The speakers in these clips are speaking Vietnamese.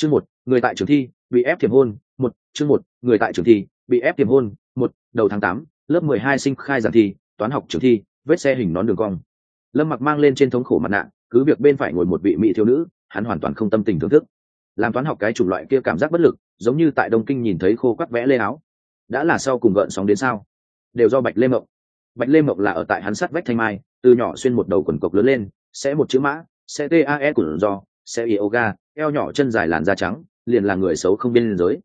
chương một, người tại trường thi, bị ép thiềm hôn, một, chương một, người tại trường thi, bị ép thiềm hôn, một, đầu tháng tám, lớp mười hai sinh khai giảng thi, toán học trường thi, vết xe hình nón đường cong. Lâm mặc mang lên trên thống khổ mặt nạ, cứ việc bên phải ngồi một vị mỹ thiếu nữ, hắn hoàn toàn không tâm tình thưởng thức. Làm toán học cái chủng loại kia cảm giác bất lực, giống như tại đông kinh nhìn thấy khô quắt vẽ lê áo. Đã là sau cùng gợn sóng đến sao? Đều do bạch lê mộng. Bạch lê mộng là ở tại hắn sắt vách thanh mai, từ nhỏ xuyên một đầu quần cộc lớn lên, sẽ một chữ mã, sẽ tae của do sẽ yoga, eo nhỏ chân dài làn da trắng, liền là người xấu không biên giới.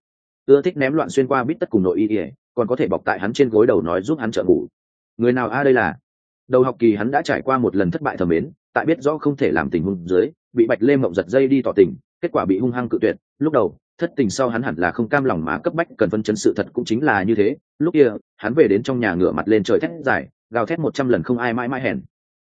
Ưa thích ném loạn xuyên qua bít tất cùng nội y ỉa còn có thể bọc tại hắn trên gối đầu nói giúp hắn trợ ngủ. Người nào a đây là? Đầu học kỳ hắn đã trải qua một lần thất bại thờ mến, tại biết rõ không thể làm tình hung dưới, bị bạch lê mộng giật dây đi tỏ tình, kết quả bị hung hăng cự tuyệt. Lúc đầu, thất tình sau hắn hẳn là không cam lòng mà cấp bách cần phân chấn sự thật cũng chính là như thế. Lúc kia, hắn về đến trong nhà ngửa mặt lên trời thét dài, gào thét một trăm lần không ai mãi mãi hèn.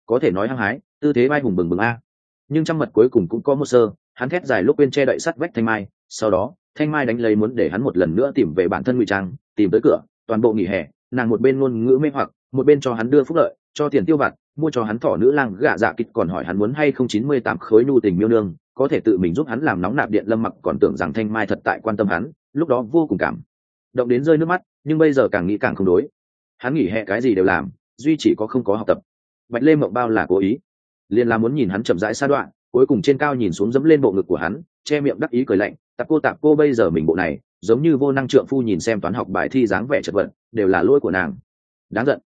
Có thể nói hăng hái, tư thế bay hùng bừng bừng a nhưng trong mật cuối cùng cũng có một sơ, hắn thét dài lúc bên che đậy sắt vách thanh mai, sau đó, thanh mai đánh lấy muốn để hắn một lần nữa tìm về bản thân ngụy trang, tìm tới cửa, toàn bộ nghỉ hè, nàng một bên ngôn ngữ mê hoặc, một bên cho hắn đưa phúc lợi, cho tiền tiêu vặt, mua cho hắn thỏ nữ lang gạ dạ kịch còn hỏi hắn muốn hay không chín mươi tám khối nhu tình miêu nương, có thể tự mình giúp hắn làm nóng nạp điện lâm mặc còn tưởng rằng thanh mai thật tại quan tâm hắn, lúc đó vô cùng cảm. Động đến rơi nước mắt, nhưng bây giờ càng nghĩ càng không đối. Hắn nghỉ hè cái gì đều làm, duy chỉ có không có học tập. Bạch lê mộng bao là cố ý liền là muốn nhìn hắn chậm rãi xa đoạn, cuối cùng trên cao nhìn xuống dẫm lên bộ ngực của hắn, che miệng đắc ý cười lạnh, tạp cô tạp cô, bây giờ mình bộ này, giống như vô năng trượng phu nhìn xem toán học bài thi dáng vẻ chật vật, đều là lỗi của nàng. Đáng giận.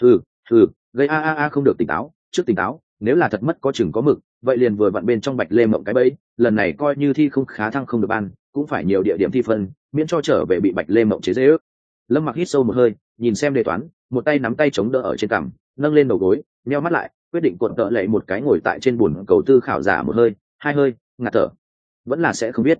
Ừ ừ gây a a a không được tỉnh táo, trước tỉnh táo, nếu là thật mất có chừng có mực, vậy liền vừa vặn bên trong bạch lê mộng cái bẫy, lần này coi như thi không khá thăng không được ban, cũng phải nhiều địa điểm thi phân, miễn cho trở về bị bạch lê mộng chế dễ ước. Lâm mặc hít sâu một hơi, nhìn xem đề toán, một tay nắm tay chống đỡ ở trên cằm, nâng lên đầu gối neo mắt lại quyết định cuộn tợ lệ một cái ngồi tại trên bùn cầu tư khảo giả một hơi, hai hơi, ngạt thở. Vẫn là sẽ không biết.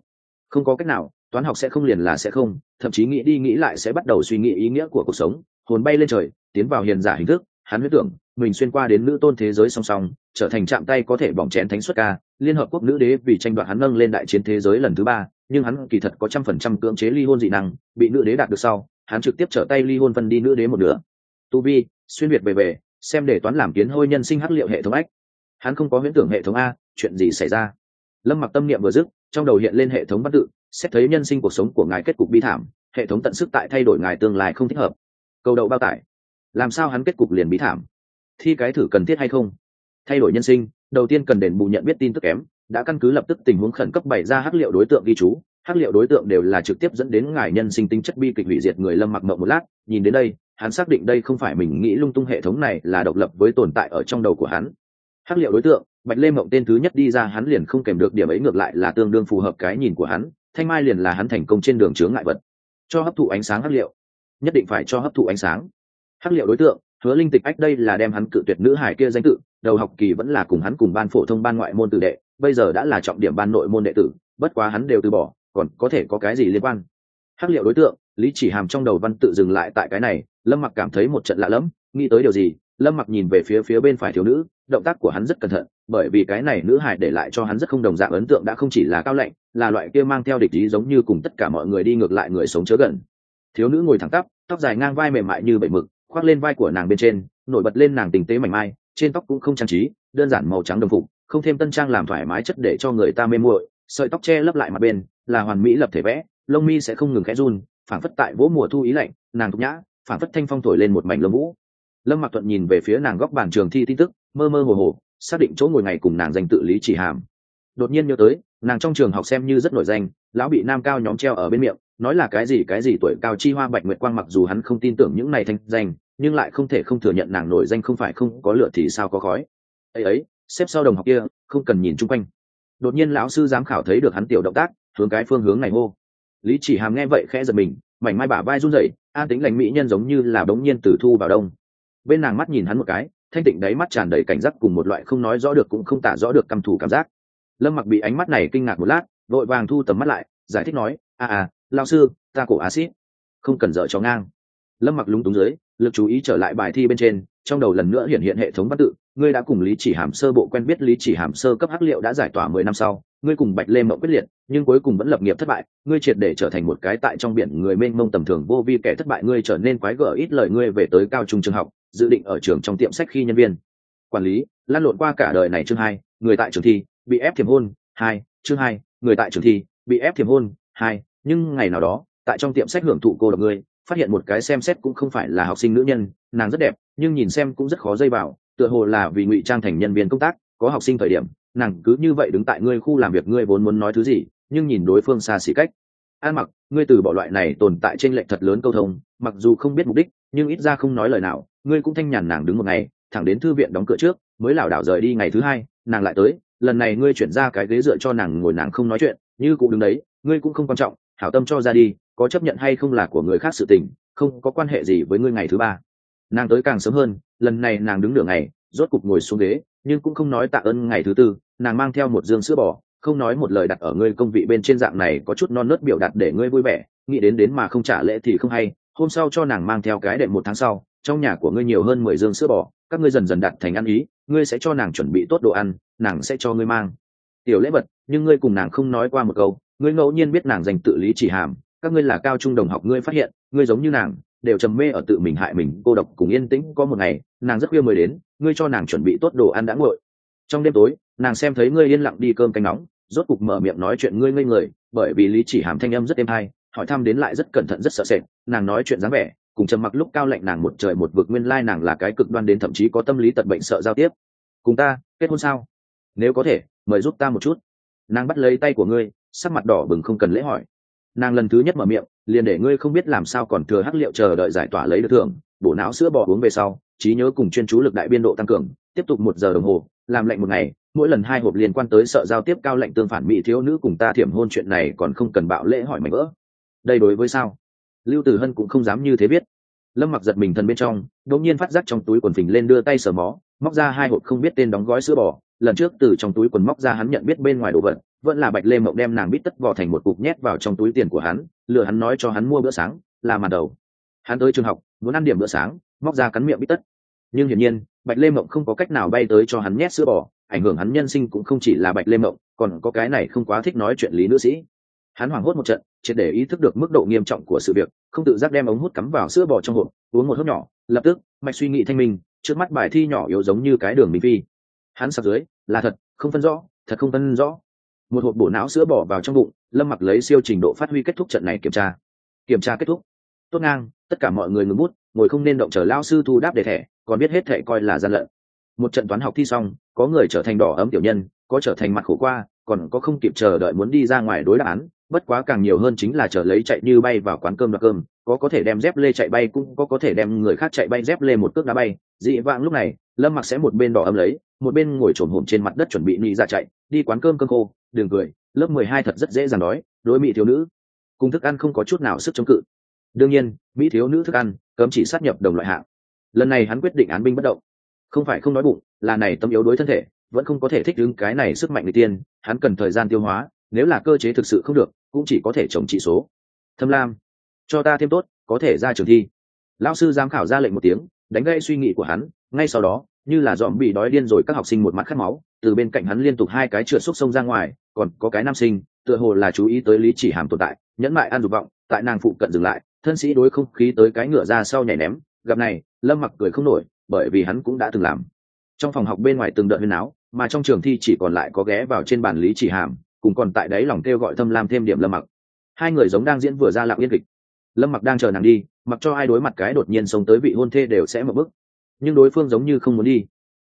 Không có cách nào, toán học sẽ không liền là sẽ không, thậm chí nghĩ đi nghĩ lại sẽ bắt đầu suy nghĩ ý nghĩa của cuộc sống. Hồn bay lên trời, tiến vào hiền giả hình thức, hắn huyết tưởng, mình xuyên qua đến nữ tôn thế giới song song, trở thành chạm tay có thể bỏng chén thánh xuất ca, liên hợp quốc nữ đế vì tranh đoạt hắn nâng lên đại chiến thế giới lần thứ ba, nhưng hắn kỳ thật có trăm phần trăm cưỡng chế ly hôn dị năng, bị nữ đế đạt được sau, hắn trực tiếp trở tay ly hôn phân đi nữ đế một nửa. Tu vi, xuyên việt về về xem để toán làm kiến hôi nhân sinh hắc liệu hệ thống ách. Hắn không có huyễn tưởng hệ thống a, chuyện gì xảy ra? Lâm mặc tâm niệm vừa dứt, trong đầu hiện lên hệ thống văn tự, xét thấy nhân sinh cuộc sống của ngài kết cục bi thảm, hệ thống tận sức tại thay đổi ngài tương lai không thích hợp. Cầu đậu bao tải. Làm sao hắn kết cục liền bí thảm? Thi cái thử cần thiết hay không? Thay đổi nhân sinh, đầu tiên cần đền bù nhận biết tin tức kém, đã căn cứ lập tức tình huống khẩn cấp bày ra hắc liệu đối tượng ghi chú. Hắc liệu đối tượng đều là trực tiếp dẫn đến ngài nhân sinh tính chất bi kịch hủy diệt người lâm mặc mộng một lát, nhìn đến đây hắn xác định đây không phải mình nghĩ lung tung hệ thống này là độc lập với tồn tại ở trong đầu của hắn. Hắc liệu đối tượng, bạch lê mộng tên thứ nhất đi ra hắn liền không kèm được điểm ấy ngược lại là tương đương phù hợp cái nhìn của hắn, thanh mai liền là hắn thành công trên đường chướng ngại vật. Cho hấp thụ ánh sáng hắc liệu. Nhất định phải cho hấp thụ ánh sáng. Hắc liệu đối tượng, hứa linh tịch ách đây là đem hắn cự tuyệt nữ hải kia danh tự, đầu học kỳ vẫn là cùng hắn cùng ban phổ thông ban ngoại môn tử đệ, bây giờ đã là trọng điểm ban nội môn đệ tử, bất quá hắn đều từ bỏ, còn có thể có cái gì liên quan? Hắc liệu đối tượng lý chỉ hàm trong đầu văn tự dừng lại tại cái này, lâm mặc cảm thấy một trận lạ lẫm, nghĩ tới điều gì, lâm mặc nhìn về phía phía bên phải thiếu nữ, động tác của hắn rất cẩn thận, bởi vì cái này nữ hải để lại cho hắn rất không đồng dạng ấn tượng đã không chỉ là cao lạnh, là loại kia mang theo địch ý giống như cùng tất cả mọi người đi ngược lại người sống chớ gần. Thiếu nữ ngồi thẳng tắp, tóc dài ngang vai mềm mại như bậy mực, khoác lên vai của nàng bên trên, nổi bật lên nàng tình tế mảnh mai, trên tóc cũng không trang trí, đơn giản màu trắng đồng phục, không thêm tân trang làm thoải mái chất để cho người ta mê muội, sợi tóc che lấp lại mặt bên, là hoàn mỹ lập thể vẽ, lông mi sẽ không ngừng khẽ run phảng phất tại vỗ mùa thu ý lạnh, nàng thục nhã, phảng phất thanh phong thổi lên một mảnh lông vũ. Lâm mặc thuận nhìn về phía nàng góc bàn trường thi tin tức, mơ mơ hồ hồ, xác định chỗ ngồi ngày cùng nàng danh tự lý chỉ hàm. Đột nhiên nhớ tới, nàng trong trường học xem như rất nổi danh, lão bị nam cao nhóm treo ở bên miệng, nói là cái gì cái gì tuổi cao chi hoa bạch nguyệt quang mặc dù hắn không tin tưởng những này thanh danh, nhưng lại không thể không thừa nhận nàng nổi danh không phải không có lửa thì sao có khói. Ấy ấy, xếp sau đồng học kia, không cần nhìn chung quanh. Đột nhiên lão sư giám khảo thấy được hắn tiểu động tác, hướng cái phương hướng này hô. Lý chỉ hàm nghe vậy khẽ giật mình mảnh mai bả vai run rẩy, an tính lành mỹ nhân giống như là bỗng nhiên tử thu vào đông. Bên nàng mắt nhìn hắn một cái, thanh tịnh đáy mắt tràn đầy cảnh giác cùng một loại không nói rõ được cũng không tả rõ được căm thù cảm giác. Lâm mặc bị ánh mắt này kinh ngạc một lát, vội vàng thu tầm mắt lại, giải thích nói à à lao sư, ta cổ acid không cần dở cho ngang. Lâm mặc lúng túng dưới, lực chú ý trở lại bài thi bên trên, trong đầu lần nữa hiện hiện hệ thống văn tự, ngươi đã cùng lý chỉ hàm sơ bộ quen biết lý chỉ hàm sơ cấp hắc liệu đã giải tỏa mười năm sau ngươi cùng bạch lê mậu quyết liệt, nhưng cuối cùng vẫn lập nghiệp thất bại, ngươi triệt để trở thành một cái tại trong biển người mênh mông tầm thường vô vi kẻ thất bại, ngươi trở nên quái gở ít lời ngươi về tới cao trung trường học, dự định ở trường trong tiệm sách khi nhân viên. Quản lý, lan lộn qua cả đời này chương hai, người tại trường thi, bị ép thiềm hôn, hai, chương hai, người tại trường thi, bị ép thiềm hôn, hai, nhưng ngày nào đó, tại trong tiệm sách hưởng thụ cô độc ngươi, phát hiện một cái xem xét cũng không phải là học sinh nữ nhân, nàng rất đẹp, nhưng nhìn xem cũng rất khó dây vào, tựa hồ là vì ngụy trang thành nhân viên công tác, có học sinh thời điểm nàng cứ như vậy đứng tại ngươi khu làm việc, ngươi vốn muốn nói thứ gì, nhưng nhìn đối phương xa xỉ cách. An mặc, ngươi từ bỏ loại này tồn tại trên lệnh thật lớn câu thông, mặc dù không biết mục đích, nhưng ít ra không nói lời nào, ngươi cũng thanh nhàn nàng đứng một ngày, thẳng đến thư viện đóng cửa trước, mới lảo đảo rời đi ngày thứ hai, nàng lại tới, lần này ngươi chuyển ra cái ghế dựa cho nàng ngồi nàng không nói chuyện, như cụ đứng đấy, ngươi cũng không quan trọng, hảo tâm cho ra đi, có chấp nhận hay không là của người khác sự tình, không có quan hệ gì với ngươi ngày thứ ba. Nàng tới càng sớm hơn, lần này nàng đứng nửa ngày, rốt cục ngồi xuống ghế, nhưng cũng không nói tạ ơn ngày thứ tư nàng mang theo một dương sữa bò, không nói một lời đặt ở ngươi công vị bên trên dạng này có chút non nớt biểu đặt để ngươi vui vẻ, nghĩ đến đến mà không trả lễ thì không hay, hôm sau cho nàng mang theo cái đệm một tháng sau, trong nhà của ngươi nhiều hơn mười dương sữa bò, các ngươi dần dần đặt thành ăn ý, ngươi sẽ cho nàng chuẩn bị tốt đồ ăn, nàng sẽ cho ngươi mang. Tiểu lễ vật, nhưng ngươi cùng nàng không nói qua một câu, ngươi ngẫu nhiên biết nàng dành tự lý chỉ hàm, các ngươi là cao trung đồng học ngươi phát hiện, ngươi giống như nàng, đều trầm mê ở tự mình hại mình, cô độc cùng yên tĩnh có một ngày, nàng rất khuya mới đến, ngươi cho nàng chuẩn bị tốt đồ ăn đã nguội trong đêm tối, nàng xem thấy ngươi yên lặng đi cơm canh nóng, rốt cục mở miệng nói chuyện ngươi ngây người, bởi vì lý chỉ hàm thanh âm rất êm hay, hỏi thăm đến lại rất cẩn thận rất sợ sệt, nàng nói chuyện dáng vẻ, cùng trầm mặc lúc cao lạnh nàng một trời một vực nguyên lai nàng là cái cực đoan đến thậm chí có tâm lý tật bệnh sợ giao tiếp. Cùng ta, kết hôn sao? Nếu có thể, mời giúp ta một chút. Nàng bắt lấy tay của ngươi, sắc mặt đỏ bừng không cần lễ hỏi. Nàng lần thứ nhất mở miệng, liền để ngươi không biết làm sao còn thừa hắc liệu chờ đợi giải tỏa lấy được thưởng, bổ não sữa bò uống về sau trí nhớ cùng chuyên chú lực đại biên độ tăng cường, tiếp tục một giờ đồng hồ, làm lệnh một ngày, mỗi lần hai hộp liên quan tới sợ giao tiếp cao lệnh tương phản mỹ thiếu nữ cùng ta thiểm hôn chuyện này còn không cần bạo lễ hỏi mảnh vỡ. Đây đối với sao? Lưu tử hân cũng không dám như thế biết. Lâm mặc giật mình thân bên trong, đột nhiên phát giác trong túi quần phình lên đưa tay sờ mó, móc ra hai hộp không biết tên đóng gói sữa bò. Lần trước từ trong túi quần móc ra hắn nhận biết bên ngoài đồ vật, vẫn là bạch lê mộng đem nàng bít tất vò thành một cục nhét vào trong túi tiền của hắn, lừa hắn nói cho hắn mua bữa sáng, là màn đầu. Hắn tới trường học, muốn ăn điểm bữa sáng móc ra cắn miệng bít tất. Nhưng hiển nhiên, bạch lê mộng không có cách nào bay tới cho hắn nhét sữa bò, ảnh hưởng hắn nhân sinh cũng không chỉ là bạch lê mộng, còn có cái này không quá thích nói chuyện lý nữ sĩ. Hắn hoảng hốt một trận, triệt để ý thức được mức độ nghiêm trọng của sự việc, không tự giác đem ống hút cắm vào sữa bò trong hộp, uống một hớp nhỏ, lập tức, mạch suy nghĩ thanh minh, trước mắt bài thi nhỏ yếu giống như cái đường mình phi. Hắn sạc dưới, là thật, không phân rõ, thật không phân rõ. Một hộp bổ não sữa bỏ vào trong bụng, lâm mặc lấy siêu trình độ phát huy kết thúc trận này kiểm tra. Kiểm tra kết thúc. Tốt ngang tất cả mọi người ngừng bút, ngồi không nên động chờ lao sư thu đáp đề thẻ, còn biết hết thẻ coi là gian lận. Một trận toán học thi xong, có người trở thành đỏ ấm tiểu nhân, có trở thành mặt khổ qua, còn có không kịp chờ đợi muốn đi ra ngoài đối đáp án. Bất quá càng nhiều hơn chính là chờ lấy chạy như bay vào quán cơm đoạt cơm, có có thể đem dép lê chạy bay, cũng có có thể đem người khác chạy bay dép lê một cước đá bay. Dị vãng lúc này, lâm mặc sẽ một bên đỏ ấm lấy, một bên ngồi trồn hổm trên mặt đất chuẩn bị nghĩ ra dạ chạy, đi quán cơm cơm khô đường cười, lớp mười hai thật rất dễ dàng đói, đối mỹ thiếu nữ. Cùng thức ăn không có chút nào sức chống cự đương nhiên, mỹ thiếu nữ thức ăn, cấm chỉ sát nhập đồng loại hạng. Lần này hắn quyết định án binh bất động. Không phải không nói bụng, là này tâm yếu đối thân thể, vẫn không có thể thích ứng cái này sức mạnh người tiên, hắn cần thời gian tiêu hóa, nếu là cơ chế thực sự không được, cũng chỉ có thể chống trị số. Thâm lam, cho ta thêm tốt, có thể ra trường thi. Lão sư giám khảo ra lệnh một tiếng, đánh gây suy nghĩ của hắn, ngay sau đó, như là dòm bị đói điên rồi các học sinh một mặt khát máu, từ bên cạnh hắn liên tục hai cái trượt xúc sông ra ngoài, còn có cái nam sinh, tựa hồ là chú ý tới lý chỉ hàm tồn tại, nhẫn mại ăn dục vọng, tại nàng phụ cận dừng lại thân sĩ đối không khí tới cái ngựa ra sau nhảy ném, gặp này, lâm mặc cười không nổi, bởi vì hắn cũng đã từng làm. Trong phòng học bên ngoài từng đợt huyên áo mà trong trường thi chỉ còn lại có ghé vào trên bàn lý chỉ hàm, cùng còn tại đấy lòng kêu gọi thâm lam thêm điểm lâm mặc. Hai người giống đang diễn vừa ra lặng yên kịch. Lâm mặc đang chờ nàng đi, mặc cho ai đối mặt cái đột nhiên sống tới vị hôn thê đều sẽ mở bức nhưng đối phương giống như không muốn đi.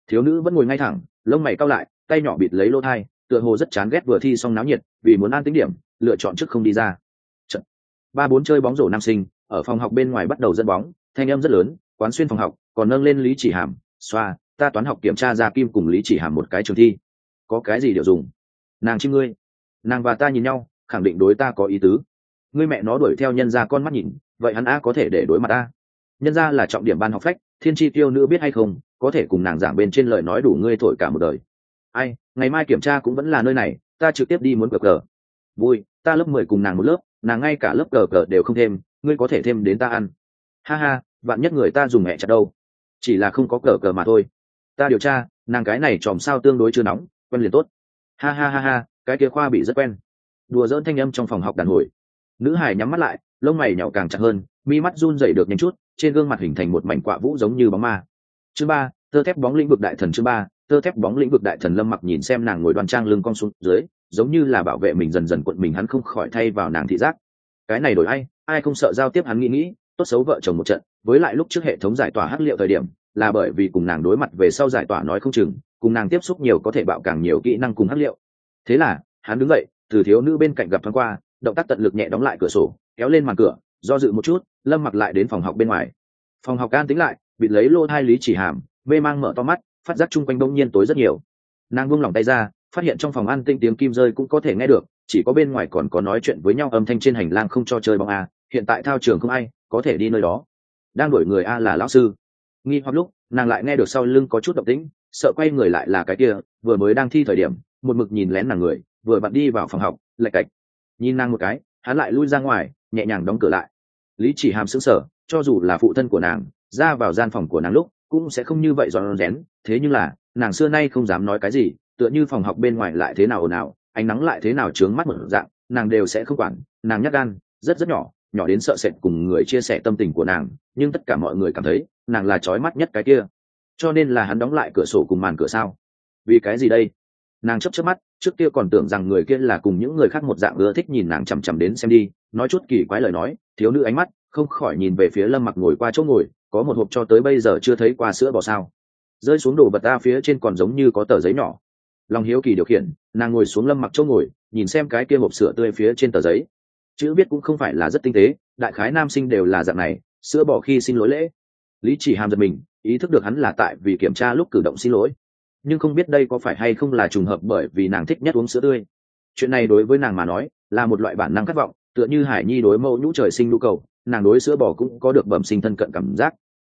Thiếu nữ vẫn ngồi ngay thẳng, lông mày cao lại, tay nhỏ bịt lấy lỗ thai, tựa hồ rất chán ghét vừa thi xong náo nhiệt, vì muốn an tính điểm, lựa chọn trước không đi ra ba bốn chơi bóng rổ nam sinh, ở phòng học bên ngoài bắt đầu dẫn bóng, thanh âm rất lớn, quán xuyên phòng học, còn nâng lên lý chỉ hàm, xoa, ta toán học kiểm tra ra kim cùng lý chỉ hàm một cái trường thi. Có cái gì điều dùng? Nàng chim ngươi. Nàng và ta nhìn nhau, khẳng định đối ta có ý tứ. Ngươi mẹ nó đuổi theo nhân ra con mắt nhìn, vậy hắn a có thể để đối mặt ta nhân ra là trọng điểm ban học phách, thiên tri tiêu nữ biết hay không, có thể cùng nàng giảng bên trên lời nói đủ ngươi thổi cả một đời. Ai, ngày mai kiểm tra cũng vẫn là nơi này, ta trực tiếp đi muốn cờ cờ. Vui, ta lớp mười cùng nàng một lớp nàng ngay cả lớp cờ cờ đều không thêm, ngươi có thể thêm đến ta ăn. Ha ha bạn nhất người ta dùng mẹ chặt đâu. Chỉ là không có cờ cờ mà thôi. Ta điều tra, nàng cái này chòm sao tương đối chưa nóng, quen liền tốt. Ha ha ha ha, cái kia khoa bị rất quen. Đùa dỡn thanh âm trong phòng học đàn hồi. Nữ hải nhắm mắt lại, lông mày nhỏ càng chặt hơn, mi mắt run dậy được nhanh chút, trên gương mặt hình thành một mảnh quạ vũ giống như bóng ma. Chương ba thơ thép bóng lĩnh vực đại thần chương ba tơ thép bóng lĩnh vực đại thần lâm mặc nhìn xem nàng ngồi đoan trang lưng cong xuống dưới, giống như là bảo vệ mình dần dần quận mình hắn không khỏi thay vào nàng thị giác. Cái này đổi ai ai không sợ giao tiếp hắn nghĩ nghĩ, tốt xấu vợ chồng một trận, với lại lúc trước hệ thống giải tỏa hắc liệu thời điểm, là bởi vì cùng nàng đối mặt về sau giải tỏa nói không chừng, cùng nàng tiếp xúc nhiều có thể bạo càng nhiều kỹ năng cùng hắc liệu. Thế là, hắn đứng dậy, từ thiếu nữ bên cạnh gặp thoáng qua, động tác tận lực nhẹ đóng lại cửa sổ, kéo lên màn cửa, do dự một chút, lâm mặc lại đến phòng học bên ngoài. Phòng học can tính lại bị lấy lô thai lý chỉ hàm, mê mang mở to mắt phát giác chung quanh bỗng nhiên tối rất nhiều. Nàng buông lỏng tay ra, phát hiện trong phòng ăn tinh tiếng kim rơi cũng có thể nghe được, chỉ có bên ngoài còn có nói chuyện với nhau âm thanh trên hành lang không cho chơi bóng a, hiện tại thao trường không ai có thể đi nơi đó. Đang đổi người a là lão sư. Nghi hoặc lúc, nàng lại nghe được sau lưng có chút động tĩnh, sợ quay người lại là cái kia, vừa mới đang thi thời điểm, một mực nhìn lén nàng người, vừa vặn đi vào phòng học, lạch cạch. Nhìn nàng một cái, hắn lại lui ra ngoài, nhẹ nhàng đóng cửa lại. Lý chỉ hàm sững sờ, cho dù là phụ thân của nàng, ra vào gian phòng của nàng lúc, cũng sẽ không như vậy giòn rén thế nhưng là, nàng xưa nay không dám nói cái gì, tựa như phòng học bên ngoài lại thế nào ồn ào, ánh nắng lại thế nào trướng mắt một dạng, nàng đều sẽ không quản, nàng nhắc gan, rất rất nhỏ nhỏ đến sợ sệt cùng người chia sẻ tâm tình của nàng, nhưng tất cả mọi người cảm thấy, nàng là trói mắt nhất cái kia. Cho nên là hắn đóng lại cửa sổ cùng màn cửa sao? Vì cái gì đây? Nàng chấp chấp mắt, trước kia còn tưởng rằng người kia là cùng những người khác một dạng ưa thích nhìn nàng chằm chằm đến xem đi, nói chút kỳ quái lời nói, thiếu nữ ánh mắt, không khỏi nhìn về phía lâm mặc ngồi qua chỗ ngồi, có một hộp cho tới bây giờ chưa thấy qua sữa bò sao rơi xuống đồ vật ta phía trên còn giống như có tờ giấy nhỏ. Lòng hiếu kỳ điều khiển, nàng ngồi xuống lâm mặc chỗ ngồi, nhìn xem cái kia hộp sữa tươi phía trên tờ giấy. Chữ biết cũng không phải là rất tinh tế, đại khái nam sinh đều là dạng này, sữa bỏ khi xin lỗi lễ. Lý chỉ hàm giật mình, ý thức được hắn là tại vì kiểm tra lúc cử động xin lỗi. Nhưng không biết đây có phải hay không là trùng hợp bởi vì nàng thích nhất uống sữa tươi. Chuyện này đối với nàng mà nói, là một loại bản năng khát vọng, tựa như hải nhi đối mẫu nhũ trời sinh nhu cầu, nàng đối sữa bò cũng có được bẩm sinh thân cận cảm giác.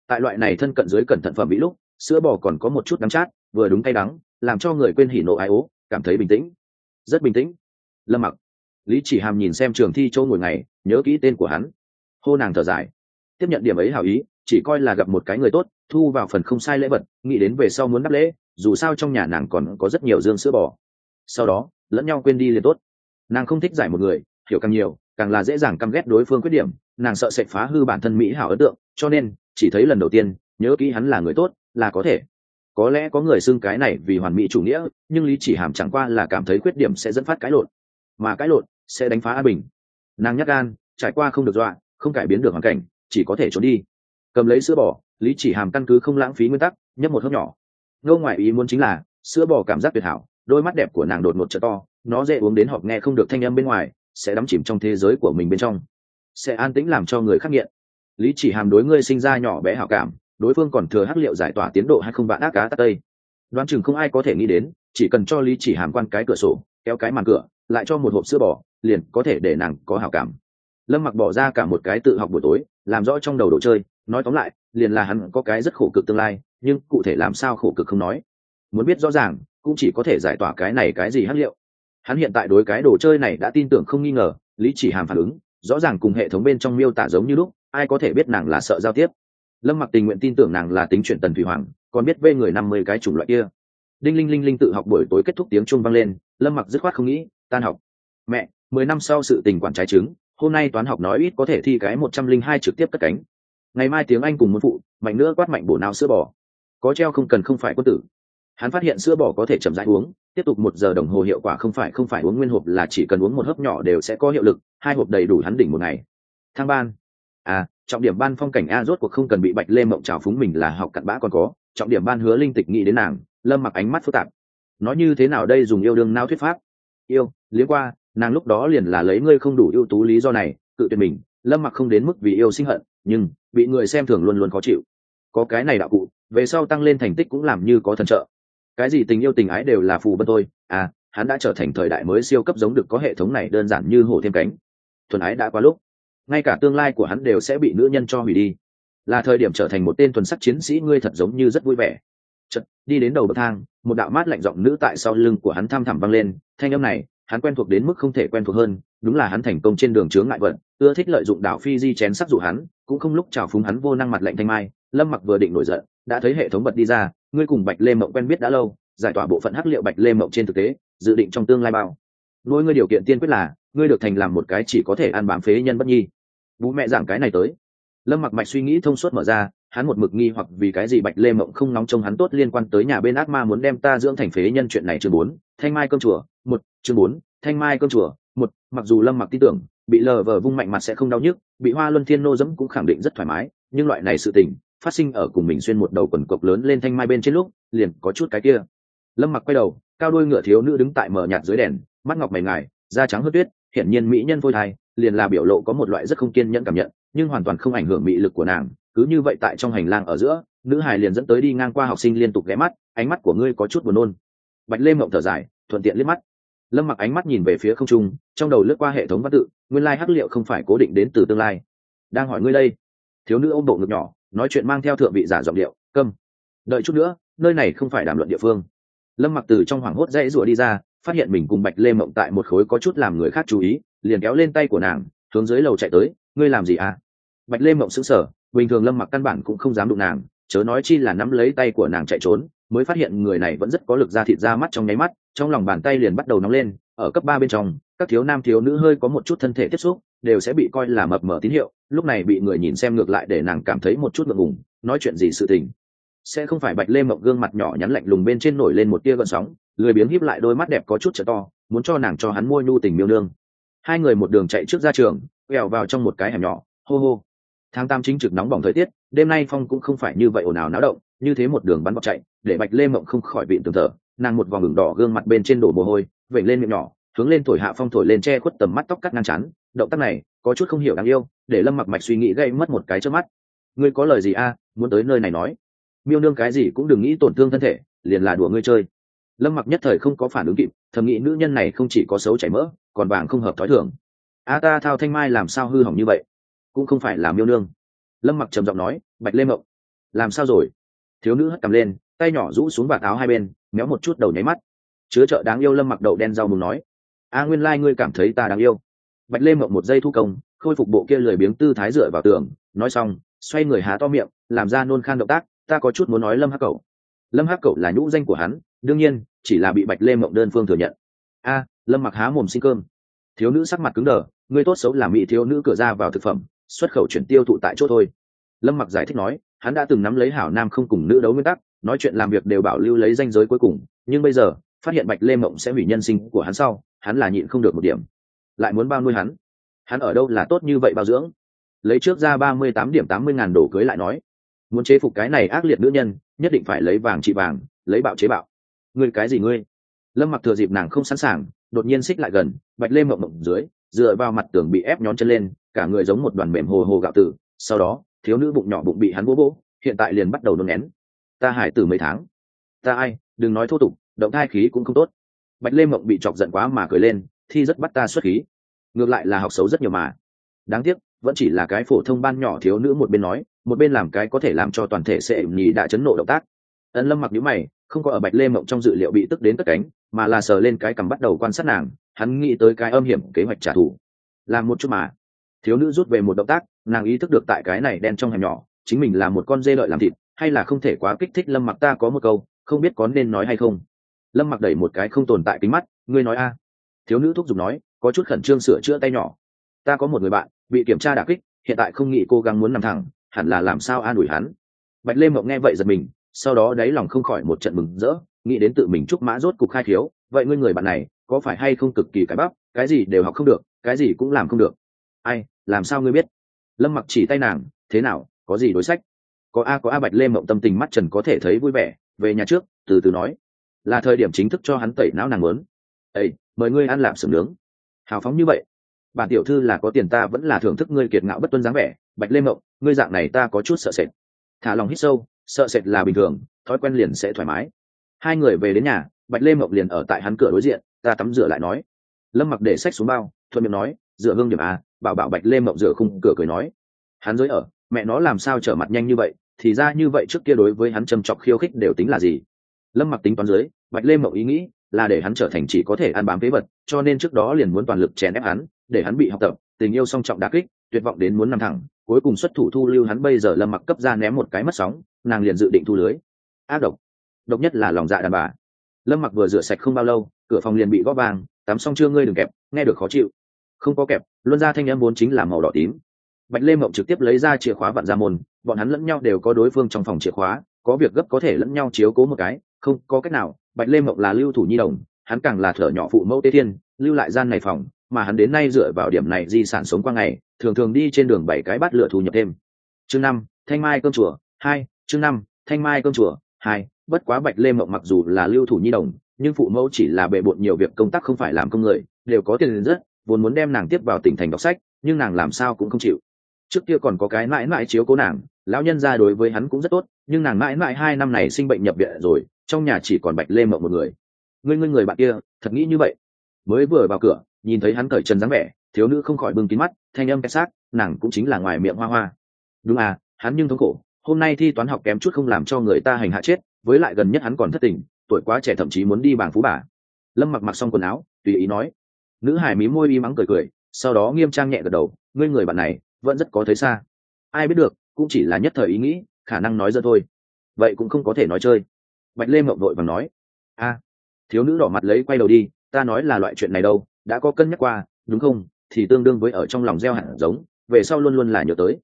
Tại loại này thân cận dưới cẩn thận phẩm bị lúc sữa bò còn có một chút đắng chát, vừa đúng tay đắng, làm cho người quên hỉ nộ ái ố, cảm thấy bình tĩnh. Rất bình tĩnh. Lâm mặc. Lý chỉ hàm nhìn xem trường thi châu ngồi ngày, nhớ kỹ tên của hắn. Hô nàng thở dài. Tiếp nhận điểm ấy hảo ý, chỉ coi là gặp một cái người tốt, thu vào phần không sai lễ vật, nghĩ đến về sau muốn đáp lễ, dù sao trong nhà nàng còn có rất nhiều dương sữa bò. Sau đó, lẫn nhau quên đi liền tốt. Nàng không thích giải một người, hiểu càng nhiều, càng là dễ dàng căm ghét đối phương khuyết điểm, nàng sợ sẽ phá hư bản thân mỹ hảo ấn tượng, cho nên, chỉ thấy lần đầu tiên, nhớ kỹ hắn là người tốt là có thể. Có lẽ có người xưng cái này vì hoàn mỹ chủ nghĩa, nhưng lý chỉ hàm chẳng qua là cảm thấy khuyết điểm sẽ dẫn phát cái lộn. Mà cái lộn sẽ đánh phá an bình. Nàng nhắc gan, trải qua không được dọa, không cải biến được hoàn cảnh, chỉ có thể trốn đi. Cầm lấy sữa bò, lý chỉ hàm căn cứ không lãng phí nguyên tắc, nhấp một hớp nhỏ. Ngâu ngoại ý muốn chính là, sữa bò cảm giác tuyệt hảo, đôi mắt đẹp của nàng đột ngột trở to, nó dễ uống đến họp nghe không được thanh âm bên ngoài, sẽ đắm chìm trong thế giới của mình bên trong. Sẽ an tĩnh làm cho người khắc nghiện. Lý chỉ hàm đối ngươi sinh ra nhỏ bé hảo cảm đối phương còn thừa hắc liệu giải tỏa tiến độ hay không vạn ác cá tát tây. Đoán chừng không ai có thể nghĩ đến, chỉ cần cho lý chỉ hàm quan cái cửa sổ, kéo cái màn cửa, lại cho một hộp sữa bò, liền có thể để nàng có hảo cảm. Lâm mặc bỏ ra cả một cái tự học buổi tối, làm rõ trong đầu đồ chơi, nói tóm lại, liền là hắn có cái rất khổ cực tương lai, nhưng cụ thể làm sao khổ cực không nói. Muốn biết rõ ràng, cũng chỉ có thể giải tỏa cái này cái gì hắc liệu. Hắn hiện tại đối cái đồ chơi này đã tin tưởng không nghi ngờ, lý chỉ hàm phản ứng, rõ ràng cùng hệ thống bên trong miêu tả giống như lúc, ai có thể biết nàng là sợ giao tiếp lâm mặc tình nguyện tin tưởng nàng là tính chuyện tần thủy hoàng, còn biết vê người năm mươi cái chủng loại kia. Đinh linh linh linh tự học buổi tối kết thúc tiếng chuông vang lên, lâm mặc dứt khoát không nghĩ, tan học. Mẹ, mười năm sau sự tình quản trái trứng, hôm nay toán học nói ít có thể thi cái một trăm linh hai trực tiếp cất cánh. Ngày mai tiếng anh cùng muốn phụ, mạnh nữa quát mạnh bổ nào sữa bò. Có treo không cần không phải quân tử. Hắn phát hiện sữa bò có thể chậm rãi uống, tiếp tục một giờ đồng hồ hiệu quả không phải không phải uống nguyên hộp là chỉ cần uống một hớp nhỏ đều sẽ có hiệu lực, hai hộp đầy đủ hắn đỉnh một ngày. Thang ban. À trọng điểm ban phong cảnh a rốt cuộc không cần bị bạch lê mộng trào phúng mình là học cặn bã còn có. Trọng điểm ban hứa linh tịch nghĩ đến nàng, lâm mặc ánh mắt phức tạp. Nói như thế nào đây dùng yêu đương nao thuyết pháp? Yêu liếng qua, nàng lúc đó liền là lấy ngươi không đủ ưu tú lý do này, cự tuyệt mình. Lâm mặc không đến mức vì yêu sinh hận, nhưng bị người xem thường luôn luôn khó chịu. Có cái này đạo cụ, về sau tăng lên thành tích cũng làm như có thần trợ. Cái gì tình yêu tình ái đều là phù bân tôi à hắn đã trở thành thời đại mới siêu cấp giống được có hệ thống này đơn giản như hổ thêm cánh. Thuần ái đã qua lúc ngay cả tương lai của hắn đều sẽ bị nữ nhân cho hủy đi. Là thời điểm trở thành một tên thuần sắc chiến sĩ ngươi thật giống như rất vui vẻ. Chật, đi đến đầu bậc thang một đạo mát lạnh giọng nữ tại sau lưng của hắn tham thẳm vang lên. Thanh âm này hắn quen thuộc đến mức không thể quen thuộc hơn đúng là hắn thành công trên đường chướng ngại vận ưa thích lợi dụng đảo phi di chén sắc dụ hắn cũng không lúc trào phúng hắn vô năng mặt lạnh thanh mai lâm mặc vừa định nổi giận đã thấy hệ thống bật đi ra ngươi cùng bạch lê mộng quen biết đã lâu giải tỏa bộ phận hắc liệu bạch lê mộng trên thực tế dự định trong tương lai bao nuôi ngươi điều kiện tiên quyết là, ngươi được thành làm một cái chỉ có thể ăn bám phế nhân bất nhi. Bố mẹ giảng cái này tới. Lâm mặc mạch suy nghĩ thông suốt mở ra, hắn một mực nghi hoặc vì cái gì bạch lê mộng không nóng trông hắn tốt liên quan tới nhà bên ác ma muốn đem ta dưỡng thành phế nhân chuyện này chương bốn, thanh mai cơm chùa, một, chương bốn, thanh mai cơm chùa, một, mặc dù lâm mặc tin tưởng, bị lờ vờ vung mạnh mặt sẽ không đau nhức, bị hoa luân thiên nô dẫm cũng khẳng định rất thoải mái, nhưng loại này sự tình, phát sinh ở cùng mình xuyên một đầu quần cộc lớn lên thanh mai bên trên lúc, liền có chút cái kia. Lâm mặc quay đầu, cao đuôi ngựa thiếu nữ đứng tại mở nhạt dưới đèn mắt ngọc mày ngài, da trắng hớt tuyết, hiển nhiên mỹ nhân phôi thai, liền là biểu lộ có một loại rất không kiên nhẫn cảm nhận, nhưng hoàn toàn không ảnh hưởng mị lực của nàng, cứ như vậy tại trong hành lang ở giữa, nữ hài liền dẫn tới đi ngang qua học sinh liên tục ghé mắt, ánh mắt của ngươi có chút buồn nôn. Bạch lê mộng thở dài, thuận tiện liếc mắt. Lâm mặc ánh mắt nhìn về phía không trung, trong đầu lướt qua hệ thống văn tự, nguyên lai hắc liệu không phải cố định đến từ tương lai. Đang hỏi ngươi đây. Thiếu nữ ôm bộ ngực nhỏ, nói chuyện mang theo thượng vị giả giọng điệu, câm, đợi chút nữa, nơi này không phải đàm luận địa phương. Lâm mặc từ trong hoảng hốt dãy rủa đi ra phát hiện mình cùng bạch lê mộng tại một khối có chút làm người khác chú ý, liền kéo lên tay của nàng, hướng dưới lầu chạy tới, ngươi làm gì à? Bạch lê mộng xứng sở bình thường lâm mặc căn bản cũng không dám đụng nàng, chớ nói chi là nắm lấy tay của nàng chạy trốn, mới phát hiện người này vẫn rất có lực ra thịt ra mắt trong nháy mắt, trong lòng bàn tay liền bắt đầu nóng lên, ở cấp ba bên trong, các thiếu nam thiếu nữ hơi có một chút thân thể tiếp xúc, đều sẽ bị coi là mập mờ tín hiệu, lúc này bị người nhìn xem ngược lại để nàng cảm thấy một chút ngượng ngùng, nói chuyện gì sự tình? Sẽ không phải bạch lê mộng gương mặt nhỏ nhắn lạnh lùng bên trên nổi lên một tia gợn sóng lười biếng híp lại đôi mắt đẹp có chút trở to, muốn cho nàng cho hắn mua nhu tình miêu nương. Hai người một đường chạy trước ra trường, quẹo vào trong một cái hẻm nhỏ, hô hô. Tháng tam chính trực nóng bỏng thời tiết, đêm nay phong cũng không phải như vậy ồn ào náo động, như thế một đường bắn bọc chạy, để bạch lê mộng không khỏi bị tường thở. Nàng một vòng ngừng đỏ gương mặt bên trên đổ mồ hôi vẩy lên miệng nhỏ, hướng lên thổi hạ phong thổi lên che khuất tầm mắt tóc cắt ngang chắn động tác này, có chút không hiểu đáng yêu, để lâm mặc mạch suy nghĩ gây mất một cái trước mắt. Ngươi có lời gì a? Muốn tới nơi này nói. Miêu nương cái gì cũng đừng nghĩ tổn thương thân thể, liền là đùa ngươi chơi lâm mặc nhất thời không có phản ứng kịp, thầm nghĩ nữ nhân này không chỉ có xấu chảy mỡ, còn vàng không hợp thói thường. A ta thao thanh mai làm sao hư hỏng như vậy? Cũng không phải là miêu nương. Lâm mặc trầm giọng nói, bạch lê mộng, làm sao rồi? Thiếu nữ hất cầm lên, tay nhỏ rũ xuống vạt áo hai bên, méo một chút đầu nháy mắt. Chứa trợ đáng yêu lâm mặc đậu đen rau mùng nói, a nguyên lai、like、ngươi cảm thấy ta đáng yêu. Bạch lê mộng một giây thu công, khôi phục bộ kia lười biếng tư thái dựa vào tường, nói xong, xoay người há to miệng, làm ra nôn khan động tác, ta có chút muốn nói lâm hắc cậu lâm hắc cậu là nhũ danh của hắn đương nhiên, chỉ là bị bạch lê mộng đơn phương thừa nhận. A, lâm mặc há mồm xin cơm. Thiếu nữ sắc mặt cứng đờ ngươi tốt xấu làm mỹ thiếu nữ cửa ra vào thực phẩm, xuất khẩu chuyển tiêu thụ tại chỗ thôi. Lâm mặc giải thích nói, hắn đã từng nắm lấy hảo nam không cùng nữ đấu nguyên tắc, nói chuyện làm việc đều bảo lưu lấy danh giới cuối cùng, nhưng bây giờ, phát hiện bạch lê mộng sẽ hủy nhân sinh của hắn sau, hắn là nhịn không được một điểm. Lại muốn bao nuôi hắn? Hắn ở đâu là tốt như vậy bao dưỡng? Lấy trước ra ba mươi tám điểm tám mươi ngàn đổ cưới lại nói. Muốn chế phục cái này ác liệt nữ nhân, nhất định phải lấy vàng trị vàng, lấy bạo chế bạo ngươi cái gì ngươi? Lâm mặc thừa dịp nàng không sẵn sàng, đột nhiên xích lại gần, bạch lê mộng mộng dưới, dựa vào mặt tường bị ép nhón chân lên, cả người giống một đoàn mềm hồ hồ gạo tử. Sau đó, thiếu nữ bụng nhỏ bụng bị hắn vỗ vỗ, hiện tại liền bắt đầu nôn nén. Ta hải tử mấy tháng? Ta ai? Đừng nói thô tục, động thai khí cũng không tốt. Bạch lê mộng bị chọc giận quá mà cười lên, thi rất bắt ta xuất khí. Ngược lại là học xấu rất nhiều mà. Đáng tiếc, vẫn chỉ là cái phổ thông ban nhỏ thiếu nữ một bên nói, một bên làm cái có thể làm cho toàn thể sẽ nhì đã chấn nộ động tác ân lâm mặc nhíu mày, không có ở bạch lê mộng trong dự liệu bị tức đến tất cánh, mà là sờ lên cái cằm bắt đầu quan sát nàng, hắn nghĩ tới cái âm hiểm kế hoạch trả thù. Làm một chút mà. Thiếu nữ rút về một động tác, nàng ý thức được tại cái này đen trong hẻm nhỏ, chính mình là một con dê lợi làm thịt, hay là không thể quá kích thích lâm mặc ta có một câu, không biết có nên nói hay không. Lâm mặc đẩy một cái không tồn tại kính mắt, ngươi nói a. Thiếu nữ thúc giục nói, có chút khẩn trương sửa chữa tay nhỏ. Ta có một người bạn, bị kiểm tra đả kích, hiện tại không nghĩ cố gắng muốn nằm thẳng, hẳn là làm sao an ủi hắn. Bạch lê mộng nghe vậy giật mình sau đó đáy lòng không khỏi một trận mừng rỡ, nghĩ đến tự mình chúc mã rốt cục khai thiếu vậy ngươi người bạn này, có phải hay không cực kỳ cái bắp, cái gì đều học không được, cái gì cũng làm không được. Ai, làm sao ngươi biết? Lâm mặc chỉ tay nàng, thế nào, có gì đối sách? Có a có a bạch lê mộng tâm tình mắt trần có thể thấy vui vẻ, về nhà trước, từ từ nói. Là thời điểm chính thức cho hắn tẩy não nàng lớn. ây mời ngươi ăn làm sừng nướng. Hào phóng như vậy. Bản tiểu thư là có tiền ta vẫn là thưởng thức ngươi kiệt ngạo bất tuân dáng vẻ. Bạch lê mộng, ngươi dạng này ta có chút sợ sệt. Thả lòng hít sâu sợ sệt là bình thường, thói quen liền sẽ thoải mái. Hai người về đến nhà, bạch lê mộng liền ở tại hắn cửa đối diện, ta tắm rửa lại nói. Lâm mặc để sách xuống bao, thuận miệng nói, dựa hương điểm à. bảo bảo bạch lê mộng rửa khung cửa cười nói. Hắn giới ở, mẹ nó làm sao trở mặt nhanh như vậy, thì ra như vậy trước kia đối với hắn châm chọc khiêu khích đều tính là gì? Lâm mặc tính toán dưới, bạch lê mộng ý nghĩ là để hắn trở thành chỉ có thể ăn bám phế vật, cho nên trước đó liền muốn toàn lực chèn ép hắn, để hắn bị học tập, tình yêu song trọng đà kích, tuyệt vọng đến muốn nằm thẳng, cuối cùng xuất thủ thu lưu hắn. Bây giờ lâm mặc cấp ra ném một cái mất sóng nàng liền dự định thu lưới. Ác độc. Độc nhất là lòng dạ đàn bà. Lâm mặc vừa rửa sạch không bao lâu, cửa phòng liền bị góp vàng, tắm xong chưa ngươi đừng kẹp, nghe được khó chịu. Không có kẹp, luân ra thanh em vốn chính là màu đỏ tím. Bạch lê mộng trực tiếp lấy ra chìa khóa vặn ra môn, bọn hắn lẫn nhau đều có đối phương trong phòng chìa khóa, có việc gấp có thể lẫn nhau chiếu cố một cái, không có cách nào, bạch lê mộng là lưu thủ nhi đồng, hắn càng là thở nhỏ phụ mẫu tế thiên, lưu lại gian này phòng, mà hắn đến nay dựa vào điểm này di sản sống qua ngày, thường thường đi trên đường bảy cái bát lửa thu nhập thêm. Chương năm, thanh mai cơm chùa, hai chương năm, thanh mai cơm chùa, hai, bất quá bạch lê mộng mặc dù là lưu thủ nhi đồng, nhưng phụ mẫu chỉ là bề bộn nhiều việc công tác không phải làm công người, đều có tiền rất, vốn muốn đem nàng tiếp vào tỉnh thành đọc sách, nhưng nàng làm sao cũng không chịu. Trước kia còn có cái mãi mãi chiếu cố nàng, lão nhân ra đối với hắn cũng rất tốt, nhưng nàng mãi mãi hai năm này sinh bệnh nhập viện rồi, trong nhà chỉ còn bạch lê mộng một người. Ngươi ngươi người bạn kia, thật nghĩ như vậy? Mới vừa vào cửa, nhìn thấy hắn cởi trần dáng vẻ, thiếu nữ không khỏi bưng kín mắt, thanh âm cái xác, nàng cũng chính là ngoài miệng hoa hoa. Đúng à hắn nhưng thống khổ hôm nay thi toán học kém chút không làm cho người ta hành hạ chết, với lại gần nhất hắn còn thất tình, tuổi quá trẻ thậm chí muốn đi bảng phú bà. Lâm mặc mặc xong quần áo, tùy ý nói. Nữ hải mí môi y mắng cười cười, sau đó nghiêm trang nhẹ gật đầu, ngươi người bạn này, vẫn rất có thấy xa. Ai biết được, cũng chỉ là nhất thời ý nghĩ, khả năng nói dơ thôi. Vậy cũng không có thể nói chơi. Bạch lê mộng đội và nói. A, thiếu nữ đỏ mặt lấy quay đầu đi, ta nói là loại chuyện này đâu, đã có cân nhắc qua, đúng không? Thì tương đương với ở trong lòng gieo hạt giống, về sau luôn luôn là nhớ tới.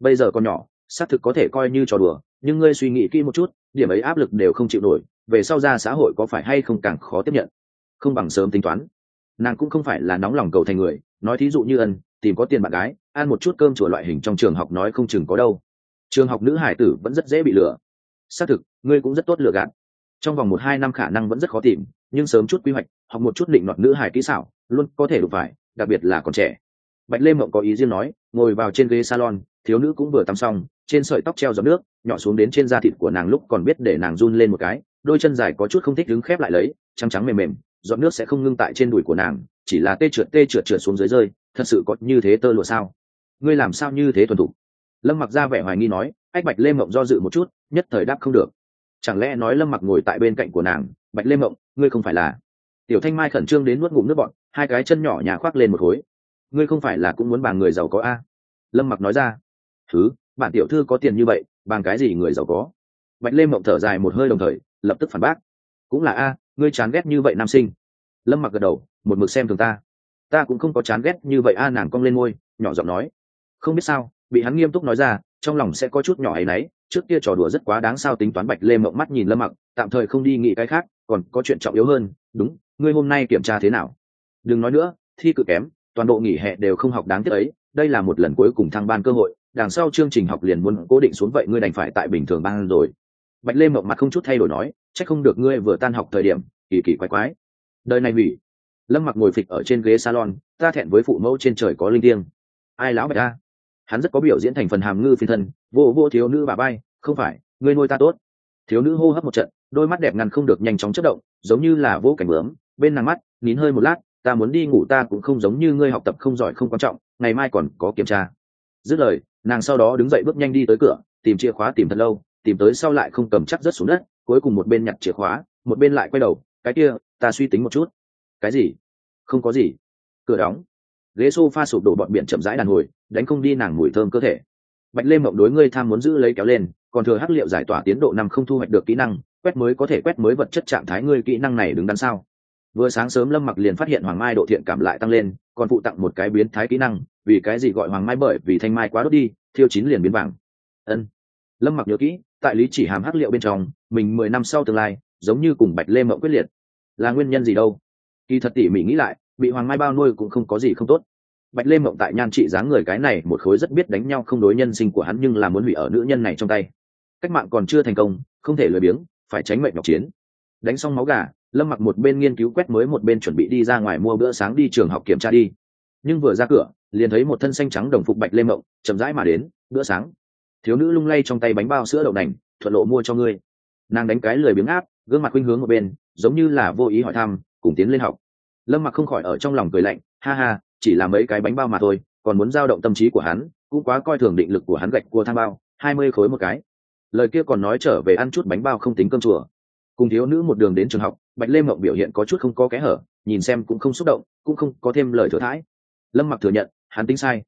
Bây giờ con nhỏ xác thực có thể coi như trò đùa, nhưng ngươi suy nghĩ kỹ một chút, điểm ấy áp lực đều không chịu nổi, về sau ra xã hội có phải hay không càng khó tiếp nhận? Không bằng sớm tính toán. Nàng cũng không phải là nóng lòng cầu thành người, nói thí dụ như ân, tìm có tiền bạn gái, ăn một chút cơm chùa loại hình trong trường học nói không chừng có đâu. Trường học nữ hải tử vẫn rất dễ bị lừa. Xác thực, ngươi cũng rất tốt lừa gạt. Trong vòng một hai năm khả năng vẫn rất khó tìm, nhưng sớm chút quy hoạch, học một chút định đoạt nữ hải kỹ xảo, luôn có thể đủ phải, đặc biệt là còn trẻ. Bạch lê mộng có ý riêng nói, ngồi vào trên ghế salon thiếu nữ cũng vừa tắm xong, trên sợi tóc treo giọt nước, nhỏ xuống đến trên da thịt của nàng lúc còn biết để nàng run lên một cái, đôi chân dài có chút không thích đứng khép lại lấy, trắng trắng mềm mềm, giọt nước sẽ không ngưng tại trên đùi của nàng, chỉ là tê trượt tê trượt trượt xuống dưới rơi, thật sự có như thế tơ lụa sao? Ngươi làm sao như thế thuần thục? Lâm mặc ra vẻ hoài nghi nói, ách bạch lê mộng do dự một chút, nhất thời đáp không được. Chẳng lẽ nói lâm mặc ngồi tại bên cạnh của nàng, bạch lê mộng, ngươi không phải là tiểu thanh mai khẩn trương đến nuốt ngụm nước bọn hai cái chân nhỏ nhà khoác lên một khối. Ngươi không phải là cũng muốn bà người giàu có a? Lâm mặc nói ra thứ, bản tiểu thư có tiền như vậy, bằng cái gì người giàu có? Bạch lê mộng thở dài một hơi đồng thời, lập tức phản bác. Cũng là a, ngươi chán ghét như vậy nam sinh. Lâm mặc gật đầu, một mực xem thường ta. Ta cũng không có chán ghét như vậy a, nàng cong lên môi, nhỏ giọng nói. Không biết sao, bị hắn nghiêm túc nói ra, trong lòng sẽ có chút nhỏ ấy nấy trước kia trò đùa rất quá đáng sao tính toán bạch lê mộng mắt nhìn lâm mặc, tạm thời không đi nghĩ cái khác, còn có chuyện trọng yếu hơn. Đúng, ngươi hôm nay kiểm tra thế nào? Đừng nói nữa, thi cự kém, toàn bộ nghỉ hè đều không học đáng tiếc ấy. Đây là một lần cuối cùng thăng ban cơ hội đằng sau chương trình học liền muốn cố định xuống vậy ngươi đành phải tại bình thường ban rồi. Bạch lê mộng mặt không chút thay đổi nói, chắc không được ngươi vừa tan học thời điểm, kỳ kỳ quái quái. Đời này hủy. Lâm mặc ngồi phịch ở trên ghế salon, ta thẹn với phụ mẫu trên trời có linh thiêng. Ai lão bạch ta hắn rất có biểu diễn thành phần hàm ngư phiên thân, vô vô thiếu nữ bà bay, không phải, ngươi nuôi ta tốt. Thiếu nữ hô hấp một trận, đôi mắt đẹp ngăn không được nhanh chóng chất động, giống như là vô cảnh bướm, bên nàng mắt, nín hơi một lát, ta muốn đi ngủ ta cũng không giống như ngươi học tập không giỏi không quan trọng, ngày mai còn có kiểm tra. Dứt lời nàng sau đó đứng dậy bước nhanh đi tới cửa, tìm chìa khóa tìm thật lâu, tìm tới sau lại không cầm chắc rớt xuống đất, cuối cùng một bên nhặt chìa khóa, một bên lại quay đầu, cái kia, ta suy tính một chút. Cái gì? Không có gì. Cửa đóng. Ghế s o f a sụp đổ bọn biển chậm rãi đàn hồi, đánh không đi nàng mùi thơm cơ thể. Bạch lê mộng đối ngươi tham muốn giữ lấy kéo lên, còn thừa hắc liệu giải tỏa tiến độ năm không thu hoạch được kỹ năng, quét mới có thể quét mới vật chất trạng thái ngươi kỹ năng này đứng đằng sau vừa sáng sớm lâm mặc liền phát hiện hoàng mai độ thiện cảm lại tăng lên, còn phụ tặng một cái biến thái kỹ năng, vì cái gì gọi hoàng mai bởi vì thanh mai quá đốt đi, thiêu chín liền biến vàng. Ân. Lâm mặc nhớ kỹ, tại lý chỉ hàm hắc liệu bên trong, mình mười năm sau tương lai, giống như cùng bạch lê mộng quyết liệt. Là nguyên nhân gì đâu? Kỳ thật tỉ mỉ nghĩ lại, bị hoàng mai bao nuôi cũng không có gì không tốt. Bạch lê mộng tại nhan trị dáng người cái này một khối rất biết đánh nhau không đối nhân sinh của hắn nhưng là muốn hủy ở nữ nhân này trong tay. Cách mạng còn chưa thành công, không thể lười biếng, phải tránh mệnh ngọc chiến. Đánh xong máu gà lâm mặc một bên nghiên cứu quét mới một bên chuẩn bị đi ra ngoài mua bữa sáng đi trường học kiểm tra đi. Nhưng vừa ra cửa, liền thấy một thân xanh trắng đồng phục bạch lê mộng, chậm rãi mà đến, bữa sáng. Thiếu nữ lung lay trong tay bánh bao sữa đậu nành, thuận lộ mua cho ngươi. Nàng đánh cái lười biếng áp, gương mặt khuynh hướng một bên, giống như là vô ý hỏi thăm, cùng tiến lên học. Lâm mặc không khỏi ở trong lòng cười lạnh, ha ha, chỉ là mấy cái bánh bao mà thôi, còn muốn giao động tâm trí của hắn, cũng quá coi thường định lực của hắn gạch cua tham bao, hai mươi khối một cái. Lời kia còn nói trở về ăn chút bánh bao không tính cơm chùa cùng thiếu nữ một đường đến trường học, bạch lê mộng biểu hiện có chút không có kẽ hở, nhìn xem cũng không xúc động, cũng không có thêm lời thừa thãi. Lâm mặc thừa nhận, hắn tính sai.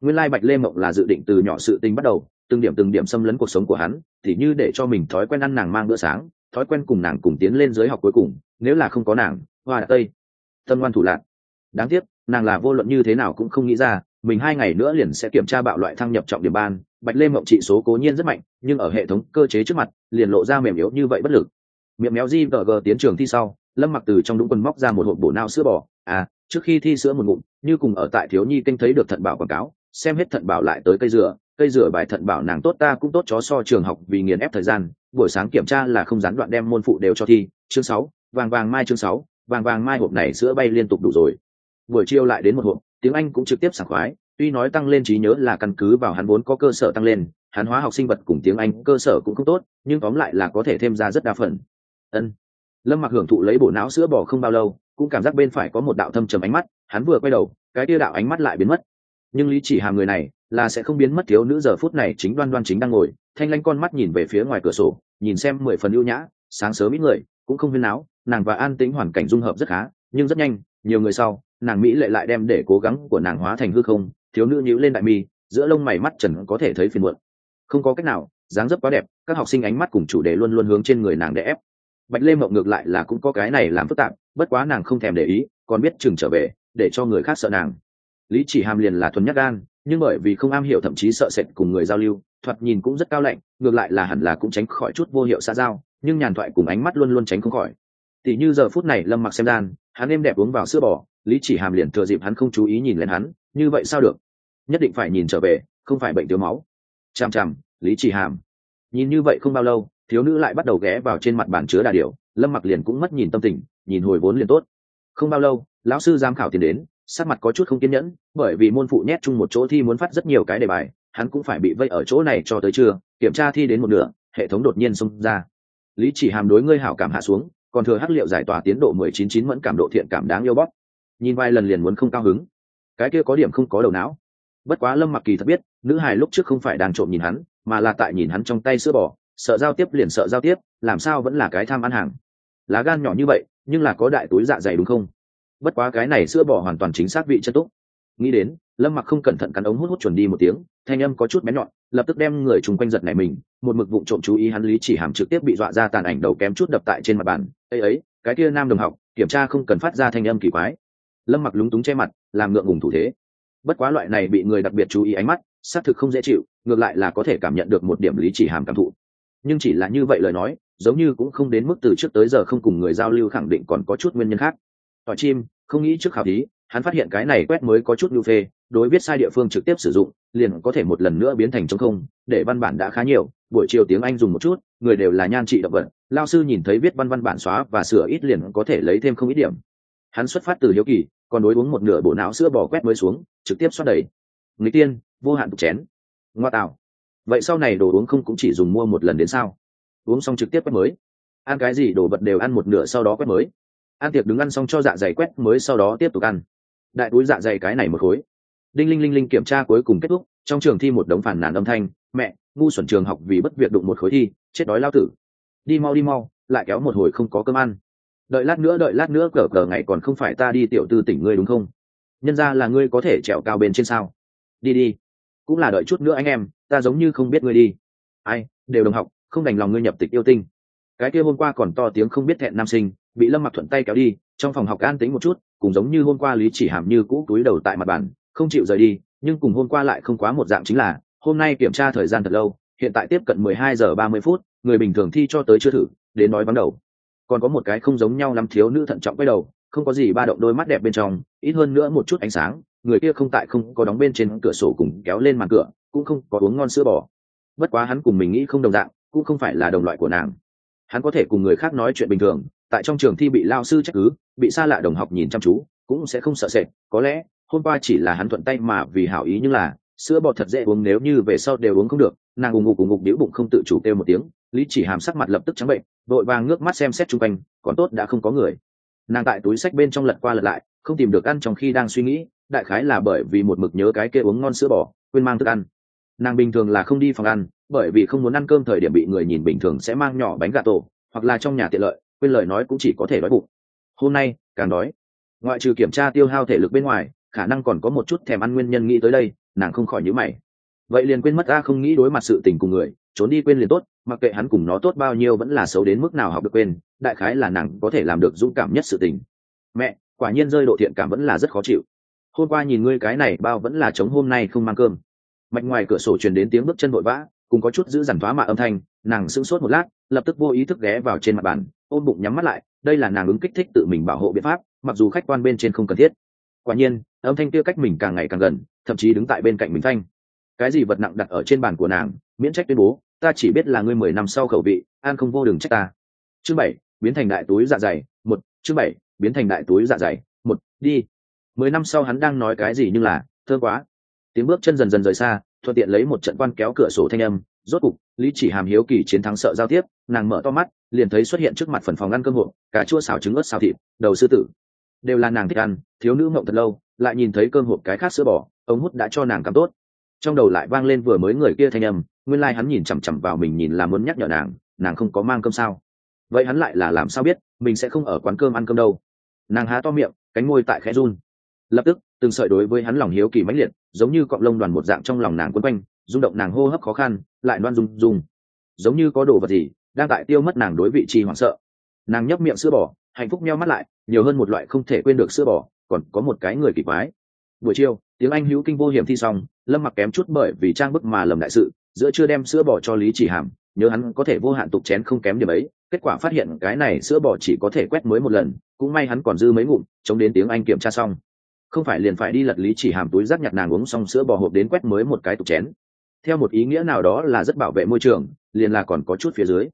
Nguyên lai bạch lê mộng là dự định từ nhỏ sự tình bắt đầu, từng điểm từng điểm xâm lấn cuộc sống của hắn thì như để cho mình thói quen ăn nàng mang bữa sáng, thói quen cùng nàng cùng tiến lên giới học cuối cùng, nếu là không có nàng, hoa tây. Tâm ngoan thủ lạc đáng tiếc, nàng là vô luận như thế nào cũng không nghĩ ra, mình hai ngày nữa liền sẽ kiểm tra bạo loại thăng nhập trọng điểm ban. Bạch lê mộng trị số cố nhiên rất mạnh, nhưng ở hệ thống cơ chế trước mặt, liền lộ ra mềm yếu như vậy bất lực miệng méo di gờ gờ tiến trường thi sau, lâm mặc từ trong đúng quần móc ra một hộp bổ nao sữa bò. À trước khi thi sữa một ngụm, như cùng ở tại thiếu nhi kênh thấy được thận bảo quảng cáo, xem hết thận bảo lại tới cây dừa cây dừa bài thận bảo nàng tốt ta cũng tốt chó so trường học vì nghiền ép thời gian, buổi sáng kiểm tra là không gián đoạn đem môn phụ đều cho thi. Chương sáu, vàng vàng mai chương sáu, vàng vàng mai hộp này sữa bay liên tục đủ rồi. Buổi chiều lại đến một hộp, tiếng anh cũng trực tiếp sảng khoái, tuy nói tăng lên trí nhớ là căn cứ vào hắn vốn có cơ sở tăng lên, hắn hóa học sinh vật cùng tiếng anh cơ sở cũng không tốt, nhưng tóm lại là có thể thêm ra rất đa phần ân. Lâm mặc hưởng thụ lấy bộ não sữa bò không bao lâu, cũng cảm giác bên phải có một đạo thâm trầm ánh mắt, hắn vừa quay đầu, cái tia đạo ánh mắt lại biến mất. Nhưng lý chỉ hàm người này, là sẽ không biến mất thiếu nữ giờ phút này chính đoan đoan chính đang ngồi, thanh lanh con mắt nhìn về phía ngoài cửa sổ, nhìn xem mười phần ưu nhã, sáng sớm ít người, cũng không huyên áo nàng và an tính hoàn cảnh dung hợp rất khá, nhưng rất nhanh, nhiều người sau, nàng mỹ lệ lại đem để cố gắng của nàng hóa thành hư không, thiếu nữ nhíu lên đại mi, giữa lông mày mắt trần có thể thấy phiền muộn. Không có cách nào, dáng dấp quá đẹp, các học sinh ánh mắt cùng chủ đề luôn luôn hướng trên người nàng để ép bạch lê mộng ngược lại là cũng có cái này làm phức tạp, bất quá nàng không thèm để ý, còn biết chừng trở về, để cho người khác sợ nàng. Lý chỉ hàm liền là thuần nhất gan, nhưng bởi vì không am hiểu thậm chí sợ sệt cùng người giao lưu, thoạt nhìn cũng rất cao lạnh, ngược lại là hẳn là cũng tránh khỏi chút vô hiệu xa giao, nhưng nhàn thoại cùng ánh mắt luôn luôn tránh không khỏi. Tỷ như giờ phút này lâm mặc xem đan hắn êm đẹp uống vào sữa bò, lý chỉ hàm liền thừa dịp hắn không chú ý nhìn lên hắn, như vậy sao được? Nhất định phải nhìn trở về, không phải bệnh thiếu máu. Chằm chằm, lý chỉ hàm. Nhìn như vậy không bao lâu thiếu nữ lại bắt đầu ghé vào trên mặt bàn chứa đà điểu, lâm mặc liền cũng mất nhìn tâm tình, nhìn hồi vốn liền tốt. Không bao lâu, lão sư giám khảo tiền đến, sắc mặt có chút không kiên nhẫn, bởi vì môn phụ nhét chung một chỗ thi muốn phát rất nhiều cái đề bài, hắn cũng phải bị vây ở chỗ này cho tới trưa, kiểm tra thi đến một nửa, hệ thống đột nhiên xông ra. Lý chỉ hàm đối ngươi hảo cảm hạ xuống, còn thừa hắc liệu giải tỏa tiến độ mười chín chín mẫn cảm độ thiện cảm đáng yêu bóp. Nhìn vài lần liền muốn không cao hứng. Cái kia có điểm không có đầu não. Bất quá lâm mặc kỳ thật biết, nữ hài lúc trước không phải đang trộm nhìn hắn, mà là tại nhìn hắn trong tay sữa bò sợ giao tiếp liền sợ giao tiếp, làm sao vẫn là cái tham ăn hàng? Lá gan nhỏ như vậy, nhưng là có đại túi dạ dày đúng không? Bất quá cái này sữa bò hoàn toàn chính xác vị chân túc. Nghĩ đến, lâm mặc không cẩn thận cắn ống hút hút chuẩn đi một tiếng, thanh âm có chút bén nhọn, lập tức đem người chung quanh giật này mình, một mực vụ trộm chú ý hắn lý chỉ hàm trực tiếp bị dọa ra tàn ảnh đầu kém chút đập tại trên mặt bàn. Ấy ấy, cái kia nam đồng học, kiểm tra không cần phát ra thanh âm kỳ quái. Lâm mặc lúng túng che mặt, làm ngượng ngùng thủ thế. Bất quá loại này bị người đặc biệt chú ý ánh mắt, xác thực không dễ chịu, ngược lại là có thể cảm nhận được một điểm lý chỉ hàm cảm thụ nhưng chỉ là như vậy lời nói, giống như cũng không đến mức từ trước tới giờ không cùng người giao lưu khẳng định còn có chút nguyên nhân khác. Tỏi chim, không nghĩ trước khảo thí, hắn phát hiện cái này quét mới có chút nhu phê, đối viết sai địa phương trực tiếp sử dụng, liền có thể một lần nữa biến thành trống không, để văn bản đã khá nhiều, buổi chiều tiếng anh dùng một chút, người đều là nhan trị động vật, lao sư nhìn thấy viết văn văn bản xóa và sửa ít liền có thể lấy thêm không ít điểm. Hắn xuất phát từ hiếu kỳ, còn đối uống một nửa bộ não sữa bò quét mới xuống, trực tiếp xoát đầy. Người tiên, vô hạn tục chén. Ngoa tạo vậy sau này đồ uống không cũng chỉ dùng mua một lần đến sao? Uống xong trực tiếp quét mới. Ăn cái gì đồ vật đều ăn một nửa sau đó quét mới. Ăn tiệc đứng ăn xong cho dạ dày quét mới sau đó tiếp tục ăn. Đại túi dạ dày cái này một khối. Đinh linh linh linh kiểm tra cuối cùng kết thúc, trong trường thi một đống phản nàn âm thanh, mẹ, ngu xuẩn trường học vì bất việc đụng một khối thi, chết đói lao tử. Đi mau đi mau, lại kéo một hồi không có cơm ăn. Đợi lát nữa, đợi lát nữa, cờ cờ ngày còn không phải ta đi tiểu tư tỉnh ngươi đúng không? Nhân ra là ngươi có thể trèo cao bên trên sao? Đi đi cũng là đợi chút nữa anh em, ta giống như không biết ngươi đi. Ai, đều đồng học, không đành lòng ngươi nhập tịch yêu tinh. Cái kia hôm qua còn to tiếng không biết thẹn nam sinh, bị lâm mặc thuận tay kéo đi, trong phòng học an tính một chút, cùng giống như hôm qua lý chỉ hàm như cũ túi đầu tại mặt bàn, không chịu rời đi, nhưng cùng hôm qua lại không quá một dạng chính là, hôm nay kiểm tra thời gian thật lâu, hiện tại tiếp cận mười hai giờ ba mươi phút, người bình thường thi cho tới chưa thử, đến nói vắng đầu. Còn có một cái không giống nhau lắm thiếu nữ thận trọng quay đầu, không có gì ba động đôi mắt đẹp bên trong, ít hơn nữa một chút ánh sáng người kia không tại không có đóng bên trên cửa sổ cùng kéo lên màn cửa, cũng không có uống ngon sữa bò. Bất quá hắn cùng mình nghĩ không đồng dạng, cũng không phải là đồng loại của nàng. Hắn có thể cùng người khác nói chuyện bình thường, tại trong trường thi bị lao sư trách cứ, bị xa lạ đồng học nhìn chăm chú, cũng sẽ không sợ sệt. Có lẽ, hôm qua chỉ là hắn thuận tay mà vì hảo ý nhưng là, sữa bò thật dễ uống nếu như về sau đều uống không được, nàng ùng ục ùng ục đĩu bụng không tự chủ kêu một tiếng, lý chỉ hàm sắc mặt lập tức trắng bệnh vội vàng ngước mắt xem xét chung quanh, còn tốt đã không có người. Nàng tại túi sách bên trong lật qua lật lại, không tìm được ăn trong khi đang suy nghĩ đại khái là bởi vì một mực nhớ cái kia uống ngon sữa bò, quên mang thức ăn. Nàng bình thường là không đi phòng ăn, bởi vì không muốn ăn cơm thời điểm bị người nhìn bình thường sẽ mang nhỏ bánh gà tổ, hoặc là trong nhà tiện lợi, quên lời nói cũng chỉ có thể đói bụng. Hôm nay, càng đói. Ngoại trừ kiểm tra tiêu hao thể lực bên ngoài, khả năng còn có một chút thèm ăn nguyên nhân nghĩ tới đây, nàng không khỏi nhữ mày. Vậy liền quên mất ta không nghĩ đối mặt sự tình cùng người, trốn đi quên liền tốt, mặc kệ hắn cùng nó tốt bao nhiêu vẫn là xấu đến mức nào học được quên, đại khái là nàng có thể làm được dũng cảm nhất sự tình. Mẹ, quả nhiên rơi độ thiện cảm vẫn là rất khó chịu hôm qua nhìn ngươi cái này bao vẫn là chống hôm nay không mang cơm. Mạch ngoài cửa sổ truyền đến tiếng bước chân vội vã, cùng có chút giữ giản thoá mạ âm thanh, nàng sững sốt một lát, lập tức vô ý thức ghé vào trên mặt bàn, ôm bụng nhắm mắt lại, đây là nàng ứng kích thích tự mình bảo hộ biện pháp, mặc dù khách quan bên trên không cần thiết. Quả nhiên, âm thanh kia cách mình càng ngày càng gần, thậm chí đứng tại bên cạnh mình thanh cái gì vật nặng đặt ở trên bàn của nàng, miễn trách tuyên bố, ta chỉ biết là ngươi mười năm sau khẩu vị, an không vô đường trách ta. Chương bảy, biến thành đại túi dạ dày, một, chương bảy, biến thành đại túi dạ dày, một, đi mười năm sau hắn đang nói cái gì nhưng là, thơ quá. Tiếng bước chân dần dần rời xa, thuận tiện lấy một trận quan kéo cửa sổ thanh âm. Rốt cục, lý chỉ hàm hiếu kỳ chiến thắng sợ giao tiếp, nàng mở to mắt, liền thấy xuất hiện trước mặt phần phòng ăn cơm hộp cả chua xào trứng ớt xào thịt, đầu sư tử. Đều là nàng thích ăn, thiếu nữ mộng thật lâu, lại nhìn thấy cơm hộp cái khác sữa bò ống hút đã cho nàng cắm tốt. Trong đầu lại vang lên vừa mới người kia thanh âm, nguyên lai、like、hắn nhìn chằm chằm vào mình nhìn là muốn nhắc nhở nàng nàng không có mang cơm sao? Vậy hắn lại là làm sao biết, mình sẽ không ở quán cơm ăn cơm đâu? Nàng há to miệng, cánh môi tại khẽ run lập tức, từng sợi đối với hắn lòng hiếu kỳ mãnh liệt, giống như cọng lông đoàn một dạng trong lòng nàng quấn quanh, rung động nàng hô hấp khó khăn, lại loan rung rung. Giống như có đồ vật gì đang tại tiêu mất nàng đối vị trí hoảng sợ. Nàng nhấp miệng sữa bò, hạnh phúc meo mắt lại, nhiều hơn một loại không thể quên được sữa bò, còn có một cái người kỳ quái. Buổi chiều, tiếng anh hữu kinh vô hiểm thi xong, lâm mặc kém chút bởi vì trang bức mà lầm đại sự, giữa chưa đem sữa bò cho lý chỉ hàm, nhớ hắn có thể vô hạn tục chén không kém điểm ấy, kết quả phát hiện cái này sữa bò chỉ có thể quét mới một lần, cũng may hắn còn dư mấy ngụm, chống đến tiếng anh kiểm tra xong không phải liền phải đi lật lý chỉ hàm túi rác nhặt nàng uống xong sữa bò hộp đến quét mới một cái tục chén. Theo một ý nghĩa nào đó là rất bảo vệ môi trường, liền là còn có chút phía dưới.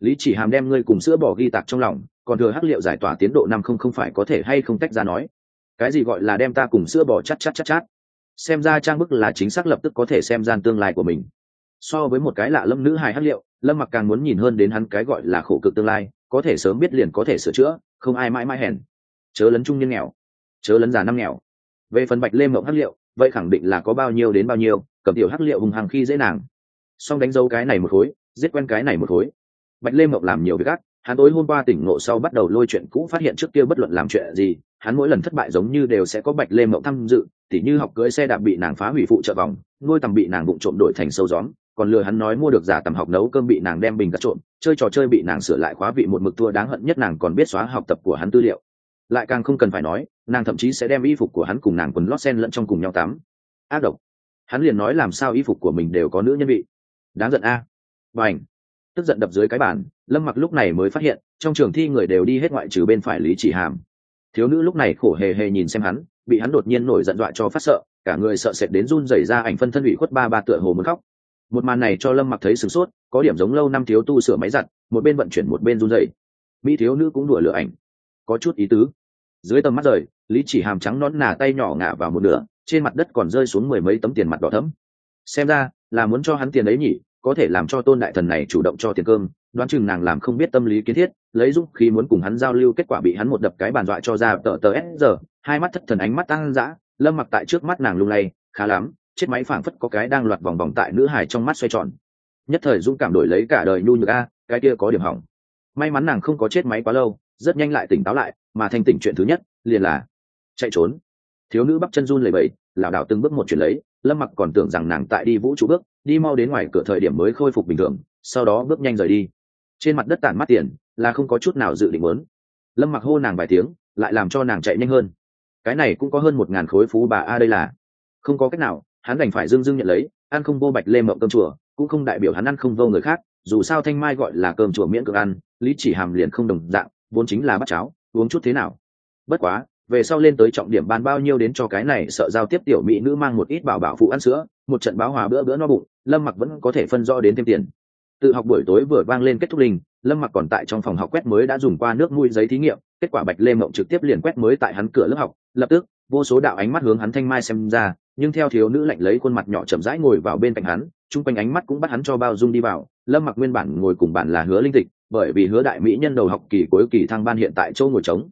Lý chỉ hàm đem ngươi cùng sữa bò ghi tạc trong lòng, còn thừa hắc liệu giải tỏa tiến độ năm không không phải có thể hay không tách ra nói. Cái gì gọi là đem ta cùng sữa bò chắt chắt chắt chắt xem ra trang bức là chính xác lập tức có thể xem gian tương lai của mình. So với một cái lạ lâm nữ hài hắc liệu, lâm mặc càng muốn nhìn hơn đến hắn cái gọi là khổ cực tương lai, có thể sớm biết liền có thể sửa chữa, không ai mãi mãi hèn. Chớ lấn trung nhân nghèo chớ lấn già năm nghèo. Về phần bạch lê mộng hắc liệu, vậy khẳng định là có bao nhiêu đến bao nhiêu, cầm tiểu hắc liệu hùng hàng khi dễ nàng. Xong đánh dấu cái này một khối, giết quen cái này một khối. Bạch lê mộng làm nhiều việc gắt hắn tối hôm qua tỉnh ngộ sau bắt đầu lôi chuyện cũ phát hiện trước kia bất luận làm chuyện gì, hắn mỗi lần thất bại giống như đều sẽ có bạch lê mộng tham dự, tỉ như học cưới xe đạp bị nàng phá hủy phụ trợ vòng, nuôi tầm bị nàng bụng trộm đổi thành sâu gióm, còn lừa hắn nói mua được giả tầm học nấu cơm bị nàng đem bình cắt trộm, chơi trò chơi bị nàng sửa lại khóa vị một mực thua đáng hận nhất nàng còn biết xóa học tập của hắn tư liệu. Lại càng không cần phải nói nàng thậm chí sẽ đem y phục của hắn cùng nàng quần lót sen lẫn trong cùng nhau tắm. Ác độc. Hắn liền nói làm sao y phục của mình đều có nữ nhân vị đáng giận a. À. và ảnh tức giận đập dưới cái bàn, lâm mặc lúc này mới phát hiện, trong trường thi người đều đi hết ngoại trừ bên phải lý chỉ hàm. Thiếu nữ lúc này khổ hề hề nhìn xem hắn, bị hắn đột nhiên nổi giận dọa cho phát sợ, cả người sợ sệt đến run rẩy ra ảnh phân thân ủy khuất ba ba tựa hồ muốn khóc. Một màn này cho lâm mặc thấy sửng sốt, có điểm giống lâu năm thiếu tu sửa máy giặt, một bên vận chuyển một bên run rẩy. Mỹ thiếu nữ cũng đùa lửa ảnh. Có chút ý tứ. Dưới tầm mắt rời lý chỉ hàm trắng nón nà tay nhỏ ngả vào một nửa, trên mặt đất còn rơi xuống mười mấy tấm tiền mặt đỏ thấm xem ra, là muốn cho hắn tiền ấy nhỉ, có thể làm cho tôn đại thần này chủ động cho tiền cơm, đoán chừng nàng làm không biết tâm lý kiến thiết, lấy dũng khi muốn cùng hắn giao lưu kết quả bị hắn một đập cái bàn dọa cho ra tờ tờ s giờ, hai mắt thất thần ánh mắt tăng dã, lâm mặc tại trước mắt nàng lung lay, khá lắm, chết máy phảng phất có cái đang loạt vòng vòng tại nữ hải trong mắt xoay tròn. Nhất thời dũng cảm đổi lấy cả đời nhu nhược a, cái kia có điểm hỏng. May mắn nàng không có chết máy quá lâu, rất nhanh lại tỉnh táo lại, mà thanh tỉnh chuyện thứ nhất, liền là chạy trốn. Thiếu nữ bắp chân run lẩy bẩy, lảo đảo từng bước một chuyển lấy, lâm mặc còn tưởng rằng nàng tại đi vũ trụ bước, đi mau đến ngoài cửa thời điểm mới khôi phục bình thường, sau đó bước nhanh rời đi. Trên mặt đất tản mắt tiền, là không có chút nào dự định muốn. Lâm mặc hô nàng vài tiếng, lại làm cho nàng chạy nhanh hơn. Cái này cũng có hơn một ngàn khối phú bà a đây là. Không có cách nào, hắn đành phải dưng dưng nhận lấy, ăn không vô bạch lê mộng cơm chùa, cũng không đại biểu hắn ăn không vô người khác, dù sao thanh mai gọi là cơm chùa miễn cưỡng ăn, lý chỉ hàm liền không đồng dạng, vốn chính là bắt cháo, uống chút thế nào. Bất quá về sau lên tới trọng điểm ban bao nhiêu đến cho cái này sợ giao tiếp tiểu mỹ nữ mang một ít bảo bảo phụ ăn sữa, một trận báo hòa bữa bữa no bụng, lâm mặc vẫn có thể phân rõ đến thêm tiền. Tự học buổi tối vừa vang lên kết thúc linh lâm mặc còn tại trong phòng học quét mới đã dùng qua nước mũi giấy thí nghiệm, kết quả bạch lê mộng trực tiếp liền quét mới tại hắn cửa lớp học, lập tức, vô số đạo ánh mắt hướng hắn thanh mai xem ra, nhưng theo thiếu nữ lạnh lấy khuôn mặt nhỏ chậm rãi ngồi vào bên cạnh hắn, chung quanh ánh mắt cũng bắt hắn cho bao dung đi vào, lâm mặc nguyên bản ngồi cùng bạn là hứa linh tịch, bởi vì hứa đại mỹ nhân đầu học kỳ cuối kỳ thăng ban hiện tại châu ngồi trống.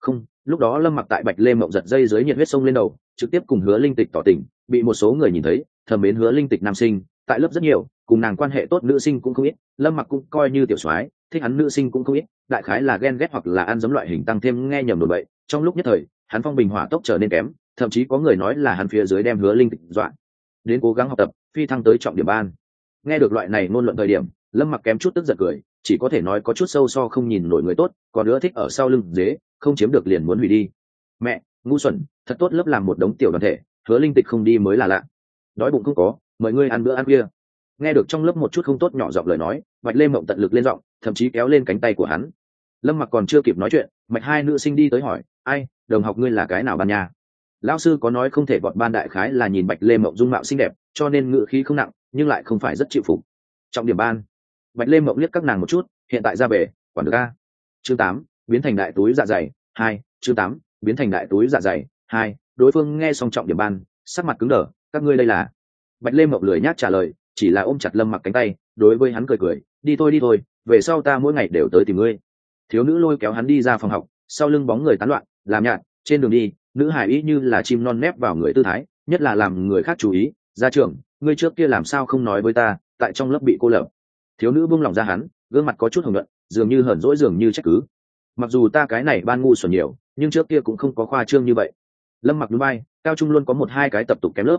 Không lúc đó lâm mặc tại bạch lê mộng giật dây dưới nhiệt huyết sông lên đầu, trực tiếp cùng hứa linh tịch tỏ tình, bị một số người nhìn thấy, thầm mến hứa linh tịch nam sinh, tại lớp rất nhiều, cùng nàng quan hệ tốt nữ sinh cũng không ít, lâm mặc cũng coi như tiểu soái, thích hắn nữ sinh cũng không ít, đại khái là ghen ghét hoặc là ăn giống loại hình tăng thêm nghe nhầm đồn bậy, trong lúc nhất thời, hắn phong bình hỏa tốc trở nên kém, thậm chí có người nói là hắn phía dưới đem hứa linh tịch dọa. Đến cố gắng học tập, phi thăng tới trọng điểm ban. Nghe được loại này ngôn luận thời điểm, lâm mặc kém chút tức giận cười chỉ có thể nói có chút sâu so không nhìn nổi người tốt, còn nữa thích ở sau lưng dế, không chiếm được liền muốn hủy đi. Mẹ, ngu xuẩn, thật tốt lớp làm một đống tiểu đoàn thể, hứa linh tịch không đi mới là lạ. Đói bụng không có, mời ngươi ăn bữa ăn kia. Nghe được trong lớp một chút không tốt nhỏ giọng lời nói, bạch lê mộng tận lực lên giọng, thậm chí kéo lên cánh tay của hắn. Lâm mặc còn chưa kịp nói chuyện, mạch hai nữ sinh đi tới hỏi, ai, đồng học ngươi là cái nào ban nhà lão sư có nói không thể bọn ban đại khái là nhìn bạch lê mộng dung mạo xinh đẹp, cho nên ngự khí không nặng, nhưng lại không phải rất chịu phục. Trọng điểm ban bạch lê mộng liếc các nàng một chút, hiện tại ra về, quản được a? Chương tám, biến thành đại túi dạ dày, hai, chương tám, biến thành đại túi dạ dày, hai, đối phương nghe xong trọng điểm ban, sắc mặt cứng đờ, các ngươi đây là? Bạch lê mộng lười nhác trả lời, chỉ là ôm chặt lâm mặc cánh tay, đối với hắn cười cười, đi thôi đi thôi, về sau ta mỗi ngày đều tới tìm ngươi. Thiếu nữ lôi kéo hắn đi ra phòng học, sau lưng bóng người tán loạn, làm nhạt, trên đường đi, nữ hải ý như là chim non nép vào người tư thái, nhất là làm người khác chú ý ra trường ngươi trước kia làm sao không nói với ta, tại trong lớp bị cô lập? Thiếu nữ buông lòng ra hắn gương mặt có chút hồng luận, dường như hờn dỗi dường như trách cứ. Mặc dù ta cái này ban ngu xuẩn nhiều nhưng trước kia cũng không có khoa trương như vậy. Lâm mặc núi bay cao trung luôn có một hai cái tập tục kém lớp.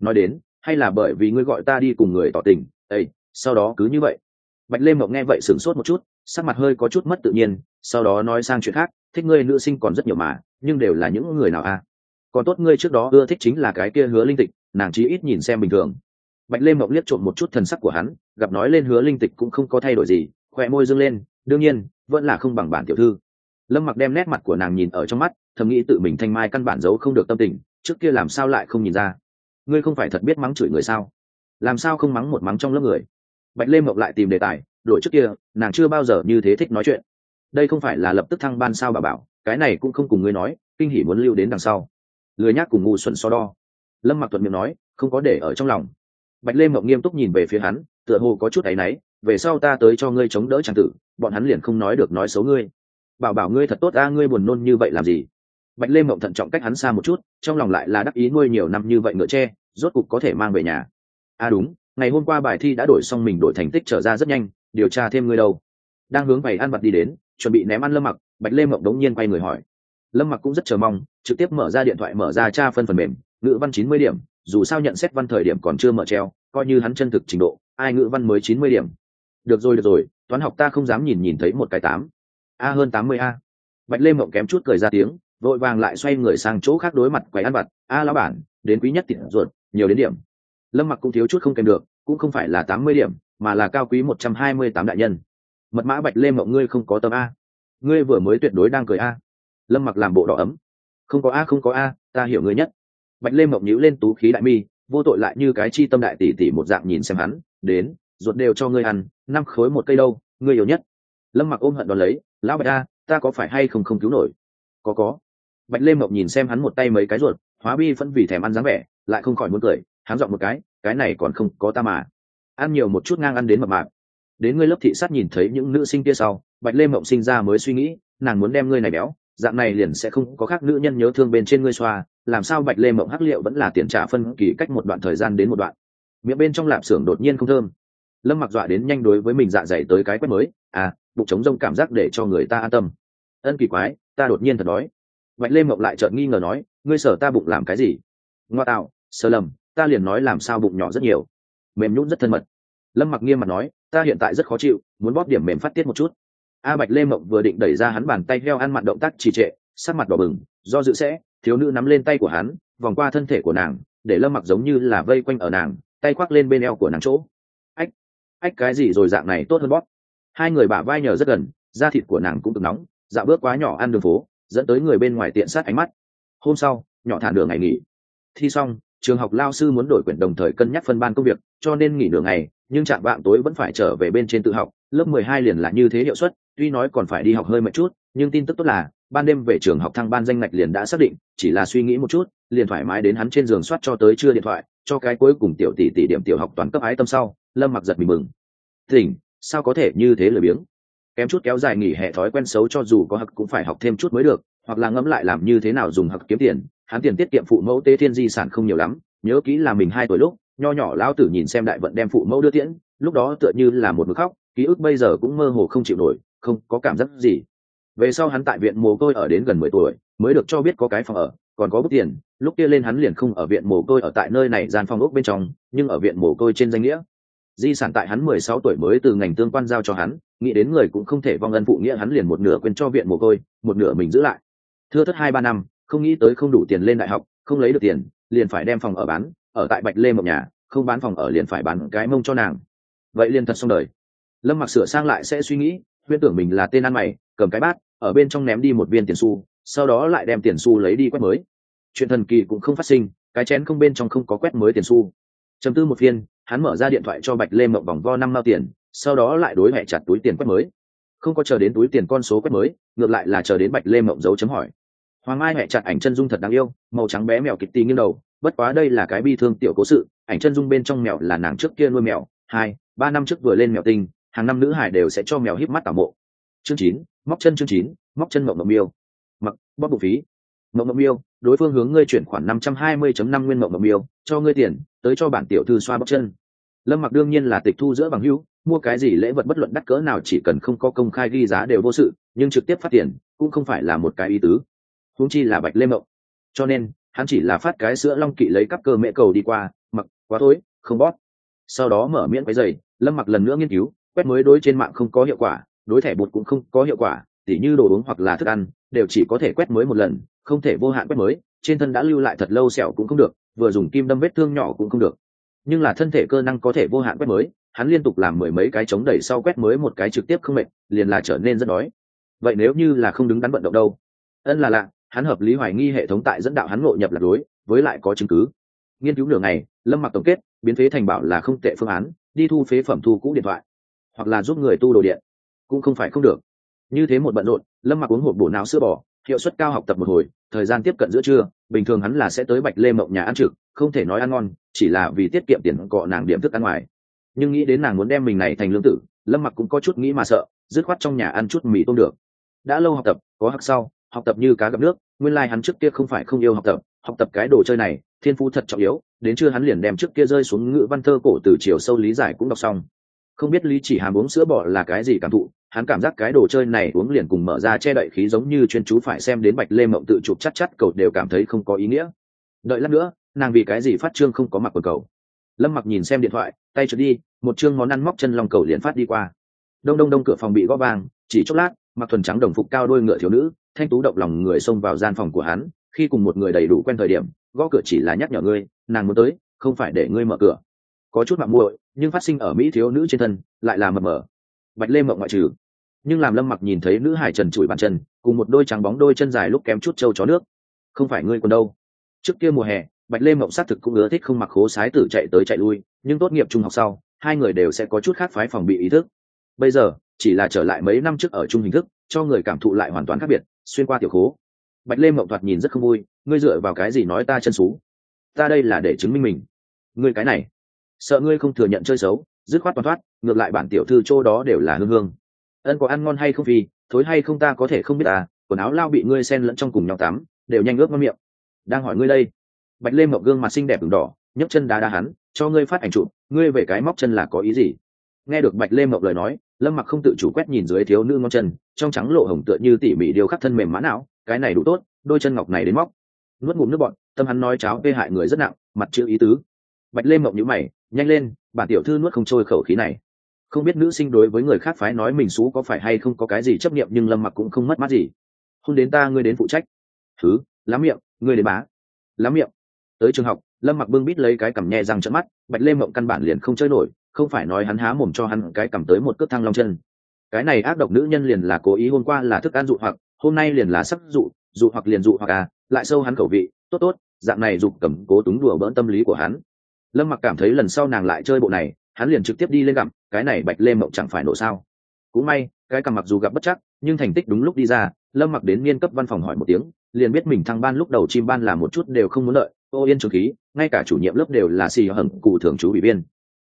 Nói đến hay là bởi vì ngươi gọi ta đi cùng người tỏ tình ây sau đó cứ như vậy. Bạch lê mộng nghe vậy sửng sốt một chút sắc mặt hơi có chút mất tự nhiên sau đó nói sang chuyện khác thích ngươi nữ sinh còn rất nhiều mà nhưng đều là những người nào à? Còn tốt ngươi trước đó ưa thích chính là cái kia hứa linh tịch nàng chí ít nhìn xem bình thường bạch lê mộng liếc trộm một chút thần sắc của hắn, gặp nói lên hứa linh tịch cũng không có thay đổi gì, khỏe môi dâng lên, đương nhiên, vẫn là không bằng bản tiểu thư. Lâm mặc đem nét mặt của nàng nhìn ở trong mắt, thầm nghĩ tự mình thanh mai căn bản giấu không được tâm tình, trước kia làm sao lại không nhìn ra? Ngươi không phải thật biết mắng chửi người sao? Làm sao không mắng một mắng trong lớp người? Bạch lê mộng lại tìm đề tài, đổi trước kia, nàng chưa bao giờ như thế thích nói chuyện. Đây không phải là lập tức thăng ban sao bà bảo, cái này cũng không cùng ngươi nói, kinh hỉ muốn lưu đến đằng sau. Lười nhác cùng ngu xuẩn so đo. Lâm mặc thuận miệng nói, không có để ở trong lòng bạch lê mộng nghiêm túc nhìn về phía hắn, tựa hồ có chút áy náy, về sau ta tới cho ngươi chống đỡ trang tử, bọn hắn liền không nói được nói xấu ngươi. Bảo bảo ngươi thật tốt, a, ngươi buồn nôn như vậy làm gì? Bạch lê mộng thận trọng cách hắn xa một chút, trong lòng lại là đắc ý nuôi nhiều năm như vậy ngựa tre, rốt cục có thể mang về nhà. À đúng, ngày hôm qua bài thi đã đổi xong mình đổi thành tích trở ra rất nhanh, điều tra thêm ngươi đâu. Đang hướng bày ăn vặt đi đến, chuẩn bị ném ăn lâm mặc, bạch lê mộng đống nhiên quay người hỏi. Lâm mặc cũng rất chờ mong, trực tiếp mở ra điện thoại mở ra tra phân phần mềm, ngữ văn chín mươi điểm dù sao nhận xét văn thời điểm còn chưa mở treo, coi như hắn chân thực trình độ, ai ngữ văn mới chín mươi điểm. Được rồi được rồi, toán học ta không dám nhìn nhìn thấy một cái tám. A hơn tám mươi a. Bạch lê mộng kém chút cười ra tiếng, vội vàng lại xoay người sang chỗ khác đối mặt quầy ăn vặt. A lão bản, đến quý nhất tiện ruột, nhiều đến điểm. Lâm mặc cũng thiếu chút không kèm được, cũng không phải là tám mươi điểm, mà là cao quý một trăm hai mươi tám đại nhân. Mật mã bạch lê mộng ngươi không có tấm a. Ngươi vừa mới tuyệt đối đang cười a. Lâm mặc làm bộ đỏ ấm. Không có a, không có a, ta hiểu ngươi nhất bạch lê mộng nhíu lên tú khí đại mi, vô tội lại như cái chi tâm đại tỷ tỷ một dạng nhìn xem hắn, đến, ruột đều cho ngươi ăn, năm khối một cây đâu, ngươi yêu nhất. Lâm mặc ôm hận đón lấy, lão bạch a, ta có phải hay không không cứu nổi? Có có. Bạch lê mộng nhìn xem hắn một tay mấy cái ruột, hóa bi phân vì thèm ăn dáng vẻ, lại không khỏi muốn cười, hắn dọn một cái cái này còn không có ta mà. Ăn nhiều một chút ngang ăn đến mập mạp. Đến ngươi lớp thị sát nhìn thấy những nữ sinh kia sau, bạch lê mộng sinh ra mới suy nghĩ, nàng muốn đem ngươi này béo dạng này liền sẽ không có khác nữ nhân nhớ thương bên trên ngươi xoa, làm sao bạch lê mộng hắc liệu vẫn là tiền trả phân kỳ cách một đoạn thời gian đến một đoạn. Miệng bên trong lạp xưởng đột nhiên không thơm. Lâm mặc dọa đến nhanh đối với mình dạ dày tới cái quét mới à bụng trống rông cảm giác để cho người ta an tâm. Ân kỳ quái, ta đột nhiên thật đói. Bạch lê mộng lại chợt nghi ngờ nói, ngươi sở ta bụng làm cái gì? Ngoa tạo sơ lầm, ta liền nói làm sao bụng nhỏ rất nhiều. Mềm nhún rất thân mật. Lâm mặc nghiêm mặt nói, ta hiện tại rất khó chịu, muốn bóp điểm mềm phát tiết một chút a bạch lê mộng vừa định đẩy ra hắn bàn tay heo ăn mặn động tác trì trệ, sắc mặt đỏ bừng, do dự sẽ, thiếu nữ nắm lên tay của hắn, vòng qua thân thể của nàng, để lâm mặc giống như là vây quanh ở nàng, tay khoác lên bên eo của nàng chỗ. Ách ách cái gì rồi dạng này tốt hơn bóp. Hai người bả vai nhờ rất gần, da thịt của nàng cũng cực nóng dạo bước quá nhỏ ăn đường phố, dẫn tới người bên ngoài tiện sát ánh mắt. Hôm sau, nhỏ thả đường ngày nghỉ. Thi xong, trường học lao sư muốn đổi quyển đồng thời cân nhắc phân ban công việc, cho nên nghỉ nửa ngày, nhưng chạm vạng tối vẫn phải trở về bên trên tự học lớp mười hai liền là như thế hiệu suất, tuy nói còn phải đi học hơi mệt chút, nhưng tin tức tốt là, ban đêm về trường học thăng ban danh ngạch liền đã xác định, chỉ là suy nghĩ một chút, liền thoải mái đến hắn trên giường soát cho tới chưa điện thoại, cho cái cuối cùng tiểu tỷ tỷ điểm tiểu học toàn cấp ái tâm sau, lâm mặc giật mình mừng. Tỉnh, sao có thể như thế lười biếng? Kém chút kéo dài nghỉ hè thói quen xấu cho dù có học cũng phải học thêm chút mới được, hoặc là ngẫm lại làm như thế nào dùng học kiếm tiền, hắn tiền tiết kiệm phụ mẫu tế thiên di sản không nhiều lắm, nhớ kỹ là mình hai tuổi lúc, nho nhỏ lão tử nhìn xem đại vận đem phụ mẫu đưa tiễn, lúc đó tựa như là một mực khóc ký ức bây giờ cũng mơ hồ không chịu nổi, không có cảm giác gì. Về sau hắn tại viện mồ côi ở đến gần mười tuổi, mới được cho biết có cái phòng ở, còn có bút tiền. Lúc kia lên hắn liền không ở viện mồ côi ở tại nơi này gian phòng ốc bên trong, nhưng ở viện mồ côi trên danh nghĩa. Di sản tại hắn mười sáu tuổi mới từ ngành tương quan giao cho hắn, nghĩ đến người cũng không thể vong ân phụ nghĩa hắn liền một nửa quên cho viện mồ côi, một nửa mình giữ lại. Thưa thất hai ba năm, không nghĩ tới không đủ tiền lên đại học, không lấy được tiền, liền phải đem phòng ở bán, ở tại bạch lê mộng nhà, không bán phòng ở liền phải bán cái mông cho nàng. Vậy liền thật xong đời lâm mặc sửa sang lại sẽ suy nghĩ huyên tưởng mình là tên ăn mày, cầm cái bát, ở bên trong ném đi một viên tiền xu, sau đó lại đem tiền xu lấy đi quét mới. Chuyện thần kỳ cũng không phát sinh, cái chén không bên trong không có quét mới tiền xu. Chấm tư một viên hắn mở ra điện thoại cho bạch lê mộng vòng vo năm mao tiền, sau đó lại đối hẹ chặt túi tiền quét mới. Không có chờ đến túi tiền con số quét mới, ngược lại là chờ đến bạch lê mộng dấu chấm hỏi. Hoàng mai hẹ chặt ảnh chân dung thật đáng yêu, màu trắng bé mèo kịch tí nghiêng đầu, bất quá đây là cái bi thương tiểu cố sự, ảnh chân dung bên trong mèo là nàng trước kia nuôi mèo, hai, ba năm trước vừa lên mèo tinh hàng năm nữ hải đều sẽ cho mèo híp mắt tảo mộ. Chương chín, móc chân chương chín, móc chân mộng mộng miêu. Mặc, bóp bụng phí. Mộng mộng miêu, đối phương hướng ngươi chuyển khoản năm trăm hai mươi năm nguyên mộng mộng miêu, cho ngươi tiền, tới cho bản tiểu thư xoa bóp chân. Lâm mặc đương nhiên là tịch thu giữa bằng hữu, mua cái gì lễ vật bất luận đắt cỡ nào chỉ cần không có công khai ghi giá đều vô sự, nhưng trực tiếp phát tiền cũng không phải là một cái ý tứ. Huống chi là bạch lê mộng. Cho nên, hắn chỉ là phát cái sữa long kỵ lấy cắp cơ mẹ cầu đi qua, mặc, quá tối, không bóp. Sau đó mở miễn váy giày lâm mặc lần nữa nghiên cứu quét mới đối trên mạng không có hiệu quả, đối thẻ bột cũng không có hiệu quả, tỉ như đồ uống hoặc là thức ăn, đều chỉ có thể quét mới một lần, không thể vô hạn quét mới, trên thân đã lưu lại thật lâu sẹo cũng không được, vừa dùng kim đâm vết thương nhỏ cũng không được. Nhưng là thân thể cơ năng có thể vô hạn quét mới, hắn liên tục làm mười mấy cái chống đẩy sau quét mới một cái trực tiếp không mệt, liền là trở nên rất đói. Vậy nếu như là không đứng đắn vận động đâu? Ân là lạ, hắn hợp lý hoài nghi hệ thống tại dẫn đạo hắn ngộ nhập lạc đối, với lại có chứng cứ. Nghiên cứu nửa ngày, lâm mặc tổng kết, biến phế thành bảo là không tệ phương án, đi thu phế phẩm thu cũ điện thoại hoặc là giúp người tu đồ điện. Cũng không phải không được. Như thế một bận rộn, lâm mặc uống hộp bổ não sữa bò, hiệu suất cao học tập một hồi, thời gian tiếp cận giữa trưa, bình thường hắn là sẽ tới bạch lê mộng nhà ăn trực, không thể nói ăn ngon, chỉ là vì tiết kiệm tiền cọ nàng điểm thức ăn ngoài. Nhưng nghĩ đến nàng muốn đem mình này thành lương tử, lâm mặc cũng có chút nghĩ mà sợ, dứt khoát trong nhà ăn chút mì tôm được. Đã lâu học tập, có hắc sau, học tập như cá gặp nước, nguyên lai、like、hắn trước kia không phải không yêu học tập học tập cái đồ chơi này, thiên phú thật trọng yếu, đến trưa hắn liền đem trước kia rơi xuống ngữ văn thơ cổ từ chiều sâu lý giải cũng đọc xong không biết lý chỉ hàm uống sữa bò là cái gì cảm thụ, hắn cảm giác cái đồ chơi này uống liền cùng mở ra che đậy khí giống như chuyên chú phải xem đến bạch lê mộng tự chụp chắc chắc cầu đều cảm thấy không có ý nghĩa. Đợi lát nữa, nàng vì cái gì phát trương không có mặc quần cầu? Lâm mặc nhìn xem điện thoại, tay trượt đi, một chương món ăn móc chân lòng cầu liền phát đi qua. Đông đông đông cửa phòng bị gõ vàng chỉ chốc lát, mặc thuần trắng đồng phục cao đôi ngựa thiếu nữ, thanh tú động lòng người xông vào gian phòng của hắn, khi cùng một người đầy đủ quen thời điểm, gõ cửa chỉ là nhắc nhở ngươi, nàng muốn tới, không phải để ngươi mở cửa có chút mạng muội, nhưng phát sinh ở mỹ thiếu nữ trên thân, lại là mập mờ. Bạch lê mộng ngoại trừ. Nhưng làm lâm mặc nhìn thấy nữ hải trần trụi bàn chân, cùng một đôi trắng bóng đôi chân dài lúc kém chút trâu chó nước. Không phải ngươi còn đâu. Trước kia mùa hè, bạch lê mộng xác thực cũng ưa thích không mặc khố sái tử chạy tới chạy lui, nhưng tốt nghiệp trung học sau, hai người đều sẽ có chút khác phái phòng bị ý thức. Bây giờ, chỉ là trở lại mấy năm trước ở chung hình thức, cho người cảm thụ lại hoàn toàn khác biệt, xuyên qua tiểu khố. Bạch lê mộng thoạt nhìn rất không vui, ngươi dựa vào cái gì nói ta chân xú? Ta đây là để chứng minh mình. Ngươi cái này sợ ngươi không thừa nhận chơi xấu, dứt khoát toàn thoát, ngược lại bản tiểu thư chỗ đó đều là hương hương. Ân có ăn ngon hay không vì thối hay không ta có thể không biết à quần áo lao bị ngươi xen lẫn trong cùng nhau tắm, đều nhanh ướt ngon miệng. Đang hỏi ngươi đây, bạch lê mộng gương mặt xinh đẹp đường đỏ, nhấc chân đá đá hắn, cho ngươi phát ảnh chụp, ngươi về cái móc chân là có ý gì? Nghe được bạch lê mộng lời nói, lâm mặc không tự chủ quét nhìn dưới thiếu nữ ngon chân, trong trắng lộ hồng tựa như tỉ mỉ điều khắc thân mềm mã não, cái này đủ tốt, đôi chân ngọc này đến móc. Nuốt ngụm nước bọn tâm hắn nói cháo gây hại người rất nặng, mặt chữ ý tứ bạch lê mộng nhữ mày, nhanh lên, bản tiểu thư nuốt không trôi khẩu khí này. Không biết nữ sinh đối với người khác phái nói mình xú có phải hay không có cái gì chấp niệm nhưng lâm mặc cũng không mất mát gì. Hôn đến ta, ngươi đến phụ trách. Thứ, lắm miệng, ngươi đến bá. Lắm miệng. Tới trường học, lâm mặc bưng bít lấy cái cằm nhẹ răng trận mắt, bạch lê mộng căn bản liền không chơi nổi, không phải nói hắn há mồm cho hắn cái cằm tới một cước thăng long chân. Cái này ác độc nữ nhân liền là cố ý hôm qua là thức ăn dụ hoặc, hôm nay liền là sắc dụ dụ hoặc liền dụ hoặc à lại sâu hắn khẩu vị, tốt tốt, dạng này dục cầm cố túng đùa bỡn tâm lý của hắn lâm mặc cảm thấy lần sau nàng lại chơi bộ này, hắn liền trực tiếp đi lên gặm, cái này bạch lê mộng chẳng phải nổ sao. Cũng may, cái cằm mặc dù gặp bất chắc, nhưng thành tích đúng lúc đi ra, lâm mặc đến niên cấp văn phòng hỏi một tiếng, liền biết mình thăng ban lúc đầu chim ban là một chút đều không muốn lợi, ô yên trường khí, ngay cả chủ nhiệm lớp đều là xì hận cụ thường chú ủy viên.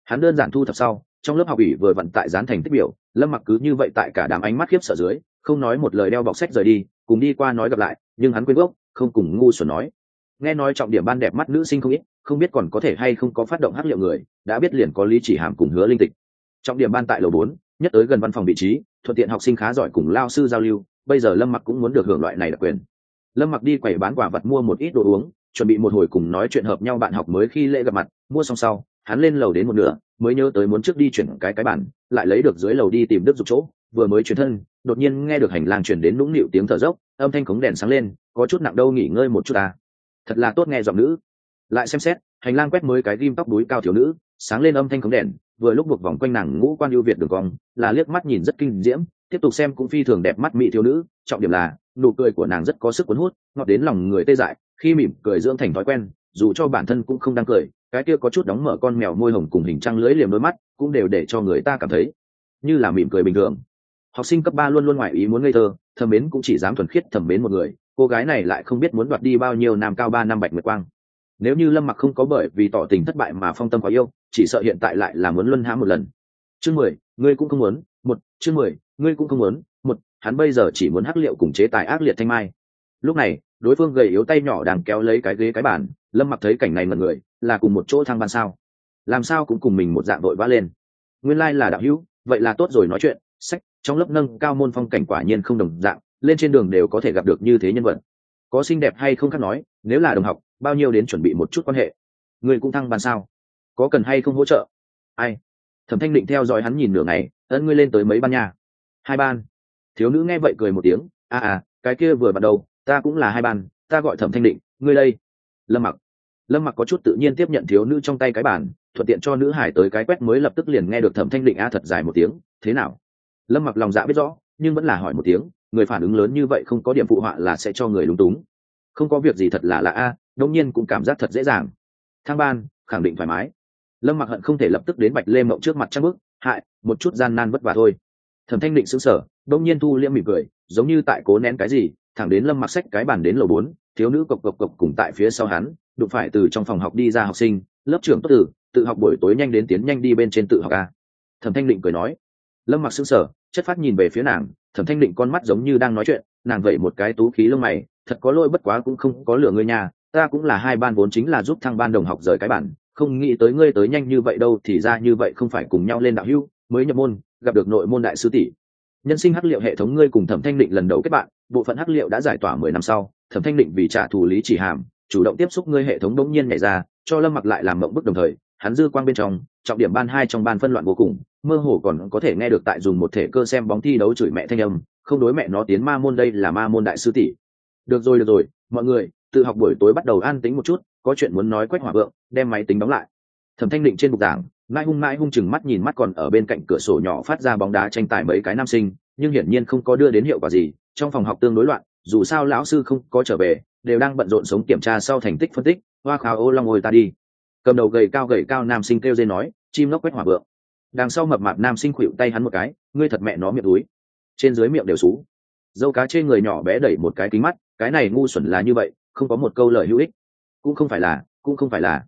Hắn đơn giản thu thập sau, trong lớp học ủy vừa vận tại dán thành tích biểu, lâm mặc cứ như vậy tại cả đám ánh mắt khiếp sợ dưới, không nói một lời đeo bọc sách rời đi, cùng đi qua nói gặp lại, nhưng hắn quên gốc, không cùng ngu xuẩn nói nghe nói trọng điểm ban đẹp mắt nữ sinh không ít, không biết còn có thể hay không có phát động hắc liệu người, đã biết liền có lý chỉ hàm cùng hứa linh tịch trọng điểm ban tại lầu bốn, nhất tới gần văn phòng vị trí, thuận tiện học sinh khá giỏi cùng lao sư giao lưu, bây giờ lâm mặc cũng muốn được hưởng loại này đặc quyền lâm mặc đi quầy bán quả vật mua một ít đồ uống, chuẩn bị một hồi cùng nói chuyện hợp nhau bạn học mới khi lễ gặp mặt, mua xong sau, hắn lên lầu đến một nửa, mới nhớ tới muốn trước đi chuyển cái cái bản lại lấy được dưới lầu đi tìm đức dục chỗ, vừa mới chuyển thân, đột nhiên nghe được hành lang chuyển đến nũng nịu tiếng thở dốc, âm thanh khống đèn sáng lên, có chút nặng đâu nghỉ ngơi một chút à thật là tốt nghe giọng nữ. Lại xem xét, hành lang quét mới cái ghim tóc đuối cao thiếu nữ, sáng lên âm thanh khống đèn, vừa lúc buộc vòng quanh nàng ngũ quan ưu việt đường cong, là liếc mắt nhìn rất kinh diễm, tiếp tục xem cũng phi thường đẹp mắt mỹ thiếu nữ, trọng điểm là, nụ cười của nàng rất có sức cuốn hút, ngọt đến lòng người tê dại, khi mỉm cười dưỡng thành thói quen, dù cho bản thân cũng không đang cười, cái kia có chút đóng mở con mèo môi hồng cùng hình trăng lưỡi liềm đôi mắt, cũng đều để cho người ta cảm thấy như là mỉm cười bình thường. Học sinh cấp ba luôn luôn ngoại ý muốn ngây thơ, thầm mến cũng chỉ dám thuần khiết thầm mến một người cô gái này lại không biết muốn đoạt đi bao nhiêu nam cao ba năm bạch nguyệt quang. Nếu như lâm mặc không có bởi vì tỏ tình thất bại mà phong tâm có yêu, chỉ sợ hiện tại lại là muốn luân hãm một lần. Chương mười, ngươi cũng không muốn, một, chương mười, ngươi cũng không muốn, một, hắn bây giờ chỉ muốn hắc liệu cùng chế tài ác liệt thanh mai. Lúc này, đối phương gầy yếu tay nhỏ đang kéo lấy cái ghế cái bàn, lâm mặc thấy cảnh này mật người, là cùng một chỗ thang ban sao. Làm sao cũng cùng mình một dạng đội vã lên. Nguyên lai、like、là đạo hữu, vậy là tốt rồi nói chuyện, sách, trong lớp nâng cao môn phong cảnh quả nhiên không đồng dạng lên trên đường đều có thể gặp được như thế nhân vật. Có xinh đẹp hay không khác nói, nếu là đồng học, bao nhiêu đến chuẩn bị một chút quan hệ. Người cũng thăng bàn sao? Có cần hay không hỗ trợ? Ai? Thẩm thanh định theo dõi hắn nhìn nửa ngày ấn ngươi lên tới mấy ban nha? Hai ban. Thiếu nữ nghe vậy cười một tiếng à à cái kia vừa bắt đầu, ta cũng là hai ban, ta gọi thẩm thanh định, ngươi đây. Lâm mặc. Lâm mặc có chút tự nhiên tiếp nhận thiếu nữ trong tay cái bản thuận tiện cho nữ hải tới cái quét mới lập tức liền nghe được thẩm thanh định a thật dài một tiếng, thế nào? Lâm mặc lòng dạ biết rõ, nhưng vẫn là hỏi một tiếng người phản ứng lớn như vậy không có điểm phụ họa là sẽ cho người lúng túng. Không có việc gì thật là lạ a, đông nhiên cũng cảm giác thật dễ dàng. Thang ban, khẳng định thoải mái. Lâm mặc hận không thể lập tức đến bạch lê mộng trước mặt trang bức hại, một chút gian nan vất vả thôi. Thẩm thanh định xứng sở đông nhiên thu liễm mỉm cười, giống như tại cố nén cái gì, thẳng đến lâm mặc sách cái bàn đến lầu bốn, thiếu nữ cộc cộc cộc cùng tại phía sau hắn, đụng phải từ trong phòng học đi ra học sinh, lớp trưởng tốt tử, tự học buổi tối nhanh đến tiến nhanh đi bên trên tự học a. Thẩm thanh định cười nói. Lâm mặc xứng sở chất phát nhìn về phía nàng, thẩm thanh định con mắt giống như đang nói chuyện, nàng vậy một cái tú khí lông mày, thật có lỗi bất quá cũng không có lửa ngươi nhà ta cũng là hai ban vốn chính là giúp thăng ban đồng học rời cái bản, không nghĩ tới ngươi tới nhanh như vậy đâu, thì ra như vậy không phải cùng nhau lên đạo hưu mới nhập môn, gặp được nội môn đại sư tỷ. Nhân sinh hắc liệu hệ thống ngươi cùng thẩm thanh định lần đầu kết bạn, bộ phận hắc liệu đã giải tỏa mười năm sau, thẩm thanh định vì trả thù lý chỉ hàm, chủ động tiếp xúc ngươi hệ thống đống nhiên nhảy ra, cho lâm mặc lại làm mộng bức đồng thời hắn dư quang bên trong, trọng điểm ban hai trong ban phân loạn vô cùng, mơ hồ còn có thể nghe được tại dùng một thể cơ xem bóng thi đấu chửi mẹ thanh âm, không đối mẹ nó tiến ma môn đây là ma môn đại sư tỷ. Được rồi được rồi, mọi người, tự học buổi tối bắt đầu an tính một chút, có chuyện muốn nói quách hỏa vượng, đem máy tính đóng lại. Thẩm thanh định trên bục giảng, mãi hung mãi hung chừng mắt nhìn mắt còn ở bên cạnh cửa sổ nhỏ phát ra bóng đá tranh tài mấy cái nam sinh, nhưng hiển nhiên không có đưa đến hiệu quả gì, trong phòng học tương đối loạn, dù sao lão sư không có trở về, đều đang bận rộn sống kiểm tra sau thành tích phân tích, hoa khao ô long ôi ta đi cầm đầu gầy cao gầy cao nam sinh kêu dây nói, chim lóc quét hỏa vượng. Đằng sau mập mạp nam sinh khuỵu tay hắn một cái, ngươi thật mẹ nó miệng túi. Trên dưới miệng đều xú. Dâu cá trên người nhỏ bé đẩy một cái kính mắt, cái này ngu xuẩn là như vậy, không có một câu lời hữu ích. Cũng không phải là, cũng không phải là.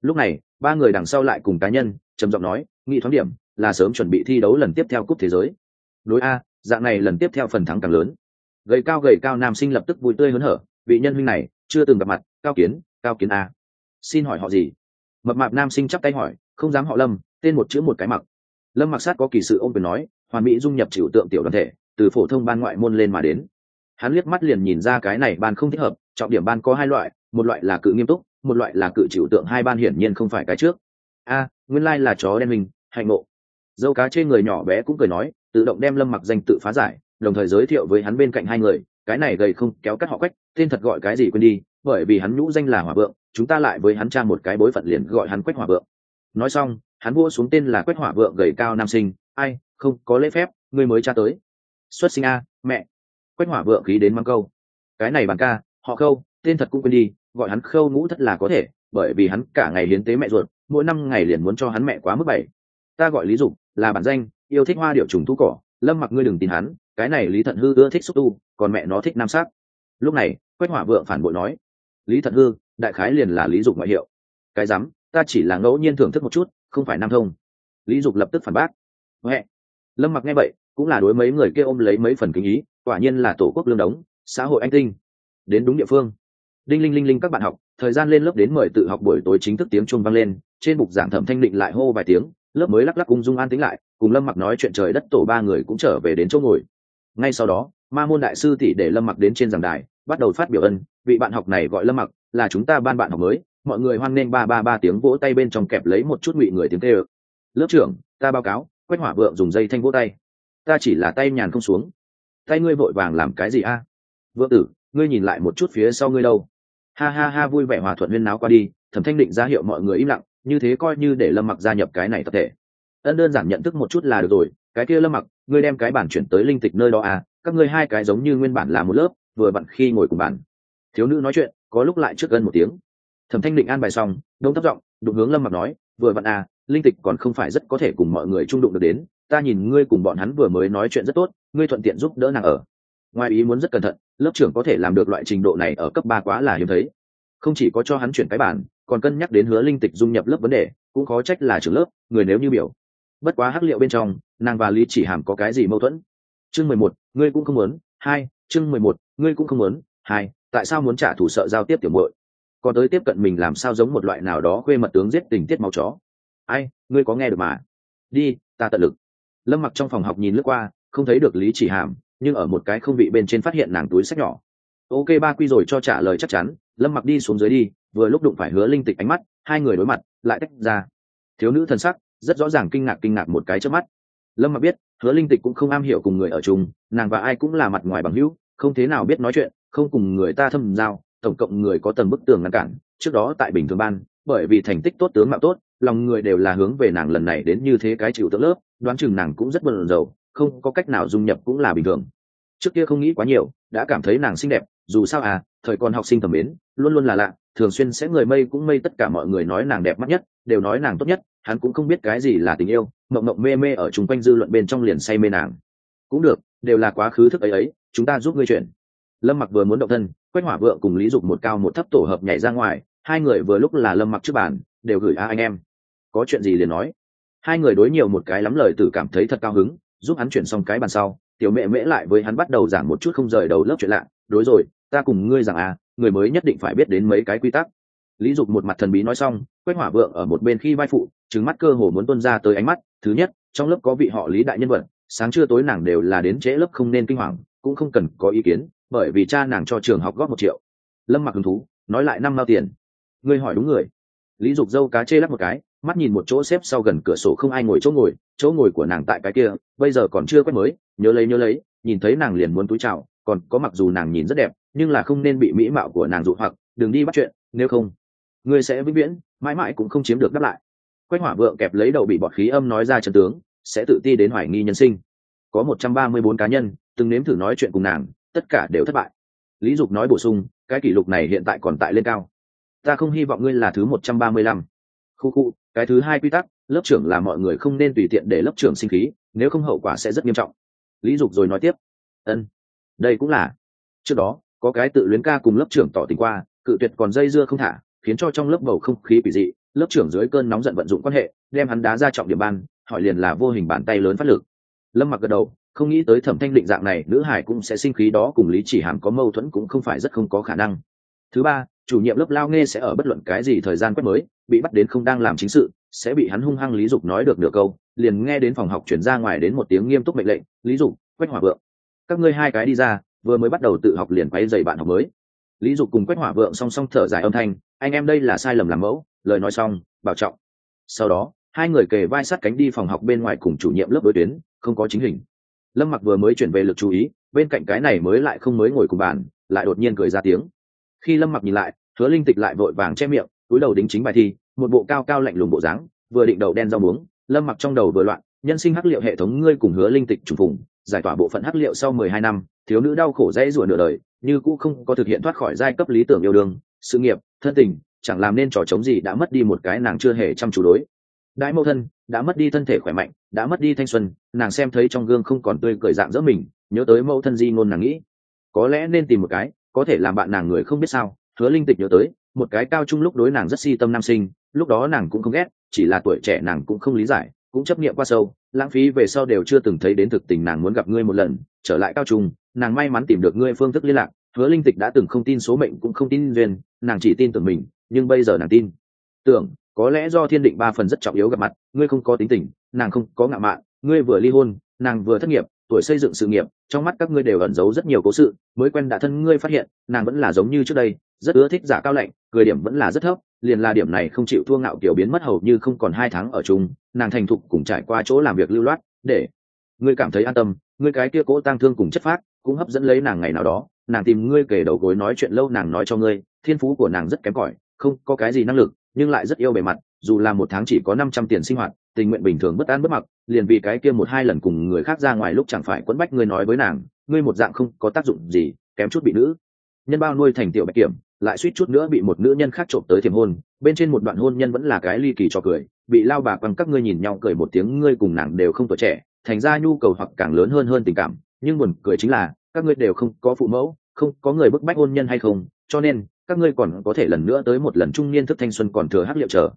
Lúc này, ba người đằng sau lại cùng cá nhân, trầm giọng nói, nghị thoáng điểm, là sớm chuẩn bị thi đấu lần tiếp theo cúp thế giới. Đối a, dạng này lần tiếp theo phần thắng càng lớn. Gầy cao gầy cao nam sinh lập tức vui tươi hớn hở, vị nhân huynh này, chưa từng gặp mặt, cao kiến cao kiến a. Xin hỏi họ gì? Mập mạp nam sinh chắp tay hỏi, không dám họ lâm, tên một chữ một cái mặc. Lâm mặc sát có kỳ sự ông quyền nói, hoàn mỹ dung nhập trừu tượng tiểu đoàn thể, từ phổ thông ban ngoại môn lên mà đến. Hắn liếc mắt liền nhìn ra cái này ban không thích hợp, trọng điểm ban có hai loại, một loại là cự nghiêm túc, một loại là cự trừu tượng hai ban hiển nhiên không phải cái trước. A, nguyên lai là chó đen mình, hạnh ngộ. Dâu cá trên người nhỏ bé cũng cười nói, tự động đem lâm mặc danh tự phá giải, đồng thời giới thiệu với hắn bên cạnh hai người cái này gầy không kéo cắt họ quách, tên thật gọi cái gì quên đi, bởi vì hắn nhũ danh là hỏa vượng, chúng ta lại với hắn cha một cái bối phận liền gọi hắn quách hỏa vượng. Nói xong, hắn vua xuống tên là quách hỏa vượng gầy cao nam sinh, ai, không có lễ phép, ngươi mới tra tới. Xuất sinh a, mẹ. Quách hỏa vượng khí đến mang câu. Cái này bàn ca, họ khâu, tên thật cũng quên đi, gọi hắn khâu ngũ thất là có thể, bởi vì hắn cả ngày hiến tế mẹ ruột, mỗi năm ngày liền muốn cho hắn mẹ quá mức bảy. Ta gọi lý dục, là bản danh, yêu thích hoa điệu trùng thu cỏ, lâm mặc ngươi đừng tin hắn cái này lý thận hư ưa thích xúc tu, còn mẹ nó thích nam sắc. Lúc này, quách hỏa vượng phản bội nói, lý thận hư, đại khái liền là lý dục ngoại hiệu. Cái rắm, ta chỉ là ngẫu nhiên thưởng thức một chút, không phải nam thông. Lý dục lập tức phản bác huệ lâm mặc nghe vậy, cũng là đối mấy người kia ôm lấy mấy phần kinh ý, quả nhiên là tổ quốc lương đống, xã hội anh tinh. Đến đúng địa phương. Đinh linh linh linh các bạn học, thời gian lên lớp đến mời tự học buổi tối chính thức tiếng chuông vang lên, trên bục giảng thẩm thanh định lại hô vài tiếng, lớp mới lắc lắc ung dung an tính lại, cùng lâm mặc nói chuyện trời đất tổ ba người cũng trở về đến chỗ ngồi ngay sau đó, ma môn đại sư tỷ để lâm mặc đến trên giảng đài, bắt đầu phát biểu ân, vị bạn học này gọi lâm mặc, là chúng ta ban bạn học mới, mọi người hoan nghênh ba ba ba tiếng vỗ tay bên trong kẹp lấy một chút ngụy người tiếng tê ơ lớp trưởng, ta báo cáo, quách hỏa vượng dùng dây thanh vỗ tay. Ta chỉ là tay nhàn không xuống. Tay ngươi vội vàng làm cái gì a? Vượng tử, ngươi nhìn lại một chút phía sau ngươi đâu. Ha ha ha, vui vẻ hòa thuận huyên náo qua đi, thẩm thanh định ra hiệu mọi người im lặng, như thế coi như để lâm mặc gia nhập cái này tập thể ân đơn giản nhận thức một chút là được rồi, cái kia lâm mặc, ngươi đem cái bản chuyển tới linh tịch nơi đó à các ngươi hai cái giống như nguyên bản là một lớp, vừa bận khi ngồi cùng bản thiếu nữ nói chuyện, có lúc lại trước gần một tiếng. Thẩm thanh định an bài xong, đông thấp giọng, đụng hướng lâm mặc nói, vừa bận à linh tịch còn không phải rất có thể cùng mọi người trung đụng được đến, ta nhìn ngươi cùng bọn hắn vừa mới nói chuyện rất tốt, ngươi thuận tiện giúp đỡ nàng ở. Ngoài ý muốn rất cẩn thận, lớp trưởng có thể làm được loại trình độ này ở cấp ba quá là hiếm thấy. Không chỉ có cho hắn chuyển cái bản, còn cân nhắc đến hứa linh tịch dung nhập lớp vấn đề, cũng khó trách là trưởng lớp, người nếu như biểu bất quá hắc liệu bên trong, nàng và lý chỉ hàm có cái gì mâu thuẫn? Chương mười một, ngươi cũng không muốn. Hai, chương mười một, ngươi cũng không muốn. Hai, tại sao muốn trả thù sợ giao tiếp tiểu muội? Còn tới tiếp cận mình làm sao giống một loại nào đó khuê mật tướng giết tình tiết máu chó? Ai, ngươi có nghe được mà? Đi, ta tận lực. Lâm mặc trong phòng học nhìn lướt qua, không thấy được lý chỉ hàm, nhưng ở một cái không vị bên trên phát hiện nàng túi sách nhỏ. Ok, ba quy rồi cho trả lời chắc chắn. Lâm mặc đi xuống dưới đi, vừa lúc đụng phải hứa linh tịch ánh mắt, hai người đối mặt, lại tách ra. Thiếu nữ thần sắc rất rõ ràng kinh ngạc kinh ngạc một cái trước mắt. Lâm mặc biết, hứa linh tịch cũng không am hiểu cùng người ở chung, nàng và ai cũng là mặt ngoài bằng hữu, không thế nào biết nói chuyện, không cùng người ta thâm giao, tổng cộng người có tầng bức tường ngăn cản, trước đó tại bình thường ban, bởi vì thành tích tốt, tướng mạo tốt, lòng người đều là hướng về nàng lần này đến như thế cái chịu tượng lớp, đoán chừng nàng cũng rất bận rầu không có cách nào dung nhập cũng là bình thường. Trước kia không nghĩ quá nhiều, đã cảm thấy nàng xinh đẹp, dù sao à thời còn học sinh thẩm mến, luôn luôn là lạ, thường xuyên sẽ người mây cũng mây tất cả mọi người nói nàng đẹp mắt nhất, đều nói nàng tốt nhất hắn cũng không biết cái gì là tình yêu, mộng mộng mê mê ở chung quanh dư luận bên trong liền say mê nàng. Cũng được, đều là quá khứ thức ấy ấy, chúng ta giúp ngươi chuyển. Lâm mặc vừa muốn động thân, quách hỏa vượng cùng lý dục một cao một thấp tổ hợp nhảy ra ngoài, hai người vừa lúc là lâm mặc trước bàn, đều gửi a anh em. Có chuyện gì liền nói. Hai người đối nhiều một cái lắm lời tử cảm thấy thật cao hứng, giúp hắn chuyển xong cái bàn sau, tiểu mẹ mễ lại với hắn bắt đầu giảng một chút không rời đầu lớp chuyện lạ. Đối rồi, ta cùng ngươi rằng à người mới nhất định phải biết đến mấy cái quy tắc. Lý dục một mặt thần bí nói xong, quách hỏa vượng ở một bên khi vai phụ trứng mắt cơ hồ muốn tuân ra tới ánh mắt, thứ nhất, trong lớp có vị họ lý đại nhân vật, sáng trưa tối nàng đều là đến trễ lớp không nên kinh hoàng, cũng không cần có ý kiến, bởi vì cha nàng cho trường học góp một triệu. Lâm mặc hứng thú, nói lại năm mao tiền. Ngươi hỏi đúng người. Lý dục dâu cá chê lắp một cái, mắt nhìn một chỗ xếp sau gần cửa sổ không ai ngồi chỗ ngồi chỗ ngồi của nàng tại cái kia, bây giờ còn chưa quét mới, nhớ lấy nhớ lấy, nhìn thấy nàng liền muốn túi chào, còn có mặc dù nàng nhìn rất đẹp, nhưng là không nên bị mỹ mạo của nàng dụ hoặc, đừng đi bắt chuyện, nếu không, ngươi sẽ vĩnh viễn, mãi mãi cũng không chiếm được đáp lại quách hỏa vượng kẹp lấy đầu bị bọt khí âm nói ra chân tướng, sẽ tự ti đến hoài nghi nhân sinh. Có một trăm ba mươi bốn cá nhân, từng nếm thử nói chuyện cùng nàng, tất cả đều thất bại. Lý dục nói bổ sung, cái kỷ lục này hiện tại còn tại lên cao. Ta không hy vọng ngươi là thứ một trăm ba mươi lăm. Khu khu, cái thứ hai quy tắc, lớp trưởng là mọi người không nên tùy tiện để lớp trưởng sinh khí, nếu không hậu quả sẽ rất nghiêm trọng. Lý dục rồi nói tiếp. Ân, đây cũng là. Trước đó, có cái tự luyến ca cùng lớp trưởng tỏ tình qua, cự tuyệt còn dây dưa không thả, khiến cho trong lớp bầu không khí quỷ dị lớp trưởng dưới cơn nóng giận vận dụng quan hệ, đem hắn đá ra trọng điểm ban, hỏi liền là vô hình bàn tay lớn phát lực. Lâm mặc gật đầu, không nghĩ tới thẩm thanh định dạng này, nữ hải cũng sẽ sinh khí đó cùng lý chỉ hàm có mâu thuẫn cũng không phải rất không có khả năng. Thứ ba, chủ nhiệm lớp lao nghe sẽ ở bất luận cái gì thời gian quét mới, bị bắt đến không đang làm chính sự, sẽ bị hắn hung hăng lý dục nói được nửa câu, liền nghe đến phòng học chuyển ra ngoài đến một tiếng nghiêm túc mệnh lệnh, lý dục, quét hỏa vượng. Các ngươi hai cái đi ra, vừa mới bắt đầu tự học liền quay dày bạn học mới. Lý dục cùng quét hỏa vượng song song thở dài âm thanh, anh em đây là sai lầm làm mẫu lời nói xong, bảo trọng. Sau đó, hai người kề vai sát cánh đi phòng học bên ngoài cùng chủ nhiệm lớp đối tuyến, không có chính hình. Lâm mặc vừa mới chuyển về lực chú ý, bên cạnh cái này mới lại không mới ngồi cùng bàn, lại đột nhiên cười ra tiếng. Khi lâm mặc nhìn lại, hứa linh tịch lại vội vàng che miệng, túi đầu đính chính bài thi, một bộ cao cao lạnh lùng bộ dáng, vừa định đầu đen rau muống, lâm mặc trong đầu vừa loạn, nhân sinh hắc liệu hệ thống ngươi cùng hứa linh tịch trùng phùng, giải tỏa bộ phận hắc liệu sau mười hai năm, thiếu nữ đau khổ dễ rủa nửa đời, như cũ không có thực hiện thoát khỏi giai cấp lý tưởng yêu đương, sự nghiệp, thân tình chẳng làm nên trò chống gì đã mất đi một cái nàng chưa hề chăm chú đối. Đãi mẫu thân, đã mất đi thân thể khỏe mạnh, đã mất đi thanh xuân, nàng xem thấy trong gương không còn tươi cười dạng dỡ mình, nhớ tới mẫu thân di ngôn nàng nghĩ. Có lẽ nên tìm một cái, có thể làm bạn nàng người không biết sao, hứa linh tịch nhớ tới, một cái cao trung lúc đối nàng rất si tâm nam sinh, lúc đó nàng cũng không ghét, chỉ là tuổi trẻ nàng cũng không lý giải, cũng chấp nghiệm qua sâu, lãng phí về sau đều chưa từng thấy đến thực tình nàng muốn gặp ngươi một lần, trở lại cao trung, nàng may mắn tìm được ngươi phương thức liên lạc. Hứa linh tịch đã từng không tin số mệnh cũng không tin duyên, nàng chỉ tin tưởng mình nhưng bây giờ nàng tin. Tưởng, có lẽ do thiên định ba phần rất trọng yếu gặp mặt, ngươi không có tính tình, nàng không có ngạo mạn, ngươi vừa ly hôn, nàng vừa thất nghiệp, tuổi xây dựng sự nghiệp, trong mắt các ngươi đều ẩn giấu rất nhiều cố sự, mới quen đã thân ngươi phát hiện, nàng vẫn là giống như trước đây, rất ưa thích giả cao lạnh, cười điểm vẫn là rất thấp, liền là điểm này không chịu thua ngạo kiểu biến mất hầu như không còn hai tháng ở chung, nàng thành thục cùng trải qua chỗ làm việc lưu loát, để ngươi cảm thấy an tâm, ngươi cái kia cố tang thương cùng chất phác, cũng hấp dẫn lấy nàng ngày nào đó, nàng tìm ngươi kể đầu gối nói chuyện lâu nàng nói cho ngươi, thiên phú của nàng rất kém cỏi không có cái gì năng lực, nhưng lại rất yêu bề mặt, dù là một tháng chỉ có năm trăm tiền sinh hoạt, tình nguyện bình thường bất an bất mặc, liền vì cái kia một hai lần cùng người khác ra ngoài lúc chẳng phải quẫn bách ngươi nói với nàng, ngươi một dạng không có tác dụng gì, kém chút bị nữ. Nhân bao nuôi thành tiểu bạch kiểm, lại suýt chút nữa bị một nữ nhân khác trộm tới thiềm hôn, bên trên một đoạn hôn nhân vẫn là cái ly kỳ cho cười, bị lao bà bằng các ngươi nhìn nhau cười một tiếng, ngươi cùng nàng đều không tuổi trẻ, thành ra nhu cầu hoặc càng lớn hơn hơn tình cảm, nhưng buồn cười chính là, các ngươi đều không có phụ mẫu, không có người bức bách hôn nhân hay không, cho nên các ngươi còn có thể lần nữa tới một lần trung niên thức thanh xuân còn thừa hắc liệu chờ.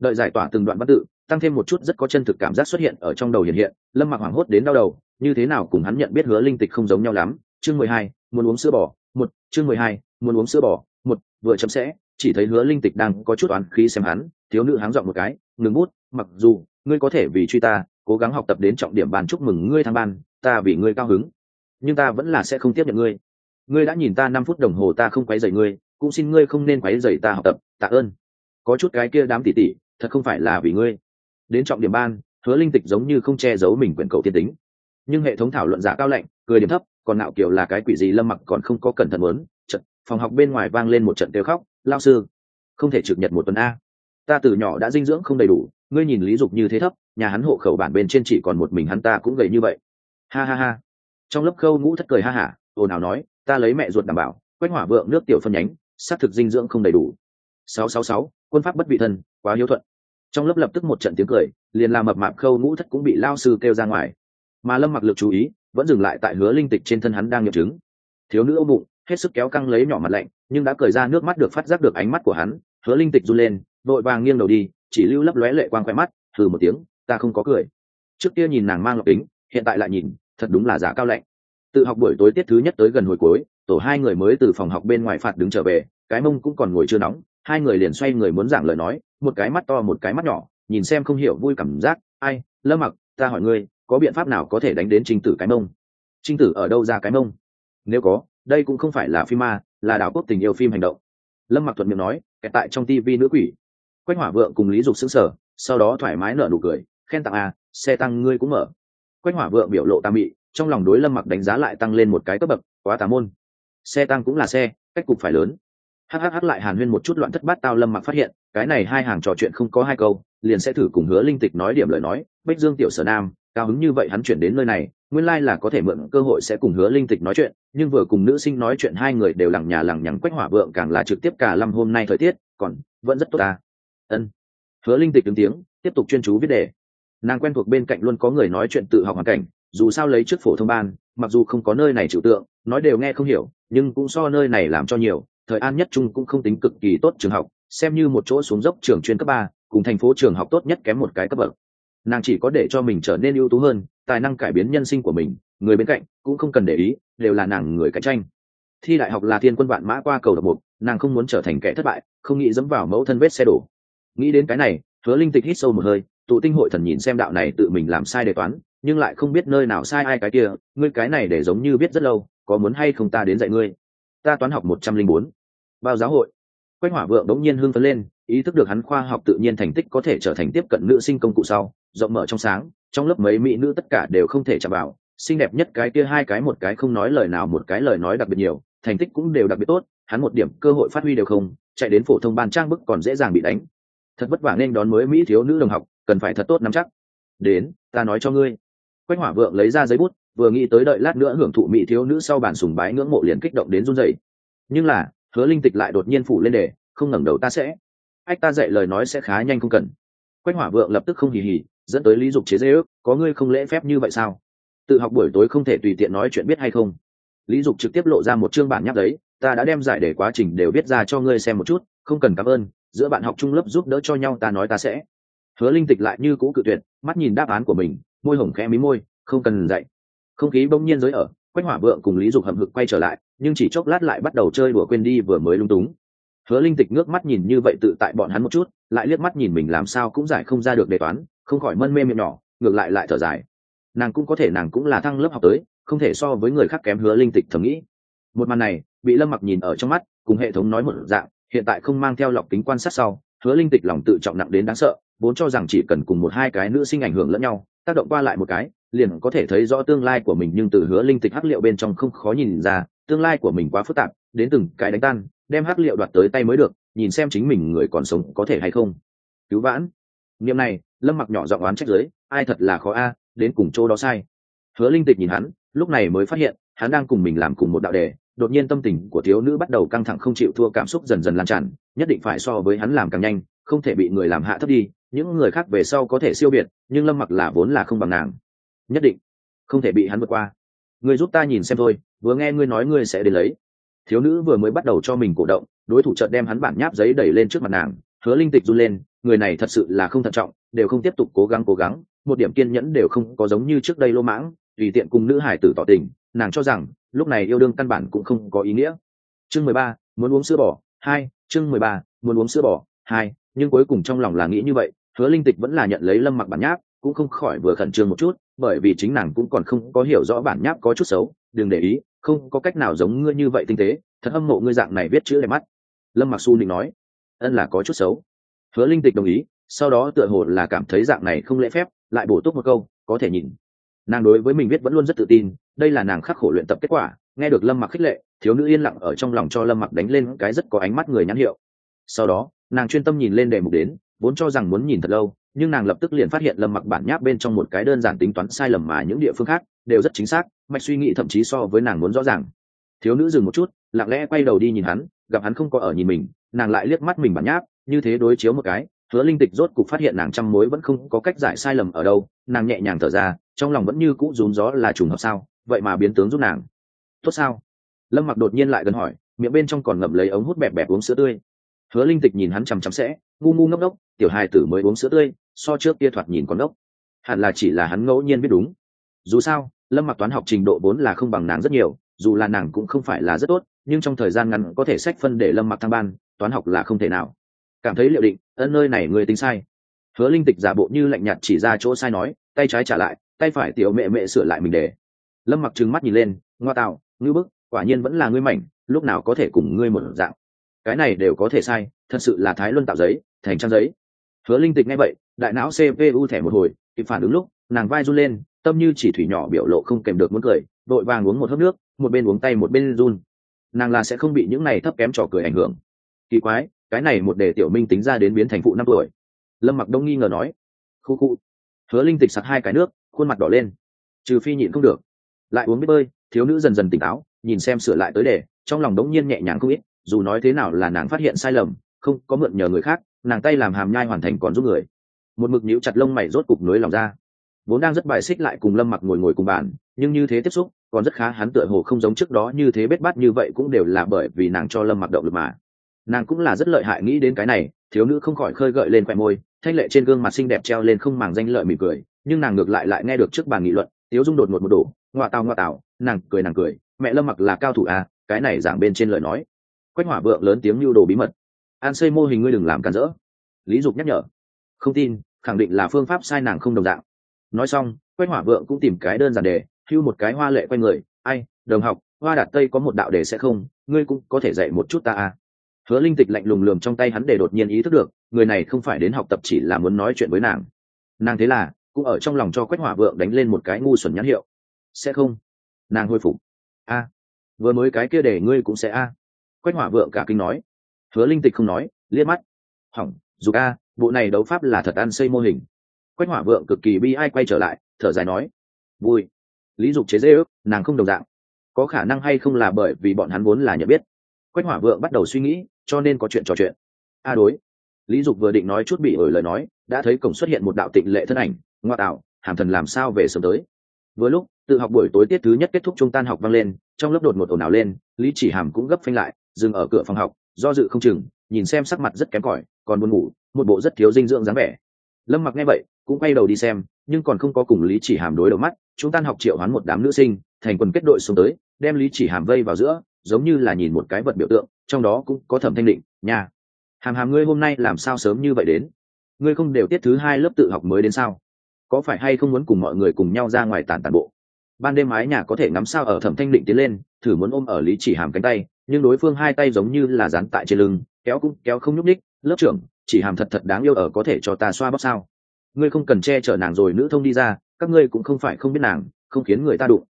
Đợi giải tỏa từng đoạn văn tự, tăng thêm một chút rất có chân thực cảm giác xuất hiện ở trong đầu hiện hiện, lâm mặc hoảng hốt đến đau đầu, như thế nào cùng hắn nhận biết hứa linh tịch không giống nhau lắm. Chương mười hai, muốn uống sữa bò, một, chương mười hai, muốn uống sữa bò, một, vừa chấm sẽ, chỉ thấy hứa linh tịch đang có chút oán khí xem hắn, thiếu nữ háng dọn một cái, ngừng bút, mặc dù, ngươi có thể vì truy ta, cố gắng học tập đến trọng điểm bàn chúc mừng ngươi thăng ban, ta vì ngươi cao hứng, nhưng ta vẫn là sẽ không tiếp nhận ngươi. Ngươi đã nhìn ta năm phút đồng hồ ta không quấy dậy ngươi cũng xin ngươi không nên quấy rầy ta học tập, tạ ơn. Có chút cái kia đám tỉ tỉ, thật không phải là vì ngươi. Đến trọng điểm ban, hứa linh tịch giống như không che giấu mình quyển cầu thiên tính. Nhưng hệ thống thảo luận giả cao lạnh, cười điểm thấp, còn nạo kiểu là cái quỷ gì lâm mặc còn không có cẩn thận muốn trận phòng học bên ngoài vang lên một trận kêu khóc lao sư, không thể trực nhật một tuần a. Ta từ nhỏ đã dinh dưỡng không đầy đủ, ngươi nhìn lý dục như thế thấp, nhà hắn hộ khẩu bản bên trên chỉ còn một mình hắn ta cũng gầy như vậy. Ha ha ha. Trong lớp khâu ngũ thất cười ha hả, ồn ào nói, ta lấy mẹ ruột đảm bảo quách hỏa vượng nước tiểu phân nhánh xác thực dinh dưỡng không đầy đủ. Sáu sáu sáu, quân pháp bất vị thân, quá hiếu thuận. Trong lớp lập tức một trận tiếng cười, liền làm mập mạp khâu ngũ thất cũng bị lao sư kêu ra ngoài. Mà lâm mặc lực chú ý, vẫn dừng lại tại hứa linh tịch trên thân hắn đang nghiệm chứng. Thiếu nữ ôm bụng, hết sức kéo căng lấy nhỏ mặt lạnh, nhưng đã cười ra nước mắt được phát giác được ánh mắt của hắn, hứa linh tịch run lên, vội vàng nghiêng đầu đi, chỉ lưu lấp lóe lệ quang khoe mắt thử một tiếng, ta không có cười. Trước kia nhìn nàng mang lọc tính hiện tại lại nhìn, thật đúng là giả cao lạnh. Tự học buổi tối tiết thứ nhất tới gần hồi cuối tổ hai người mới từ phòng học bên ngoài phạt đứng trở về, cái mông cũng còn ngồi chưa nóng, hai người liền xoay người muốn giảng lời nói, một cái mắt to, một cái mắt nhỏ, nhìn xem không hiểu vui cảm giác, ai, lâm mặc, ta hỏi ngươi, có biện pháp nào có thể đánh đến trinh tử cái mông? Trinh tử ở đâu ra cái mông? Nếu có, đây cũng không phải là phim ma, là đảo quốc tình yêu phim hành động. Lâm mặc thuận miệng nói, kẹt tại trong tivi nữ quỷ. Quách hỏa vượng cùng lý dục xứng sở sau đó thoải mái nở nụ cười, khen tặng à xe tăng ngươi cũng mở. Quách hỏa vượng biểu lộ tà mị, trong lòng đối lâm mặc đánh giá lại tăng lên một cái cấp bậc, quá tà môn xe tăng cũng là xe, cách cục phải lớn. Hhh lại hàn huyên một chút loạn thất bát tao lâm mặc phát hiện, cái này hai hàng trò chuyện không có hai câu, liền sẽ thử cùng hứa linh tịch nói điểm lời nói bách dương tiểu sở nam, cao hứng như vậy hắn chuyển đến nơi này, nguyên lai là có thể mượn cơ hội sẽ cùng hứa linh tịch nói chuyện, nhưng vừa cùng nữ sinh nói chuyện hai người đều lằng nhà lằng nhằng quách hỏa vượng càng là trực tiếp cả lâm hôm nay thời tiết, còn vẫn rất tốt ta. Ân. Hứa linh tịch ứng tiếng, tiếp tục chuyên chú viết đề. Nàng quen thuộc bên cạnh luôn có người nói chuyện tự học hoàn cảnh, dù sao lấy trước phổ thông ban mặc dù không có nơi này chịu tượng, nói đều nghe không hiểu, nhưng cũng so nơi này làm cho nhiều, thời an nhất trung cũng không tính cực kỳ tốt trường học, xem như một chỗ xuống dốc trường chuyên cấp ba, cùng thành phố trường học tốt nhất kém một cái cấp bậc. Nàng chỉ có để cho mình trở nên ưu tú hơn, tài năng cải biến nhân sinh của mình, người bên cạnh cũng không cần để ý, đều là nàng người cạnh tranh. Thi đại học là thiên quân vạn mã qua cầu độc mục, nàng không muốn trở thành kẻ thất bại, không nghĩ dẫm vào mẫu thân vết xe đổ. Nghĩ đến cái này, hứa linh tịch hít sâu một hơi, tụ tinh hội thần nhìn xem đạo này tự mình làm sai đề toán nhưng lại không biết nơi nào sai ai cái kia, ngươi cái này để giống như biết rất lâu, có muốn hay không ta đến dạy ngươi? Ta toán học một trăm linh bốn. Bao giáo hội. Quách hỏa vượng đống nhiên hưng phấn lên, ý thức được hắn khoa học tự nhiên thành tích có thể trở thành tiếp cận nữ sinh công cụ sau, rộng mở trong sáng, trong lớp mấy mỹ nữ tất cả đều không thể chạm vào, xinh đẹp nhất cái kia hai cái một cái không nói lời nào một cái lời nói đặc biệt nhiều, thành tích cũng đều đặc biệt tốt, hắn một điểm cơ hội phát huy đều không, chạy đến phổ thông ban trang bức còn dễ dàng bị đánh. Thật vất vả nên đón mới mỹ thiếu nữ đồng học, cần phải thật tốt nắm chắc. Đến, ta nói cho ngươi quách hỏa vượng lấy ra giấy bút, vừa nghĩ tới đợi lát nữa hưởng thụ mỹ thiếu nữ sau bản sùng bái ngưỡng mộ liền kích động đến run rẩy. Nhưng là, hứa linh tịch lại đột nhiên phủ lên đề, không ngẩng đầu ta sẽ. Ách, ta dạy lời nói sẽ khá nhanh không cần. Quách hỏa vượng lập tức không hì hì, dẫn tới lý dục chế dễ ước có ngươi không lễ phép như vậy sao? Tự học buổi tối không thể tùy tiện nói chuyện biết hay không? Lý dục trực tiếp lộ ra một chương bản nhắc đấy, ta đã đem giải để quá trình đều viết ra cho ngươi xem một chút, không cần cảm ơn, giữa bạn học trung lớp giúp đỡ cho nhau ta nói ta sẽ. Hứa linh tịch lại như cũ cự tuyệt, mắt nhìn đáp án của mình môi hồng khẽ mí môi, không cần dạy không khí bỗng nhiên giới ở, quách hỏa vượng cùng lý dục hậm hực quay trở lại, nhưng chỉ chốc lát lại bắt đầu chơi đùa quên đi vừa mới lung túng. Hứa linh tịch ngước mắt nhìn như vậy tự tại bọn hắn một chút, lại liếc mắt nhìn mình làm sao cũng giải không ra được đề toán, không khỏi mân mê miệng nhỏ, ngược lại lại thở dài. Nàng cũng có thể nàng cũng là thăng lớp học tới, không thể so với người khác kém hứa linh tịch thầm nghĩ. Một màn này, bị lâm mặc nhìn ở trong mắt, cùng hệ thống nói một dạng, hiện tại không mang theo lọc kính quan sát sau, hứa linh tịch lòng tự trọng nặng đến đáng sợ vốn cho rằng chỉ cần cùng một hai cái nữ sinh ảnh hưởng lẫn nhau, tác động qua lại một cái, liền có thể thấy rõ tương lai của mình, nhưng từ hứa linh tịch hắc liệu bên trong không khó nhìn ra, tương lai của mình quá phức tạp, đến từng cái đánh tan, đem hắc liệu đoạt tới tay mới được, nhìn xem chính mình người còn sống có thể hay không. Cứu vãn. Niệm này, lâm mặc nhỏ giọng oán trách giới ai thật là khó a, đến cùng chỗ đó sai. Hứa linh tịch nhìn hắn, lúc này mới phát hiện, hắn đang cùng mình làm cùng một đạo đề, đột nhiên tâm tình của thiếu nữ bắt đầu căng thẳng không chịu thua cảm xúc dần dần lan tràn, nhất định phải so với hắn làm càng nhanh không thể bị người làm hạ thấp đi, những người khác về sau có thể siêu biệt nhưng lâm mặc là vốn là không bằng nàng. Nhất định, không thể bị hắn vượt qua. Người giúp ta nhìn xem thôi, vừa nghe ngươi nói ngươi sẽ đến lấy. Thiếu nữ vừa mới bắt đầu cho mình cổ động, đối thủ chợt đem hắn bản nháp giấy đẩy lên trước mặt nàng, hứa linh tịch run lên, người này thật sự là không thận trọng, đều không tiếp tục cố gắng cố gắng, một điểm kiên nhẫn đều không có giống như trước đây lô mãng, tùy tiện cùng nữ hải tử tỏ tình, nàng cho rằng, lúc này yêu đương căn bản cũng không có ý nghĩa. Chương mười ba, muốn uống sữa bò, hai, chương mười ba, muốn uống sữa bò, hai nhưng cuối cùng trong lòng là nghĩ như vậy, hứa linh tịch vẫn là nhận lấy lâm mặc bản nháp, cũng không khỏi vừa khẩn trương một chút, bởi vì chính nàng cũng còn không có hiểu rõ bản nháp có chút xấu, đừng để ý, không có cách nào giống ngươi như vậy tinh tế, thật hâm mộ ngươi dạng này viết chữ đẹp mắt. Lâm mặc su định nói. Ân là có chút xấu. Hứa linh tịch đồng ý, sau đó tựa hồ là cảm thấy dạng này không lễ phép, lại bổ túc một câu, có thể nhìn. Nàng đối với mình viết vẫn luôn rất tự tin, đây là nàng khắc khổ luyện tập kết quả, nghe được lâm mặc khích lệ, thiếu nữ yên lặng ở trong lòng cho lâm mặc đánh lên cái rất có ánh mắt người nhãn hiệu. Sau đó nàng chuyên tâm nhìn lên đề mục đến, vốn cho rằng muốn nhìn thật lâu, nhưng nàng lập tức liền phát hiện lâm mặc bản nháp bên trong một cái đơn giản tính toán sai lầm mà những địa phương khác đều rất chính xác, mạch suy nghĩ thậm chí so với nàng muốn rõ ràng. Thiếu nữ dừng một chút, lặng lẽ quay đầu đi nhìn hắn, gặp hắn không có ở nhìn mình, nàng lại liếc mắt mình bản nháp, như thế đối chiếu một cái, hứa linh tịch rốt cục phát hiện nàng trăm mối vẫn không có cách giải sai lầm ở đâu, nàng nhẹ nhàng thở ra, trong lòng vẫn như cũ rúm gió là trùng hợp sao, vậy mà biến tướng giúp nàng. Tốt sao? Lâm mặc đột nhiên lại gần hỏi, miệng bên trong còn ngậm lấy ống hút bẹp bẹp uống sữa tươi hứa linh tịch nhìn hắn chằm chằm sẽ, ngu ngu ngốc ngốc, tiểu hài tử mới uống sữa tươi, so trước kia thoạt nhìn còn ngốc hẳn là chỉ là hắn ngẫu nhiên biết đúng. Dù sao, lâm mặc toán học trình độ vốn là không bằng nàng rất nhiều, dù là nàng cũng không phải là rất tốt, nhưng trong thời gian ngắn có thể sách phân để lâm mặc thăng ban, toán học là không thể nào. Cảm thấy liệu định, ân nơi này người tính sai. Hứa linh tịch giả bộ như lạnh nhạt chỉ ra chỗ sai nói, tay trái trả lại, tay phải tiểu mẹ mẹ sửa lại mình để. Lâm mặc trừng mắt nhìn lên, ngoa tạo, ngư bức, quả nhiên vẫn là ngươi mảnh, lúc nào có thể cùng ngươi một dạng cái này đều có thể sai, thật sự là thái luân tạo giấy, thành trang giấy. Hứa linh tịch nghe vậy, đại não cpu thẻ một hồi, kịp phản ứng lúc, nàng vai run lên, tâm như chỉ thủy nhỏ biểu lộ không kèm được muốn cười, đội vàng uống một hớp nước, một bên uống tay một bên run. Nàng là sẽ không bị những này thấp kém trò cười ảnh hưởng. Kỳ quái, cái này một đề tiểu minh tính ra đến biến thành phụ năm tuổi. Lâm mặc đông nghi ngờ nói. Khu khu. Hứa linh tịch sặc hai cái nước, khuôn mặt đỏ lên. Trừ phi nhịn không được. Lại uống biết bơi, thiếu nữ dần dần tỉnh táo, nhìn xem sửa lại tới đề, trong lòng đống nhiên nhẹ nhàng không ít dù nói thế nào là nàng phát hiện sai lầm, không có mượn nhờ người khác, nàng tay làm hàm nhai hoàn thành còn giúp người. Một mực nhíu chặt lông mày rốt cục nối lòng ra. Vốn đang rất bài xích lại cùng lâm mặc ngồi ngồi cùng bàn, nhưng như thế tiếp xúc, còn rất khá hắn tựa hồ không giống trước đó như thế bết bát như vậy cũng đều là bởi vì nàng cho lâm mặc động lực mà. Nàng cũng là rất lợi hại nghĩ đến cái này, thiếu nữ không khỏi khơi gợi lên khoe môi, thanh lệ trên gương mặt xinh đẹp treo lên không màng danh lợi mỉm cười, nhưng nàng ngược lại lại nghe được trước bàn nghị luận, tiếu dung đột ngột một đổ, ngoa tào ngoa tào, nàng cười nàng cười, mẹ lâm mặc là cao thủ à cái này giảng bên trên lời nói quách hỏa vượng lớn tiếng lưu đồ bí mật. An xây mô hình ngươi đừng làm cản rỡ. Lý dục nhắc nhở. Không tin, khẳng định là phương pháp sai nàng không đồng dạng. Nói xong, quách hỏa vượng cũng tìm cái đơn giản đề hưu một cái hoa lệ quanh người. Ai, đồng học, hoa đạt tây có một đạo đề sẽ không, ngươi cũng có thể dạy một chút ta à. Hứa linh tịch lạnh lùng lườm trong tay hắn để đột nhiên ý thức được, người này không phải đến học tập chỉ là muốn nói chuyện với nàng. Nàng thế là, cũng ở trong lòng cho quách hỏa vượng đánh lên một cái ngu xuẩn nhãn hiệu. Sẽ không. Nàng hồi phục. A, vừa mới cái kia để ngươi cũng sẽ a quách hỏa vượng cả kinh nói. Hứa linh tịch không nói, liếc mắt. Hỏng dù a, bộ này đấu pháp là thật ăn xây mô hình. Quách hỏa vượng cực kỳ bi ai quay trở lại, thở dài nói. Vui. Lý dục chế dễ ước, nàng không đồng dạng. Có khả năng hay không là bởi vì bọn hắn vốn là nhận biết. Quách hỏa vượng bắt đầu suy nghĩ, cho nên có chuyện trò chuyện. A đối. Lý dục vừa định nói chút bị ổi lời nói, đã thấy cổng xuất hiện một đạo tịnh lệ thân ảnh, ngoa tạo, hàm thần làm sao về sớm tới. Vừa lúc, tự học buổi tối tiết thứ nhất kết thúc trung tan học vang lên, trong lớp đột một ồn ào lên, lý chỉ hàm cũng gấp phanh lại dừng ở cửa phòng học, do dự không chừng, nhìn xem sắc mặt rất kém cỏi, còn buồn ngủ, một bộ rất thiếu dinh dưỡng dáng vẻ. Lâm mặc nghe vậy, cũng quay đầu đi xem, nhưng còn không có cùng lý chỉ hàm đối đầu mắt, chúng tan học triệu hoán một đám nữ sinh, thành quần kết đội xuống tới, đem lý chỉ hàm vây vào giữa, giống như là nhìn một cái vật biểu tượng, trong đó cũng có thẩm thanh định nhà hàm hàm ngươi hôm nay làm sao sớm như vậy đến? Ngươi không đều tiết thứ hai lớp tự học mới đến sao? Có phải hay không muốn cùng mọi người cùng nhau ra ngoài tàn tàn bộ? Ban đêm mái nhà có thể ngắm sao ở thẩm thanh định tiến lên, thử muốn ôm ở lý chỉ hàm cánh tay nhưng đối phương hai tay giống như là dán tại trên lưng, kéo cũng kéo không nhúc ních lớp trưởng, chỉ hàm thật thật đáng yêu ở có thể cho ta xoa bóp sao? Ngươi không cần che chở nàng rồi nữ thông đi ra, các ngươi cũng không phải không biết nàng, không khiến người ta đụng.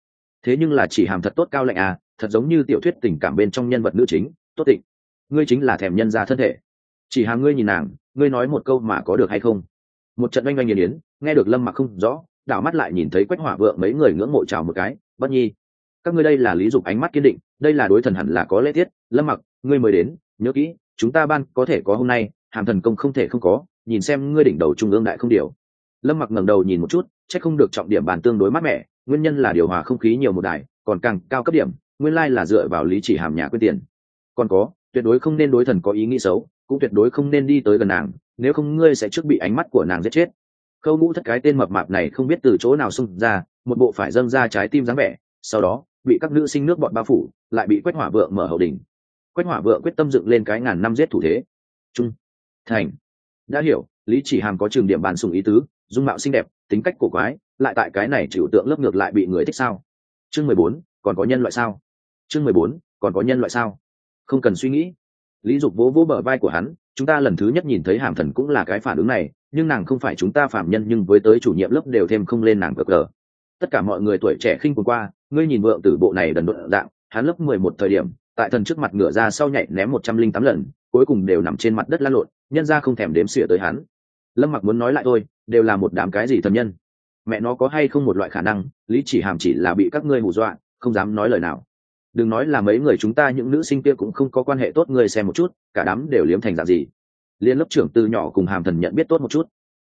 Thế nhưng là chỉ hàm thật tốt cao lạnh à thật giống như tiểu thuyết tình cảm bên trong nhân vật nữ chính, tốt định ngươi chính là thèm nhân ra thân thể. Chỉ hàm ngươi nhìn nàng, ngươi nói một câu mà có được hay không? Một trận oanh oanh nghiền yến nghe được lâm mặc không rõ, đảo mắt lại nhìn thấy quách hỏa vượng mấy người ngưỡng mộ chào một cái, bất nhi các ngươi đây là lý dục ánh mắt kiên định, đây là đối thần hẳn là có lễ tiết, lâm mặc, ngươi mới đến, nhớ kỹ, chúng ta ban có thể có hôm nay, hàm thần công không thể không có, nhìn xem ngươi đỉnh đầu trung ương đại không điều. Lâm mặc ngẩng đầu nhìn một chút, chắc không được trọng điểm bàn tương đối mát mẻ, nguyên nhân là điều hòa không khí nhiều một đài, còn càng cao cấp điểm, nguyên lai là dựa vào lý chỉ hàm nhà quyết tiền. Còn có, tuyệt đối không nên đối thần có ý nghĩ xấu, cũng tuyệt đối không nên đi tới gần nàng, nếu không ngươi sẽ trước bị ánh mắt của nàng giết chết. Khâu ngũ thất cái tên mập mạp này không biết từ chỗ nào xung ra, một bộ phải dâng ra trái tim dáng vẻ, sau đó bị các nữ sinh nước bọn bao phủ, lại bị quách hỏa vượng mở hậu đình quách hỏa vượng quyết tâm dựng lên cái ngàn năm giết thủ thế. Trung, thành, đã hiểu, lý chỉ hàm có trường điểm bàn sùng ý tứ, dung mạo xinh đẹp, tính cách cổ quái, lại tại cái này chịu tượng lớp ngược lại bị người thích sao? Chương mười bốn, còn có nhân loại sao? Chương mười bốn, còn có nhân loại sao? Không cần suy nghĩ. Lý dục vỗ vỗ bờ vai của hắn, chúng ta lần thứ nhất nhìn thấy hàm thần cũng là cái phản ứng này, nhưng nàng không phải chúng ta phạm nhân, nhưng với tới chủ nhiệm lớp đều thêm không lên nàng cờ cờ tất cả mọi người tuổi trẻ khinh cuồng qua, ngươi nhìn vượng tử bộ này đần độn dạng, hắn lớp mười một thời điểm, tại thần trước mặt ngửa ra sau nhảy ném một trăm linh tám lần, cuối cùng đều nằm trên mặt đất lăn lộn, nhân ra không thèm đếm xỉa tới hắn. Lâm mặc muốn nói lại thôi, đều là một đám cái gì thần nhân? Mẹ nó có hay không một loại khả năng, lý chỉ hàm chỉ là bị các ngươi hù dọa, không dám nói lời nào. Đừng nói là mấy người chúng ta, những nữ sinh kia cũng không có quan hệ tốt, ngươi xem một chút, cả đám đều liếm thành dạng gì? Liên lớp trưởng từ nhỏ cùng hàm thần nhận biết tốt một chút.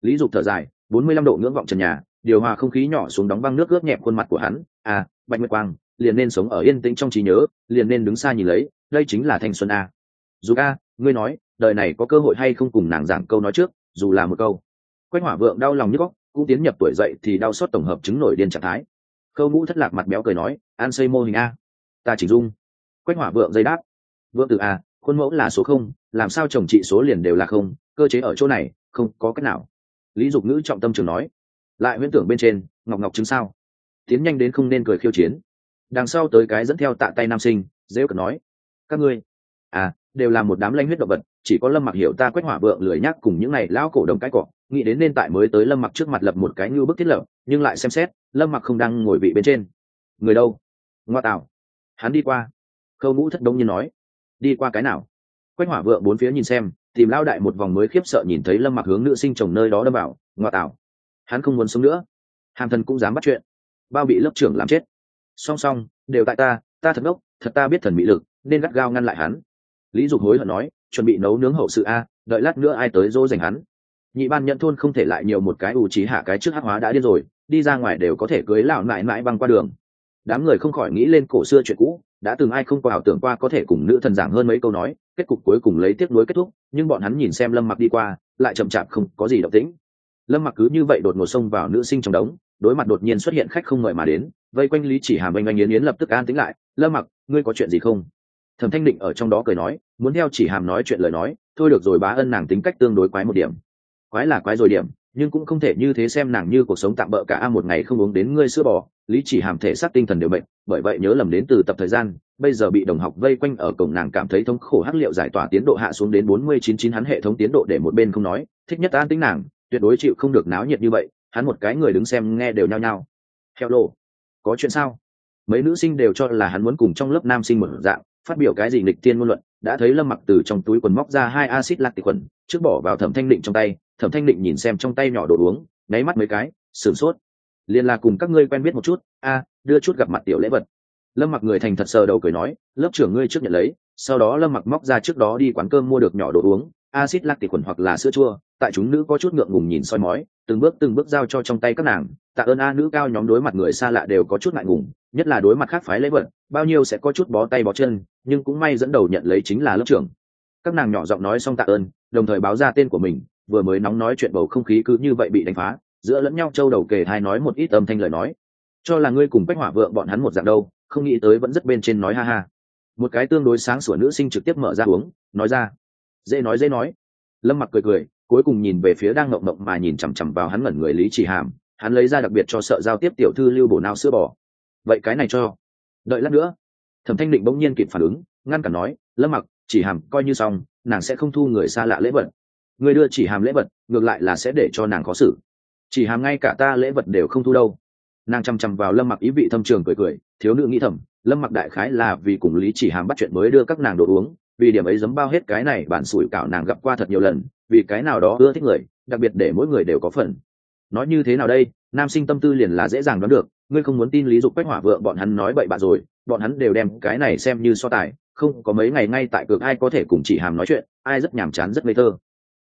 Lý dục thở dài, bốn mươi lăm độ ngưỡng vọng trần nhà điều hòa không khí nhỏ xuống đóng băng nước ướt nhẹp khuôn mặt của hắn. À bạch nguyệt quang, liền nên sống ở yên tĩnh trong trí nhớ, liền nên đứng xa nhìn lấy, đây chính là thanh xuân a. Dù a, ngươi nói, đời này có cơ hội hay không cùng nàng giảng câu nói trước, dù là một câu. Quách hỏa vượng đau lòng như góc, cũng tiến nhập tuổi dậy thì đau xót tổng hợp chứng nổi điên trạng thái. Khâu ngũ thất lạc mặt béo cười nói, an xây mô hình a. Ta chỉ dung. Quách hỏa vượng dây đáp, vượng tự a, khuôn mẫu là số không, làm sao chồng trị số liền đều là không, cơ chế ở chỗ này, không có cách nào. Lý dục ngữ trọng tâm trường nói lại huyễn tưởng bên trên, ngọc ngọc chứng sao? Tiến nhanh đến không nên cười khiêu chiến. Đằng sau tới cái dẫn theo tạ tay nam sinh, dễ cờ nói, các ngươi à đều là một đám lanh huyết động vật, chỉ có lâm mặc hiểu ta quét hỏa vượng lười nhác cùng những này lão cổ đồng cái cọ nghĩ đến nên tại mới tới lâm mặc trước mặt lập một cái như bức thiết lập, nhưng lại xem xét, lâm mặc không đang ngồi vị bên trên. Người đâu? Ngoa tạo. Hắn đi qua. Khâu ngũ thất đông như nói, đi qua cái nào? Quách hỏa vượng bốn phía nhìn xem, tìm lao đại một vòng mới khiếp sợ nhìn thấy lâm mặc hướng nữ sinh chồng nơi đó đâm vào, ngoa tạo hắn không muốn sống nữa. Hàm thần cũng dám bắt chuyện. Bao bị lớp trưởng làm chết. Song song, đều tại ta ta thật ngốc, thật ta biết thần bị lực, nên gắt gao ngăn lại hắn. Lý dục hối hận nói, chuẩn bị nấu nướng hậu sự a, đợi lát nữa ai tới dỗ dành hắn. Nhị ban nhận thôn không thể lại nhiều một cái ủ trí hạ cái trước hắc hóa đã điên rồi, đi ra ngoài đều có thể cưới lão mãi mãi băng qua đường. Đám người không khỏi nghĩ lên cổ xưa chuyện cũ, đã từng ai không có ảo tưởng qua có thể cùng nữ thần giảng hơn mấy câu nói, kết cục cuối cùng lấy tiếp nối kết thúc, nhưng bọn hắn nhìn xem lâm mặc đi qua, lại chậm chạp không có gì động tĩnh lâm mặc cứ như vậy đột ngột xông vào nữ sinh trong đống, đối mặt đột nhiên xuất hiện khách không mời mà đến, vây quanh lý chỉ hàm oanh oanh yến yến lập tức an tính lại, lâm mặc, ngươi có chuyện gì không? Thẩm thanh định ở trong đó cười nói, muốn theo chỉ hàm nói chuyện lời nói, thôi được rồi bá ân nàng tính cách tương đối quái một điểm. Quái là quái rồi điểm, nhưng cũng không thể như thế xem nàng như cuộc sống tạm bỡ cả a, một ngày không uống đến ngươi sữa bò. Lý chỉ hàm thể xác tinh thần đều bệnh bởi vậy nhớ lầm đến từ tập thời gian, bây giờ bị đồng học vây quanh ở cổng nàng cảm thấy thống khổ hắc liệu giải tỏa tiến độ hạ xuống đến bốn mươi chín chín hắn hệ thống tiến độ để một bên không nói, thích nhất an tính nàng tuyệt đối chịu không được náo nhiệt như vậy, hắn một cái người đứng xem nghe đều nhao nhao. Theo lộ có chuyện sao? Mấy nữ sinh đều cho là hắn muốn cùng trong lớp nam sinh một dạng, phát biểu cái gì nghịch tiên ngôn luận, đã thấy lâm mặc từ trong túi quần móc ra hai acid lactic quần, trước bỏ vào thẩm thanh định trong tay, thẩm thanh định nhìn xem trong tay nhỏ đồ uống, nháy mắt mấy cái, sửng sốt. Liền là cùng các ngươi quen biết một chút, a, đưa chút gặp mặt tiểu lễ vật. Lâm mặc người thành thật sờ đầu cười nói, lớp trưởng ngươi trước nhận lấy. Sau đó lâm mặc móc ra trước đó đi quán cơm mua được nhỏ đồ uống acid lactic khuẩn hoặc là sữa chua, tại chúng nữ có chút ngượng ngùng nhìn soi mói, từng bước từng bước giao cho trong tay các nàng. Tạ ơn a nữ cao nhóm đối mặt người xa lạ đều có chút ngại ngùng, nhất là đối mặt khác phái lễ vật, bao nhiêu sẽ có chút bó tay bó chân, nhưng cũng may dẫn đầu nhận lấy chính là lớp trưởng. Các nàng nhỏ giọng nói xong tạ ơn, đồng thời báo ra tên của mình, vừa mới nóng nói chuyện bầu không khí cứ như vậy bị đánh phá, giữa lẫn nhau châu đầu kề hai nói một ít âm thanh lời nói. Cho là ngươi cùng bách hỏa vượng bọn hắn một dạng đâu, không nghĩ tới vẫn rất bên trên nói ha ha. Một cái tương đối sáng sủa nữ sinh trực tiếp mở ra uống, nói ra dễ nói dễ nói. Lâm mặc cười cười, cuối cùng nhìn về phía đang ngộng ngộng mà nhìn chằm chằm vào hắn ngẩn người lý chỉ hàm. Hắn lấy ra đặc biệt cho sợ giao tiếp tiểu thư lưu bổ nao sữa bò. Vậy cái này cho. Đợi lát nữa. Thẩm thanh định bỗng nhiên kịp phản ứng, ngăn cản nói, lâm mặc, chỉ hàm, coi như xong, nàng sẽ không thu người xa lạ lễ vật. Người đưa chỉ hàm lễ vật, ngược lại là sẽ để cho nàng khó xử. Chỉ hàm ngay cả ta lễ vật đều không thu đâu. Nàng chằm chằm vào lâm mặc ý vị thâm trường cười cười, thiếu nữ nghĩ thầm, lâm mặc đại khái là vì cùng lý chỉ hàm bắt chuyện mới đưa các nàng đồ uống vì điểm ấy giấm bao hết cái này bản sủi cảo nàng gặp qua thật nhiều lần, vì cái nào đó ưa thích người, đặc biệt để mỗi người đều có phần. Nói như thế nào đây? Nam sinh tâm tư liền là dễ dàng đoán được, ngươi không muốn tin lý dục quách hỏa vượng bọn hắn nói bậy bạ rồi, bọn hắn đều đem cái này xem như so tài, không có mấy ngày ngay tại cược ai có thể cùng chỉ hàm nói chuyện, ai rất nhàm chán, rất ngây thơ.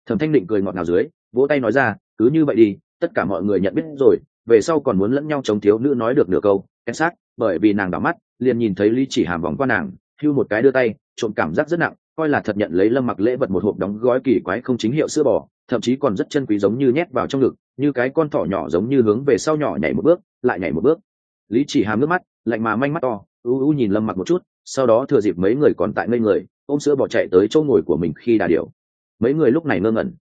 Thẩm thanh định cười ngọt ngào dưới, vỗ tay nói ra, cứ như vậy đi, tất cả mọi người nhận biết rồi, về sau còn muốn lẫn nhau chống thiếu nữ nói được nửa câu. Em xác bởi vì nàng đỏ mắt, liền nhìn thấy lý chỉ hàm vòng qua nàng, hưu một cái đưa tay trộm cảm giác rất nặng, coi là thật nhận lấy lâm mặc lễ vật một hộp đóng gói kỳ quái không chính hiệu sữa bò, thậm chí còn rất chân quý giống như nhét vào trong ngực, như cái con thỏ nhỏ giống như hướng về sau nhỏ nhảy một bước, lại nhảy một bước. Lý chỉ hàm nước mắt, lạnh mà manh mắt to u u nhìn lâm mặc một chút, sau đó thừa dịp mấy người còn tại ngây người, ôm sữa bỏ chạy tới chỗ ngồi của mình khi đà điều mấy người lúc này ngơ ngẩn.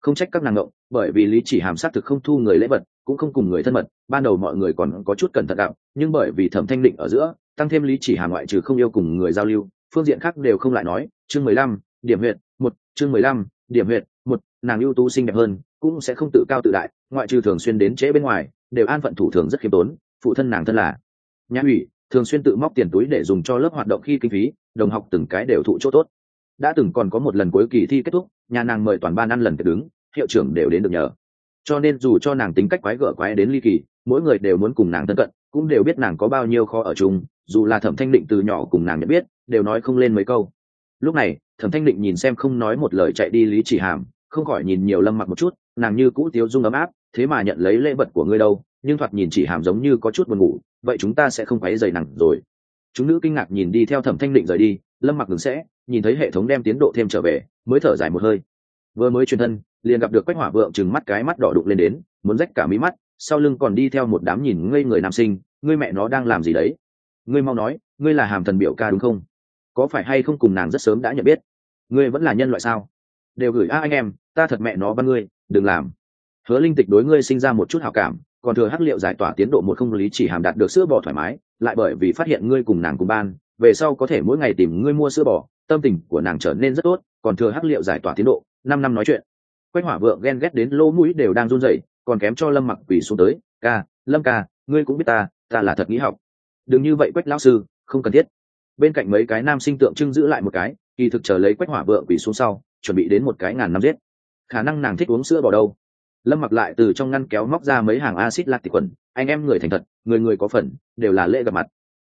Không trách các nàng ngộng, bởi vì lý chỉ hàm sát thực không thu người lễ vật, cũng không cùng người thân mật, ban đầu mọi người còn có chút cẩn thận đạo nhưng bởi vì thẩm thanh định ở giữa, tăng thêm lý chỉ hàm ngoại trừ không yêu cùng người giao lưu phương diện khác đều không lại nói, chương mười lăm, điểm huyện một, chương mười lăm, điểm huyện một, nàng ưu tú xinh đẹp hơn, cũng sẽ không tự cao tự đại, ngoại trừ thường xuyên đến trễ bên ngoài, đều an phận thủ thường rất khiêm tốn, phụ thân nàng thân là nhã ủy, thường xuyên tự móc tiền túi để dùng cho lớp hoạt động khi kinh phí, đồng học từng cái đều thụ chỗ tốt. Đã từng còn có một lần cuối kỳ thi kết thúc, nhà nàng mời toàn ban ăn lần cái đứng, hiệu trưởng đều đến được nhờ. Cho nên dù cho nàng tính cách quái gở quái đến ly kỳ, mỗi người đều muốn cùng nàng thân cận, cũng đều biết nàng có bao nhiêu khó ở chung dù là thẩm thanh định từ nhỏ cùng nàng nhận biết, đều nói không lên mấy câu. Lúc này, thẩm thanh định nhìn xem không nói một lời chạy đi lý chỉ hàm, không khỏi nhìn nhiều lâm mặc một chút, nàng như cũ tiếu dung ấm áp, thế mà nhận lấy lễ vật của ngươi đâu, nhưng thoạt nhìn chỉ hàm giống như có chút buồn ngủ, vậy chúng ta sẽ không quấy dày nặng rồi. Chúng nữ kinh ngạc nhìn đi theo thẩm thanh định rời đi, lâm mặc ngừng sẽ, nhìn thấy hệ thống đem tiến độ thêm trở về, mới thở dài một hơi. Vừa mới truyền thân, liền gặp được quách hỏa vượng chừng mắt cái mắt đỏ đục lên đến, muốn rách cả mí mắt, sau lưng còn đi theo một đám nhìn ngây người nam sinh, ngươi mẹ nó đang làm gì đấy? Ngươi mau nói, ngươi là hàm thần biểu ca đúng không? Có phải hay không cùng nàng rất sớm đã nhận biết? Ngươi vẫn là nhân loại sao? Đều gửi, a anh em, ta thật mẹ nó văn ngươi, đừng làm. Hứa linh tịch đối ngươi sinh ra một chút hào cảm, còn thừa hắc liệu giải tỏa tiến độ một không lý chỉ hàm đạt được sữa bò thoải mái, lại bởi vì phát hiện ngươi cùng nàng cùng ban, về sau có thể mỗi ngày tìm ngươi mua sữa bò, tâm tình của nàng trở nên rất tốt, còn thừa hắc liệu giải tỏa tiến độ, năm năm nói chuyện. Quách hỏa vượng ghen ghét đến lỗ mũi đều đang run rẩy, còn kém cho lâm mặc quỳ xuống tới, ca, lâm ca, ngươi cũng biết ta ta là thật nghĩ học đừng như vậy quách lão sư, không cần thiết. Bên cạnh mấy cái nam sinh tượng trưng giữ lại một cái, kỳ thực chờ lấy quách hỏa vượng quỳ xuống sau, chuẩn bị đến một cái ngàn năm giết. Khả năng nàng thích uống sữa bỏ đâu? Lâm mặc lại từ trong ngăn kéo móc ra mấy hàng acid lactic quần. Anh em người thành thật, người người có phần, đều là lễ gặp mặt.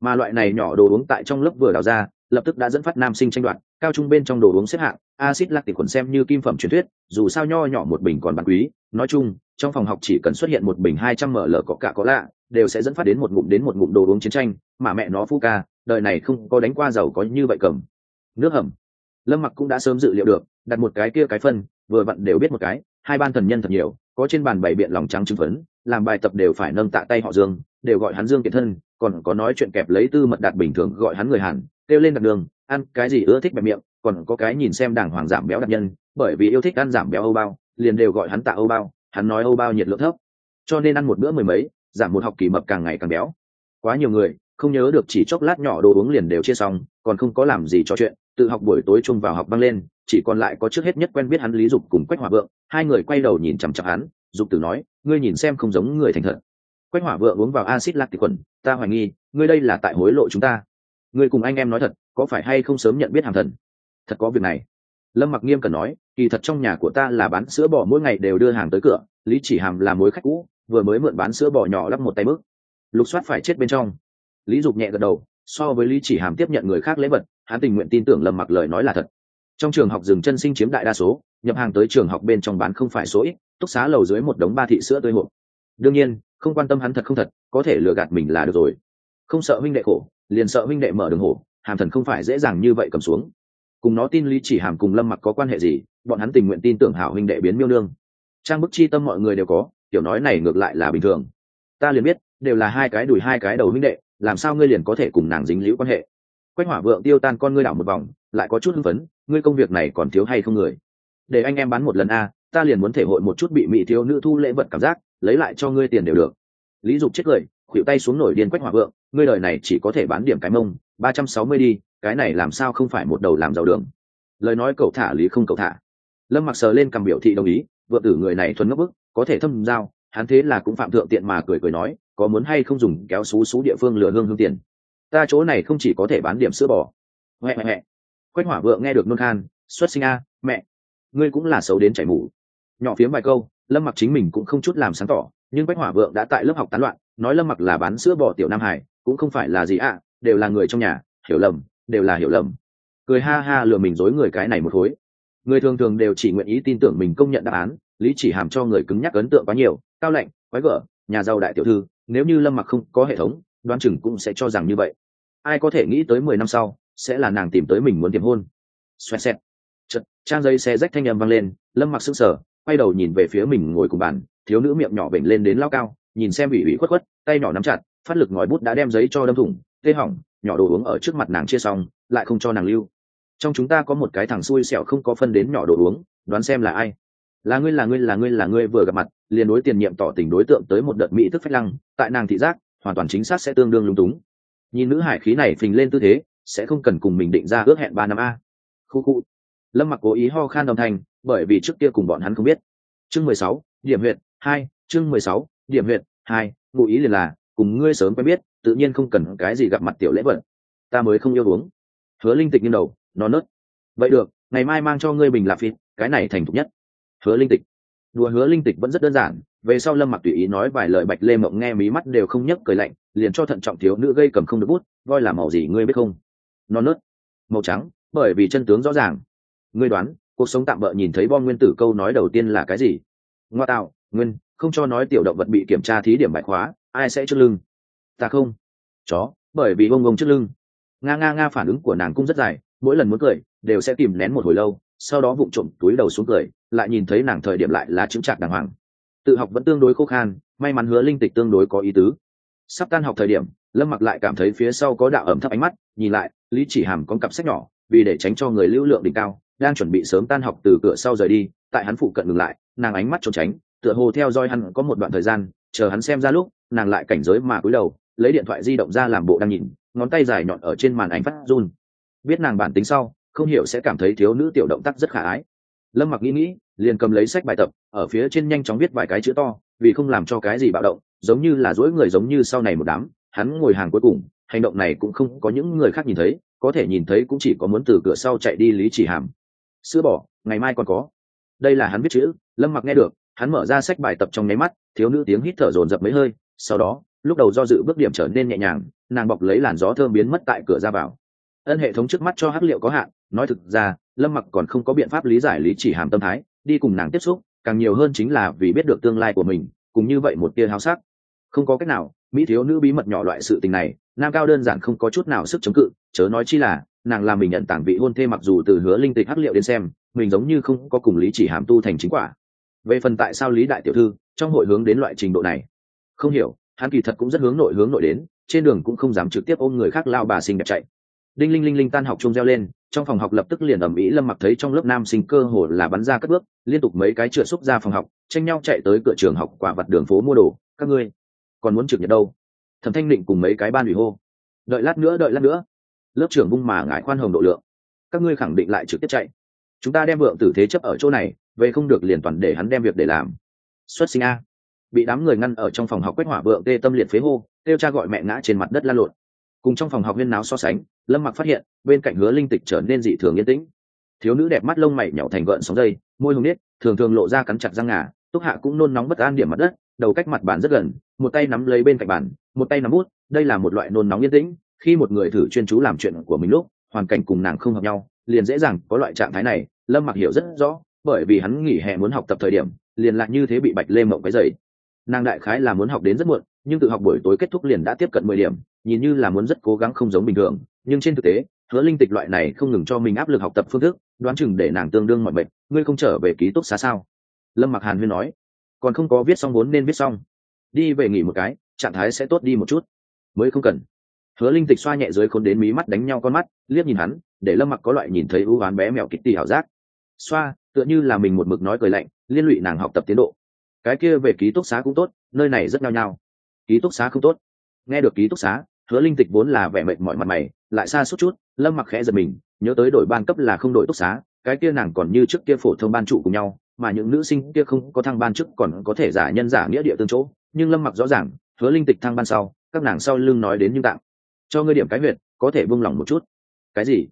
Mà loại này nhỏ đồ uống tại trong lớp vừa đào ra, lập tức đã dẫn phát nam sinh tranh đoạt. Cao trung bên trong đồ uống xếp hạng acid lactic quần xem như kim phẩm truyền thuyết, dù sao nho nhỏ một bình còn bán quý. Nói chung, trong phòng học chỉ cần xuất hiện một bình hai trăm ml có cả có lạ đều sẽ dẫn phát đến một ngụm đến một ngụm đồ uống chiến tranh, mà mẹ nó phu ca, đời này không có đánh qua giàu có như vậy cầm. Nước hầm. Lâm mặc cũng đã sớm dự liệu được, đặt một cái kia cái phân, vừa vặn đều biết một cái, hai ban thần nhân thật nhiều, có trên bàn bày biện lòng trắng chứng phấn, làm bài tập đều phải nâng tạ tay họ dương, đều gọi hắn dương kiệt thân, còn có nói chuyện kẹp lấy tư mật đạt bình thường gọi hắn người hàn, kêu lên đặt đường, ăn cái gì ưa thích bẹp miệng, còn có cái nhìn xem đảng hoàng giảm béo đặc nhân, bởi vì yêu thích ăn giảm béo âu bao, liền đều gọi hắn tạ âu bao, hắn nói âu bao nhiệt lượng thấp. Cho nên ăn một bữa mười mấy giảm một học kỳ mập càng ngày càng béo. Quá nhiều người, không nhớ được chỉ chốc lát nhỏ đồ uống liền đều chia xong, còn không có làm gì trò chuyện, tự học buổi tối chung vào học băng lên, chỉ còn lại có trước hết nhất quen biết hắn lý dục cùng quách hỏa vượng, hai người quay đầu nhìn chằm chặp hắn, dục tử nói, ngươi nhìn xem không giống người thành thật. Quách hỏa vượng uống vào acid lactic quần ta hoài nghi, ngươi đây là tại hối lộ chúng ta. Ngươi cùng anh em nói thật, có phải hay không sớm nhận biết hàng thần? Thật có việc này. Lâm mặc nghiêm cần nói, kỳ thật trong nhà của ta là bán sữa bò mỗi ngày đều đưa hàng tới cửa, lý chỉ hàm là mối khách cũ vừa mới mượn bán sữa bò nhỏ lắp một tay mức lục soát phải chết bên trong. Lý dục nhẹ gật đầu, so với lý chỉ hàm tiếp nhận người khác lễ vật, hắn tình nguyện tin tưởng lâm mặc lời nói là thật. Trong trường học dừng chân sinh chiếm đại đa số, nhập hàng tới trường học bên trong bán không phải số ít, túc xá lầu dưới một đống ba thị sữa tươi hộp. Đương nhiên, không quan tâm hắn thật không thật, có thể lừa gạt mình là được rồi. Không sợ huynh đệ khổ, liền sợ huynh đệ mở đường hổ, hàm thần không phải dễ dàng như vậy cầm xuống. Cùng nó tin lý chỉ hàm cùng lâm mặc có quan hệ gì, bọn hắn tình nguyện tin tưởng hảo huynh đệ biến miêu nương. Trang bức chi tâm mọi người đều có tiểu nói này ngược lại là bình thường. Ta liền biết, đều là hai cái đùi hai cái đầu huynh đệ, làm sao ngươi liền có thể cùng nàng dính liễu quan hệ? Quách hỏa vượng tiêu tan con ngươi đảo một vòng, lại có chút hưng phấn, ngươi công việc này còn thiếu hay không người? Để anh em bán một lần a, ta liền muốn thể hội một chút bị mỹ thiếu nữ thu lễ vật cảm giác, lấy lại cho ngươi tiền đều được. Lý dục chết cười khuỵu tay xuống nổi điên quách hỏa vượng, ngươi đời này chỉ có thể bán điểm cái mông, ba trăm sáu mươi đi, cái này làm sao không phải một đầu làm giàu đường? Lời nói cậu thả lý không cậu thả. Lâm mặc sờ lên cầm biểu thị đồng ý, vợ tử người này thuần ngốc bức có thể thâm giao, hắn thế là cũng phạm thượng tiện mà cười cười nói, có muốn hay không dùng kéo xú xú địa phương lừa hương hương tiền. Ta chỗ này không chỉ có thể bán điểm sữa bò. Huệ huệ huệ quách hỏa vượng nghe được nôn khan, xuất sinh a, mẹ. Ngươi cũng là xấu đến chảy mù. Nhỏ phiếm vài câu, lâm mặc chính mình cũng không chút làm sáng tỏ, nhưng quách hỏa vượng đã tại lớp học tán loạn, nói lâm mặc là bán sữa bò tiểu nam hải, cũng không phải là gì ạ, đều là người trong nhà, hiểu lầm, đều là hiểu lầm. Cười ha ha lừa mình dối người cái này một khối. Người thường thường đều chỉ nguyện ý tin tưởng mình công nhận đáp án lý chỉ hàm cho người cứng nhắc ấn tượng quá nhiều, cao lạnh, quái gở, nhà giàu đại tiểu thư, nếu như lâm mặc không có hệ thống đoan chừng cũng sẽ cho rằng như vậy. Ai có thể nghĩ tới mười năm sau, sẽ là nàng tìm tới mình muốn tiềm hôn. Xoẹt xẹt. Chật trang giấy xe rách thanh â m vang lên, lâm mặc sững sờ, quay đầu nhìn về phía mình ngồi cùng bàn, thiếu nữ miệng nhỏ bệnh lên đến lao cao, nhìn xem ủy ủy khuất khuất, tay nhỏ nắm chặt, phát lực ngòi bút đã đem giấy cho đâm thủng, tê hỏng, nhỏ đồ uống ở trước mặt nàng chia xong, lại không cho nàng lưu. Trong chúng ta có một cái thằng xui xẻo không có phân đến nhỏ đồ uống, đoán xem là ai là ngươi là ngươi là ngươi là ngươi vừa gặp mặt, liền đối tiền nhiệm tỏ tình đối tượng tới một đợt mỹ thức phách lăng, tại nàng thị giác, hoàn toàn chính xác sẽ tương đương lung túng. Nhìn nữ hải khí này phình lên tư thế, sẽ không cần cùng mình định ra ước hẹn ba năm a. Khu khu. Lâm mặc cố ý ho khan đồng thành bởi vì trước kia cùng bọn hắn không biết. Chương mười sáu, điểm huyện hai, chương mười sáu, điểm huyện hai, ngụ ý liền là, cùng ngươi sớm quen biết, tự nhiên không cần cái gì gặp mặt tiểu lễ vật. Ta mới không yêu uống. Hứa linh tịch như đầu, nó nớt. Vậy được, ngày mai mang cho ngươi bình lạp phịt, cái này thành thục nhất hứa linh tịch. Đùa hứa linh tịch vẫn rất đơn giản, về sau lâm mặc tùy ý nói vài lời bạch lê mộng nghe mí mắt đều không nhấc cười lạnh, liền cho thận trọng thiếu nữ gây cầm không được bút, voi là màu gì ngươi biết không? Non nớt. Màu trắng, bởi vì chân tướng rõ ràng. Ngươi đoán, cuộc sống tạm bỡ nhìn thấy bom nguyên tử câu nói đầu tiên là cái gì? Ngoa tạo, nguyên, không cho nói tiểu động vật bị kiểm tra thí điểm bại khóa, ai sẽ trước lưng? Ta không. Chó, bởi vì bông bông trước lưng. Nga nga nga phản ứng của nàng cũng rất dài, mỗi lần muốn cười, đều sẽ tìm nén một hồi lâu, sau đó vụng trộm túi đầu xuống cười lại nhìn thấy nàng thời điểm lại là chứng trạc đàng hoàng. Tự học vẫn tương đối khô khan, may mắn hứa linh tịch tương đối có ý tứ. Sắp tan học thời điểm, lâm mặc lại cảm thấy phía sau có đạo ẩm thấp ánh mắt, nhìn lại, lý chỉ hàm con cặp sách nhỏ, vì để tránh cho người lưu lượng đỉnh cao, đang chuẩn bị sớm tan học từ cửa sau rời đi, tại hắn phụ cận ngừng lại, nàng ánh mắt trốn tránh, tựa hồ theo dõi hắn có một đoạn thời gian, chờ hắn xem ra lúc, nàng lại cảnh giới mà cúi đầu, lấy điện thoại di động ra làm bộ đang nhìn, ngón tay dài nhọn ở trên màn ảnh phát run. Biết nàng bản tính sau, không hiểu sẽ cảm thấy thiếu nữ tiểu động tác rất khả ái lâm mặc nghĩ nghĩ, liền cầm lấy sách bài tập, ở phía trên nhanh chóng viết vài cái chữ to, vì không làm cho cái gì bạo động, giống như là dỗi người giống như sau này một đám, hắn ngồi hàng cuối cùng, hành động này cũng không có những người khác nhìn thấy, có thể nhìn thấy cũng chỉ có muốn từ cửa sau chạy đi lý chỉ hàm. Sữa bỏ ngày mai còn có. Đây là hắn viết chữ, lâm mặc nghe được, hắn mở ra sách bài tập trong nháy mắt, thiếu nữ tiếng hít thở dồn dập mấy hơi, sau đó, lúc đầu do dự bước điểm trở nên nhẹ nhàng, nàng bọc lấy làn gió thơm biến mất tại cửa ra vào. Ân hệ thống trước mắt cho hắc liệu có hạn nói thực ra, lâm mặc còn không có biện pháp lý giải lý chỉ hàm tâm thái, đi cùng nàng tiếp xúc, càng nhiều hơn chính là vì biết được tương lai của mình, cùng như vậy một tia háo sắc. Không có cách nào, mỹ thiếu nữ bí mật nhỏ loại sự tình này, nam cao đơn giản không có chút nào sức chống cự, chớ nói chi là, nàng làm mình nhận tảng vị hôn thê mặc dù từ hứa linh tịch hắc liệu đến xem, mình giống như không có cùng lý chỉ hàm tu thành chính quả. Về phần tại sao lý đại tiểu thư, trong hội hướng đến loại trình độ này? Không hiểu, hắn kỳ thật cũng rất hướng nội hướng nội đến, trên đường cũng không dám trực tiếp ôm người khác lao bà xinh đẹp chạy. Đinh linh linh linh tan học chung reo lên trong phòng học lập tức liền ầm ĩ lâm mặc thấy trong lớp nam sinh cơ hồ là bắn ra cất bước, liên tục mấy cái trượt xúc ra phòng học, tranh nhau chạy tới cửa trường học quả vật đường phố mua đồ. Các ngươi còn muốn trực nhật đâu? Thẩm thanh định cùng mấy cái ban ủy hô. Đợi lát nữa, đợi lát nữa. Lớp trưởng bung mà ngại khoan hồng độ lượng. Các ngươi khẳng định lại trực tiếp chạy. Chúng ta đem vượng tử thế chấp ở chỗ này, về không được liền toàn để hắn đem việc để làm. Xuất sinh a. Bị đám người ngăn ở trong phòng học quét hỏa vượng tê tâm liệt phế hô, kêu cha gọi mẹ ngã trên mặt đất lan lộn cùng trong phòng học huyên náo so sánh, lâm mặc phát hiện, bên cạnh hứa linh tịch trở nên dị thường yên tĩnh. Thiếu nữ đẹp mắt lông mày nhỏ thành gợn sóng dây, môi hồng nết, thường thường lộ ra cắn chặt răng ngà, túc hạ cũng nôn nóng bất an điểm mặt đất, đầu cách mặt bàn rất gần, một tay nắm lấy bên cạnh bàn, một tay nắm bút, đây là một loại nôn nóng yên tĩnh, khi một người thử chuyên chú làm chuyện của mình lúc, hoàn cảnh cùng nàng không hợp nhau, liền dễ dàng có loại trạng thái này, lâm mặc hiểu rất rõ, bởi vì hắn nghỉ hè muốn học tập thời điểm, liền lại như thế bị bạch lê mộng cái dày nàng đại khái là muốn học đến rất muộn nhưng tự học buổi tối kết thúc liền đã tiếp cận mười điểm, nhìn như là muốn rất cố gắng không giống bình thường, nhưng trên thực tế, hứa linh tịch loại này không ngừng cho mình áp lực học tập phương thức, đoán chừng để nàng tương đương mọi bệnh ngươi không trở về ký túc xá sao? Lâm mặc hàn huyên nói. Còn không có viết xong vốn nên viết xong. Đi về nghỉ một cái, trạng thái sẽ tốt đi một chút. Mới không cần. Hứa linh tịch xoa nhẹ dưới khốn đến mí mắt đánh nhau con mắt, liếc nhìn hắn, để lâm mặc có loại nhìn thấy ưu oán bé mèo kịch tì ảo giác. Xoa, tựa như là mình một mực nói cười lạnh, liên lụy nàng học tập tiến độ. Cái kia về ký túc xá cũng tốt, nơi này rất nhao nhao ký túc xá không tốt. Nghe được ký túc xá hứa linh tịch vốn là vẻ mệt mọi mặt mày lại xa suốt chút lâm mặc khẽ giật mình nhớ tới đổi ban cấp là không đổi túc xá cái kia nàng còn như trước kia phổ thông ban trụ cùng nhau mà những nữ sinh kia không có thăng ban trước còn có thể giả nhân giả nghĩa địa tương chỗ. Nhưng lâm mặc rõ ràng hứa linh tịch thăng ban sau các nàng sau lưng nói đến như tạm, cho ngươi điểm cái huyệt có thể buông lỏng một chút. Cái gì?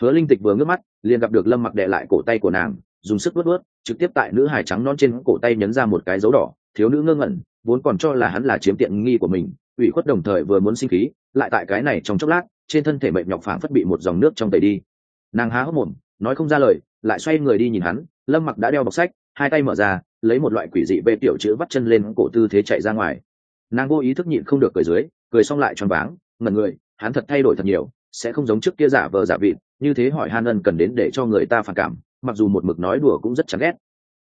Hứa linh tịch vừa ngước mắt liền gặp được lâm mặc đệ lại cổ tay của nàng dùng sức vớt vớt trực tiếp tại nữ hài trắng non trên cổ tay nhấn ra một cái dấu đỏ thiếu nữ ngơ ngẩn vốn còn cho là hắn là chiếm tiện nghi của mình, ủy khuất đồng thời vừa muốn sinh khí, lại tại cái này trong chốc lát, trên thân thể mệnh nhọc phảng phất bị một dòng nước trong tẩy đi. Nàng há hốc mồm, nói không ra lời, lại xoay người đi nhìn hắn, lâm mặc đã đeo bọc sách, hai tay mở ra, lấy một loại quỷ dị bê tiểu chữ bắt chân lên cổ tư thế chạy ra ngoài. Nàng vô ý thức nhịn không được cười dưới, cười xong lại choáng váng, ngẩn người, hắn thật thay đổi thật nhiều, sẽ không giống trước kia giả vờ giả vịt, như thế hỏi han ân cần đến để cho người ta phản cảm, mặc dù một mực nói đùa cũng rất chán ghét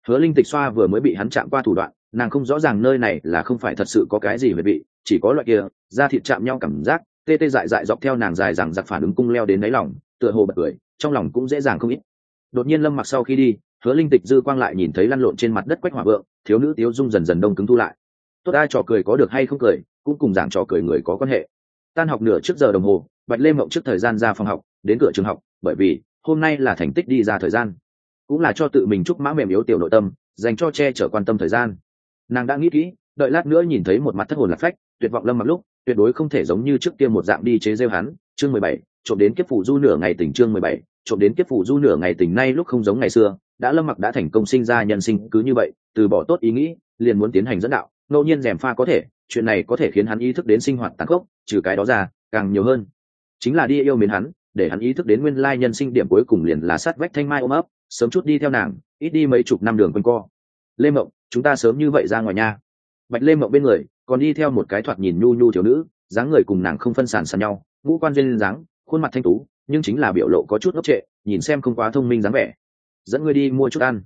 hứa linh tịch xoa vừa mới bị hắn chạm qua thủ đoạn, nàng không rõ ràng nơi này là không phải thật sự có cái gì về bị chỉ có loại kia, da thịt chạm nhau cảm giác, tê tê dại dại dọc theo nàng dài rằng giặc phản ứng cung leo đến đáy lòng, tựa hồ bật cười, trong lòng cũng dễ dàng không ít. Đột nhiên lâm mặc sau khi đi, hứa linh tịch dư quang lại nhìn thấy lăn lộn trên mặt đất quách hỏa vượng, thiếu nữ tiếu dung dần dần đông cứng thu lại. Tốt ai, trò cười có được hay không cười, cũng cùng giảng trò cười người có quan hệ. Tan học nửa trước giờ đồng hồ, bạch lê mộng trước thời gian ra phòng học, đến cửa trường học, bởi vì hôm nay là thành tích đi ra thời gian cũng là cho tự mình chúc mã mềm yếu tiểu nội tâm, dành cho che chở quan tâm thời gian. Nàng đã nghĩ kỹ, đợi lát nữa nhìn thấy một mặt thất hồn lạc phách, tuyệt vọng lâm mặc lúc, tuyệt đối không thể giống như trước kia một dạng đi chế rêu hắn. Chương mười bảy, trộm đến kiếp phủ du nửa ngày tỉnh chương mười bảy, trộm đến kiếp phủ du nửa ngày tỉnh nay lúc không giống ngày xưa, đã lâm mặc đã thành công sinh ra nhân sinh cứ như vậy, từ bỏ tốt ý nghĩ, liền muốn tiến hành dẫn đạo, ngẫu nhiên rèm pha có thể, chuyện này có thể khiến hắn ý thức đến sinh hoạt tàn khốc, trừ cái đó ra, càng nhiều hơn. Chính là đi yêu mến hắn, để hắn ý thức đến nguyên lai nhân sinh điểm cuối cùng liền là sát vách thanh mai ôm ấp sớm chút đi theo nàng, ít đi mấy chục năm đường quanh co. Lê mộng, chúng ta sớm như vậy ra ngoài nha. Bạch lê mộng bên người, còn đi theo một cái thoạt nhìn nhu nhu thiếu nữ, dáng người cùng nàng không phân sản sàn nhau, ngũ quan duyên dáng, khuôn mặt thanh tú, nhưng chính là biểu lộ có chút ngốc trệ, nhìn xem không quá thông minh dáng vẻ. Dẫn ngươi đi mua chút ăn.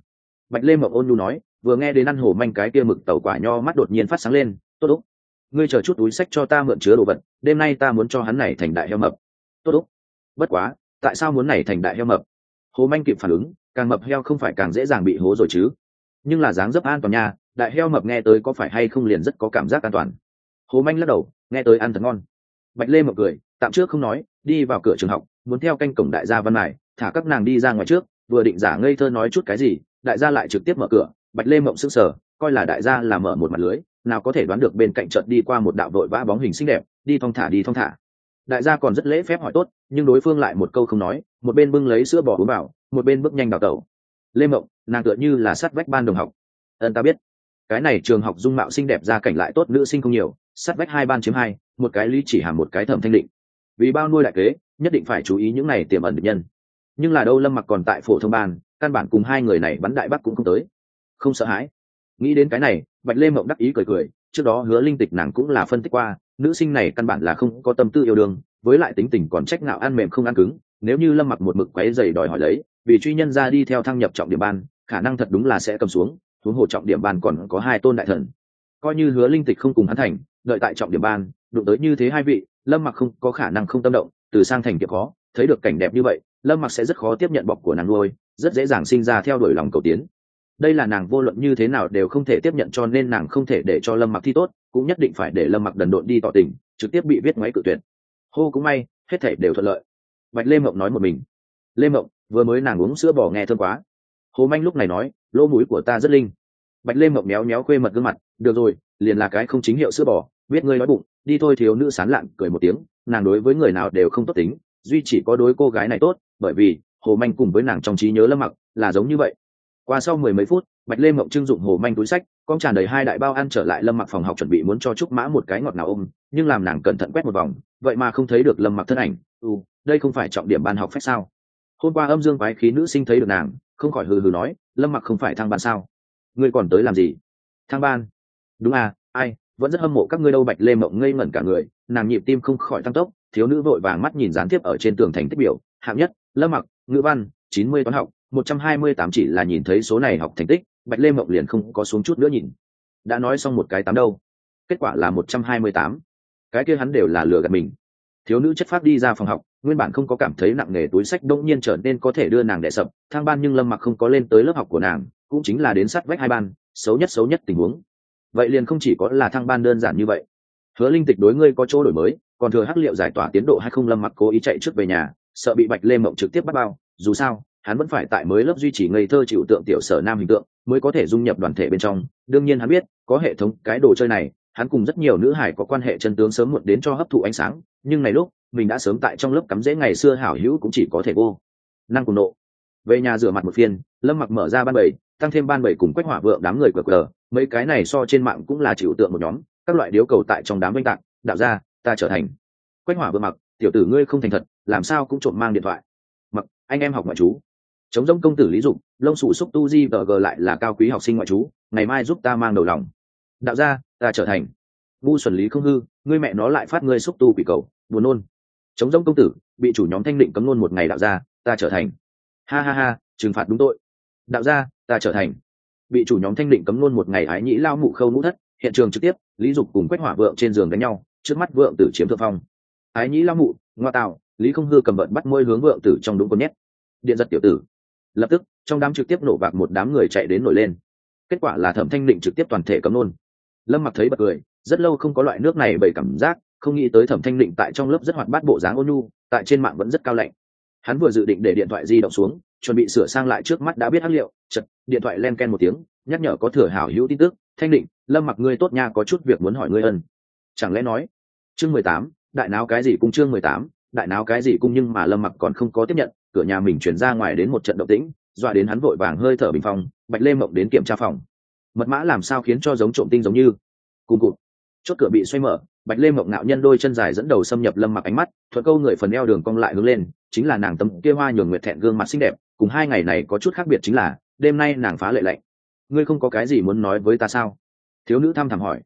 Bạch lê mộng ôn nhu nói, vừa nghe đến ăn hổ manh cái kia mực tàu quả nho mắt đột nhiên phát sáng lên, tốt úc ngươi chờ chút túi sách cho ta mượn chứa đồ vật, đêm nay ta muốn cho hắn này thành đại heo mập. Tốt úc bất quá, tại sao muốn này thành đại heo mập? Hồ manh kịp phản ứng càng mập heo không phải càng dễ dàng bị hố rồi chứ. Nhưng là dáng dấp an toàn nha, đại heo mập nghe tới có phải hay không liền rất có cảm giác an toàn. Hồ manh lắc đầu, nghe tới ăn thật ngon. Bạch lê mập cười, tạm trước không nói, đi vào cửa trường học, muốn theo canh cổng đại gia văn mài thả các nàng đi ra ngoài trước, vừa định giả ngây thơ nói chút cái gì, đại gia lại trực tiếp mở cửa, bạch lê mộng sửng sở coi là đại gia là mở một mặt lưới, nào có thể đoán được bên cạnh trận đi qua một đạo đội vã bóng hình xinh đẹp, đi thong thả đi thong thả. Đại gia còn rất lễ phép hỏi tốt, nhưng đối phương lại một câu không nói một bên bưng lấy sữa bò uống vào, một bên bước nhanh đào tẩu. Lê mộng, nàng tựa như là sát vách ban đồng học. Ân ta biết. Cái này trường học dung mạo xinh đẹp ra cảnh lại tốt nữ sinh không nhiều, sát vách hai ban chiếm hai, một cái lý chỉ hàm một cái thẩm thanh định. Vì bao nuôi đại kế, nhất định phải chú ý những này tiềm ẩn được nhân. Nhưng là đâu lâm mặc còn tại phổ thông ban, căn bản cùng hai người này bắn đại bắc cũng không tới. Không sợ hãi. Nghĩ đến cái này, bạch lê mộng đắc ý cười cười, trước đó hứa linh tịch nàng cũng là phân tích qua, nữ sinh này căn bản là không có tâm tư yêu đương, với lại tính tình còn trách nào ăn mềm không ăn cứng nếu như lâm mặc một mực quáy dày đòi hỏi lấy, vì truy nhân ra đi theo thăng nhập trọng điểm ban, khả năng thật đúng là sẽ cầm xuống, huống hồ trọng điểm ban còn có hai tôn đại thần. Coi như hứa linh tịch không cùng hắn thành, đợi tại trọng điểm ban, đụng tới như thế hai vị, lâm mặc không có khả năng không tâm động, từ sang thành kiệp khó thấy được cảnh đẹp như vậy, lâm mặc sẽ rất khó tiếp nhận bọc của nàng nuôi, rất dễ dàng sinh ra theo đuổi lòng cầu tiến. Đây là nàng vô luận như thế nào đều không thể tiếp nhận cho nên nàng không thể để cho lâm mặc thi tốt, cũng nhất định phải để lâm mặc đần độn đi tỏ tình, trực tiếp bị viết ngoáy cự tuyệt. Hô cũng may, hết thể đều thuận lợi bạch lê mộng nói một mình. Lê mộng, vừa mới nàng uống sữa bò nghe thơm quá. Hồ manh lúc này nói, lỗ mũi của ta rất linh. Bạch lê mộng méo méo khuê mật gương mặt, được rồi, liền là cái không chính hiệu sữa bò, biết ngươi nói bụng, đi thôi thiếu nữ sán lạn, cười một tiếng, nàng đối với người nào đều không tốt tính, duy chỉ có đối cô gái này tốt, bởi vì hồ manh cùng với nàng trong trí nhớ lâm mặc là giống như vậy. Qua sau mười mấy phút bạch lê mộng trưng dụng hồ manh túi sách, con tràn đầy hai đại bao ăn trở lại lâm mặc phòng học chuẩn bị muốn cho trúc mã một cái ngọt nào ôm, nhưng làm nàng cẩn thận quét một vòng, vậy mà không thấy được lâm mặc thân ảnh. Ừ đây không phải trọng điểm ban học phép sao? Hôm qua âm dương quái khí nữ sinh thấy được nàng, không khỏi hừ hừ nói, lâm mặc không phải thăng ban sao? Ngươi còn tới làm gì? Thăng ban? Đúng à ai, vẫn rất hâm mộ các ngươi đâu, bạch lê mộng ngây ngẩn cả người, nàng nhịp tim không khỏi tăng tốc, thiếu nữ vội vàng mắt nhìn gián tiếp ở trên tường thành tích biểu, hạng nhất, lâm mặc, ngữ văn, chín mươi toán học, một trăm hai mươi tám chỉ là nhìn thấy số này học thành tích, bạch lê mộng liền không có xuống chút nữa nhìn. Đã nói xong một cái tám đâu? Kết quả là một trăm hai mươi tám. Cái kia hắn đều là lừa gạt mình thiếu nữ chất phát đi ra phòng học, nguyên bản không có cảm thấy nặng nề túi sách đông nhiên trở nên có thể đưa nàng đệ sập, thang ban nhưng lâm mặc không có lên tới lớp học của nàng, cũng chính là đến sát vách hai ban, xấu nhất xấu nhất tình huống. Vậy liền không chỉ có là thang ban đơn giản như vậy. Hứa linh tịch đối ngươi có chỗ đổi mới, còn thừa hắc liệu giải tỏa tiến độ hay không lâm mặc cố ý chạy trước về nhà, sợ bị bạch lê mộng trực tiếp bắt bao, dù sao, hắn vẫn phải tại mới lớp duy trì ngây thơ chịu tượng tiểu sở nam hình tượng, mới có thể dung nhập đoàn thể bên trong. Đương nhiên hắn biết, có hệ thống cái đồ chơi này, hắn cùng rất nhiều nữ hải có quan hệ chân tướng sớm muộn đến cho hấp thụ ánh sáng nhưng này lúc, mình đã sớm tại trong lớp cắm rễ ngày xưa hảo hữu cũng chỉ có thể vô. Năng cùng nộ. Về nhà rửa mặt một phiên, lâm mặc mở ra ban bảy tăng thêm ban bảy cùng quách hỏa vượng đám người cờ cờ. Mấy cái này so trên mạng cũng là chịu tượng một nhóm, các loại điếu cầu tại trong đám oanh tạc, đạo ra ta trở thành. Quách hỏa vượng mặc, tiểu tử ngươi không thành thật, làm sao cũng trộm mang điện thoại. Mặc, anh em học ngoại chú chống giống công tử lý dục, lông sụ xúc tu di vờ gờ lại là cao quý học sinh ngoại chú ngày mai giúp ta mang đầu lòng. Đạo ra ta trở thành ngu xuẩn lý không hư ngươi mẹ nó lại phát ngươi xúc tu quỷ cầu buồn nôn. Chống giống công tử bị chủ nhóm thanh định cấm nôn một ngày đạo gia, ta trở thành. Ha ha ha trừng phạt đúng tội. Đạo gia, ta trở thành. Bị chủ nhóm thanh định cấm nôn một ngày ái nhĩ lao mụ khâu mũ thất hiện trường trực tiếp lý dục cùng quách hỏa vượng trên giường đánh nhau trước mắt vượng tử chiếm thượng phong. Ái nhĩ lao mụ ngoa tạo lý không hư cầm vận bắt môi hướng vượng tử trong đúng con nhét. Điện giật tiểu tử. Lập tức trong đám trực tiếp nổ vạc một đám người chạy đến nổi lên. Kết quả là thẩm thanh định trực tiếp toàn thể cấm nôn lâm mặc thấy bật cười, rất lâu không có loại nước này bởi cảm giác, không nghĩ tới thẩm thanh định tại trong lớp rất hoạt bát bộ dáng ôn nhu, tại trên mạng vẫn rất cao lạnh. Hắn vừa dự định để điện thoại di động xuống, chuẩn bị sửa sang lại trước mắt đã biết hắc liệu chật điện thoại len ken một tiếng, nhắc nhở có thừa hảo hữu tin tức, thanh định, lâm mặc ngươi tốt nha, có chút việc muốn hỏi ngươi ân. Chẳng lẽ nói, chương mười tám, đại não cái gì cung chương mười tám, đại não cái gì cung nhưng mà lâm mặc còn không có tiếp nhận, cửa nhà mình chuyển ra ngoài đến một trận động tĩnh, dọa đến hắn vội vàng hơi thở bình phong, bạch lê mộng đến kiểm tra phòng mật mã làm sao khiến cho giống trộm tinh giống như? Cùng cụt. Chốt cửa bị xoay mở, bạch lê mộng ngạo nhân đôi chân dài dẫn đầu xâm nhập lâm mặc ánh mắt, thuận câu người phần eo đường cong lại hướng lên, chính là nàng tấm kia hoa nhường nguyệt thẹn gương mặt xinh đẹp, cùng hai ngày này có chút khác biệt chính là, đêm nay nàng phá lệ lạnh. Ngươi không có cái gì muốn nói với ta sao? Thiếu nữ thăm thẳm hỏi.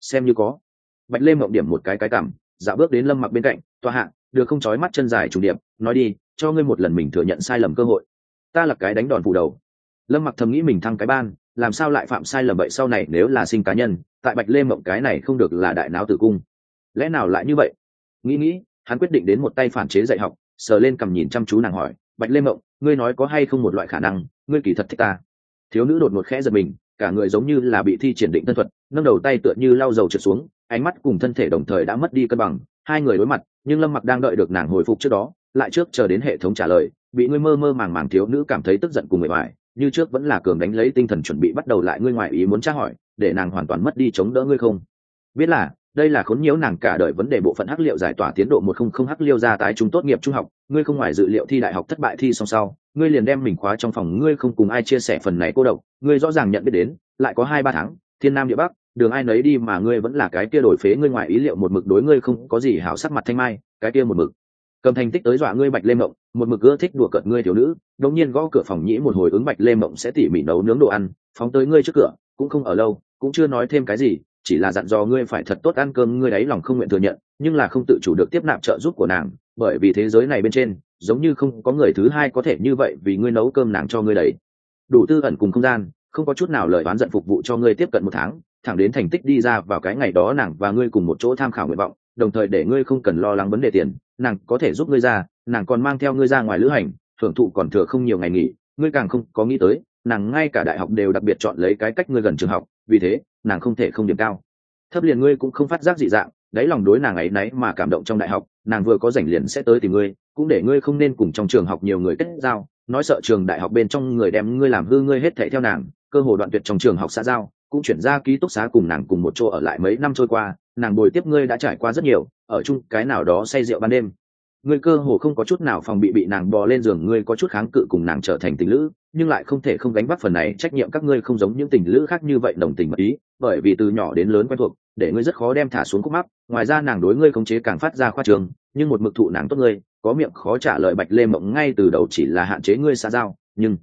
Xem như có. Bạch lê mộng điểm một cái cái cảm, dạo bước đến lâm mặc bên cạnh, tòa hạ, được không trói mắt chân dài trùng điệp, nói đi, cho ngươi một lần mình thừa nhận sai lầm cơ hội. Ta là cái đánh đòn phủ đầu. Lâm mặc thầm nghĩ mình thăng cái ban làm sao lại phạm sai lầm vậy sau này nếu là sinh cá nhân, tại bạch lê mộng cái này không được là đại não tử cung. Lẽ nào lại như vậy? Nghĩ nghĩ, hắn quyết định đến một tay phản chế dạy học, sờ lên cầm nhìn chăm chú nàng hỏi, bạch lê mộng, ngươi nói có hay không một loại khả năng, ngươi kỳ thật thích ta? Thiếu nữ đột ngột khẽ giật mình, cả người giống như là bị thi triển định thân thuật, nâng đầu tay tựa như lau dầu trượt xuống, ánh mắt cùng thân thể đồng thời đã mất đi cân bằng, hai người đối mặt, nhưng lâm mặc đang đợi được nàng hồi phục trước đó, lại trước chờ đến hệ thống trả lời, bị ngươi mơ mơ màng màng thiếu nữ cảm thấy tức giận cùng người mỏi như trước vẫn là cường đánh lấy tinh thần chuẩn bị bắt đầu lại ngươi ngoại ý muốn tra hỏi, để nàng hoàn toàn mất đi chống đỡ ngươi không? Biết là, đây là khốn nhiễu nàng cả đời vấn đề bộ phận hắc liệu giải tỏa tiến độ một không không hắc liêu ra tái chúng tốt nghiệp trung học, ngươi không ngoài dự liệu thi đại học thất bại thi song sau, ngươi liền đem mình khóa trong phòng, ngươi không cùng ai chia sẻ phần này cô độc, ngươi rõ ràng nhận biết đến, lại có hai ba tháng, thiên nam địa bắc, đường ai nấy đi mà ngươi vẫn là cái kia đổi phế ngươi ngoài ý liệu một mực đối ngươi không có gì hảo sắc mặt thanh mai, cái kia một mực cầm thành tích tới dọa ngươi bạch lê mộng, một mực ưa thích đùa cợt ngươi thiếu nữ, đột nhiên gõ cửa phòng nhĩ một hồi ứng bạch lê mộng sẽ tỉ mỉ nấu nướng đồ ăn, phóng tới ngươi trước cửa, cũng không ở lâu, cũng chưa nói thêm cái gì, chỉ là dặn dò ngươi phải thật tốt ăn cơm, ngươi đáy lòng không nguyện thừa nhận, nhưng là không tự chủ được tiếp nạp trợ giúp của nàng, bởi vì thế giới này bên trên, giống như không có người thứ hai có thể như vậy vì ngươi nấu cơm nàng cho ngươi đấy. Đủ tư ẩn cùng không gian, không có chút nào lời oán giận phục vụ cho ngươi tiếp cận một tháng, thẳng đến thành tích đi ra vào cái ngày đó nàng và ngươi cùng một chỗ tham khảo nguyện vọng đồng thời để ngươi không cần lo lắng vấn đề tiền, nàng có thể giúp ngươi ra, nàng còn mang theo ngươi ra ngoài lữ hành, thưởng thụ còn thừa không nhiều ngày nghỉ, ngươi càng không có nghĩ tới, nàng ngay cả đại học đều đặc biệt chọn lấy cái cách ngươi gần trường học, vì thế, nàng không thể không điểm cao. Thấp liền ngươi cũng không phát giác dị dạng, đáy lòng đối nàng ấy nấy mà cảm động trong đại học, nàng vừa có rảnh liền sẽ tới tìm ngươi, cũng để ngươi không nên cùng trong trường học nhiều người kết giao, nói sợ trường đại học bên trong người đem ngươi làm hư ngươi hết thệ theo nàng, cơ hồ đoạn tuyệt trong trường học xã giao, cũng chuyển ra ký túc xá cùng nàng cùng một chỗ ở lại mấy năm trôi qua nàng bồi tiếp ngươi đã trải qua rất nhiều, ở chung cái nào đó say rượu ban đêm. Ngươi cơ hồ không có chút nào phòng bị bị nàng bò lên giường, ngươi có chút kháng cự cùng nàng trở thành tình lữ, nhưng lại không thể không gánh vác phần này, trách nhiệm các ngươi không giống những tình lữ khác như vậy đồng tình mật ý, bởi vì từ nhỏ đến lớn quen thuộc, để ngươi rất khó đem thả xuống khúc mắc. Ngoài ra nàng đối ngươi khống chế càng phát ra khoa trường, nhưng một mực thụ nàng tốt ngươi, có miệng khó trả lời bạch lê mộng ngay từ đầu chỉ là hạn chế ngươi xa giao, nhưng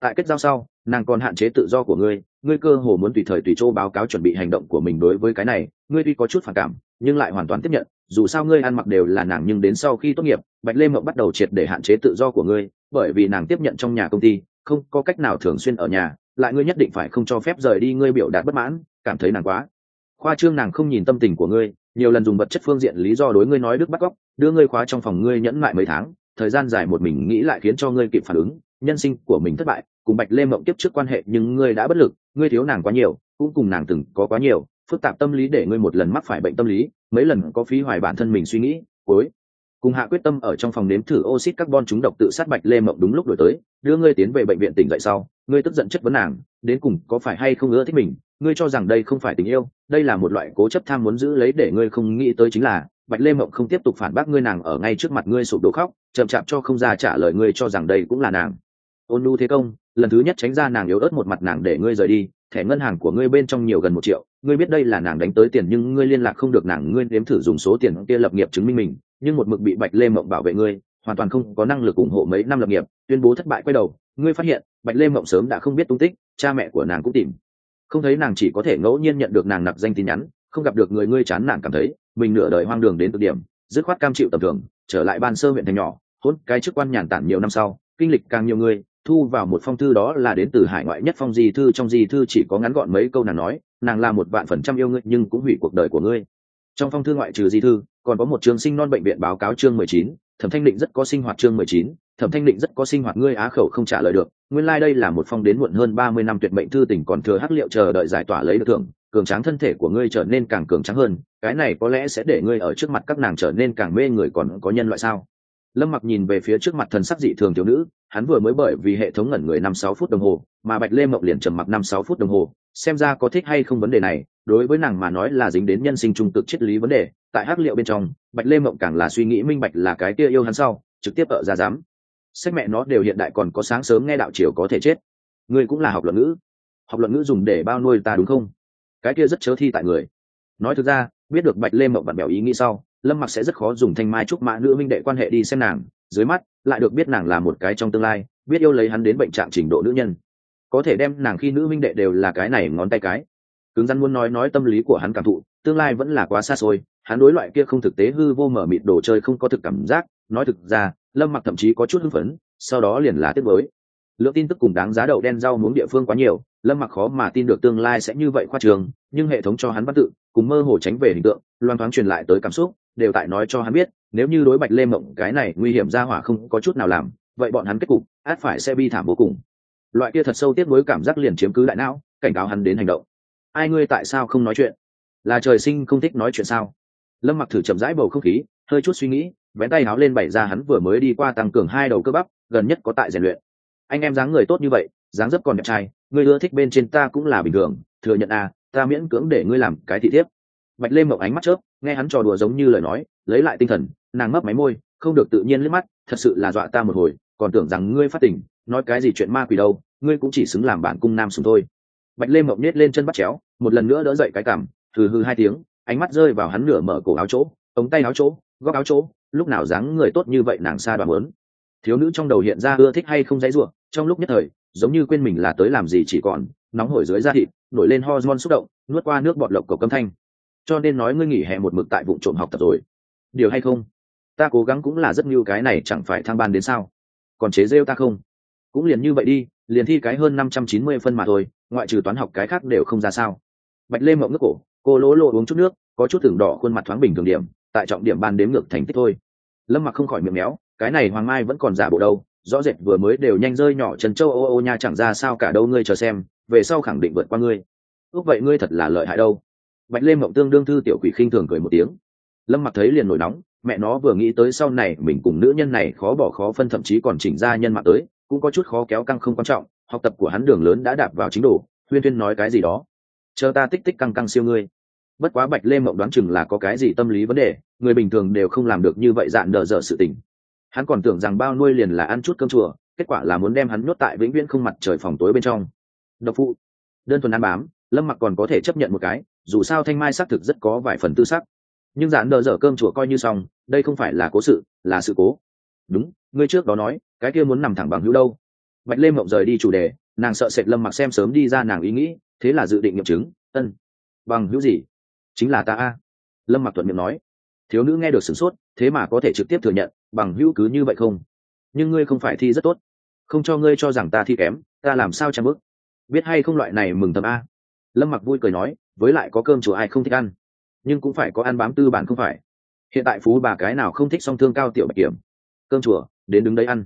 tại kết giao sau, nàng còn hạn chế tự do của ngươi ngươi cơ hồ muốn tùy thời tùy chỗ báo cáo chuẩn bị hành động của mình đối với cái này ngươi tuy có chút phản cảm nhưng lại hoàn toàn tiếp nhận dù sao ngươi ăn mặc đều là nàng nhưng đến sau khi tốt nghiệp bạch lê mộng bắt đầu triệt để hạn chế tự do của ngươi bởi vì nàng tiếp nhận trong nhà công ty không có cách nào thường xuyên ở nhà lại ngươi nhất định phải không cho phép rời đi ngươi biểu đạt bất mãn cảm thấy nàng quá. Khoa trương nàng không nhìn tâm tình của ngươi nhiều lần dùng vật chất phương diện lý do đối ngươi nói đức bắt góc, đưa ngươi khóa trong phòng ngươi nhẫn mại mấy tháng thời gian dài một mình nghĩ lại khiến cho ngươi kịp phản ứng nhân sinh của mình thất bại cùng bạch lê mộng tiếp trước quan hệ, nhưng ngươi đã bất lực, ngươi thiếu nàng quá nhiều, cũng cùng nàng từng có quá nhiều, phức tạp tâm lý để ngươi một lần mắc phải bệnh tâm lý, mấy lần có phí hoài bản thân mình suy nghĩ, cuối. Cùng hạ quyết tâm ở trong phòng nếm thử oxit carbon chúng độc tự sát bạch lê mộng đúng lúc đổi tới, đưa ngươi tiến về bệnh viện tỉnh dậy sau, ngươi tức giận chất vấn nàng, đến cùng có phải hay không ưa thích mình, ngươi cho rằng đây không phải tình yêu, đây là một loại cố chấp tham muốn giữ lấy để ngươi không nghĩ tới chính là, bạch lê mộng không tiếp tục phản bác ngươi nàng ở ngay trước mặt ngươi sụp đổ khóc, chậm chạp cho không ra trả lời ngươi cho rằng đây cũng là nàng. Ôn nu thế công lần thứ nhất tránh ra nàng yếu ớt một mặt nàng để ngươi rời đi, thẻ ngân hàng của ngươi bên trong nhiều gần một triệu, ngươi biết đây là nàng đánh tới tiền nhưng ngươi liên lạc không được nàng, ngươi nếm thử dùng số tiền kia lập nghiệp chứng minh mình, nhưng một mực bị bạch lê mộng bảo vệ ngươi, hoàn toàn không có năng lực ủng hộ mấy năm lập nghiệp, tuyên bố thất bại quay đầu, ngươi phát hiện, bạch lê mộng sớm đã không biết tung tích, cha mẹ của nàng cũng tìm. Không thấy nàng chỉ có thể ngẫu nhiên nhận được nàng nặc danh tin nhắn, không gặp được người ngươi chán nàng cảm thấy, mình nửa đời hoang đường đến cực điểm, dứt khoát cam chịu tầm thường, trở lại ban sơ huyện thành nhỏ, hôn cái chức quan nhàn tản nhiều năm sau, kinh lịch càng nhiều người thu vào một phong thư đó là đến từ hải ngoại nhất phong di thư, trong di thư chỉ có ngắn gọn mấy câu nàng nói, nàng là một vạn phần trăm yêu ngươi, nhưng cũng hủy cuộc đời của ngươi. Trong phong thư ngoại trừ di thư, còn có một trường sinh non bệnh viện báo cáo chương mười chín, thẩm thanh định rất có sinh hoạt chương mười chín, thẩm thanh định rất có sinh hoạt, ngươi á khẩu không trả lời được. Nguyên lai、like、đây là một phong đến muộn hơn ba mươi năm tuyệt mệnh thư tỉnh còn thừa hắc liệu chờ đợi giải tỏa lấy được thưởng, cường tráng thân thể của ngươi trở nên càng cường tráng hơn, cái này có lẽ sẽ để ngươi ở trước mặt các nàng trở nên càng mê người còn có nhân loại sao? Lâm mặc nhìn về phía trước mặt thần sắc dị thường thiếu nữ hắn vừa mới bởi vì hệ thống ngẩn người năm sáu phút đồng hồ, mà bạch lê mộng liền trầm mặc năm sáu phút đồng hồ, xem ra có thích hay không vấn đề này, đối với nàng mà nói là dính đến nhân sinh trung cực triết lý vấn đề. Tại hắc liệu bên trong, bạch lê mộng càng là suy nghĩ minh bạch là cái kia yêu hắn sau, trực tiếp ở ra dám sách mẹ nó đều hiện đại còn có sáng sớm nghe đạo chiều có thể chết. Ngươi cũng là học luận ngữ. Học luận ngữ dùng để bao nuôi ta đúng không? Cái kia rất chớ thi tại người. Nói thực ra, biết được bạch lê mộng bạn bèo ý nghĩ sau, lâm mặc sẽ rất khó dùng thanh mai trúc mã nữ minh đệ quan hệ đi xem nàng. Dưới mắt lại được biết nàng là một cái trong tương lai, biết yêu lấy hắn đến bệnh trạng trình độ nữ nhân. Có thể đem nàng khi nữ minh đệ đều là cái này ngón tay cái. Cứng rắn muốn nói nói tâm lý của hắn cảm thụ, tương lai vẫn là quá xa xôi, hắn đối loại kia không thực tế hư vô mở mịt đồ chơi không có thực cảm giác, nói thực ra, lâm mặc thậm chí có chút hưng phấn, sau đó liền là tiếp với lượng tin tức cùng đáng giá đậu đen rau muống địa phương quá nhiều, lâm mặc khó mà tin được tương lai sẽ như vậy khoa trường nhưng hệ thống cho hắn văn tự, cùng mơ hồ tránh về hình tượng, loan thoáng truyền lại tới cảm xúc đều tại nói cho hắn biết, nếu như đối bạch lê mộng cái này nguy hiểm ra hỏa không có chút nào làm, vậy bọn hắn kết cục, át phải sẽ bi thảm vô cùng. Loại kia thật sâu tiết với cảm giác liền chiếm cứ đại não, cảnh cáo hắn đến hành động. Ai ngươi tại sao không nói chuyện? Là trời sinh không thích nói chuyện sao? Lâm mặc thử chậm rãi bầu không khí, hơi chút suy nghĩ, vén tay háo lên bày ra hắn vừa mới đi qua tăng cường hai đầu cơ bắp, gần nhất có tại rèn luyện. Anh em dáng người tốt như vậy, dáng dấp còn đẹp trai, ngươi ưa thích bên trên ta cũng là bình thường, thừa nhận à ta miễn cưỡng để ngươi làm cái thị thiếp. Bạch lê mộng ánh mắt chớp nghe hắn trò đùa giống như lời nói, lấy lại tinh thần, nàng mấp máy môi, không được tự nhiên liếc mắt, thật sự là dọa ta một hồi, còn tưởng rằng ngươi phát tỉnh nói cái gì chuyện ma quỷ đâu, ngươi cũng chỉ xứng làm bản cung nam sùng thôi. Bạch lê mộng nhét lên chân bắt chéo, một lần nữa đỡ dậy cái cảm thừ hư hai tiếng, ánh mắt rơi vào hắn nửa mở cổ áo chỗ, ống tay áo chỗ, góc áo chỗ, lúc nào dáng người tốt như vậy nàng xa đoàn lớn thiếu nữ trong đầu hiện ra ưa thích hay không dãy ruộng trong lúc nhất thời, giống như quên mình là tới làm gì chỉ còn, nóng hổi dưới da thịt, nổi lên hormone xúc động, nuốt qua nước bọt lộc cầu câm thanh cho nên nói ngươi nghỉ hè một mực tại vụ trộm học tập rồi. Điều hay không? Ta cố gắng cũng là rất nhiều cái này chẳng phải thăng ban đến sao? Còn chế rêu ta không? Cũng liền như vậy đi, liền thi cái hơn năm trăm chín mươi phân mà thôi, ngoại trừ toán học cái khác đều không ra sao. Bạch lê mộng nước cổ, cô lỗ lộ uống chút nước, có chút tưởng đỏ khuôn mặt thoáng bình thường điểm, tại trọng điểm ban đếm ngược thành tích thôi. Lâm mặc không khỏi miệng méo, cái này hoàng mai vẫn còn giả bộ đâu, rõ rệt vừa mới đều nhanh rơi nhỏ trần châu ô ô nha chẳng ra sao cả đâu, ngươi chờ xem, về sau khẳng định vượt qua ngươi. Ước vậy ngươi thật là lợi hại đâu bạch lê mộng tương đương thư tiểu quỷ khinh thường cười một tiếng. Lâm mặc thấy liền nổi nóng, mẹ nó vừa nghĩ tới sau này mình cùng nữ nhân này khó bỏ khó phân thậm chí còn chỉnh ra nhân mạng tới, cũng có chút khó kéo căng không quan trọng, học tập của hắn đường lớn đã đạp vào chính đồ, huyên tuyên nói cái gì đó. Chờ ta tích tích căng căng siêu ngươi. Bất quá bạch lê mộng đoán chừng là có cái gì tâm lý vấn đề, người bình thường đều không làm được như vậy dạn đờ dở sự tình. Hắn còn tưởng rằng bao nuôi liền là ăn chút cơm chùa, kết quả là muốn đem hắn nhốt tại vĩnh viễn không mặt trời phòng tối bên trong. Độc phụ. Đơn thuần ăn bám, lâm mặc còn có thể chấp nhận một cái dù sao thanh mai xác thực rất có vài phần tư sắc. Nhưng dạn đờ dở cơm chùa coi như xong, đây không phải là cố sự, là sự cố. Đúng, ngươi trước đó nói, cái kia muốn nằm thẳng bằng hữu đâu. Bạch lê mộng rời đi chủ đề, nàng sợ sệt lâm mặc xem sớm đi ra nàng ý nghĩ, thế là dự định nghiệm chứng, ân, bằng hữu gì? Chính là ta a. Lâm mặc thuận miệng nói. Thiếu nữ nghe được sửng sốt, thế mà có thể trực tiếp thừa nhận, bằng hữu cứ như vậy không? Nhưng ngươi không phải thi rất tốt. Không cho ngươi cho rằng ta thi kém, ta làm sao chăm bức biết hay không loại này mừng tầm a? Lâm mặc vui cười nói với lại có cơm chùa ai không thích ăn. Nhưng cũng phải có ăn bám tư bản không phải. Hiện tại phú bà cái nào không thích song thương cao tiểu bạch kiểm. Cơm chùa, đến đứng đấy ăn.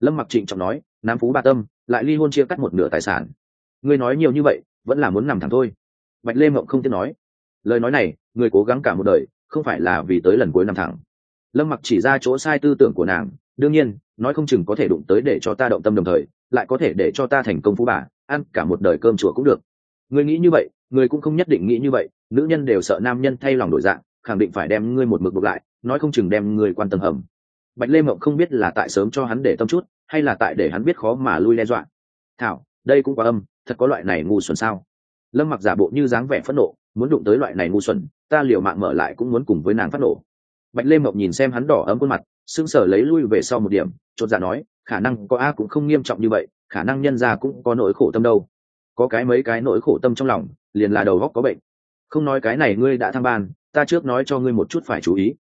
Lâm mặc trịnh trọng nói, nam phú bà tâm, lại ly hôn chia cắt một nửa tài sản. Ngươi nói nhiều như vậy, vẫn là muốn nằm thẳng thôi. Bạch lê mộng không tiếc nói. Lời nói này, người cố gắng cả một đời, không phải là vì tới lần cuối nằm thẳng. Lâm mặc chỉ ra chỗ sai tư tưởng của nàng, đương nhiên, nói không chừng có thể đụng tới để cho ta động tâm đồng thời, lại có thể để cho ta thành công phú bà, ăn cả một đời cơm chùa cũng được. Người nghĩ như vậy người cũng không nhất định nghĩ như vậy, nữ nhân đều sợ nam nhân thay lòng đổi dạng, khẳng định phải đem ngươi một mực buộc lại, nói không chừng đem ngươi quan tâm hầm. Bạch lê mộng không biết là tại sớm cho hắn để tâm chút, hay là tại để hắn biết khó mà lui đe dọa. Thảo, đây cũng quá âm, thật có loại này ngu xuẩn sao? Lâm mặc giả bộ như dáng vẻ phẫn nộ, muốn đụng tới loại này ngu xuẩn, ta liều mạng mở lại cũng muốn cùng với nàng phát nổ. Bạch lê mộng nhìn xem hắn đỏ ấm khuôn mặt, sững sờ lấy lui về sau một điểm, chột dạ nói, khả năng có a cũng không nghiêm trọng như vậy, khả năng nhân ra cũng có nỗi khổ tâm đâu có cái mấy cái nỗi khổ tâm trong lòng, liền là đầu góc có bệnh. Không nói cái này ngươi đã thăng ban, ta trước nói cho ngươi một chút phải chú ý.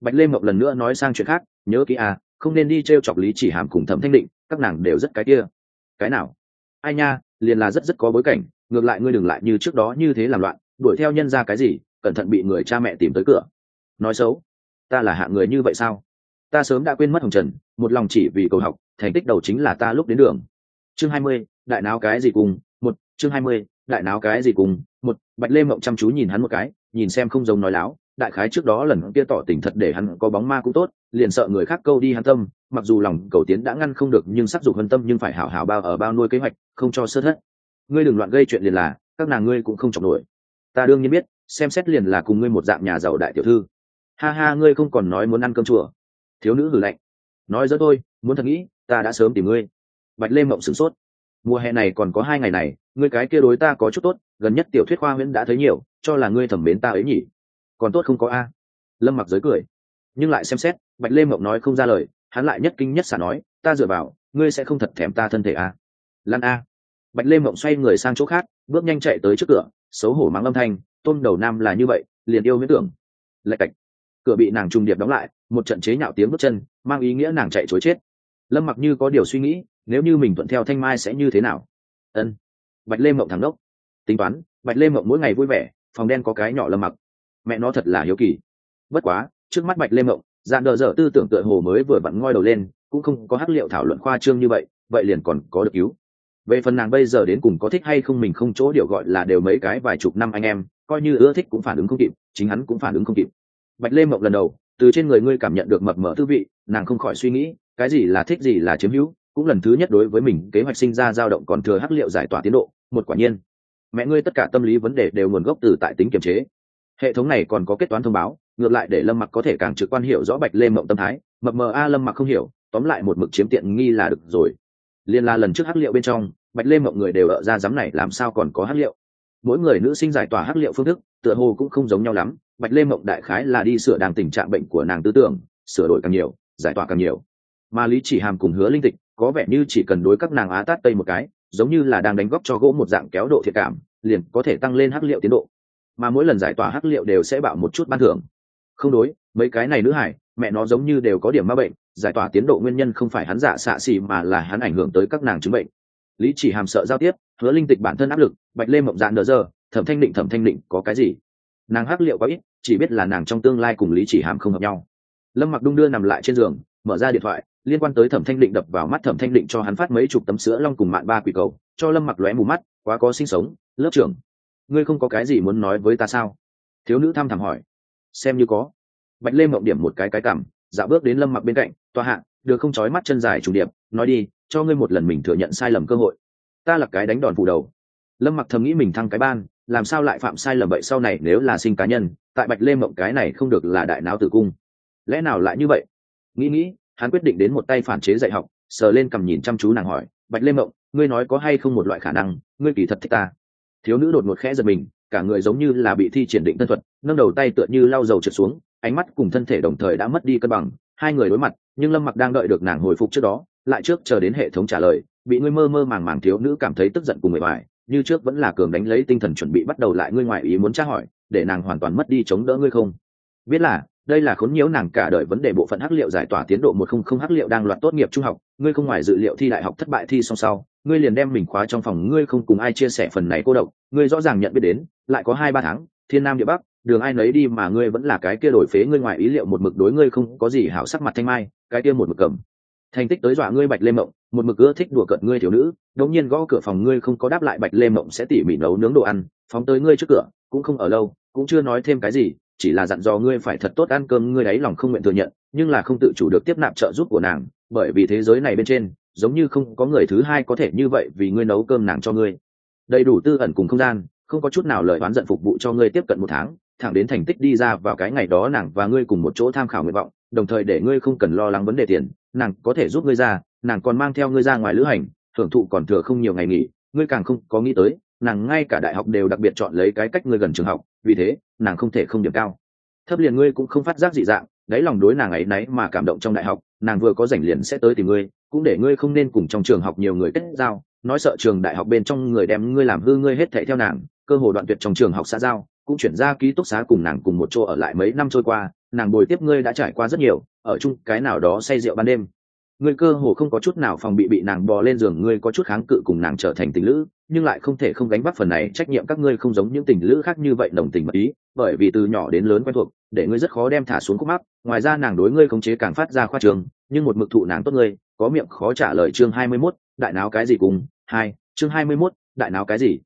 Bạch lê mộng lần nữa nói sang chuyện khác, nhớ kỹ à không nên đi t r e o chọc lý chỉ hàm cùng thẩm thanh định, các nàng đều rất cái kia. Cái nào? Ai nha, liền là rất rất có bối cảnh, ngược lại ngươi đừng lại như trước đó như thế làm loạn, đuổi theo nhân ra cái gì, cẩn thận bị người cha mẹ tìm tới cửa. Nói xấu, ta là hạng người như vậy sao? Ta sớm đã quên mất hồng trần, một lòng chỉ vì cầu học, thành tích đầu chính là ta lúc đến đường. Chương hai mươi, đại não cái gì cùng chương hai mươi, đại náo cái gì cùng, một, bạch lê mộng chăm chú nhìn hắn một cái, nhìn xem không giống nói láo, đại khái trước đó lần kia tỏ tình thật để hắn có bóng ma cũng tốt, liền sợ người khác câu đi hắn tâm, mặc dù lòng cầu tiến đã ngăn không được nhưng sắc dục hân tâm nhưng phải hảo hảo bao ở bao nuôi kế hoạch, không cho sơ thất. Ngươi đừng loạn gây chuyện liền là, các nàng ngươi cũng không chọc nổi. Ta đương nhiên biết, xem xét liền là cùng ngươi một dạng nhà giàu đại tiểu thư. Ha ha, ngươi không còn nói muốn ăn cơm chùa. Thiếu nữ hử lạnh. Nói dẫn tôi muốn thật nghĩ, ta đã sớm tìm ngươi. Bạch lê mộng sửng sốt. Mùa hè này còn có hai ngày này ngươi cái kia đối ta có chút tốt, gần nhất tiểu thuyết khoa huyễn đã thấy nhiều, cho là ngươi thẩm mến ta ấy nhỉ. Còn tốt không có a. Lâm mặc giới cười. Nhưng lại xem xét, bạch lê mộng nói không ra lời, hắn lại nhất kinh nhất xả nói, ta dựa vào, ngươi sẽ không thật thèm ta thân thể a. Lan a. Bạch lê mộng xoay người sang chỗ khác, bước nhanh chạy tới trước cửa, xấu hổ mắng âm thanh, tôn đầu nam là như vậy, liền yêu huyết tưởng. Lạch cạch. Cửa bị nàng trùng điệp đóng lại, một trận chế nhạo tiếng bước chân, mang ý nghĩa nàng chạy chối chết. Lâm mặc như có điều suy nghĩ, nếu như mình thuận theo thanh mai sẽ như thế nào? Ân bạch lê mộng thắng đốc. Tính toán, bạch lê mộng mỗi ngày vui vẻ, phòng đen có cái nhỏ lâm mặc. Mẹ nó thật là hiếu kỳ. Bất quá, trước mắt bạch lê mộng dạn đờ dở tư tưởng tựa hồ mới vừa vặn ngoi đầu lên, cũng không có hắc liệu thảo luận khoa trương như vậy vậy liền còn có được cứu. Về phần nàng bây giờ đến cùng có thích hay không mình không chỗ điều gọi là đều mấy cái vài chục năm anh em, coi như ưa thích cũng phản ứng không kịp, chính hắn cũng phản ứng không kịp. Bạch lê mộng lần đầu, từ trên người ngươi cảm nhận được mập mờ tư vị, nàng không khỏi suy nghĩ, cái gì là thích gì là chiếm hữu cũng lần thứ nhất đối với mình, kế hoạch sinh ra dao động còn thừa hắc liệu giải tỏa tiến độ, một quả nhiên. Mẹ ngươi tất cả tâm lý vấn đề đều nguồn gốc từ tại tính kiềm chế. Hệ thống này còn có kết toán thông báo, ngược lại để lâm mặc có thể càng trực quan hiểu rõ bạch lê mộng tâm thái. Mập mờ a, lâm mặc không hiểu, tóm lại một mực chiếm tiện nghi là được rồi. Liên la lần trước hắc liệu bên trong, bạch lê mộng người đều ở ra dám này, làm sao còn có hắc liệu? Mỗi người nữ sinh giải tỏa hắc liệu phương thức, tựa hồ cũng không giống nhau lắm. Bạch lê mộng đại khái là đi sửa đàng tình trạng bệnh của nàng tư tưởng, sửa đổi càng nhiều, giải tỏa càng nhiều. Mà lý chỉ hàm cùng hứa linh tịch có vẻ như chỉ cần đối các nàng á tát tây một cái, giống như là đang đánh góc cho gỗ một dạng kéo độ thiệt cảm, liền có thể tăng lên hắc liệu tiến độ. Mà mỗi lần giải tỏa hắc liệu đều sẽ bạo một chút ban thưởng. Không đối, mấy cái này nữ hải, mẹ nó giống như đều có điểm ma bệnh, giải tỏa tiến độ nguyên nhân không phải hắn giả xạ xì mà là hắn ảnh hưởng tới các nàng chứng bệnh. Lý chỉ hàm sợ giao tiếp, hứa linh tịch bản thân áp lực, bạch lê mộng dạn đờ giờ, thẩm thanh định thẩm thanh định, có cái gì? Nàng hắc liệu có ít, chỉ biết là nàng trong tương lai cùng lý chỉ hàm không hợp nhau. Lâm mặc đung đưa nằm lại trên giường, mở ra điện thoại liên quan tới thẩm thanh định đập vào mắt thẩm thanh định cho hắn phát mấy chục tấm sữa long cùng mạng ba quỷ cầu, cho lâm mặc lóe mù mắt, quá có sinh sống, lớp trưởng. Ngươi không có cái gì muốn nói với ta sao? Thiếu nữ thăm thẳm hỏi. Xem như có. Bạch lê mộng điểm một cái cái cảm dạo bước đến lâm mặc bên cạnh toa hạ, được không trói mắt chân dài chủ điệp, nói đi, cho ngươi một lần mình thừa nhận sai lầm cơ hội. Ta là cái đánh đòn phủ đầu. Lâm mặc thầm nghĩ mình thăng cái ban, làm sao lại phạm sai lầm vậy sau này nếu là sinh cá nhân, tại bạch lê mộng cái này không được là đại não tử cung. Lẽ nào lại như vậy? Nghĩ nghĩ hắn quyết định đến một tay phản chế dạy học, sờ lên cầm nhìn chăm chú nàng hỏi, bạch lê mộng, ngươi nói có hay không một loại khả năng, ngươi kỳ thật thích ta? Thiếu nữ đột ngột khẽ giật mình, cả người giống như là bị thi triển định tân thuật, nâng đầu tay tựa như lau dầu trượt xuống, ánh mắt cùng thân thể đồng thời đã mất đi cân bằng, hai người đối mặt, nhưng lâm mặc đang đợi được nàng hồi phục trước đó, lại trước chờ đến hệ thống trả lời, bị ngươi mơ mơ màng màng thiếu nữ cảm thấy tức giận cùng mệt mỏi, như trước vẫn là cường đánh lấy tinh thần chuẩn bị bắt đầu lại ngươi ngoại ý muốn tra hỏi, để nàng hoàn toàn mất đi chống đỡ ngươi không? Biết là đây là khốn nhiễu nàng cả đời vấn đề bộ phận hắc liệu giải tỏa tiến độ một không không hắc liệu đang loạt tốt nghiệp trung học. Ngươi không ngoài dự liệu thi đại học thất bại thi song sau, ngươi liền đem mình khóa trong phòng, ngươi không cùng ai chia sẻ phần này cô độc. Ngươi rõ ràng nhận biết đến, lại có hai ba tháng, thiên nam địa bắc, đường ai nấy đi mà ngươi vẫn là cái kia đổi phế ngươi ngoài ý liệu một mực đối ngươi không có gì hảo sắc mặt thanh mai, cái kia một mực cầm. Thành tích tới dọa ngươi bạch lê mộng, một mực ưa thích đùa cợt ngươi thiếu nữ. Đột nhiên gõ cửa phòng ngươi không có đáp lại bạch lê mộng sẽ tỉ mỉ nấu nướng đồ ăn, phóng tới ngươi trước cửa, cũng không ở lâu, cũng chưa nói thêm cái gì chỉ là dặn dò ngươi phải thật tốt ăn cơm, ngươi ấy lòng không nguyện thừa nhận, nhưng là không tự chủ được tiếp nạp trợ giúp của nàng, bởi vì thế giới này bên trên, giống như không có người thứ hai có thể như vậy vì ngươi nấu cơm nàng cho ngươi. Đầy đủ tư ẩn cùng không gian, không có chút nào lời oán giận phục vụ cho ngươi tiếp cận một tháng, thẳng đến thành tích đi ra vào cái ngày đó nàng và ngươi cùng một chỗ tham khảo nguyện vọng, đồng thời để ngươi không cần lo lắng vấn đề tiền, nàng có thể giúp ngươi ra, nàng còn mang theo ngươi ra ngoài lữ hành, thưởng thụ còn thừa không nhiều ngày nghỉ, ngươi càng không có nghĩ tới nàng ngay cả đại học đều đặc biệt chọn lấy cái cách ngươi gần trường học, vì thế, nàng không thể không điểm cao. Thấp liền ngươi cũng không phát giác dị dạng, đáy lòng đối nàng ấy náy mà cảm động trong đại học, nàng vừa có rảnh liền sẽ tới tìm ngươi, cũng để ngươi không nên cùng trong trường học nhiều người kết giao, nói sợ trường đại học bên trong người đem ngươi làm hư ngươi hết thệ theo nàng, cơ hồ đoạn tuyệt trong trường học xã giao, cũng chuyển ra ký túc xá cùng nàng cùng một chỗ ở lại mấy năm trôi qua, nàng bồi tiếp ngươi đã trải qua rất nhiều, ở chung cái nào đó say rượu ban đêm ngươi cơ hồ không có chút nào phòng bị bị nàng bò lên giường ngươi có chút kháng cự cùng nàng trở thành tình lữ nhưng lại không thể không gánh vác phần này trách nhiệm các ngươi không giống những tình lữ khác như vậy đồng tình mật ý bởi vì từ nhỏ đến lớn quen thuộc để ngươi rất khó đem thả xuống khúc mắc. Ngoài ra nàng đối ngươi khống chế càng phát ra khoa trường nhưng một mực thụ nàng tốt ngươi có miệng khó trả lời chương hai mươi 21, đại náo cái gì cùng hai chương hai mươi 21, đại náo cái gì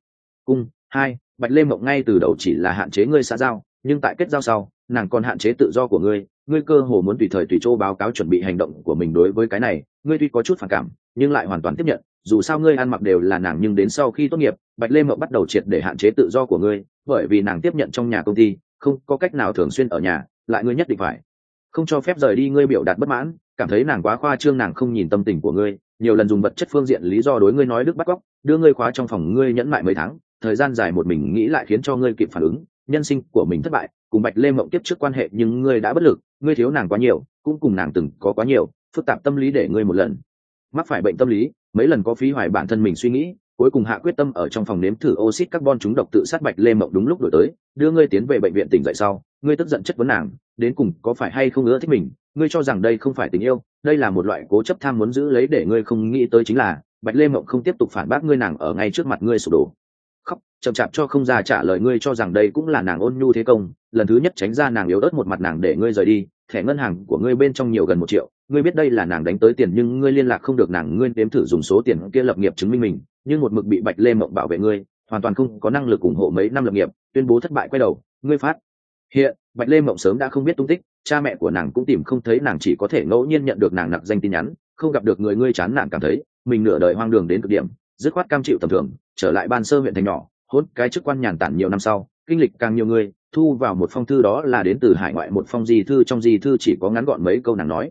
cung hai bạch lê mộng ngay từ đầu chỉ là hạn chế ngươi xã giao nhưng tại kết giao sau nàng còn hạn chế tự do của ngươi ngươi cơ hồ muốn tùy thời tùy chỗ báo cáo chuẩn bị hành động của mình đối với cái này, ngươi tuy có chút phản cảm, nhưng lại hoàn toàn tiếp nhận, dù sao ngươi ăn mặc đều là nàng nhưng đến sau khi tốt nghiệp, bạch lê mộng bắt đầu triệt để hạn chế tự do của ngươi, bởi vì nàng tiếp nhận trong nhà công ty, không có cách nào thường xuyên ở nhà, lại ngươi nhất định phải không cho phép rời đi ngươi biểu đạt bất mãn, cảm thấy nàng quá khoa trương nàng không nhìn tâm tình của ngươi, nhiều lần dùng vật chất phương diện lý do đối ngươi nói đức bắt cóc, đưa ngươi khóa trong phòng ngươi nhẫn mại mấy tháng, thời gian dài một mình nghĩ lại khiến cho ngươi kịp phản ứng nhân sinh của mình thất bại, cùng bạch lê mộng tiếp trước quan hệ nhưng ngươi đã bất lực, ngươi thiếu nàng quá nhiều, cũng cùng nàng từng có quá nhiều, phức tạp tâm lý để ngươi một lần. Mắc phải bệnh tâm lý, mấy lần có phí hoài bản thân mình suy nghĩ, cuối cùng hạ quyết tâm ở trong phòng nếm thử oxit carbon chúng độc tự sát bạch lê mộng đúng lúc đổi tới, đưa ngươi tiến về bệnh viện tỉnh dậy sau, ngươi tức giận chất vấn nàng, đến cùng có phải hay không ưa thích mình, ngươi cho rằng đây không phải tình yêu, đây là một loại cố chấp tham muốn giữ lấy để ngươi không nghĩ tới chính là, bạch lê mộng không tiếp tục phản bác ngươi nàng ở ngay trước mặt ngươi sụp đổ chậm chạp cho không ra trả lời ngươi cho rằng đây cũng là nàng ôn nhu thế công, lần thứ nhất tránh ra nàng yếu ớt một mặt nàng để ngươi rời đi, thẻ ngân hàng của ngươi bên trong nhiều gần một triệu, ngươi biết đây là nàng đánh tới tiền nhưng ngươi liên lạc không được nàng, ngươi đếm thử dùng số tiền kia lập nghiệp chứng minh mình, nhưng một mực bị bạch lê mộng bảo vệ ngươi, hoàn toàn không có năng lực ủng hộ mấy năm lập nghiệp, tuyên bố thất bại quay đầu, ngươi phát. Hiện, bạch lê mộng sớm đã không biết tung tích, cha mẹ của nàng cũng tìm không thấy nàng chỉ có thể ngẫu nhiên nhận được nàng nặc danh tin nhắn, không gặp được người ngươi chán nản cảm thấy, mình nửa đời hoang đường đến cực điểm, dứt khoát cam chịu tầm thường, trở lại ban sơ huyện thành nhỏ hốt cái chức quan nhàn tản nhiều năm sau, kinh lịch càng nhiều người, thu vào một phong thư đó là đến từ hải ngoại một phong di thư, trong di thư chỉ có ngắn gọn mấy câu nàng nói.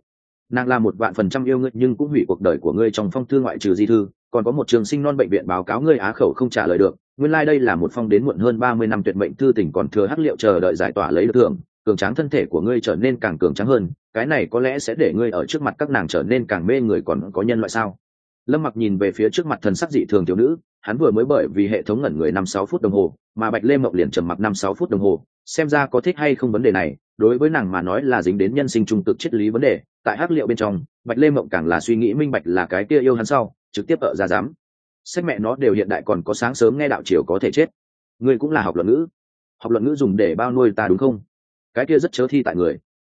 Nàng là một vạn phần trăm yêu ngươi, nhưng cũng hủy cuộc đời của ngươi trong phong thư ngoại trừ di thư, còn có một trường sinh non bệnh viện báo cáo ngươi á khẩu không trả lời được. Nguyên lai、like、đây là một phong đến muộn hơn ba mươi năm tuyệt mệnh thư tỉnh còn thừa hắc liệu chờ đợi giải tỏa lấy được thưởng, cường tráng thân thể của ngươi trở nên càng cường tráng hơn, cái này có lẽ sẽ để ngươi ở trước mặt các nàng trở nên càng mê người còn có nhân loại sao? Lâm mặc nhìn về phía trước mặt thần sắc dị thường thiếu nữ, hắn vừa mới bởi vì hệ thống ngẩn người năm sáu phút đồng hồ, mà bạch lê mộng liền trầm mặc năm sáu phút đồng hồ, xem ra có thích hay không vấn đề này, đối với nàng mà nói là dính đến nhân sinh trung cực triết lý vấn đề, tại hắc liệu bên trong, bạch lê mộng càng là suy nghĩ minh bạch là cái kia yêu hắn sau, trực tiếp ở ra dám sách mẹ nó đều hiện đại còn có sáng sớm nghe đạo chiều có thể chết. Ngươi cũng là học luận ngữ. Học luận ngữ dùng để bao nuôi ta đúng không? Cái kia rất chớ thi tại người.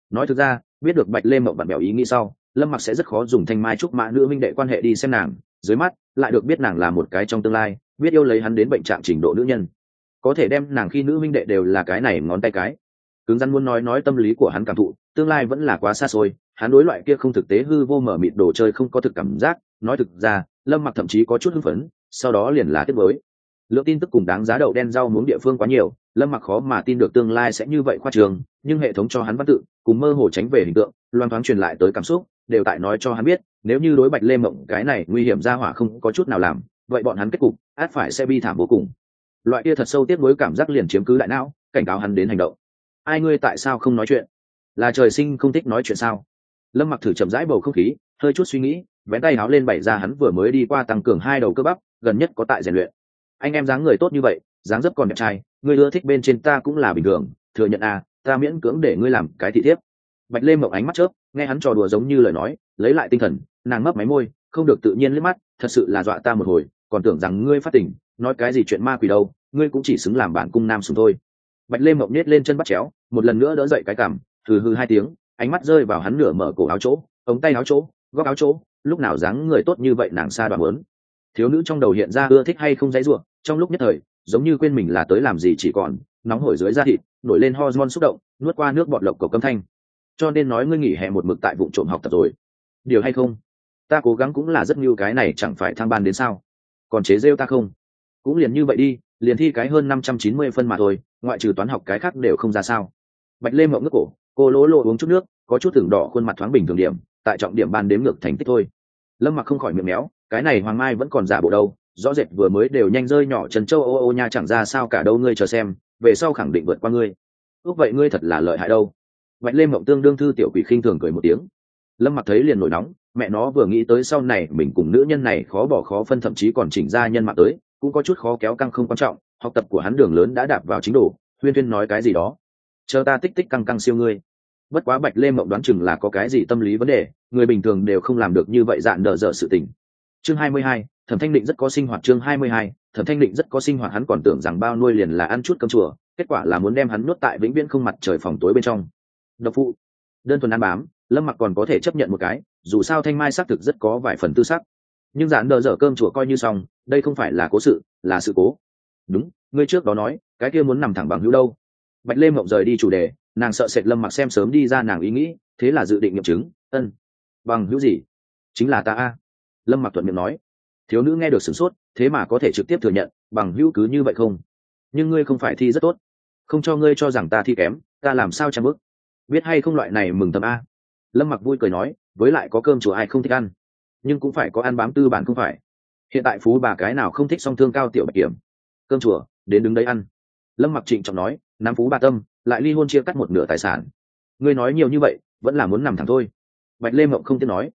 Nói thực ra, biết được bạch lê mộng bạn bèo ý nghĩ sau lâm mặc sẽ rất khó dùng thanh mai trúc mã nữ minh đệ quan hệ đi xem nàng, dưới mắt, lại được biết nàng là một cái trong tương lai, biết yêu lấy hắn đến bệnh trạng trình độ nữ nhân. Có thể đem nàng khi nữ minh đệ đều là cái này ngón tay cái. Cứng rắn muốn nói nói tâm lý của hắn cảm thụ, tương lai vẫn là quá xa xôi, hắn đối loại kia không thực tế hư vô mở mịt đồ chơi không có thực cảm giác, nói thực ra, lâm mặc thậm chí có chút hưng phấn, sau đó liền là tiếp với lượng tin tức cùng đáng giá đậu đen rau muống địa phương quá nhiều, lâm mặc khó mà tin được tương lai sẽ như vậy khoa trường, nhưng hệ thống cho hắn văn tự, cùng mơ hồ tránh về hình tượng, loan thoáng truyền lại tới cảm xúc đều tại nói cho hắn biết, nếu như đối bạch lê mộng cái này nguy hiểm ra hỏa không có chút nào làm, vậy bọn hắn kết cục, át phải sẽ bi thảm vô cùng. Loại kia thật sâu tiếp với cảm giác liền chiếm cứ đại não, cảnh cáo hắn đến hành động. Ai ngươi tại sao không nói chuyện? Là trời sinh không thích nói chuyện sao? Lâm mặc thử chậm rãi bầu không khí, hơi chút suy nghĩ, vén tay háo lên bày ra hắn vừa mới đi qua tăng cường hai đầu cơ bắp, gần nhất có tại rèn luyện. Anh em dáng người tốt như vậy, dáng dấp còn đẹp trai, ngươi ưa thích bên trên ta cũng là bình thường, thừa nhận à ta miễn cưỡng để ngươi làm cái thị thiếp. Bạch lê mộng ánh mắt chớp nghe hắn trò đùa giống như lời nói, lấy lại tinh thần, nàng mấp máy môi, không được tự nhiên liếc mắt, thật sự là dọa ta một hồi, còn tưởng rằng ngươi phát tỉnh nói cái gì chuyện ma quỷ đâu, ngươi cũng chỉ xứng làm bản cung nam sùng thôi. Bạch lê mộng nhét lên chân bắt chéo, một lần nữa đỡ dậy cái cảm thừ hư hai tiếng, ánh mắt rơi vào hắn nửa mở cổ áo chỗ, ống tay áo chỗ, góc áo chỗ, lúc nào dáng người tốt như vậy nàng xa đoạn lớn thiếu nữ trong đầu hiện ra ưa thích hay không dãy ruộng trong lúc nhất thời, giống như quên mình là tới làm gì chỉ còn, nóng hổi dưới da thịt, nổi lên hormone xúc động, nuốt qua nước bọt lộc cầu câm thanh cho nên nói ngươi nghỉ hè một mực tại vụ trộm học tập rồi. Điều hay không? Ta cố gắng cũng là rất nhiều cái này chẳng phải thăng ban đến sao? Còn chế rêu ta không? Cũng liền như vậy đi, liền thi cái hơn năm trăm chín mươi phân mà thôi, ngoại trừ toán học cái khác đều không ra sao. Bạch lê mộng nước cổ, cô lỗ lộ uống chút nước, có chút tưởng đỏ khuôn mặt thoáng bình thường điểm, tại trọng điểm ban đếm ngược thành tích thôi. Lâm mặc không khỏi miệng méo, cái này hoàng mai vẫn còn giả bộ đâu, rõ rệt vừa mới đều nhanh rơi nhỏ trần châu ô ô nha chẳng ra sao cả đâu, ngươi chờ xem, về sau khẳng định vượt qua ngươi. Ước vậy ngươi thật là lợi hại đâu bạch lê mộng tương đương thư tiểu quỷ khinh thường cười một tiếng. Lâm mặc thấy liền nổi nóng, mẹ nó vừa nghĩ tới sau này mình cùng nữ nhân này khó bỏ khó phân thậm chí còn chỉnh ra nhân mạng tới, cũng có chút khó kéo căng không quan trọng, học tập của hắn đường lớn đã đạp vào chính đồ, huyên huyên nói cái gì đó. Chờ ta tích tích căng căng siêu ngươi. Bất quá bạch lê mộng đoán chừng là có cái gì tâm lý vấn đề, người bình thường đều không làm được như vậy dạn đờ dở sự tình. Chương hai mươi hai, thẩm thanh định rất có sinh hoạt chương hai mươi hai, thẩm thanh định rất có sinh hoạt hắn còn tưởng rằng bao nuôi liền là ăn chút cơm chùa, kết quả là muốn đem hắn nuốt tại vĩnh viễn không mặt trời phòng tối bên trong độc phụ. Đơn thuần ăn bám, lâm mặc còn có thể chấp nhận một cái, dù sao thanh mai xác thực rất có vài phần tư sắc. Nhưng dạn đờ dở cơm chùa coi như xong, đây không phải là cố sự, là sự cố. Đúng, ngươi trước đó nói, cái kia muốn nằm thẳng bằng hữu đâu. Bạch lê mộng rời đi chủ đề, nàng sợ sệt lâm mặc xem sớm đi ra nàng ý nghĩ, thế là dự định nghiệm chứng, ân, bằng hữu gì? Chính là ta a. Lâm mặc thuận miệng nói. Thiếu nữ nghe được sửng sốt, thế mà có thể trực tiếp thừa nhận, bằng hữu cứ như vậy không? Nhưng ngươi không phải thi rất tốt. Không cho ngươi cho rằng ta thi kém, ta làm sao trang bức biết hay không loại này mừng tầm a? Lâm mặc vui cười nói, với lại có cơm chùa ai không thích ăn? Nhưng cũng phải có ăn bám tư bản không phải. Hiện tại phú bà cái nào không thích song thương cao tiểu bạch kiểm. Cơm chùa, đến đứng đấy ăn. Lâm mặc trịnh trọng nói, nam phú bà tâm, lại ly hôn chia cắt một nửa tài sản. Ngươi nói nhiều như vậy, vẫn là muốn nằm thẳng thôi. Bạch lê mộng không tiếc nói.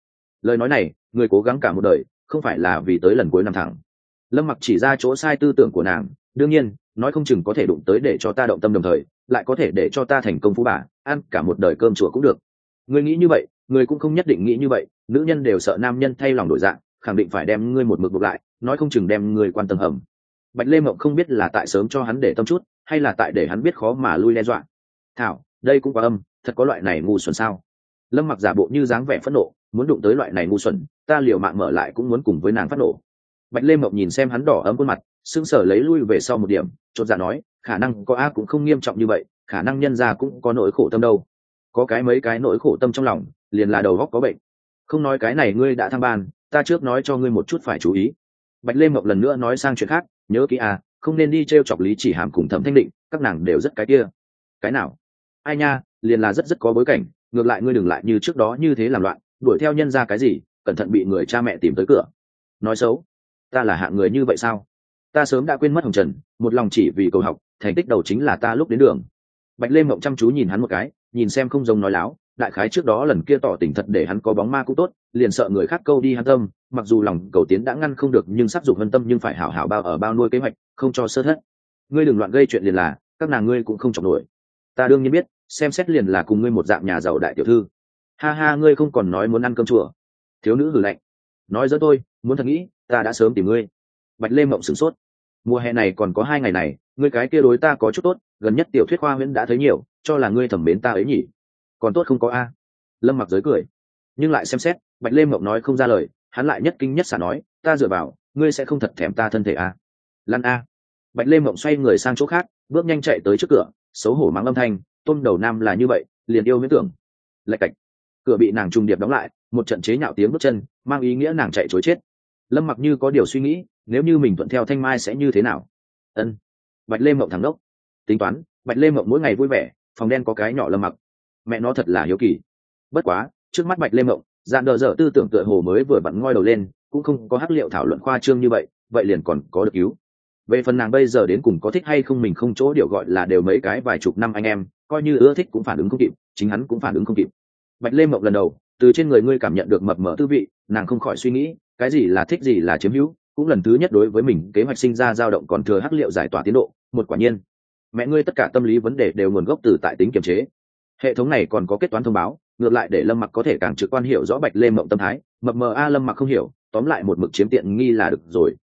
Lời nói này, người cố gắng cả một đời, không phải là vì tới lần cuối nằm thẳng. Lâm mặc chỉ ra chỗ sai tư tưởng của nàng, đương nhiên, nói không chừng có thể đụng tới để cho ta động tâm đồng thời lại có thể để cho ta thành công phú bà, ăn cả một đời cơm chùa cũng được. Người nghĩ như vậy người cũng không nhất định nghĩ như vậy, nữ nhân đều sợ nam nhân thay lòng đổi dạng, khẳng định phải đem ngươi một mực buộc lại, nói không chừng đem ngươi quan tâm hầm. Bạch lê mộng không biết là tại sớm cho hắn để tâm chút, hay là tại để hắn biết khó mà lui đe dọa. Thảo, đây cũng quá âm, thật có loại này ngu xuẩn sao? Lâm mặc giả bộ như dáng vẻ phẫn nộ, muốn đụng tới loại này ngu xuẩn, ta liều mạng mở lại cũng muốn cùng với nàng phát nổ. Bạch lê mộng nhìn xem hắn đỏ ấm khuôn mặt sưng sờ lấy lui về sau một điểm, chột dạ nói khả năng có a cũng không nghiêm trọng như vậy, khả năng nhân ra cũng có nỗi khổ tâm đâu. Có cái mấy cái nỗi khổ tâm trong lòng, liền là đầu góc có bệnh. Không nói cái này ngươi đã thăng ban, ta trước nói cho ngươi một chút phải chú ý. Bạch lê mộng lần nữa nói sang chuyện khác, nhớ kỹ à không nên đi t r e o chọc lý chỉ hàm cùng thẩm thanh định, các nàng đều rất cái kia. Cái nào? Ai nha, liền là rất rất có bối cảnh, ngược lại ngươi đừng lại như trước đó như thế làm loạn, đuổi theo nhân ra cái gì, cẩn thận bị người cha mẹ tìm tới cửa. Nói xấu, ta là hạng người như vậy sao? Ta sớm đã quên mất hồng trần, một lòng chỉ vì cầu học thành tích đầu chính là ta lúc đến đường. Bạch lê mộng chăm chú nhìn hắn một cái, nhìn xem không giống nói láo, đại khái trước đó lần kia tỏ tình thật để hắn có bóng ma cũng tốt, liền sợ người khác câu đi hắn tâm, mặc dù lòng cầu tiến đã ngăn không được nhưng sắc dục hân tâm nhưng phải hảo hảo bao ở bao nuôi kế hoạch, không cho sơ thất. Ngươi đừng loạn gây chuyện liền là, các nàng ngươi cũng không chọc nổi. Ta đương nhiên biết, xem xét liền là cùng ngươi một dạng nhà giàu đại tiểu thư. Ha ha, ngươi không còn nói muốn ăn cơm chùa. Thiếu nữ hử lạnh. Nói dỡ tôi, muốn thật nghĩ, ta đã sớm tìm ngươi. Bạch lê mộng sửng sốt mùa hè này còn có hai ngày này, ngươi cái kia đối ta có chút tốt, gần nhất tiểu thuyết khoa huyễn đã thấy nhiều, cho là ngươi thẩm mến ta ấy nhỉ. Còn tốt không có a. Lâm mặc giới cười. Nhưng lại xem xét, bạch lê mộng nói không ra lời, hắn lại nhất kinh nhất xả nói, ta dựa vào, ngươi sẽ không thật thèm ta thân thể a. Lăn a. Bạch lê mộng xoay người sang chỗ khác, bước nhanh chạy tới trước cửa, xấu hổ mắng âm thanh tôn đầu nam là như vậy, liền yêu miễn tưởng. Lạch cạch. Cửa bị nàng trùng điệp đóng lại, một trận chế nhạo tiếng bước chân, mang ý nghĩa nàng chạy chối chết. Lâm mặc như có điều suy nghĩ nếu như mình thuận theo thanh mai sẽ như thế nào? Ân. Bạch lê mộng thắng đốc. Tính toán, bạch lê mộng mỗi ngày vui vẻ, phòng đen có cái nhỏ lâm mặc. Mẹ nó thật là hiếu kỳ. Bất quá, trước mắt bạch lê mộng dạn đờ dở tư tưởng tựa hồ mới vừa vặn ngoi đầu lên, cũng không có hắc liệu thảo luận khoa trương như vậy vậy liền còn có được cứu. Về phần nàng bây giờ đến cùng có thích hay không mình không chỗ điều gọi là đều mấy cái vài chục năm anh em, coi như ưa thích cũng phản ứng không kịp, chính hắn cũng phản ứng không kịp. Bạch lê mộng lần đầu, từ trên người ngươi cảm nhận được mập mờ tư vị, nàng không khỏi suy nghĩ, cái gì là thích gì là chiếm hữu cũng lần thứ nhất đối với mình, kế hoạch sinh ra dao động còn thừa hắc liệu giải tỏa tiến độ, một quả nhiên. Mẹ ngươi tất cả tâm lý vấn đề đều nguồn gốc từ tại tính kiềm chế. Hệ thống này còn có kết toán thông báo, ngược lại để lâm mặc có thể càng trực quan hiểu rõ bạch lê mộng tâm thái, mập mờ a lâm mặc không hiểu, tóm lại một mực chiếm tiện nghi là được rồi.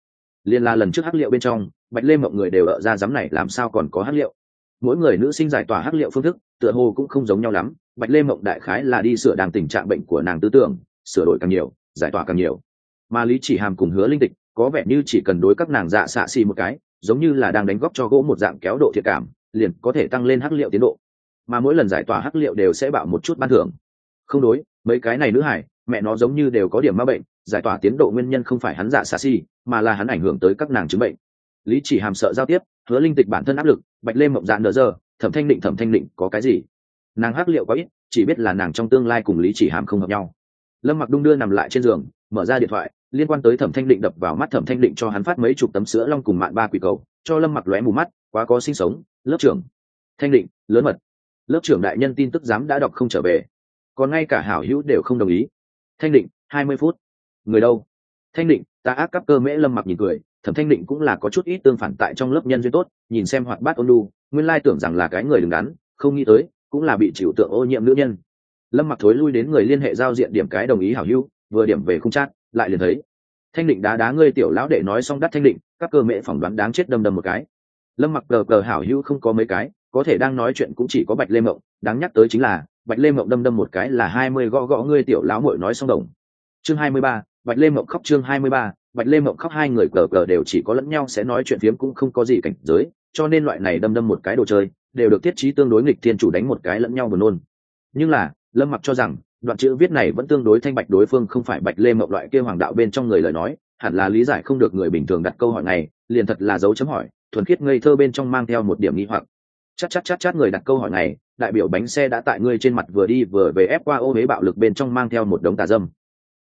Liên la lần trước hắc liệu bên trong, bạch lê mộng người đều ở ra dám này làm sao còn có hắc liệu? Mỗi người nữ sinh giải tỏa hắc liệu phương thức, tựa hồ cũng không giống nhau lắm. Bạch lê mộng đại khái là đi sửa đàng tình trạng bệnh của nàng tư tưởng, sửa đổi càng nhiều, giải tỏa càng nhiều. Mà lý chỉ hàm cùng hứa linh tịch có vẻ như chỉ cần đối các nàng dạ xạ xì một cái, giống như là đang đánh góc cho gỗ một dạng kéo độ thiệt cảm, liền có thể tăng lên hắc liệu tiến độ. Mà mỗi lần giải tỏa hắc liệu đều sẽ bạo một chút ban thưởng. Không đối, mấy cái này nữ hải, mẹ nó giống như đều có điểm ma bệnh, giải tỏa tiến độ nguyên nhân không phải hắn dạ xạ xi mà là hắn ảnh hưởng tới các nàng chứng bệnh. Lý chỉ hàm sợ giao tiếp, hứa linh tịch bản thân áp lực, bạch lê mộng dạn nở giờ, thẩm thanh định thẩm thanh định, có cái gì? Nàng hắc liệu có ít, chỉ biết là nàng trong tương lai cùng lý chỉ hàm không hợp nhau. Lâm mặc đung đưa nằm lại trên giường, mở ra điện thoại liên quan tới thẩm thanh định đập vào mắt thẩm thanh định cho hắn phát mấy chục tấm sữa long cùng mạng ba quỷ cầu, cho lâm mặc lóe mù mắt, quá có sinh sống, lớp trưởng. Thanh định, lớn mật. Lớp trưởng đại nhân tin tức dám đã đọc không trở về. Còn ngay cả hảo hữu đều không đồng ý. Thanh định, hai mươi phút. Người đâu? Thanh định, ta ác cấp cơ mễ lâm mặc nhìn cười, thẩm thanh định cũng là có chút ít tương phản tại trong lớp nhân duyên tốt, nhìn xem hoạt bát ôn lu nguyên lai tưởng rằng là cái người đứng đắn, không nghĩ tới, cũng là bị chịu tượng ô nhiễm nữ nhân. Lâm mặc thối lui đến người liên hệ giao diện điểm cái đồng ý hảo hữu, vừa điểm về không chát lại liền thấy. Thanh định đá đá ngươi tiểu lão đệ nói xong đắt thanh định, các cơ mẹ phỏng đoán đáng chết đâm đâm một cái. Lâm mặc cờ cờ hảo hữu không có mấy cái, có thể đang nói chuyện cũng chỉ có bạch lê mộng, đáng nhắc tới chính là, bạch lê mộng đâm đâm một cái là hai mươi gõ gõ ngươi tiểu lão muội nói xong đồng. Chương hai mươi ba, bạch lê mộng khóc chương hai mươi ba, bạch lê mộng khóc hai người cờ cờ đều chỉ có lẫn nhau sẽ nói chuyện phiếm cũng không có gì cảnh giới, cho nên loại này đâm đâm một cái đồ chơi, đều được thiết trí tương đối nghịch thiên chủ đánh một cái lẫn nhau buồn nôn. Nhưng là, lâm mặc cho rằng đoạn chữ viết này vẫn tương đối thanh bạch đối phương không phải bạch lê mộng loại kia hoàng đạo bên trong người lời nói, hẳn là lý giải không được người bình thường đặt câu hỏi này, liền thật là dấu chấm hỏi, thuần khiết ngây thơ bên trong mang theo một điểm nghi hoặc. Chắc chắc chắc chắc người đặt câu hỏi này, đại biểu bánh xe đã tại ngươi trên mặt vừa đi vừa về ép qua ô huế bạo lực bên trong mang theo một đống tà dâm.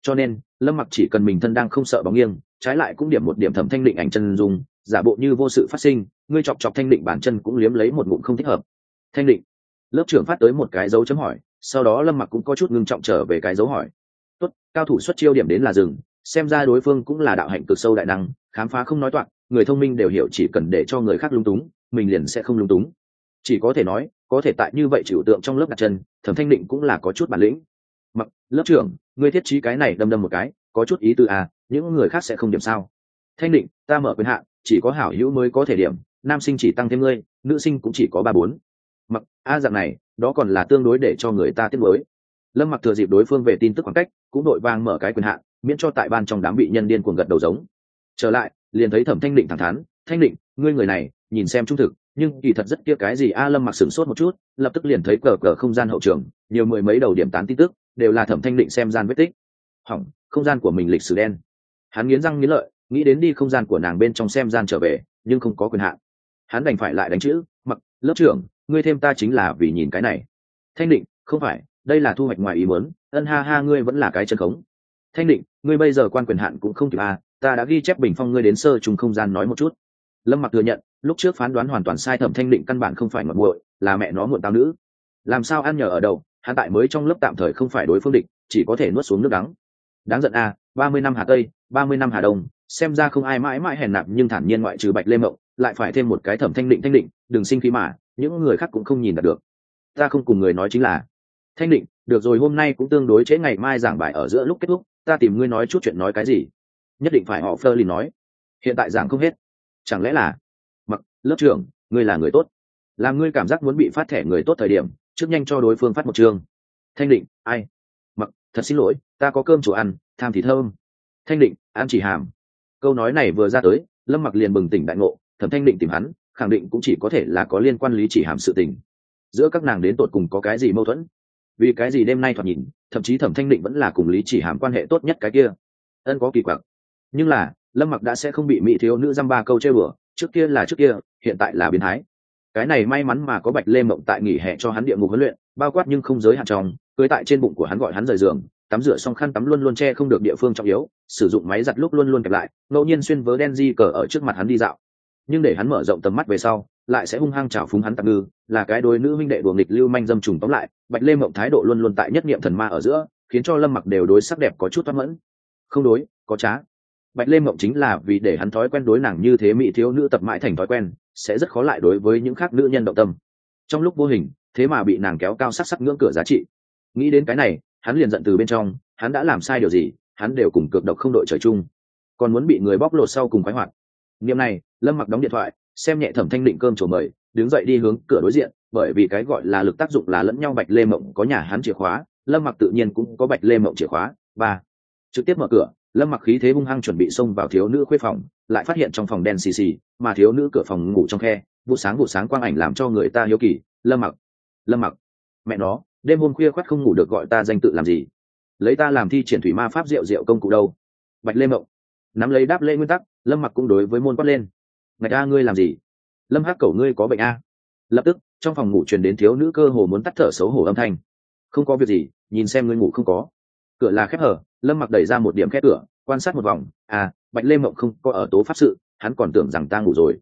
Cho nên, lâm mặc chỉ cần mình thân đang không sợ bóng nghiêng, trái lại cũng điểm một điểm thẩm thanh định ảnh chân dùng giả bộ như vô sự phát sinh, ngươi chọc chọc thanh định bản chân cũng liếm lấy một ngụm không thích hợp. Thanh định. Lớp trưởng phát tới một cái dấu chấm hỏi sau đó lâm mặc cũng có chút ngưng trọng trở về cái dấu hỏi. Tốt, cao thủ xuất chiêu điểm đến là rừng xem ra đối phương cũng là đạo hạnh cực sâu đại năng, khám phá không nói toạc, người thông minh đều hiểu chỉ cần để cho người khác lung túng, mình liền sẽ không lung túng. Chỉ có thể nói, có thể tại như vậy chịu tượng trong lớp đặt chân, thẩm thanh định cũng là có chút bản lĩnh. Mặc, lớp trưởng, ngươi thiết trí cái này đâm đâm một cái, có chút ý tư à những người khác sẽ không điểm sao? Thanh định, ta mở quyền hạn chỉ có hảo hữu mới có thể điểm, nam sinh chỉ tăng thêm ngươi, nữ sinh cũng chỉ có ba bốn. Mặc, a dạng này đó còn là tương đối để cho người ta tiếp mới lâm mặc thừa dịp đối phương về tin tức khoảng cách, cũng đội vang mở cái quyền hạn, miễn cho tại ban trong đám bị nhân điên cuồng gật đầu giống. Trở lại, liền thấy thẩm thanh định thẳng thắn, thanh định, ngươi người này, nhìn xem trung thực, nhưng kỳ thật rất kia cái gì a lâm mặc sửng sốt một chút, lập tức liền thấy cờ cờ không gian hậu trường, nhiều mười mấy đầu điểm tán tin tức, đều là thẩm thanh định xem gian vết tích. Hỏng, không gian của mình lịch sử đen. Hắn nghiến răng nghiến lợi, nghĩ đến đi không gian của nàng bên trong xem gian trở về, nhưng không có quyền hạn. Hắn đành phải lại đánh chữ, mặc lớp trưởng, ngươi thêm ta chính là vì nhìn cái này. Thanh định, không phải, đây là thu hoạch ngoài ý muốn, ân ha ha, ngươi vẫn là cái chân khống. Thanh định, ngươi bây giờ quan quyền hạn cũng không kịp à ta đã ghi chép bình phong ngươi đến sơ trùng không gian nói một chút. Lâm mặc thừa nhận, lúc trước phán đoán hoàn toàn sai thẩm thanh định căn bản không phải ngọn muội là mẹ nó muộn tao nữ. Làm sao ăn nhờ ở đâu hạ tại mới trong lớp tạm thời không phải đối phương địch, chỉ có thể nuốt xuống nước đắng. Đáng giận à ba mươi năm hà tây, ba mươi năm hà đông, xem ra không ai mãi mãi hèn nạp nhưng thản nhiên ngoại trừ bạch lê mộng lại phải thêm một cái thẩm thanh định thanh định, đừng sinh khí mà, những người khác cũng không nhìn đạt được. Ta không cùng người nói chính là, thanh định, được rồi, hôm nay cũng tương đối trễ ngày mai giảng bài ở giữa lúc kết thúc, ta tìm ngươi nói chút chuyện nói cái gì? Nhất định phải, họ phơ lì nói. Hiện tại giảng không hết. Chẳng lẽ là, mặc, lớp trưởng, ngươi là người tốt? Làm ngươi cảm giác muốn bị phát thẻ người tốt thời điểm, trước nhanh cho đối phương phát một chương. Thanh định, ai? Mặc, thật xin lỗi, ta có cơm chủ ăn, tham thì thơm. Thanh định, ăn chỉ hàm. Câu nói này vừa ra tới, lâm mặc liền bừng tỉnh đại ngộ thẩm thanh định tìm hắn, khẳng định cũng chỉ có thể là có liên quan lý chỉ hàm sự tình. Giữa các nàng đến tột cùng có cái gì mâu thuẫn? Vì cái gì đêm nay thoạt nhìn, thậm chí thẩm thanh định vẫn là cùng lý chỉ hàm quan hệ tốt nhất cái kia? Ân có kỳ quặc. Nhưng là, lâm mặc đã sẽ không bị mỹ thiếu nữ dăm ba câu chơi bừa, trước kia là trước kia, hiện tại là biến thái. Cái này may mắn mà có bạch lê mộng tại nghỉ hè cho hắn địa ngục huấn luyện, bao quát nhưng không giới hạn trong, cưới tại trên bụng của hắn gọi hắn rời giường, tắm rửa xong khăn tắm luôn luôn che không được địa phương trọng yếu, sử dụng máy giặt lúc luôn luôn kẹp lại, ngẫu nhiên xuyên vớ đen di cờ ở trước mặt hắn đi dạo nhưng để hắn mở rộng tầm mắt về sau, lại sẽ hung hăng trào phúng hắn tạm ngư, là cái đôi nữ minh đệ đùa nghịch lưu manh dâm trùng tóm lại, bạch lê mộng thái độ luôn luôn tại nhất niệm thần ma ở giữa, khiến cho lâm mặc đều đối sắc đẹp có chút thoát mẫn. Không đối, có trá. Bạch lê mộng chính là vì để hắn thói quen đối nàng như thế mỹ thiếu nữ tập mãi thành thói quen, sẽ rất khó lại đối với những khác nữ nhân động tâm. Trong lúc vô hình, thế mà bị nàng kéo cao sắc sắc ngưỡng cửa giá trị. Nghĩ đến cái này, hắn liền giận từ bên trong, hắn đã làm sai điều gì, hắn đều cùng cực độc không đội trời chung. Còn muốn bị người bóc lột sau cùng khoái hoạt niệm này, lâm mặc đóng điện thoại, xem nhẹ thẩm thanh định cơm trổ mời, đứng dậy đi hướng cửa đối diện, bởi vì cái gọi là lực tác dụng là lẫn nhau bạch lê mộng có nhà hắn chìa khóa, lâm mặc tự nhiên cũng có bạch lê mộng chìa khóa ba trực tiếp mở cửa, lâm mặc khí thế hung hăng chuẩn bị xông vào thiếu nữ khuê phòng, lại phát hiện trong phòng đen xì xì, mà thiếu nữ cửa phòng ngủ trong khe, vụ sáng vụ sáng quang ảnh làm cho người ta hiếu kỳ, lâm mặc lâm mặc, mẹ nó, đêm hôm khuya khoắt không ngủ được gọi ta danh tự làm gì? Lấy ta làm thi triển thủy ma pháp rượu rượu công cụ đâu? Bạch lê mộng, nắm lấy đáp lễ nguyên tắc lâm mặc cũng đối với môn quát lên. Ngạch a, ngươi làm gì? Lâm hắc cầu ngươi có bệnh a? Lập tức, trong phòng ngủ truyền đến thiếu nữ cơ hồ muốn tắt thở xấu hổ âm thanh. Không có việc gì, nhìn xem ngươi ngủ không có. Cửa là khép hở, lâm mặc đẩy ra một điểm khép cửa, quan sát một vòng. À bạch lê mộng không có ở tố pháp sự, hắn còn tưởng rằng ta ngủ rồi.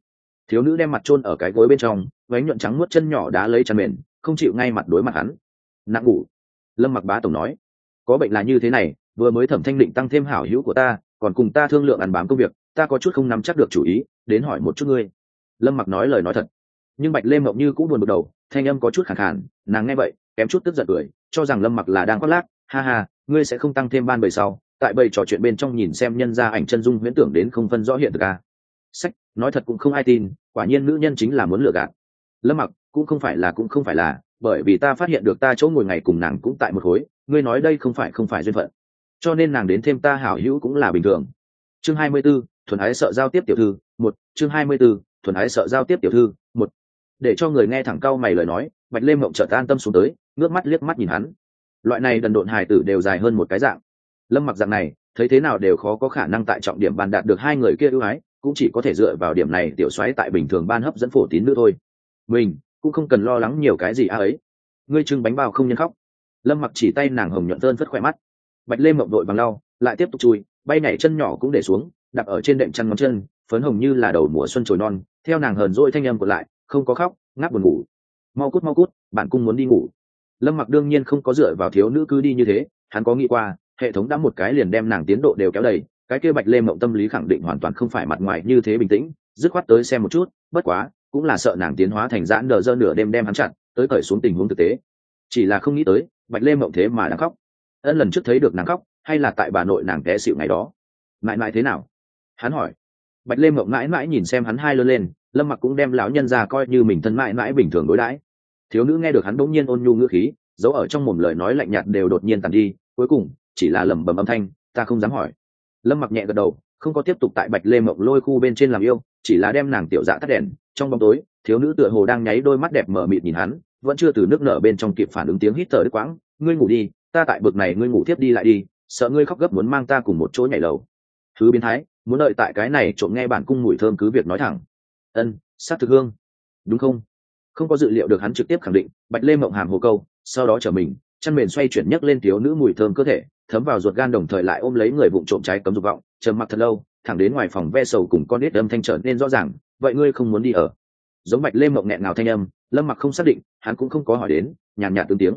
Thiếu nữ đem mặt chôn ở cái gối bên trong, váy nhuận trắng nuốt chân nhỏ đá lấy chăn mền, không chịu ngay mặt đối mặt hắn. Nặng ngủ. Lâm mặc bá tổng nói, có bệnh là như thế này, vừa mới thẩm thanh định tăng thêm hảo hữu của ta, còn cùng ta thương lượng ăn bám công việc ta có chút không nắm chắc được chủ ý đến hỏi một chút ngươi. Lâm mặc nói lời nói thật. Nhưng bạch lê mộng như cũng buồn bực đầu thanh âm có chút khẳng khản nàng nghe vậy kém chút tức giận cười cho rằng lâm mặc là đang khoác lác ha ha ngươi sẽ không tăng thêm ban bầy sau tại bầy trò chuyện bên trong nhìn xem nhân ra ảnh chân dung huyễn tưởng đến không phân rõ hiện thực à. sách nói thật cũng không ai tin quả nhiên nữ nhân chính là muốn lừa gạt. Lâm mặc cũng không phải là cũng không phải là bởi vì ta phát hiện được ta chỗ ngồi ngày cùng nàng cũng tại một khối ngươi nói đây không phải không phải duyên phận. Cho nên nàng đến thêm ta hảo hữu cũng là bình thường. Chương hai mươi 24, thuần ái sợ giao tiếp tiểu thư một chương hai mươi 24, thuần ái sợ giao tiếp tiểu thư một. Để cho người nghe thẳng cau mày lời nói bạch lê mộng chợt an tâm xuống tới ngước mắt liếc mắt nhìn hắn. Loại này đần độn hài tử đều dài hơn một cái dạng. Lâm mặc dạng này thấy thế nào đều khó có khả năng tại trọng điểm bàn đạt được hai người kia ưu ái cũng chỉ có thể dựa vào điểm này tiểu xoáy tại bình thường ban hấp dẫn phổ tín nữa thôi. Mình cũng không cần lo lắng nhiều cái gì a ấy. Ngươi trưng bánh bao không nhân khóc. Lâm mặc chỉ tay nàng hồng nhuận tơn phất khỏe mắt. Bạch lê mộng đội bằng lau lại tiếp tục chui bay nhảy chân nhỏ cũng để xuống đặt ở trên đệm chăn ngón chân, phấn hồng như là đầu mùa xuân trồi non, theo nàng hờn dỗi thanh âm của lại, không có khóc, ngáp buồn ngủ. Mau cút mau cút, bạn cung muốn đi ngủ. Lâm mặc đương nhiên không có dựa vào thiếu nữ cứ đi như thế, hắn có nghĩ qua, hệ thống đã một cái liền đem nàng tiến độ đều kéo đầy, cái kia bạch lê mộng tâm lý khẳng định hoàn toàn không phải mặt ngoài như thế bình tĩnh, dứt khoát tới xem một chút, bất quá, cũng là sợ nàng tiến hóa thành giãn đờ dơ nửa đêm đem hắn chặn, tới cởi xuống tình huống thực tế. Chỉ là không nghĩ tới, bạch lê mộng thế mà đang khóc. Ân lần trước thấy được nàng khóc, hay là tại bà nội nàng té xịu ngày đó. Mãi mãi thế nào? Hắn hỏi. Bạch lê mộng mãi mãi nhìn xem hắn hai lớn lên, lâm mặc cũng đem lão nhân ra coi như mình thân mãi mãi bình thường đối đãi. Thiếu nữ nghe được hắn bỗng nhiên ôn nhu ngữ khí, giấu ở trong mồm lời nói lạnh nhạt đều đột nhiên tàn đi, cuối cùng, chỉ là lẩm bẩm âm thanh, ta không dám hỏi. Lâm mặc nhẹ gật đầu, không có tiếp tục tại bạch lê mộng lôi khu bên trên làm yêu, chỉ là đem nàng tiểu dạ tắt đèn, trong bóng tối, thiếu nữ tựa hồ đang nháy đôi mắt đẹp mở mịt nhìn hắn, vẫn chưa từ nước nở bên trong kịp phản ứng tiếng hít thở đứt quãng, ngươi ngủ đi, ta tại bực này ngươi ngủ tiếp đi lại đi, sợ ngươi khóc gấp muốn mang ta cùng một chỗ nhảy lầu. Thứ biến thái muốn đợi tại cái này trộm nghe bản cung mùi thơm cứ việc nói thẳng. Ân, sát thực hương. Đúng không? Không có dự liệu được hắn trực tiếp khẳng định, bạch lê mộng hàm hồ câu, sau đó trở mình chăn mền xoay chuyển nhấc lên thiếu nữ mùi thơm cơ thể, thấm vào ruột gan đồng thời lại ôm lấy người vụng trộm trái cấm dục vọng chờ mặc thật lâu, thẳng đến ngoài phòng ve sầu cùng con nít âm thanh trở nên rõ ràng, vậy ngươi không muốn đi ở? Giống bạch lê mộng nghẹn nào thanh âm, lâm mặc không xác định, hắn cũng không có hỏi đến, nhàn nhạt tương tiếng.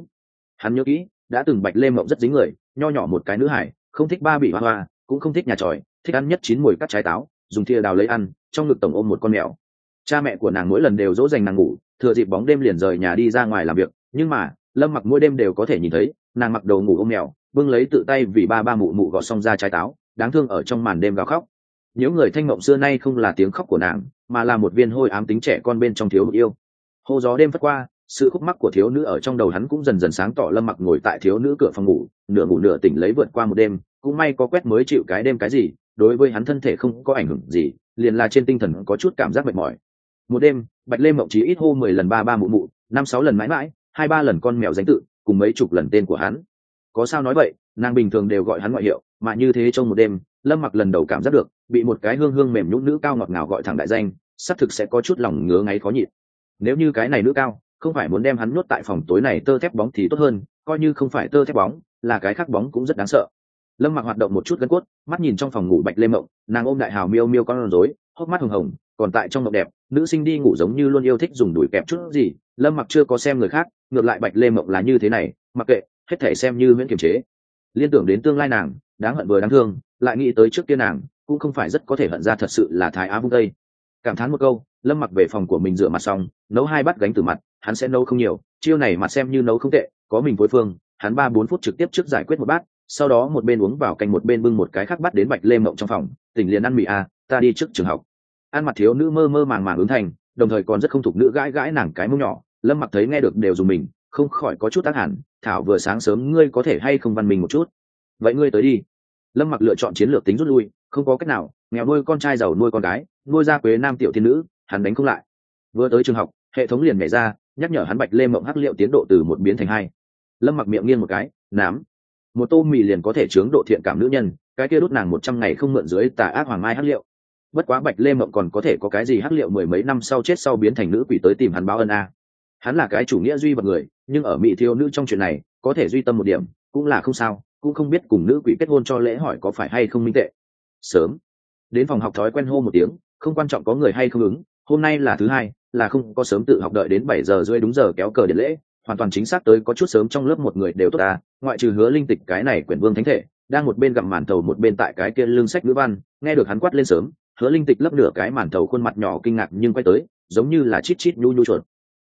Hắn nhớ kỹ, đã từng bạch lê mộng rất dính người, nho nhỏ một cái nữ hải, không thích ba bị hoa hoa, cũng không thích nhà tròi thích ăn nhất chín mùi cắt trái táo, dùng thìa đào lấy ăn, trong ngực tổng ôm một con mèo. Cha mẹ của nàng mỗi lần đều dỗ dành nàng ngủ, thừa dịp bóng đêm liền rời nhà đi ra ngoài làm việc. Nhưng mà, lâm mặc mỗi đêm đều có thể nhìn thấy, nàng mặc đầu ngủ ôm mèo, bưng lấy tự tay vì ba ba mụ mụ gọt xong ra trái táo, đáng thương ở trong màn đêm gào khóc. Những người thanh mộng xưa nay không là tiếng khóc của nàng, mà là một viên hôi ám tính trẻ con bên trong thiếu hụt yêu. Hô gió đêm phất qua, sự khúc mắc của thiếu nữ ở trong đầu hắn cũng dần dần sáng tỏ lâm mặc ngồi tại thiếu nữ cửa phòng ngủ, nửa ngủ nửa tỉnh lấy vượt qua một đêm, cũng may có quét mới chịu cái đêm cái gì đối với hắn thân thể không có ảnh hưởng gì, liền là trên tinh thần có chút cảm giác mệt mỏi. Một đêm, bạch lê mộng chỉ ít hô mười lần ba ba mụ mụ, năm sáu lần mãi mãi, hai ba lần con mèo danh tự, cùng mấy chục lần tên của hắn. Có sao nói vậy, nàng bình thường đều gọi hắn ngoại hiệu, mà như thế trong một đêm, lâm mặc lần đầu cảm giác được, bị một cái hương hương mềm nhũng nữ cao ngọt ngào gọi thẳng đại danh, xác thực sẽ có chút lòng ngứa ngáy khó nhịn. Nếu như cái này nữ cao, không phải muốn đem hắn nuốt tại phòng tối này tơ thép bóng thì tốt hơn, coi như không phải tơ thép bóng, là cái khác bóng cũng rất đáng sợ lâm mặc hoạt động một chút gân cốt, mắt nhìn trong phòng ngủ bạch lê mộng, nàng ôm đại hào miêu miêu con rối, hốc mắt hồng hồng, còn tại trong mộng đẹp, nữ sinh đi ngủ giống như luôn yêu thích dùng đuổi kẹp chút gì. Lâm mặc chưa có xem người khác, ngược lại bạch lê mộng là như thế này, mặc kệ, hết thể xem như miễn kiềm chế. Liên tưởng đến tương lai nàng, đáng hận vừa đáng thương, lại nghĩ tới trước kia nàng, cũng không phải rất có thể hận ra thật sự là thái á vung tây. Cảm thán một câu, lâm mặc về phòng của mình rửa mặt xong, nấu hai bát gánh từ mặt, hắn sẽ nấu không nhiều, chiêu này mặt xem như nấu không tệ, có mình phối phương, hắn ba bốn phút trực tiếp trước giải quyết một bát sau đó một bên uống vào canh một bên bưng một cái khác bắt đến bạch lê mộng trong phòng, tỉnh liền ăn mì à ta đi trước trường học. Ăn mặt thiếu nữ mơ mơ màng màng ứng thành, đồng thời còn rất không thục nữ gãi gãi nàng cái mông nhỏ, lâm mặc thấy nghe được đều dùng mình, không khỏi có chút tác hẳn, thảo vừa sáng sớm ngươi có thể hay không văn mình một chút? Vậy ngươi tới đi. Lâm mặc lựa chọn chiến lược tính rút lui, không có cách nào, nghèo nuôi con trai giàu nuôi con gái, nuôi ra quế nam tiểu thiên nữ, hắn đánh không lại. Vừa tới trường học, hệ thống liền nhảy ra, nhắc nhở hắn bạch lê mộng hắc liệu tiến độ từ một biến thành hai. Lâm mặc miệng nghiêng một cái, nám một tô mì liền có thể chướng độ thiện cảm nữ nhân, cái kia đốt nàng một trăm ngày không mượn dưới tà ác hoàng mai hắc liệu. Bất quá bạch lê mộng còn có thể có cái gì hắc liệu mười mấy năm sau chết sau biến thành nữ quỷ tới tìm hắn báo ân a. Hắn là cái chủ nghĩa duy vật người, nhưng ở mỹ thiếu nữ trong chuyện này, có thể duy tâm một điểm, cũng là không sao, cũng không biết cùng nữ quỷ kết hôn cho lễ hỏi có phải hay không minh tệ. Sớm. Đến phòng học thói quen hô một tiếng, không quan trọng có người hay không ứng, hôm nay là thứ hai, là không có sớm tự học đợi đến bảy giờ rưỡi đúng giờ kéo cờ điện lễ hoàn toàn chính xác tới có chút sớm trong lớp một người đều tốt ta, ngoại trừ hứa linh tịch cái này quyển vương thánh thể, đang một bên gặm màn thầu một bên tại cái kia lưng sách ngữ văn, nghe được hắn quát lên sớm, hứa linh tịch lấp nửa cái màn thầu khuôn mặt nhỏ kinh ngạc nhưng quay tới, giống như là chít chít nhu nhu chuột.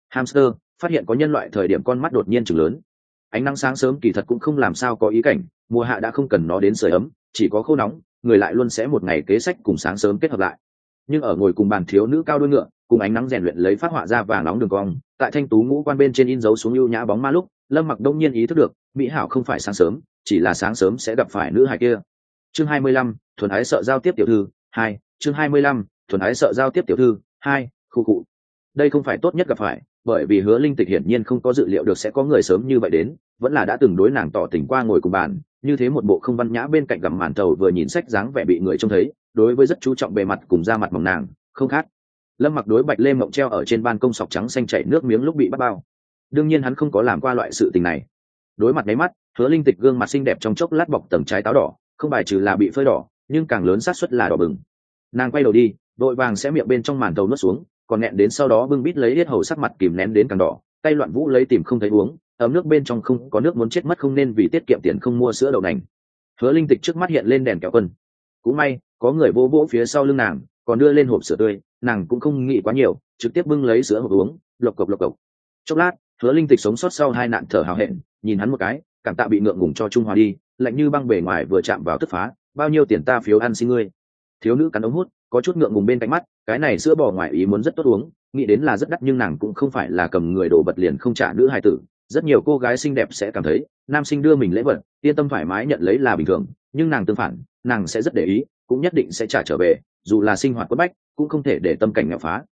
Hamster, phát hiện có nhân loại thời điểm con mắt đột nhiên chừng lớn. Ánh nắng sáng sớm kỳ thật cũng không làm sao có ý cảnh, mùa hạ đã không cần nó đến sưởi ấm, chỉ có khô nóng, người lại luôn sẽ một ngày kế sách cùng sáng sớm kết hợp lại. Nhưng ở ngồi cùng bàn thiếu nữ cao đôi ngựa cùng ánh nắng rèn luyện lấy phát họa ra vàng nóng đường cong, tại thanh tú ngũ quan bên trên in dấu xuống ưu nhã bóng ma lúc, lâm mặc đông nhiên ý thức được, mỹ hảo không phải sáng sớm, chỉ là sáng sớm sẽ gặp phải nữ hài kia. Chương hai mươi lăm, thuần ái sợ giao tiếp tiểu thư, hai, chương hai mươi lăm, thuần ái sợ giao tiếp tiểu thư, hai, khu cụ đây không phải tốt nhất gặp phải, bởi vì hứa linh tịch hiển nhiên không có dự liệu được sẽ có người sớm như vậy đến, vẫn là đã từng đối nàng tỏ tình qua ngồi cùng bàn, như thế một bộ không văn nhã bên cạnh gặm màn tàu vừa nhìn sách dáng vẻ bị người trông thấy, đối với rất chú trọng bề mặt cùng da mặt mỏng nàng, không khác lâm mặc đối bạch lê mộng treo ở trên ban công sọc trắng xanh chảy nước miếng lúc bị bắt bao. Đương nhiên hắn không có làm qua loại sự tình này. Đối mặt máy mắt, hứa linh tịch gương mặt xinh đẹp trong chốc lát bọc tầng trái táo đỏ, không bài trừ là bị phơi đỏ, nhưng càng lớn xác suất là đỏ bừng. Nàng quay đầu đi, đội vàng sẽ miệng bên trong màn tàu nuốt xuống, còn nẹn đến sau đó bưng bít lấy hết hầu sắc mặt kìm nén đến càng đỏ, tay loạn vũ lấy tìm không thấy uống, ấm nước bên trong không có nước muốn chết mất không nên vì tiết kiệm tiền không mua sữa đậu nành. Hứa linh tịch trước mắt hiện lên đèn kéo quân. Cũng may, có người vô vỗ phía sau lưng nàng còn đưa lên hộp sữa tươi, nàng cũng không nghĩ quá nhiều, trực tiếp bưng lấy sữa hộp uống, lộc cộc lộc cộc. Chốc lát, hứa linh tịch sống sót sau hai nạn thở hào hẹn, nhìn hắn một cái, cảm tạ bị ngượng ngùng cho trung hòa đi, lạnh như băng bề ngoài vừa chạm vào tức phá, bao nhiêu tiền ta phiếu ăn xin ngươi? Thiếu nữ cắn ống hút, có chút ngượng ngùng bên cạnh mắt, cái này sữa bò ngoài ý muốn rất tốt uống, nghĩ đến là rất đắt nhưng nàng cũng không phải là cầm người đổ bật liền không trả nữ hài tử. Rất nhiều cô gái xinh đẹp sẽ cảm thấy, nam sinh đưa mình lễ vật, yên tâm thoải mái nhận lấy là bình thường, nhưng nàng tương phản, nàng sẽ rất để ý, cũng nhất định sẽ trả trở về dù là sinh hoạt quất bách, cũng không thể để tâm cảnh ngạo phá.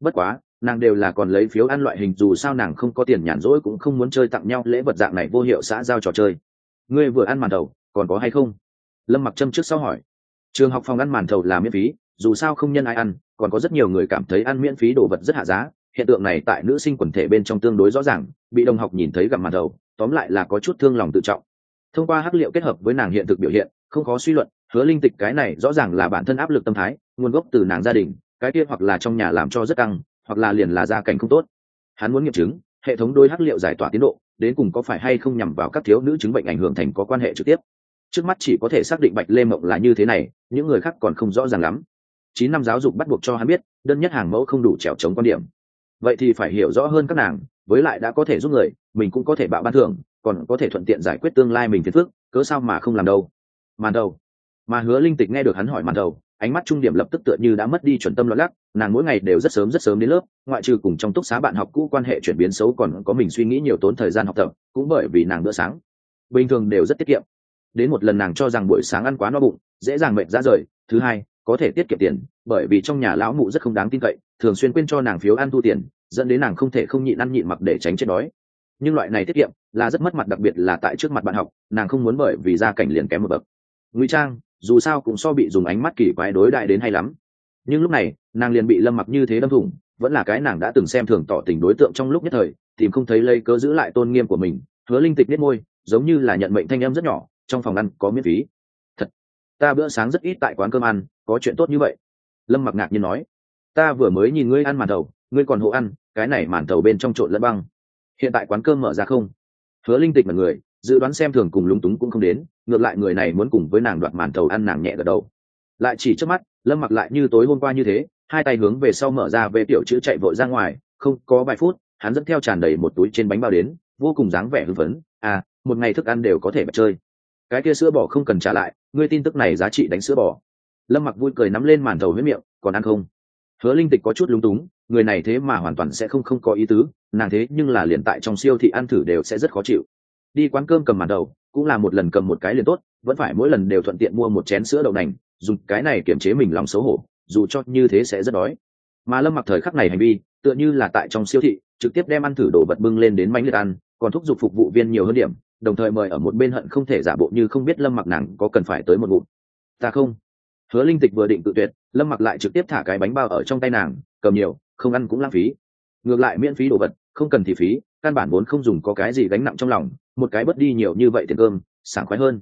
Bất quá, nàng đều là còn lấy phiếu ăn loại hình, dù sao nàng không có tiền nhàn rỗi cũng không muốn chơi tặng nhau lễ vật dạng này vô hiệu xã giao trò chơi. Ngươi vừa ăn màn đầu còn có hay không? Lâm mặc trâm trước sau hỏi. Trường học phòng ăn màn thầu là miễn phí, dù sao không nhân ai ăn, còn có rất nhiều người cảm thấy ăn miễn phí đồ vật rất hạ giá. Hiện tượng này tại nữ sinh quần thể bên trong tương đối rõ ràng, bị đồng học nhìn thấy gặp màn thầu, tóm lại là có chút thương lòng tự trọng. Thông qua hắc liệu kết hợp với nàng hiện thực biểu hiện không khó suy luận, hứa linh tịch cái này rõ ràng là bản thân áp lực tâm thái, nguồn gốc từ nàng gia đình, cái kia hoặc là trong nhà làm cho rất căng, hoặc là liền là gia cảnh không tốt. Hắn muốn nghiệm chứng, hệ thống đôi hắc liệu giải tỏa tiến độ, đến cùng có phải hay không nhằm vào các thiếu nữ chứng bệnh ảnh hưởng thành có quan hệ trực tiếp. Trước mắt chỉ có thể xác định bạch lê mộng là như thế này, những người khác còn không rõ ràng lắm. Chín năm giáo dục bắt buộc cho hắn biết, đơn nhất hàng mẫu không đủ trèo chống quan điểm. Vậy thì phải hiểu rõ hơn các nàng, với lại đã có thể giúp người, mình cũng có thể bạo ban thưởng, còn có thể thuận tiện giải quyết tương lai mình phiền phức, cớ sao mà không làm đâu? Màn đầu. Mà hứa linh tịch nghe được hắn hỏi màn đầu, ánh mắt trung điểm lập tức tựa như đã mất đi chuẩn tâm lo lắc nàng mỗi ngày đều rất sớm rất sớm đến lớp, ngoại trừ cùng trong túc xá bạn học cũ quan hệ chuyển biến xấu còn có mình suy nghĩ nhiều tốn thời gian học tập, cũng bởi vì nàng bữa sáng. Bình thường đều rất tiết kiệm. Đến một lần nàng cho rằng buổi sáng ăn quá no bụng, dễ dàng mệt ra rời, thứ hai, có thể tiết kiệm tiền, bởi vì trong nhà lão mụ rất không đáng tin cậy, thường xuyên quên cho nàng phiếu ăn thu tiền, dẫn đến nàng không thể không nhịn ăn nhịn mặc để tránh chết đói. Nhưng loại này tiết kiệm là rất mất mặt, đặc biệt là tại trước mặt bạn học, nàng không muốn bởi vì gia cảnh liền kém một bậc ngụy trang, dù sao cũng so bị dùng ánh mắt kỳ quái đối đại đến hay lắm. Nhưng lúc này, nàng liền bị lâm mặc như thế đâm thủng, vẫn là cái nàng đã từng xem thường tỏ tình đối tượng trong lúc nhất thời, tìm không thấy lây cớ giữ lại tôn nghiêm của mình, hứa linh tịch nết môi, giống như là nhận mệnh thanh em rất nhỏ, trong phòng ăn có miễn phí. Thật, ta bữa sáng rất ít tại quán cơm ăn, có chuyện tốt như vậy. Lâm mặc ngạc nhiên nói. Ta vừa mới nhìn ngươi ăn màn thầu, ngươi còn hộ ăn, cái này màn thầu bên trong trộn lẫn băng. Hiện tại quán cơm mở ra không? Hứa linh tịch mật người dự đoán xem thường cùng lúng túng cũng không đến, ngược lại người này muốn cùng với nàng đoạt màn thầu ăn nàng nhẹ gật đầu. Lại chỉ trước mắt, lâm mặc lại như tối hôm qua như thế, hai tay hướng về sau mở ra về tiểu chữ chạy vội ra ngoài, không có vài phút, hắn dẫn theo tràn đầy một túi trên bánh bao đến, vô cùng dáng vẻ hưng phấn à một ngày thức ăn đều có thể bật chơi. Cái kia sữa bò không cần trả lại, ngươi tin tức này giá trị đánh sữa bò. Lâm mặc vui cười nắm lên màn thầu huyết miệng, còn ăn không? Hứa linh tịch có chút lúng túng, người này thế mà hoàn toàn sẽ không không có ý tứ, nàng thế nhưng là liền tại trong siêu thị ăn thử đều sẽ rất khó chịu đi quán cơm cầm màn đầu, cũng là một lần cầm một cái liền tốt, vẫn phải mỗi lần đều thuận tiện mua một chén sữa đậu nành, dùng cái này kiềm chế mình lòng xấu hổ, dù cho như thế sẽ rất đói. Mà lâm mặc thời khắc này hành vi, tựa như là tại trong siêu thị, trực tiếp đem ăn thử đồ vật bưng lên đến mánh liệt ăn, còn thúc giục phục vụ viên nhiều hơn điểm, đồng thời mời ở một bên hận không thể giả bộ như không biết lâm mặc nàng có cần phải tới một ngụm. Ta không. Hứa linh tịch vừa định tự tuyệt, lâm mặc lại trực tiếp thả cái bánh bao ở trong tay nàng, cầm nhiều, không ăn cũng lãng phí. Ngược lại miễn phí đồ vật không cần thì phí, căn bản vốn không dùng có cái gì gánh nặng trong lòng, một cái bớt đi nhiều như vậy tiền cơm, sảng khoái hơn.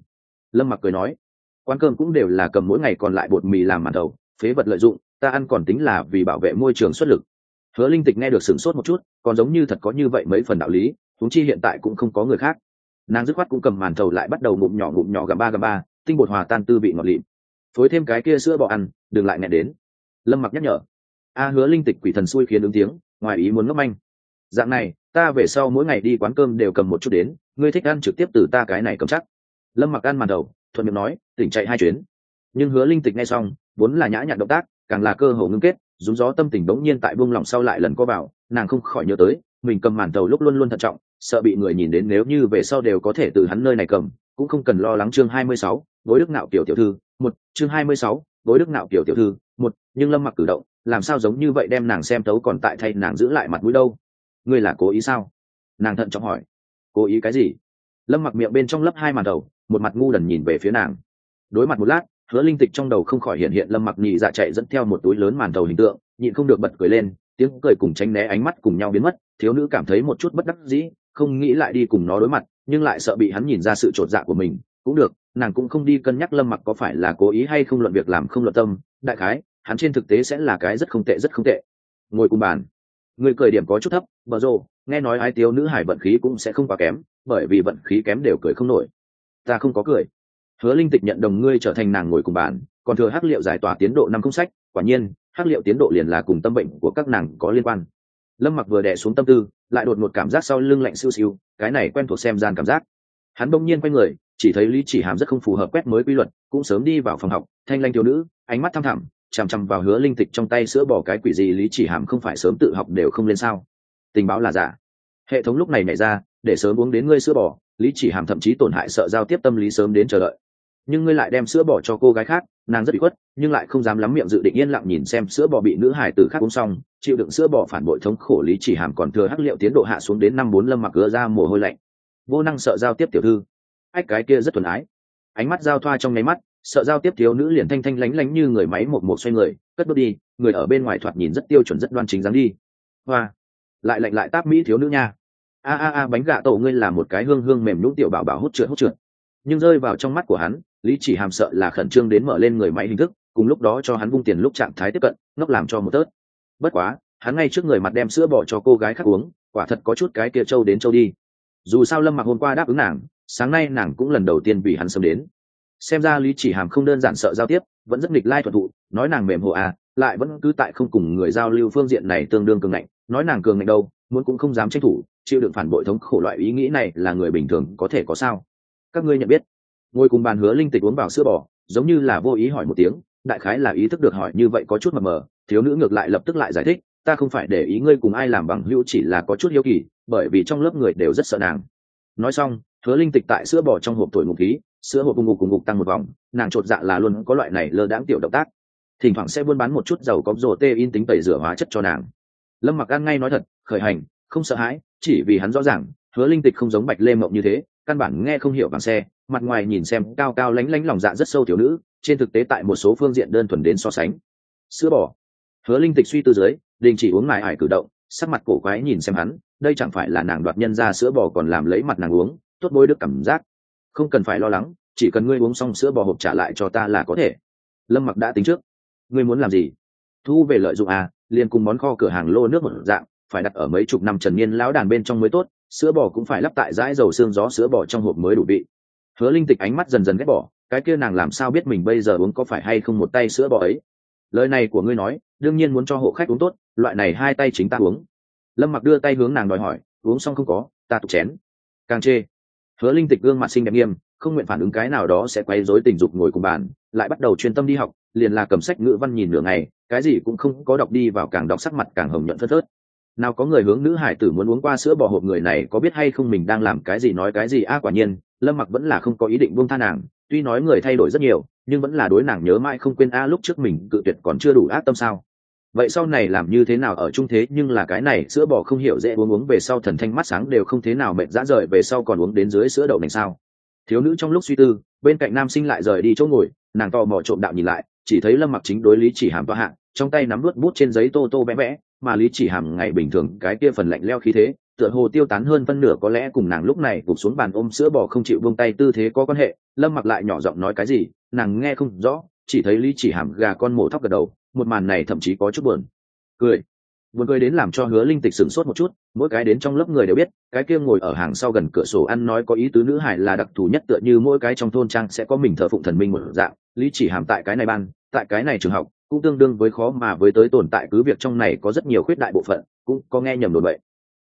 Lâm mặc cười nói, quán cơm cũng đều là cầm mỗi ngày còn lại bột mì làm màn đầu, phế vật lợi dụng, ta ăn còn tính là vì bảo vệ môi trường xuất lực. Hứa linh tịch nghe được sửng sốt một chút, còn giống như thật có như vậy mấy phần đạo lý thúng chi hiện tại cũng không có người khác. Nàng dứt khoát cũng cầm màn thầu lại bắt đầu ngụm nhỏ ngụm nhỏ gầm ba gầm ba, tinh bột hòa tan tư vị ngọt lịm. Phối thêm cái kia sữa bò ăn, đừng lại nghe đến. Lâm mặc nhắc nhở. A, hứa linh tịch quỷ thần xui khiến ứng tiếng, ngoài ý muốn ngốc manh dạng này, ta về sau mỗi ngày đi quán cơm đều cầm một chút đến, ngươi thích ăn trực tiếp từ ta cái này cầm chắc. Lâm mặc ăn màn đầu, thuận miệng nói, tỉnh chạy hai chuyến. Nhưng hứa linh tịch nghe xong, vốn là nhã nhặn động tác, càng là cơ hồ ngưng kết, rúng gió tâm tình đống nhiên tại buông lỏng sau lại lần có vào nàng không khỏi nhớ tới, mình cầm màn tàu lúc luôn luôn thận trọng, sợ bị người nhìn đến nếu như về sau đều có thể từ hắn nơi này cầm, cũng không cần lo lắng chương hai mươi sáu đối đức nạo kiểu tiểu thư, một, chương hai mươi sáu đối đức nạo kiểu tiểu thư, một, nhưng lâm mặc cử động, làm sao giống như vậy đem nàng xem tấu còn tại thay nàng giữ lại mặt mũi đâu ngươi là cố ý sao? Nàng thận trọng hỏi. Cố ý cái gì? Lâm mặc miệng bên trong lấp hai màn đầu, một mặt ngu đần nhìn về phía nàng. Đối mặt một lát, hứa linh tịch trong đầu không khỏi hiện hiện lâm mặc nhị dạ chạy dẫn theo một túi lớn màn đầu hình tượng, nhịn không được bật cười lên, tiếng cười cùng tránh né ánh mắt cùng nhau biến mất, thiếu nữ cảm thấy một chút bất đắc dĩ, không nghĩ lại đi cùng nó đối mặt, nhưng lại sợ bị hắn nhìn ra sự trột dạ của mình. Cũng được, nàng cũng không đi cân nhắc lâm mặc có phải là cố ý hay không luận việc làm không luận tâm, đại khái, hắn trên thực tế sẽ là cái rất không tệ, rất không tệ. Ngồi cùng bàn người cười điểm có chút thấp, bờ rồ, nghe nói ai tiếu nữ hải vận khí cũng sẽ không quá kém, bởi vì vận khí kém đều cười không nổi. Ta không có cười. Hứa linh tịch nhận đồng ngươi trở thành nàng ngồi cùng bàn, còn thừa hắc liệu giải tỏa tiến độ năm công sách, quả nhiên, hắc liệu tiến độ liền là cùng tâm bệnh của các nàng có liên quan. Lâm mặc vừa đẻ xuống tâm tư, lại đột một cảm giác sau lưng lạnh siêu siêu, cái này quen thuộc xem gian cảm giác. Hắn bỗng nhiên quay người, chỉ thấy lý chỉ hàm rất không phù hợp quét mới quy luật, cũng sớm đi vào phòng học, thanh lanh thiếu nữ, ánh mắt thăm thẳm chằm chằm vào hứa linh tịch trong tay sữa bỏ cái quỷ gì lý chỉ hàm không phải sớm tự học đều không lên sao? Tình báo là giả. Hệ thống lúc này nảy ra, để sớm uống đến ngươi sữa bò, lý chỉ hàm thậm chí tổn hại sợ giao tiếp tâm lý sớm đến chờ đợi. Nhưng ngươi lại đem sữa bò cho cô gái khác, nàng rất bị khuất, nhưng lại không dám lắm miệng dự định yên lặng nhìn xem sữa bò bị nữ hải tử khác uống xong, chịu đựng sữa bò phản bội thống khổ lý chỉ hàm còn thừa hắc liệu tiến độ hạ xuống đến năm bốn lâm mặc gỡ ra mồ hôi lạnh. Vô năng sợ giao tiếp tiểu thư. Ách, cái kia rất thuần ái. Ánh mắt giao thoa trong nháy mắt sợ giao tiếp thiếu nữ liền thanh thanh lánh lánh như người máy một một xoay người, cất bước đi, người ở bên ngoài thoạt nhìn rất tiêu chuẩn, rất đoan chính dáng đi. Hoa, lại lạnh lại táp mỹ thiếu nữ nha. A a a, bánh gà tổ ngươi là một cái hương hương mềm nhũng tiểu bảo bảo hút trượt hút trượt. Nhưng rơi vào trong mắt của hắn, lý chỉ hàm sợ là khẩn trương đến mở lên người máy hình thức, cùng lúc đó cho hắn vung tiền lúc trạng thái tiếp cận, ngốc làm cho một tớt. Bất quá, hắn ngay trước người mặt đem sữa bỏ cho cô gái khác uống, quả thật có chút cái kia trâu đến trâu đi. Dù sao lâm mặc hôm qua đáp ứng nàng, sáng nay nàng cũng lần đầu tiên vì hắn sớm đến xem ra lý chỉ hàm không đơn giản sợ giao tiếp, vẫn rất nghịch lai thuận thụ, nói nàng mềm hộ à lại vẫn cứ tại không cùng người giao lưu phương diện này tương đương cường ngạnh, nói nàng cường ngạnh đâu, muốn cũng không dám tranh thủ, chịu đựng phản bội thống khổ loại ý nghĩ này là người bình thường có thể có sao. Các ngươi nhận biết, ngồi cùng bàn hứa linh tịch uống vào sữa bò, giống như là vô ý hỏi một tiếng, đại khái là ý thức được hỏi như vậy có chút mờ mờ, thiếu nữ ngược lại lập tức lại giải thích, ta không phải để ý ngươi cùng ai làm bằng hữu chỉ là có chút hiếu kỳ, bởi vì trong lớp người đều rất sợ nàng. Nói xong, hứa linh tịch tại sữa bò trong hộp tuổi ngục khí sữa hộp cùng ngục cùng ngục tăng một vòng, nàng chột dạ là luôn có loại này lơ đãng tiểu động tác. Thỉnh thoảng sẽ buôn bán một chút dầu có rổ tê in tính tẩy rửa hóa chất cho nàng. Lâm mặc ăn ngay nói thật, khởi hành, không sợ hãi, chỉ vì hắn rõ ràng, hứa linh tịch không giống bạch lê mộng như thế, căn bản nghe không hiểu bằng xe, mặt ngoài nhìn xem cao cao lánh lánh lòng dạ rất sâu thiếu nữ, trên thực tế tại một số phương diện đơn thuần đến so sánh. Sữa bò. Hứa linh tịch suy tư dưới, đình chỉ uống ngài ải cử động, sắc mặt cổ quái nhìn xem hắn, đây chẳng phải là nàng đoạt nhân ra sữa bò còn làm lấy mặt nàng uống, tốt bôi đức cảm giác không cần phải lo lắng, chỉ cần ngươi uống xong sữa bò hộp trả lại cho ta là có thể. Lâm mặc đã tính trước. Ngươi muốn làm gì? Thu về lợi dụng à liền cùng món kho cửa hàng lô nước một dạng, phải đặt ở mấy chục năm trần niên lão đàn bên trong mới tốt, sữa bò cũng phải lắp tại dãi dầu xương gió sữa bò trong hộp mới đủ vị. Hứa linh tịch ánh mắt dần dần ghét bỏ, cái kia nàng làm sao biết mình bây giờ uống có phải hay không một tay sữa bò ấy? Lời này của ngươi nói, đương nhiên muốn cho hộ khách uống tốt, loại này hai tay chính ta uống. Lâm mặc đưa tay hướng nàng đòi hỏi, uống xong không có, ta tục chén. Càng chê hứa linh tịch gương mặt xinh đẹp nghiêm, không nguyện phản ứng cái nào đó sẽ quay rối tình dục ngồi cùng bàn, lại bắt đầu chuyên tâm đi học, liền là cầm sách ngữ văn nhìn nửa ngày, cái gì cũng không có đọc đi vào càng đọc sắc mặt càng hồng nhuận phớt phớt. Nào có người hướng nữ hải tử muốn uống qua sữa bò hộp người này có biết hay không mình đang làm cái gì nói cái gì, a, quả nhiên, lâm mặc vẫn là không có ý định buông tha nàng, tuy nói người thay đổi rất nhiều, nhưng vẫn là đối nàng nhớ mãi không quên, a, lúc trước mình cự tuyệt còn chưa đủ ác tâm sao? Vậy sau này làm như thế nào ở trung thế nhưng là cái này, sữa bò không hiểu dễ uống uống về sau thần thanh mắt sáng đều không thế nào mệt dã rời, về sau còn uống đến dưới sữa đậu nành sao? Thiếu nữ trong lúc suy tư, bên cạnh nam sinh lại rời đi chỗ ngồi, nàng to mò trộm đạo nhìn lại, chỉ thấy lâm mặc chính đối lý chỉ hàm toa hạng trong tay nắm vớt bút trên giấy tô tô vẽ vẽ mà lý chỉ hàm ngày bình thường cái kia phần lạnh leo khí thế, tựa hồ tiêu tán hơn phân nửa, có lẽ cùng nàng lúc này gục xuống bàn ôm sữa bò không chịu buông tay tư thế có quan hệ, lâm mặc lại nhỏ giọng nói cái gì, nàng nghe không rõ, chỉ thấy lý chỉ hàm gà con mổ thóc gật đầu một màn này thậm chí có chút buồn. Cười. Buồn cười đến làm cho hứa linh tịch sửng sốt một chút, mỗi cái đến trong lớp người đều biết, cái kia ngồi ở hàng sau gần cửa sổ ăn nói có ý tứ nữ hải là đặc thù nhất tựa như mỗi cái trong thôn trang sẽ có mình thờ phụng thần minh một dạng, lý chỉ hàm tại cái này ban, tại cái này trường học, cũng tương đương với khó mà với tới tồn tại cứ việc trong này có rất nhiều khuyết đại bộ phận, cũng có nghe nhầm đồn vậy.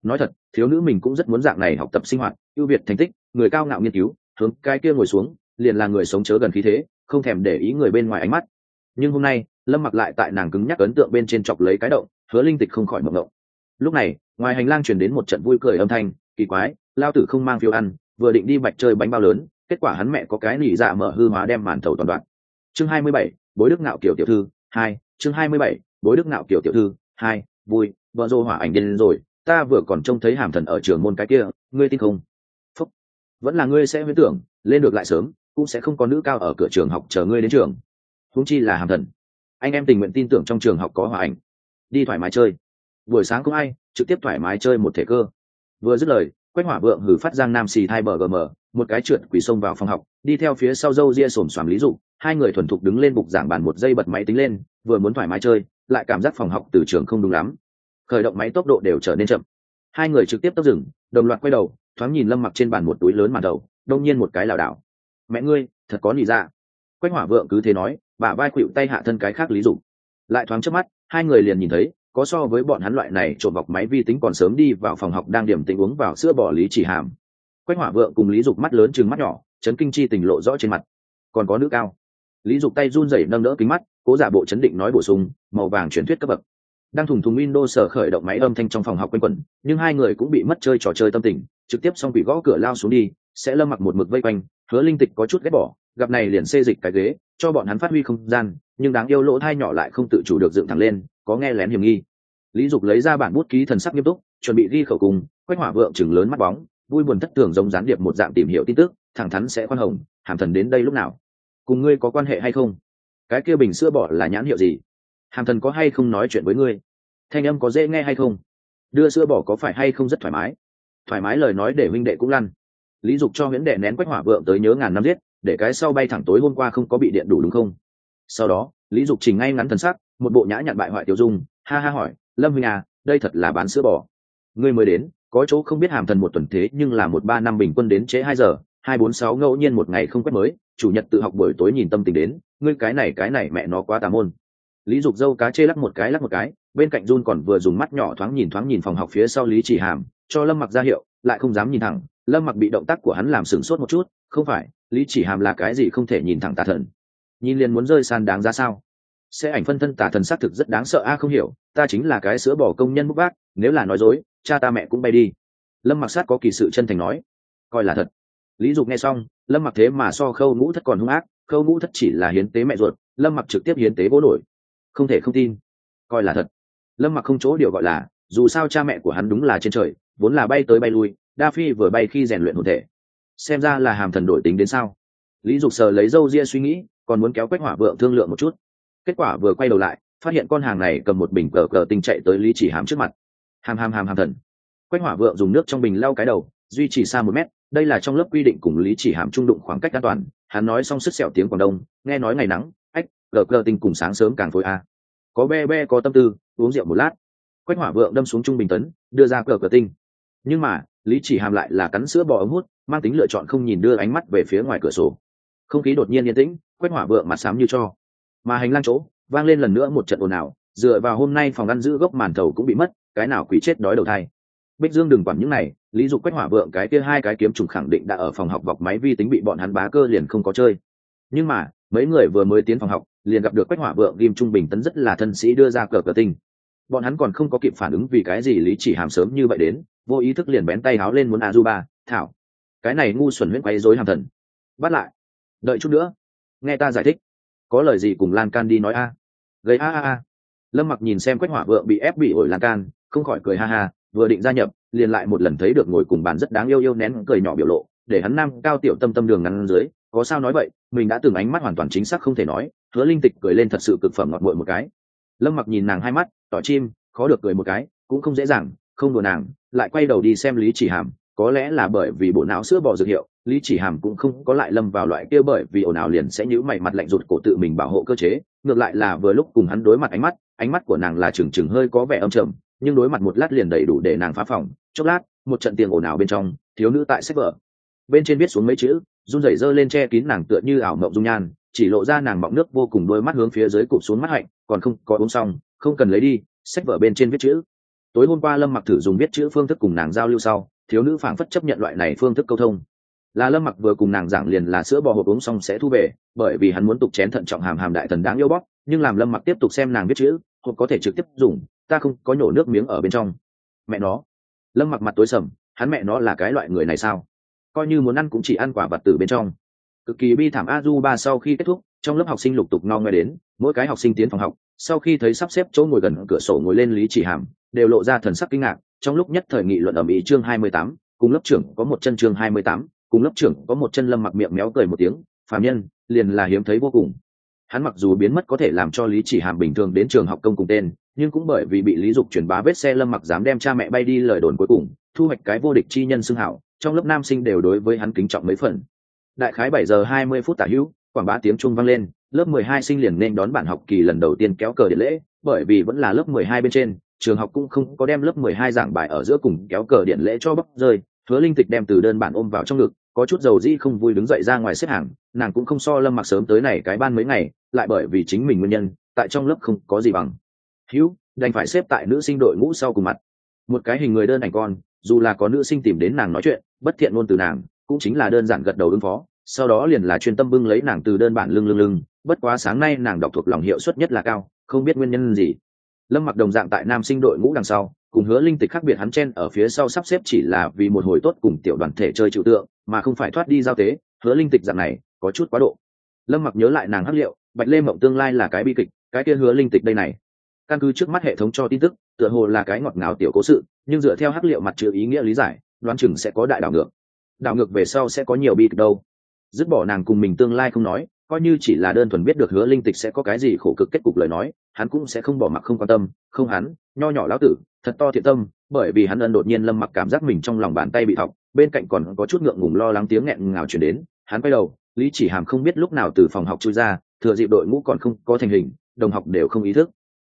nói thật, thiếu nữ mình cũng rất muốn dạng này học tập sinh hoạt, ưu việt thành tích, người cao ngạo nghiên cứu, hướng cái kia ngồi xuống, liền là người sống chớ gần khí thế, không thèm để ý người bên ngoài ánh mắt. Nhưng hôm nay lâm mặc lại tại nàng cứng nhắc ấn tượng bên trên chọc lấy cái động, hứa linh tịch không khỏi mộng ngộng lúc này, ngoài hành lang chuyển đến một trận vui cười âm thanh, kỳ quái, lao tử không mang phiếu ăn, vừa định đi bạch chơi bánh bao lớn, kết quả hắn mẹ có cái nỉ dạ mở hư hóa đem màn thầu toàn đoạn. Chương hai mươi bảy, bối đức ngạo kiểu tiểu thư, hai, chương hai mươi bảy, bối đức ngạo kiểu tiểu thư, hai, vui, vợ dô hỏa ảnh điên rồi, ta vừa còn trông thấy hàm thần ở trường môn cái kia, ngươi tin không? Phúc, vẫn là ngươi sẽ huyễn tưởng, lên được lại sớm, cũng sẽ không có nữ cao ở cửa trường học chờ ngươi đến trường. Húng chi là hàm thần anh em tình nguyện tin tưởng trong trường học có hòa ảnh. Đi thoải mái chơi. Buổi sáng cũng ai, trực tiếp thoải mái chơi một thể cơ. Vừa dứt lời, quách hỏa vượng hử phát giang nam xì thai bờ gm một cái trượt quỷ xông vào phòng học, đi theo phía sau dâu ria xồm xoàm lý dụ, hai người thuần thục đứng lên bục giảng bàn một giây bật máy tính lên, vừa muốn thoải mái chơi, lại cảm giác phòng học từ trường không đúng lắm. Khởi động máy tốc độ đều trở nên chậm. Hai người trực tiếp tốc dừng, đồng loạt quay đầu, thoáng nhìn lâm mặc trên bàn một túi lớn màn đầu, đông nhiên một cái lảo đảo. Mẹ ngươi, thật có nị ra dạ. quách hỏa vượng cứ thế nói bà vai khuỵu tay hạ thân cái khác lý dục. Lại thoáng trước mắt, hai người liền nhìn thấy, có so với bọn hắn loại này trộm bọc máy vi tính còn sớm đi vào phòng học đang điểm tình uống vào sữa bỏ lý chỉ hàm. Quách hỏa vượng cùng lý dục mắt lớn chừng mắt nhỏ, chấn kinh chi tình lộ rõ trên mặt. Còn có nữ cao. Lý dục tay run rẩy nâng đỡ kính mắt, cố giả bộ chấn định nói bổ sung, màu vàng truyền thuyết cấp bậc. Đang thùng thùng windows sở khởi động máy âm thanh trong phòng học quanh quẩn, nhưng hai người cũng bị mất chơi trò chơi tâm tình, trực tiếp xong bị gõ cửa lao xuống đi, sẽ lâm mặc một mực vây quanh, hứa linh tịch có chút ghét bỏ gặp này liền xê dịch cái ghế, cho bọn hắn phát huy không gian, nhưng đáng yêu lỗ thai nhỏ lại không tự chủ được dựng thẳng lên, có nghe lén hiểm nghi. Lý dục lấy ra bản bút ký thần sắc nghiêm túc, chuẩn bị ghi khẩu cùng quách hỏa vượng chừng lớn mắt bóng, vui buồn thất thường giống gián điệp một dạng tìm hiểu tin tức, thẳng thắn sẽ khoan hồng, hàm thần đến đây lúc nào? Cùng ngươi có quan hệ hay không? Cái kia bình sữa bỏ là nhãn hiệu gì? Hàm thần có hay không nói chuyện với ngươi? Thanh âm có dễ nghe hay không? Đưa sữa bỏ có phải hay không rất thoải mái? Thoải mái lời nói để huynh đệ cũng lăn. Lý dục cho huyễn đệ nén quách hỏa vượng tới nhớ ngàn năm giết để cái sau bay thẳng tối hôm qua không có bị điện đủ đúng không? Sau đó, lý dục trình ngay ngắn thần sắc, một bộ nhã nhặn bại hoại tiêu dung, ha ha hỏi, lâm huynh à đây thật là bán sữa bò. Ngươi mới đến, có chỗ không biết hàm thần một tuần thế nhưng là một ba năm bình quân đến trễ hai giờ, hai bốn sáu ngẫu nhiên một ngày không quét mới, chủ nhật tự học buổi tối nhìn tâm tình đến, ngươi cái này cái này mẹ nó quá tà môn. Lý dục dâu cá chê lắc một cái lắc một cái, bên cạnh run còn vừa dùng mắt nhỏ thoáng nhìn thoáng nhìn phòng học phía sau lý chỉ hàm, cho lâm mặc ra hiệu, lại không dám nhìn thẳng, lâm mặc bị động tác của hắn làm sửng sốt một chút, không phải lý chỉ hàm là cái gì không thể nhìn thẳng tà thần? Nhìn liền muốn rơi san đáng ra sao? Sẽ ảnh phân thân tà thần xác thực rất đáng sợ, a, không hiểu. Ta chính là cái sữa bỏ công nhân bút bác, nếu là nói dối, cha ta mẹ cũng bay đi. Lâm mặc sát có kỳ sự chân thành nói. Coi là thật. Lý dục nghe xong, lâm mặc thế mà so khâu ngũ thất còn hung ác, khâu ngũ thất chỉ là hiến tế mẹ ruột, lâm mặc trực tiếp hiến tế bố nổi. Không thể không tin. Coi là thật. Lâm mặc không chỗ điều gọi là, dù sao cha mẹ của hắn đúng là trên trời, vốn là bay tới bay lui, đa phi vừa bay khi rèn luyện hồn thể xem ra là hàm thần đổi tính đến sao? Lý dục sờ lấy dâu ria suy nghĩ, còn muốn kéo quách hỏa vượng thương lượng một chút. Kết quả vừa quay đầu lại, phát hiện con hàng này cầm một bình cờ cờ tinh chạy tới lý chỉ hàm trước mặt. Hàm hàm hàm hàm thần. Quách hỏa vượng dùng nước trong bình lau cái đầu, duy trì xa một mét, đây là trong lớp quy định cùng lý chỉ hàm trung đụng khoảng cách an toàn. Hắn nói xong sức sẹo tiếng quảng đông, nghe nói ngày nắng, ách, cờ cờ tinh cùng sáng sớm càng phối a. Có be be có tâm tư, uống rượu một lát. Quách hỏa vượng đâm xuống trung bình tấn, đưa ra cờ cờ tinh nhưng mà, lý chỉ hàm lại là cắn sữa bò ống hút, mang tính lựa chọn không nhìn đưa ánh mắt về phía ngoài cửa sổ. Không khí đột nhiên yên tĩnh, quét hỏa vượng mặt sám như cho. Mà hành lang chỗ, vang lên lần nữa một trận ồn ào, dựa vào hôm nay phòng ăn giữ gốc màn thầu cũng bị mất, cái nào quỷ chết đói đầu thai. Bích dương đừng quản những này, lý dục quét hỏa vượng cái kia hai cái kiếm trùng khẳng định đã ở phòng học vọc máy vi tính bị bọn hắn bá cơ liền không có chơi. Nhưng mà, mấy người vừa mới tiến phòng học, liền gặp được Quách hỏa vượng ghim trung bình tấn rất là thân sĩ đưa ra cờ cờ tinh. Bọn hắn còn không có kịp phản ứng vì cái gì lý chỉ hàm sớm như vậy đến vô ý thức liền bén tay háo lên muốn a du ba thảo, cái này ngu xuẩn huyễn quay dối hàm thần. Bắt lại. Đợi chút nữa. Nghe ta giải thích. Có lời gì cùng lan can đi nói a. À. gây a a a. Lâm mặc nhìn xem quách hỏa vợ bị ép bị ổi lan can, không khỏi cười ha ha, vừa định gia nhập, liền lại một lần thấy được ngồi cùng bàn rất đáng yêu yêu nén cười nhỏ biểu lộ, để hắn nam cao tiểu tâm tâm đường ngắn dưới, có sao nói vậy, mình đã từng ánh mắt hoàn toàn chính xác không thể nói, hứa linh tịch cười lên thật sự cực phẩm ngọt bội một cái. Lâm mặc nhìn nàng hai mắt, tỏ chim, khó được cười một cái, cũng không dễ dàng, không đùa nàng lại quay đầu đi xem lý chỉ hàm, có lẽ là bởi vì bộ não sữa bò dược hiệu, lý chỉ hàm cũng không có lại lâm vào loại kia bởi vì ồn ào liền sẽ nhữ mày mặt lạnh rụt cổ tự mình bảo hộ cơ chế, ngược lại là vừa lúc cùng hắn đối mặt ánh mắt ánh mắt của nàng là trừng trừng hơi có vẻ âm trầm, nhưng đối mặt một lát liền đầy đủ để nàng phá phòng. Chốc lát, một trận tiền ồn ào bên trong, thiếu nữ tại sách vở. Bên trên viết xuống mấy chữ, run rẩy dơ lên che kín nàng tựa như ảo mộng dung nhan, chỉ lộ ra nàng mọng nước vô cùng đôi mắt hướng phía dưới cụp xuống mắt hạnh, còn không có uống xong, không cần lấy đi, sách vở bên trên viết chữ tối hôm qua lâm mặc thử dùng viết chữ phương thức cùng nàng giao lưu sau, thiếu nữ phảng phất chấp nhận loại này phương thức câu thông. Là lâm mặc vừa cùng nàng giảng liền là sữa bò hộp uống xong sẽ thu về, bởi vì hắn muốn tục chén thận trọng hàm hàm đại thần đáng yêu bóp, nhưng làm lâm mặc tiếp tục xem nàng viết chữ, hộp có thể trực tiếp dùng, ta không có nhổ nước miếng ở bên trong. Mẹ nó. Lâm mặc mặt tối sầm, hắn mẹ nó là cái loại người này sao? Coi như muốn ăn cũng chỉ ăn quả vật tử bên trong. Cực kỳ bi thảm a du ba sau khi kết thúc, trong lớp học sinh lục tục no ngoe đến, mỗi cái học sinh tiến phòng học sau khi thấy sắp xếp chỗ ngồi gần cửa sổ ngồi lên lý chỉ hàm, đều lộ ra thần sắc kinh ngạc. Trong lúc nhất thời nghị luận ở mỹ chương hai mươi tám, cùng lớp trưởng có một chân chương hai mươi tám, cùng lớp trưởng có một chân lâm mặc miệng méo cười một tiếng phàm nhân, liền là hiếm thấy vô cùng. Hắn mặc dù biến mất có thể làm cho lý chỉ hàm bình thường đến trường học công cùng tên, nhưng cũng bởi vì bị lý dục truyền bá vết xe lâm mặc dám đem cha mẹ bay đi lời đồn cuối cùng, thu hoạch cái vô địch chi nhân xưng hảo, trong lớp nam sinh đều đối với hắn kính trọng mấy phần. Đại khái bảy giờ hai mươi phút tả hữu, quảng bá tiếng trung vang lên lớp mười hai sinh liền nên đón bản học kỳ lần đầu tiên kéo cờ điện lễ, bởi vì vẫn là lớp mười hai bên trên, trường học cũng không có đem lớp mười hai giảng bài ở giữa cùng kéo cờ điện lễ cho bóc rơi. Hứa linh tịch đem từ đơn bản ôm vào trong ngực, có chút dầu dĩ không vui đứng dậy ra ngoài xếp hàng, nàng cũng không so lâm mặc sớm tới này cái ban mấy ngày, lại bởi vì chính mình nguyên nhân, tại trong lớp không có gì bằng. Hữu, đành phải xếp tại nữ sinh đội ngũ sau cùng mặt. Một cái hình người đơn ảnh con, dù là có nữ sinh tìm đến nàng nói chuyện, bất thiện luôn từ nàng, cũng chính là đơn giản gật đầu ứng phó, sau đó liền là chuyên tâm bưng lấy nàng từ đơn bản lưng lưng lưng bất quá sáng nay nàng đọc thuộc lòng hiệu suất nhất là cao, không biết nguyên nhân gì. Lâm mặc đồng dạng tại nam sinh đội ngũ đằng sau, cùng hứa linh tịch khác biệt hắn chen ở phía sau sắp xếp chỉ là vì một hồi tốt cùng tiểu đoàn thể chơi trừu tượng, mà không phải thoát đi giao tế, hứa linh tịch dạng này, có chút quá độ. Lâm mặc nhớ lại nàng hắc liệu, bạch lê mộng tương lai là cái bi kịch, cái kia hứa linh tịch đây này. Căn cứ trước mắt hệ thống cho tin tức, tựa hồ là cái ngọt ngào tiểu cố sự, nhưng dựa theo hắc liệu mặt chữ ý nghĩa lý giải, đoán chừng sẽ có đại đảo ngược. Đảo ngược về sau sẽ có nhiều bi kịch đâu. Dứt bỏ nàng cùng mình tương lai không nói coi như chỉ là đơn thuần biết được hứa linh tịch sẽ có cái gì khổ cực kết cục lời nói, hắn cũng sẽ không bỏ mặc không quan tâm. Không hắn, nho nhỏ lão tử, thật to thiện tâm, bởi vì hắn ân đột nhiên lâm mặc cảm giác mình trong lòng bàn tay bị thọc, bên cạnh còn có chút ngượng ngùng lo lắng tiếng nghẹn ngào chuyển đến. Hắn quay đầu, lý chỉ hàm không biết lúc nào từ phòng học chui ra, thừa dịp đội ngũ còn không có thành hình, đồng học đều không ý thức.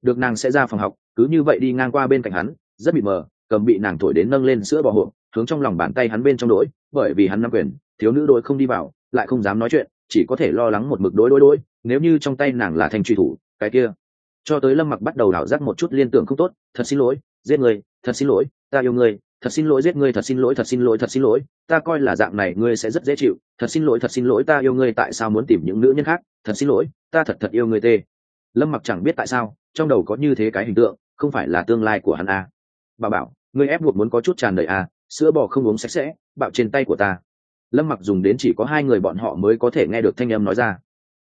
Được nàng sẽ ra phòng học, cứ như vậy đi ngang qua bên cạnh hắn, rất bị mờ, cầm bị nàng thổi đến nâng lên sữa bò hộp, hướng trong lòng bàn tay hắn bên trong đỗi bởi vì hắn nắm quyền, thiếu nữ đội không đi vào, lại không dám nói chuyện chỉ có thể lo lắng một mực đối đối đối nếu như trong tay nàng là thanh truy thủ cái kia. Cho tới lâm mặc bắt đầu đảo giác một chút liên tưởng không tốt thật xin lỗi giết người thật xin lỗi ta yêu người thật xin lỗi giết ngươi thật xin lỗi thật xin lỗi thật xin lỗi ta coi là dạng này ngươi sẽ rất dễ chịu thật xin lỗi thật xin lỗi ta yêu ngươi tại sao muốn tìm những nữ nhân khác thật xin lỗi ta thật thật yêu ngươi tê. Lâm mặc chẳng biết tại sao trong đầu có như thế cái hình tượng không phải là tương lai của hắn à. bà bảo ngươi ép buộc muốn có chút tràn đầy à, sữa bò không uống sạch sẽ bạo trên tay của ta lâm mặc dùng đến chỉ có hai người bọn họ mới có thể nghe được thanh âm nói ra.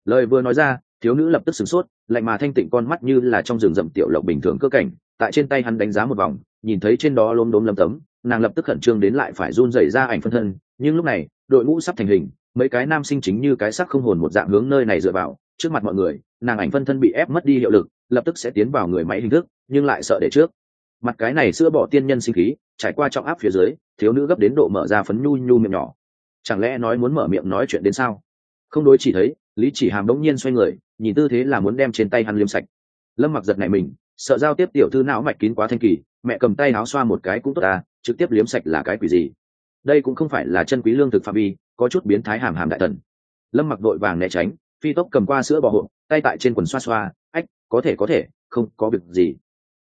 Lời vừa nói ra, thiếu nữ lập tức sửng sốt, lạnh mà thanh tịnh con mắt như là trong rừng rậm tiểu lộc bình thường cơ cảnh, tại trên tay hắn đánh giá một vòng, nhìn thấy trên đó lốm đốm lấm tấm, nàng lập tức khẩn trương đến lại phải run rẩy ra ảnh phân thân, nhưng lúc này, đội ngũ sắp thành hình, mấy cái nam sinh chính như cái sắc không hồn một dạng hướng nơi này dựa vào, trước mặt mọi người, nàng ảnh phân thân bị ép mất đi hiệu lực, lập tức sẽ tiến vào người máy hình thức, nhưng lại sợ để trước. Mặt cái này sữa bỏ tiên nhân sinh khí, trải qua trọng áp phía dưới, thiếu nữ gấp đến độ mở ra phấn nhu nhu miệng nhỏ chẳng lẽ nói muốn mở miệng nói chuyện đến sao? Không đối chỉ thấy, lý chỉ hàm đống nhiên xoay người, nhìn tư thế là muốn đem trên tay hắn liêm sạch. Lâm mặc giật này mình, sợ giao tiếp tiểu thư não mạch kín quá thanh kỳ, mẹ cầm tay áo xoa một cái cũng tốt ta, trực tiếp liếm sạch là cái quỷ gì? Đây cũng không phải là chân quý lương thực phạm vi, có chút biến thái hàm hàm đại thần. Lâm mặc đội vàng né tránh, phi tốc cầm qua sữa bò hộp, tay tại trên quần xoa xoa, ách, có thể có thể, không có việc gì.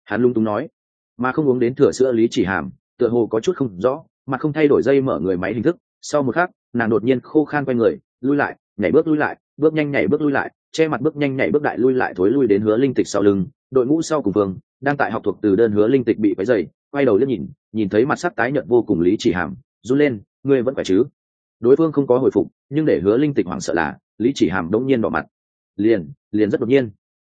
Hắn lung tung nói, mà không uống đến thửa sữa lý chỉ hàm, tựa hồ có chút không rõ, mà không thay đổi dây mở người máy hình thức sau một khắc, nàng đột nhiên khô khan quay người, lui lại, nhảy bước lui lại, bước nhanh nhảy bước lui lại, che mặt bước nhanh nhảy bước đại lui lại thối lui đến hứa linh tịch sau lưng. Đội ngũ sau cùng vương, đang tại học thuộc từ đơn hứa linh tịch bị váy dày quay đầu liếc nhìn nhìn thấy mặt sắc tái nhợt vô cùng lý chỉ hàm, run lên, ngươi vẫn phải chứ? Đối phương không có hồi phục, nhưng để hứa linh tịch hoảng sợ là, lý chỉ hàm đống nhiên đỏ mặt. Liền liền rất đột nhiên.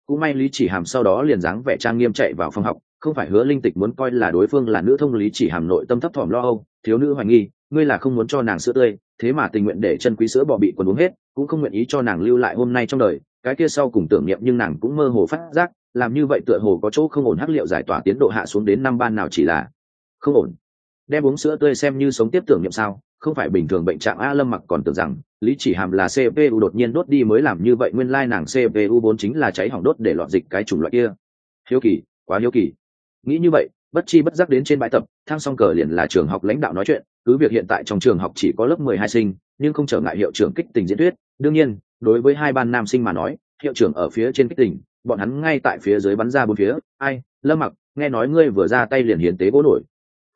Cũng may lý chỉ hàm sau đó liền dáng vẻ trang nghiêm chạy vào phòng học không phải hứa linh tịch muốn coi là đối phương là nữ thông lý chỉ hàm nội tâm thấp thỏm lo âu, thiếu nữ hoài nghi, ngươi là không muốn cho nàng sữa tươi, thế mà tình nguyện để chân quý sữa bò bị quần uống hết, cũng không nguyện ý cho nàng lưu lại hôm nay trong đời, cái kia sau cùng tưởng niệm nhưng nàng cũng mơ hồ phát giác, làm như vậy tựa hồ có chỗ không ổn hắc liệu giải tỏa tiến độ hạ xuống đến năm ban nào chỉ là không ổn. Đem uống sữa tươi xem như sống tiếp tưởng niệm sao, không phải bình thường bệnh trạng a lâm mặc còn tưởng rằng, lý chỉ hàm là cpu đột nhiên đốt đi mới làm như vậy nguyên lai nàng cpu vốn chính là cháy hỏng đốt để lọt dịch cái chủng loại kia. Hiếu kỳ, quá hiếu kỳ nghĩ như vậy, bất chi bất giác đến trên bãi tập, thang song cờ liền là trường học lãnh đạo nói chuyện, cứ việc hiện tại trong trường học chỉ có lớp mười hai sinh, nhưng không trở ngại hiệu trưởng kích tình diễn thuyết. Đương nhiên, đối với hai ban nam sinh mà nói, hiệu trưởng ở phía trên kích tình, bọn hắn ngay tại phía dưới bắn ra bốn phía. Ai, lâm mặc, nghe nói ngươi vừa ra tay liền hiến tế vỗ nổi.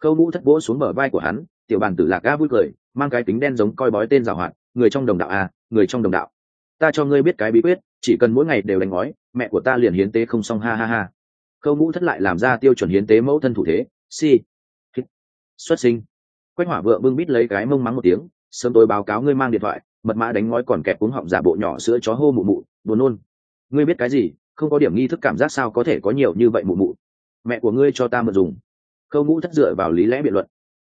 Khâu mũ thất vỗ xuống bờ vai của hắn, tiểu bàn tử lạc ga vui cười, mang cái kính đen giống coi bói tên giảo hoạt, người trong đồng đạo à người trong đồng đạo. Ta cho ngươi biết cái bí quyết, chỉ cần mỗi ngày đều đánh ngói mẹ của ta liền hiến tế không xong, ha ha ha khâu ngũ thất lại làm ra tiêu chuẩn hiến tế mẫu thân thủ thế, si xuất sinh. Quách hỏa vợ bưng bít lấy cái mông mắng một tiếng, sớm tôi báo cáo ngươi mang điện thoại, mật mã đánh ngói còn kẹp cuống họng giả bộ nhỏ sữa chó hô mụ mụ, buồn nôn. Ngươi biết cái gì? Không có điểm nghi thức cảm giác sao có thể có nhiều như vậy mụ mụ? Mẹ của ngươi cho ta mượn dùng. Khâu ngũ thất dựa vào lý lẽ biện luận.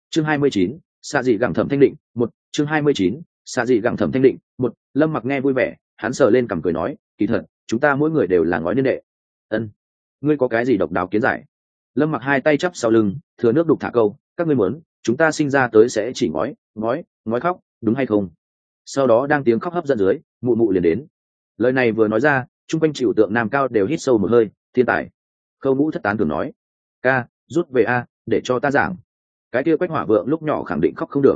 Chương hai mươi chín xạ dị gẳng thẩm thanh định, một, chương hai mươi chín xạ dị gẳng thẩm thanh định, một, lâm mặc nghe vui vẻ, hắn sờ lên cằm cười nói, kỳ thật, chúng ta mỗi người đều là ngói niên đệ. Ân ngươi có cái gì độc đáo kiến giải? Lâm mặc hai tay chắp sau lưng, thừa nước đục thả câu, các ngươi muốn, chúng ta sinh ra tới sẽ chỉ ngói ngói ngói khóc, đúng hay không? Sau đó đang tiếng khóc hấp dẫn dưới, mụ mụ liền đến. Lời này vừa nói ra, chung quanh chịu tượng nam cao đều hít sâu một hơi, thiên tài. Khâu mũ thất tán thường nói, ca, rút về a, để cho ta giảng. Cái kia quách hỏa vượng lúc nhỏ khẳng định khóc không được.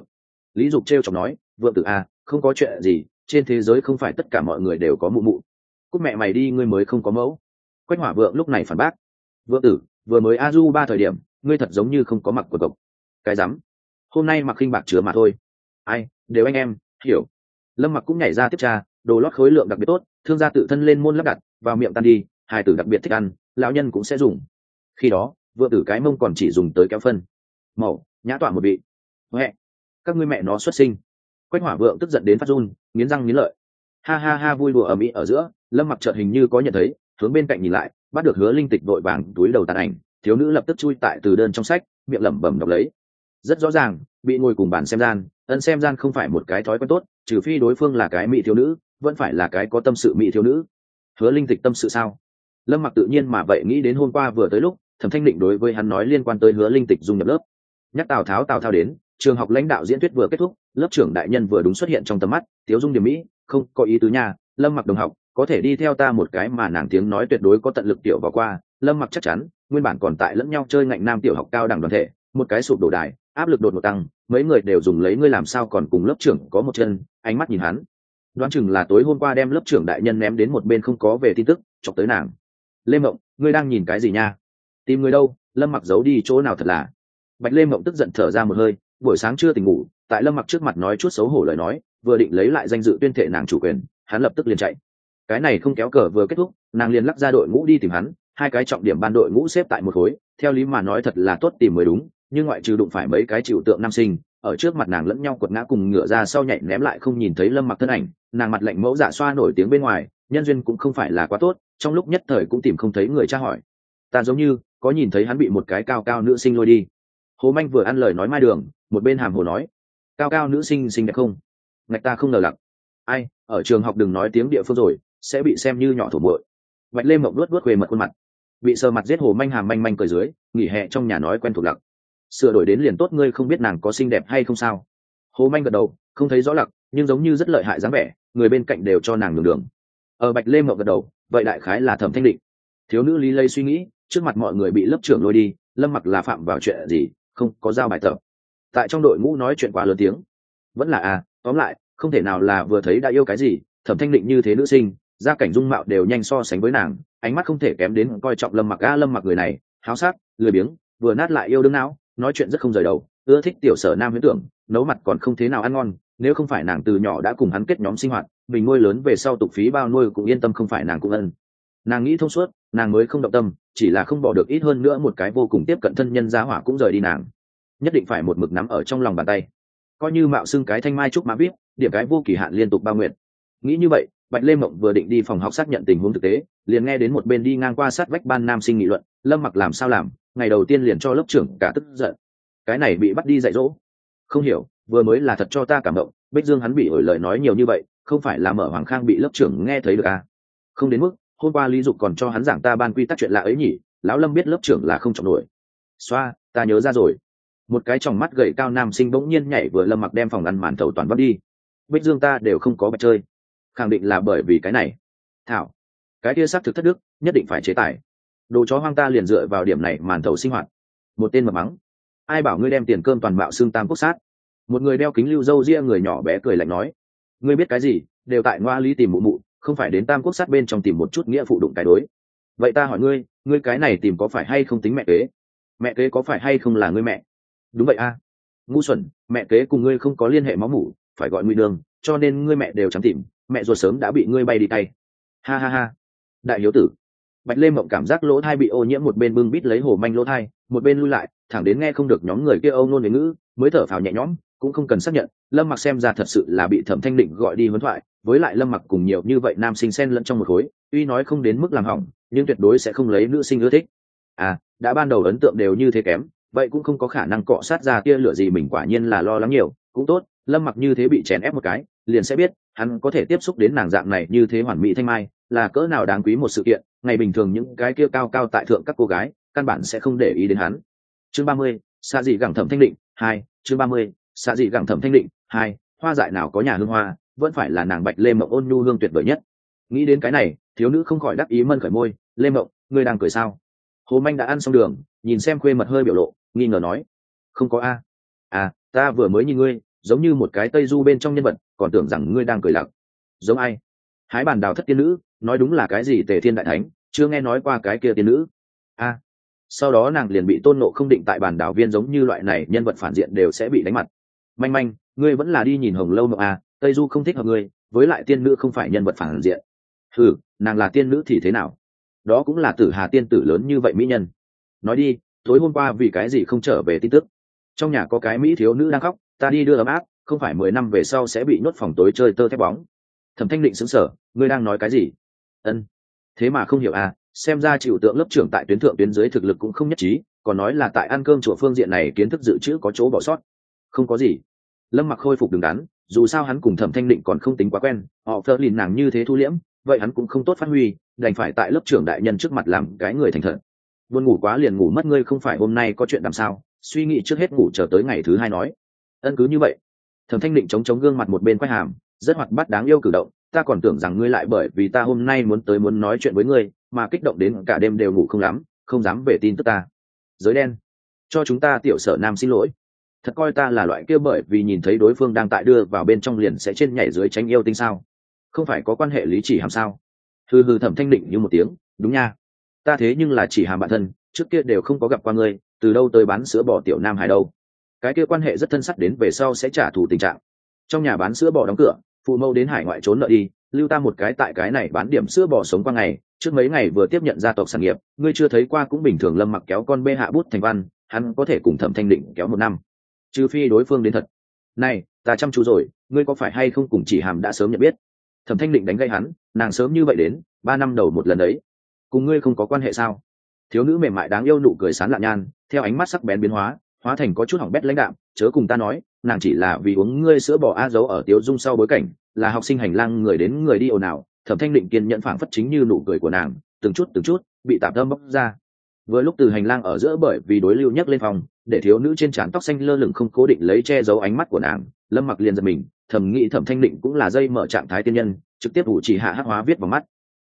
Lý dục t r e o chọc nói, vượng tự a, không có chuyện gì, trên thế giới không phải tất cả mọi người đều có mụ mụ. Cúc mẹ mày đi, ngươi mới không có mẫu quách hỏa vượng lúc này phản bác. Vượng tử, vừa mới a du ba thời điểm, ngươi thật giống như không có mặc quần cộc. Cái rắm, hôm nay mặc khinh bạc chứa mà thôi. Ai, đều anh em, hiểu. Lâm mặc cũng nhảy ra tiếp tra, đồ lót khối lượng đặc biệt tốt, thương gia tự thân lên môn lắp đặt, vào miệng tan đi, hai tử đặc biệt thích ăn, lão nhân cũng sẽ dùng. Khi đó, vượng tử cái mông còn chỉ dùng tới kéo phân. Màu nhã tỏa một vị. Huệ các ngươi mẹ nó xuất sinh. Quách hỏa vượng tức giận đến phát run, nghiến răng nghiến lợi. Ha ha ha, vui đùa ở mỹ ở giữa, lâm mặc chợt hình như có nhận thấy hướng bên cạnh nhìn lại, bắt được hứa linh tịch vội vàng túi đầu tàn ảnh, thiếu nữ lập tức chui tại từ đơn trong sách, miệng lẩm bẩm đọc lấy. Rất rõ ràng, bị ngồi cùng bàn xem gian, ân xem gian không phải một cái thói quen tốt, trừ phi đối phương là cái mỹ thiếu nữ, vẫn phải là cái có tâm sự mỹ thiếu nữ. Hứa linh tịch tâm sự sao? Lâm mặc tự nhiên mà vậy nghĩ đến hôm qua vừa tới lúc, thẩm thanh định đối với hắn nói liên quan tới hứa linh tịch dung nhập lớp. Nhắc tào tháo, tào thao đến, trường học lãnh đạo diễn thuyết vừa kết thúc, lớp trưởng đại nhân vừa đúng xuất hiện trong tầm mắt thiếu dung điểm mỹ, không có ý tứ nhà lâm mặc đồng học có thể đi theo ta một cái mà nàng tiếng nói tuyệt đối có tận lực tiểu vào qua, lâm mặc chắc chắn, nguyên bản còn tại lẫn nhau chơi ngạnh nam tiểu học cao đẳng đoàn thể, một cái sụp đổ đài, áp lực đột ngột tăng, mấy người đều dùng lấy ngươi làm sao còn cùng lớp trưởng có một chân, ánh mắt nhìn hắn. Đoán chừng là tối hôm qua đem lớp trưởng đại nhân ném đến một bên không có về tin tức, chọc tới nàng. Lê mộng, ngươi đang nhìn cái gì nha? Tìm người đâu? Lâm mặc giấu đi chỗ nào thật là? Bạch lê mộng tức giận thở ra một hơi, buổi sáng chưa tỉnh ngủ, tại lâm mặc trước mặt nói chút xấu hổ lời nói, vừa định lấy lại danh dự tuyên thệ nàng chủ quyền, hắn lập tức liền chạy cái này không kéo cờ vừa kết thúc, nàng liền lắc ra đội ngũ đi tìm hắn, hai cái trọng điểm ban đội ngũ xếp tại một khối, theo lý mà nói thật là tốt tìm mới đúng, nhưng ngoại trừ đụng phải mấy cái chịu tượng nam sinh, ở trước mặt nàng lẫn nhau quật ngã cùng ngựa ra sau nhảy ném lại không nhìn thấy lâm mặc thân ảnh, nàng mặt lạnh mẫu dạ xoa nổi tiếng bên ngoài, nhân duyên cũng không phải là quá tốt, trong lúc nhất thời cũng tìm không thấy người tra hỏi. Ta giống như, có nhìn thấy hắn bị một cái cao cao nữ sinh lôi đi. Hồ manh vừa ăn lời nói mai đường, một bên hàm hồ nói, cao cao nữ sinh xinh đẹp không? Ngạch ta không ngờ lặng ai, ở trường học đừng nói tiếng địa phương rồi sẽ bị xem như nhỏ thổ bội bạch lê mộng luốt luốt quê mật khuôn mặt, bị sờ mặt giết hồ manh hàm manh manh cười dưới, nghỉ hè trong nhà nói quen thuộc lặc. Sửa đổi đến liền tốt ngươi không biết nàng có xinh đẹp hay không sao. Hồ manh gật đầu, không thấy rõ lặc, nhưng giống như rất lợi hại dáng vẻ, người bên cạnh đều cho nàng đường đường. Ở bạch lê mộng gật đầu, vậy đại khái là thẩm thanh định. Thiếu nữ lý lây suy nghĩ, trước mặt mọi người bị lớp trưởng lôi đi, lâm mặc là phạm vào chuyện gì, không có giao bài tập. Tại trong đội ngũ nói chuyện quá lớn tiếng. Vẫn là à tóm lại, không thể nào là vừa thấy đã yêu cái gì, thẩm thanh định như thế nữ sinh gia cảnh dung mạo đều nhanh so sánh với nàng, ánh mắt không thể kém đến coi trọng lâm mặc a lâm mặc người này, háo sắc, lười biếng, vừa nát lại yêu đương não, nói chuyện rất không rời đầu, ưa thích tiểu sở nam huyễn tưởng, nấu mặt còn không thế nào ăn ngon, nếu không phải nàng từ nhỏ đã cùng hắn kết nhóm sinh hoạt, mình nuôi lớn về sau tục phí bao nuôi cũng yên tâm không phải nàng cũng ân. Nàng nghĩ thông suốt, nàng mới không động tâm, chỉ là không bỏ được ít hơn nữa một cái vô cùng tiếp cận thân nhân giá hỏa cũng rời đi nàng. Nhất định phải một mực nắm ở trong lòng bàn tay. Coi như mạo xưng cái thanh mai trúc mã vip, điểm cái vô kỳ hạn liên tục ba nguyện. Nghĩ như vậy bạch lê mộng vừa định đi phòng học xác nhận tình huống thực tế, liền nghe đến một bên đi ngang qua sát vách ban nam sinh nghị luận, lâm mặc làm sao làm? Ngày đầu tiên liền cho lớp trưởng cả tức giận. Cái này bị bắt đi dạy dỗ. Không hiểu, vừa mới là thật cho ta cảm động, bích dương hắn bị ổi lời nói nhiều như vậy, không phải là mở hoàng khang bị lớp trưởng nghe thấy được à? Không đến mức, hôm qua lý dục còn cho hắn giảng ta ban quy tắc chuyện lạ ấy nhỉ, lão lâm biết lớp trưởng là không trọng nổi. Xoa, ta nhớ ra rồi. Một cái tròng mắt gầy cao nam sinh bỗng nhiên nhảy vừa lâm mặc đem phòng ăn màn thầu toàn vắt đi. Bích dương ta đều không có bạch chơi khẳng định là bởi vì cái này. Thảo, cái kia xác thực thất đức, nhất định phải chế tài. Đồ chó hoang ta liền dựa vào điểm này màn thầu sinh hoạt. Một tên mập mắng. Ai bảo ngươi đem tiền cơm toàn mạo xương tam quốc sát? Một người đeo kính lưu dâu ria người nhỏ bé cười lạnh nói. Ngươi biết cái gì, đều tại ngoa lý tìm mụ mụ, không phải đến tam quốc sát bên trong tìm một chút nghĩa phụ đụng cái đối. Vậy ta hỏi ngươi ngươi cái này tìm có phải hay không tính mẹ kế? Mẹ kế có phải hay không là ngươi mẹ? Đúng vậy a. À. ngu xuẩn, mẹ kế cùng ngươi không có liên hệ máu mủ, phải gọi nguy đường, cho nên ngươi mẹ đều chẳng tìm mẹ ruột sớm đã bị ngươi bay đi tay. Ha ha ha. Đại hiếu tử. Bạch lê mộng cảm giác lỗ thai bị ô nhiễm một bên bưng bít lấy hồ manh lỗ thai, một bên lui lại, thẳng đến nghe không được nhóm người kia âu nôn về ngữ, mới thở phào nhẹ nhõm, cũng không cần xác nhận, lâm mặc xem ra thật sự là bị thẩm thanh định gọi đi huấn thoại, với lại lâm mặc cùng nhiều như vậy nam sinh xen lẫn trong một khối, tuy nói không đến mức làm hỏng, nhưng tuyệt đối sẽ không lấy nữ sinh ưa thích. À đã ban đầu ấn tượng đều như thế kém, vậy cũng không có khả năng cọ sát ra tia lửa gì mình quả nhiên là lo lắng nhiều, cũng tốt, lâm mặc như thế bị chèn ép một cái, liền sẽ biết hắn có thể tiếp xúc đến nàng dạng này như thế hoàn mỹ thanh mai, là cỡ nào đáng quý một sự kiện, ngày bình thường những cái kia cao cao tại thượng các cô gái, căn bản sẽ không để ý đến hắn. Chương ba mươi xa dị gẳng thẩm thanh định, hai, chương ba mươi xa dị gẳng thẩm thanh định, hai, hoa dại nào có nhà hương hoa, vẫn phải là nàng bạch lê mộng ôn nhu hương tuyệt vời nhất. Nghĩ đến cái này, thiếu nữ không khỏi đắc ý mân khởi môi, lê mộng, ngươi đang cười sao? Hồ manh đã ăn xong đường, nhìn xem khuê mật hơi biểu lộ, nghi ngờ nói, không có a. À ta vừa mới nhìn ngươi, giống như một cái tây du bên trong nhân vật còn tưởng rằng ngươi đang cười lặc. Giống ai? Hái bàn đào thất tiên nữ, nói đúng là cái gì tề thiên đại thánh, chưa nghe nói qua cái kia tiên nữ. A. À, sau đó nàng liền bị tôn nộ không định tại bàn đảo viên giống như loại này, nhân vật phản diện đều sẽ bị đánh mặt. Manh manh, ngươi vẫn là đi nhìn hồng lâu mộng a, tây du không thích hợp ngươi, với lại tiên nữ không phải nhân vật phản diện. Ừ nàng là tiên nữ thì thế nào? Đó cũng là tử hà tiên tử lớn như vậy mỹ nhân. Nói đi, tối hôm qua vì cái gì không trở về tin tức? Trong nhà có cái mỹ thiếu nữ đang khóc, ta đi đưa ấm áp không phải mười năm về sau sẽ bị nhốt phòng tối chơi tơ thép bóng. Thẩm thanh định xứng sở ngươi đang nói cái gì? Ân. Thế mà không hiểu à xem ra chịu tượng lớp trưởng tại tuyến thượng tuyến dưới thực lực cũng không nhất trí, còn nói là tại ăn cơm chùa phương diện này kiến thức dự trữ có chỗ bỏ sót. Không có gì. Lâm mặc khôi phục đứng đắn, dù sao hắn cùng thẩm thanh định còn không tính quá quen, họ phơ lìn nàng như thế thu liễm, vậy hắn cũng không tốt phát huy, đành phải tại lớp trưởng đại nhân trước mặt làm cái người thành thật. Buồn ngủ quá liền ngủ mất ngươi không phải hôm nay có chuyện làm sao, suy nghĩ trước hết ngủ chờ tới ngày thứ hai nói. Ân, cứ như vậy thẩm thanh định chống chống gương mặt một bên quay hàm, rất hoạt bát đáng yêu cử động, ta còn tưởng rằng ngươi lại bởi vì ta hôm nay muốn tới muốn nói chuyện với ngươi, mà kích động đến cả đêm đều ngủ không lắm, không dám về tin tức ta. Giới đen, cho chúng ta tiểu sở nam xin lỗi. Thật coi ta là loại kia bởi vì nhìn thấy đối phương đang tại đưa vào bên trong liền sẽ trên nhảy dưới tránh yêu tinh sao? Không phải có quan hệ lý chỉ hàm sao? Hừ hừ thẩm thanh định như một tiếng, đúng nha. Ta thế nhưng là chỉ hàm bản thân, trước kia đều không có gặp qua ngươi, từ đâu tới bán sữa bỏ tiểu nam hải đâu? Cái kia quan hệ rất thân sắt đến về sau sẽ trả thù tình trạng. Trong nhà bán sữa bò đóng cửa, phụ mâu đến hải ngoại trốn nợ đi, lưu ta một cái tại cái này bán điểm sữa bò sống qua ngày, trước mấy ngày vừa tiếp nhận gia tộc sản nghiệp, ngươi chưa thấy qua cũng bình thường lâm mặc kéo con bê hạ bút thành văn, hắn có thể cùng thẩm thanh định kéo một năm. Trừ phi đối phương đến thật. Này, ta chăm chú rồi, ngươi có phải hay không cùng chỉ hàm đã sớm nhận biết? Thẩm thanh định đánh gây hắn, nàng sớm như vậy đến, ba năm đầu một lần đấy. Cùng ngươi không có quan hệ sao? Thiếu nữ mềm mại đáng yêu nụ cười sán lạ nhan, theo ánh mắt sắc bén biến hóa hóa thành có chút hỏng bét lãnh đạm, chớ cùng ta nói, nàng chỉ là vì uống ngươi sữa bò a dấu ở tiếu dung sau bối cảnh, là học sinh hành lang người đến người đi ồn ào, thẩm thanh định kiên nhận phảng phất chính như nụ cười của nàng, từng chút từng chút, bị tạm thơm bốc ra. Vừa lúc từ hành lang ở giữa bởi vì đối lưu nhấc lên phòng, để thiếu nữ trên trán tóc xanh lơ lửng không cố định lấy che giấu ánh mắt của nàng, lâm mặc liền giật mình thẩm nghĩ thẩm thanh định cũng là dây mở trạng thái tiên nhân, trực tiếp ủ chỉ hạ hắc hóa viết vào mắt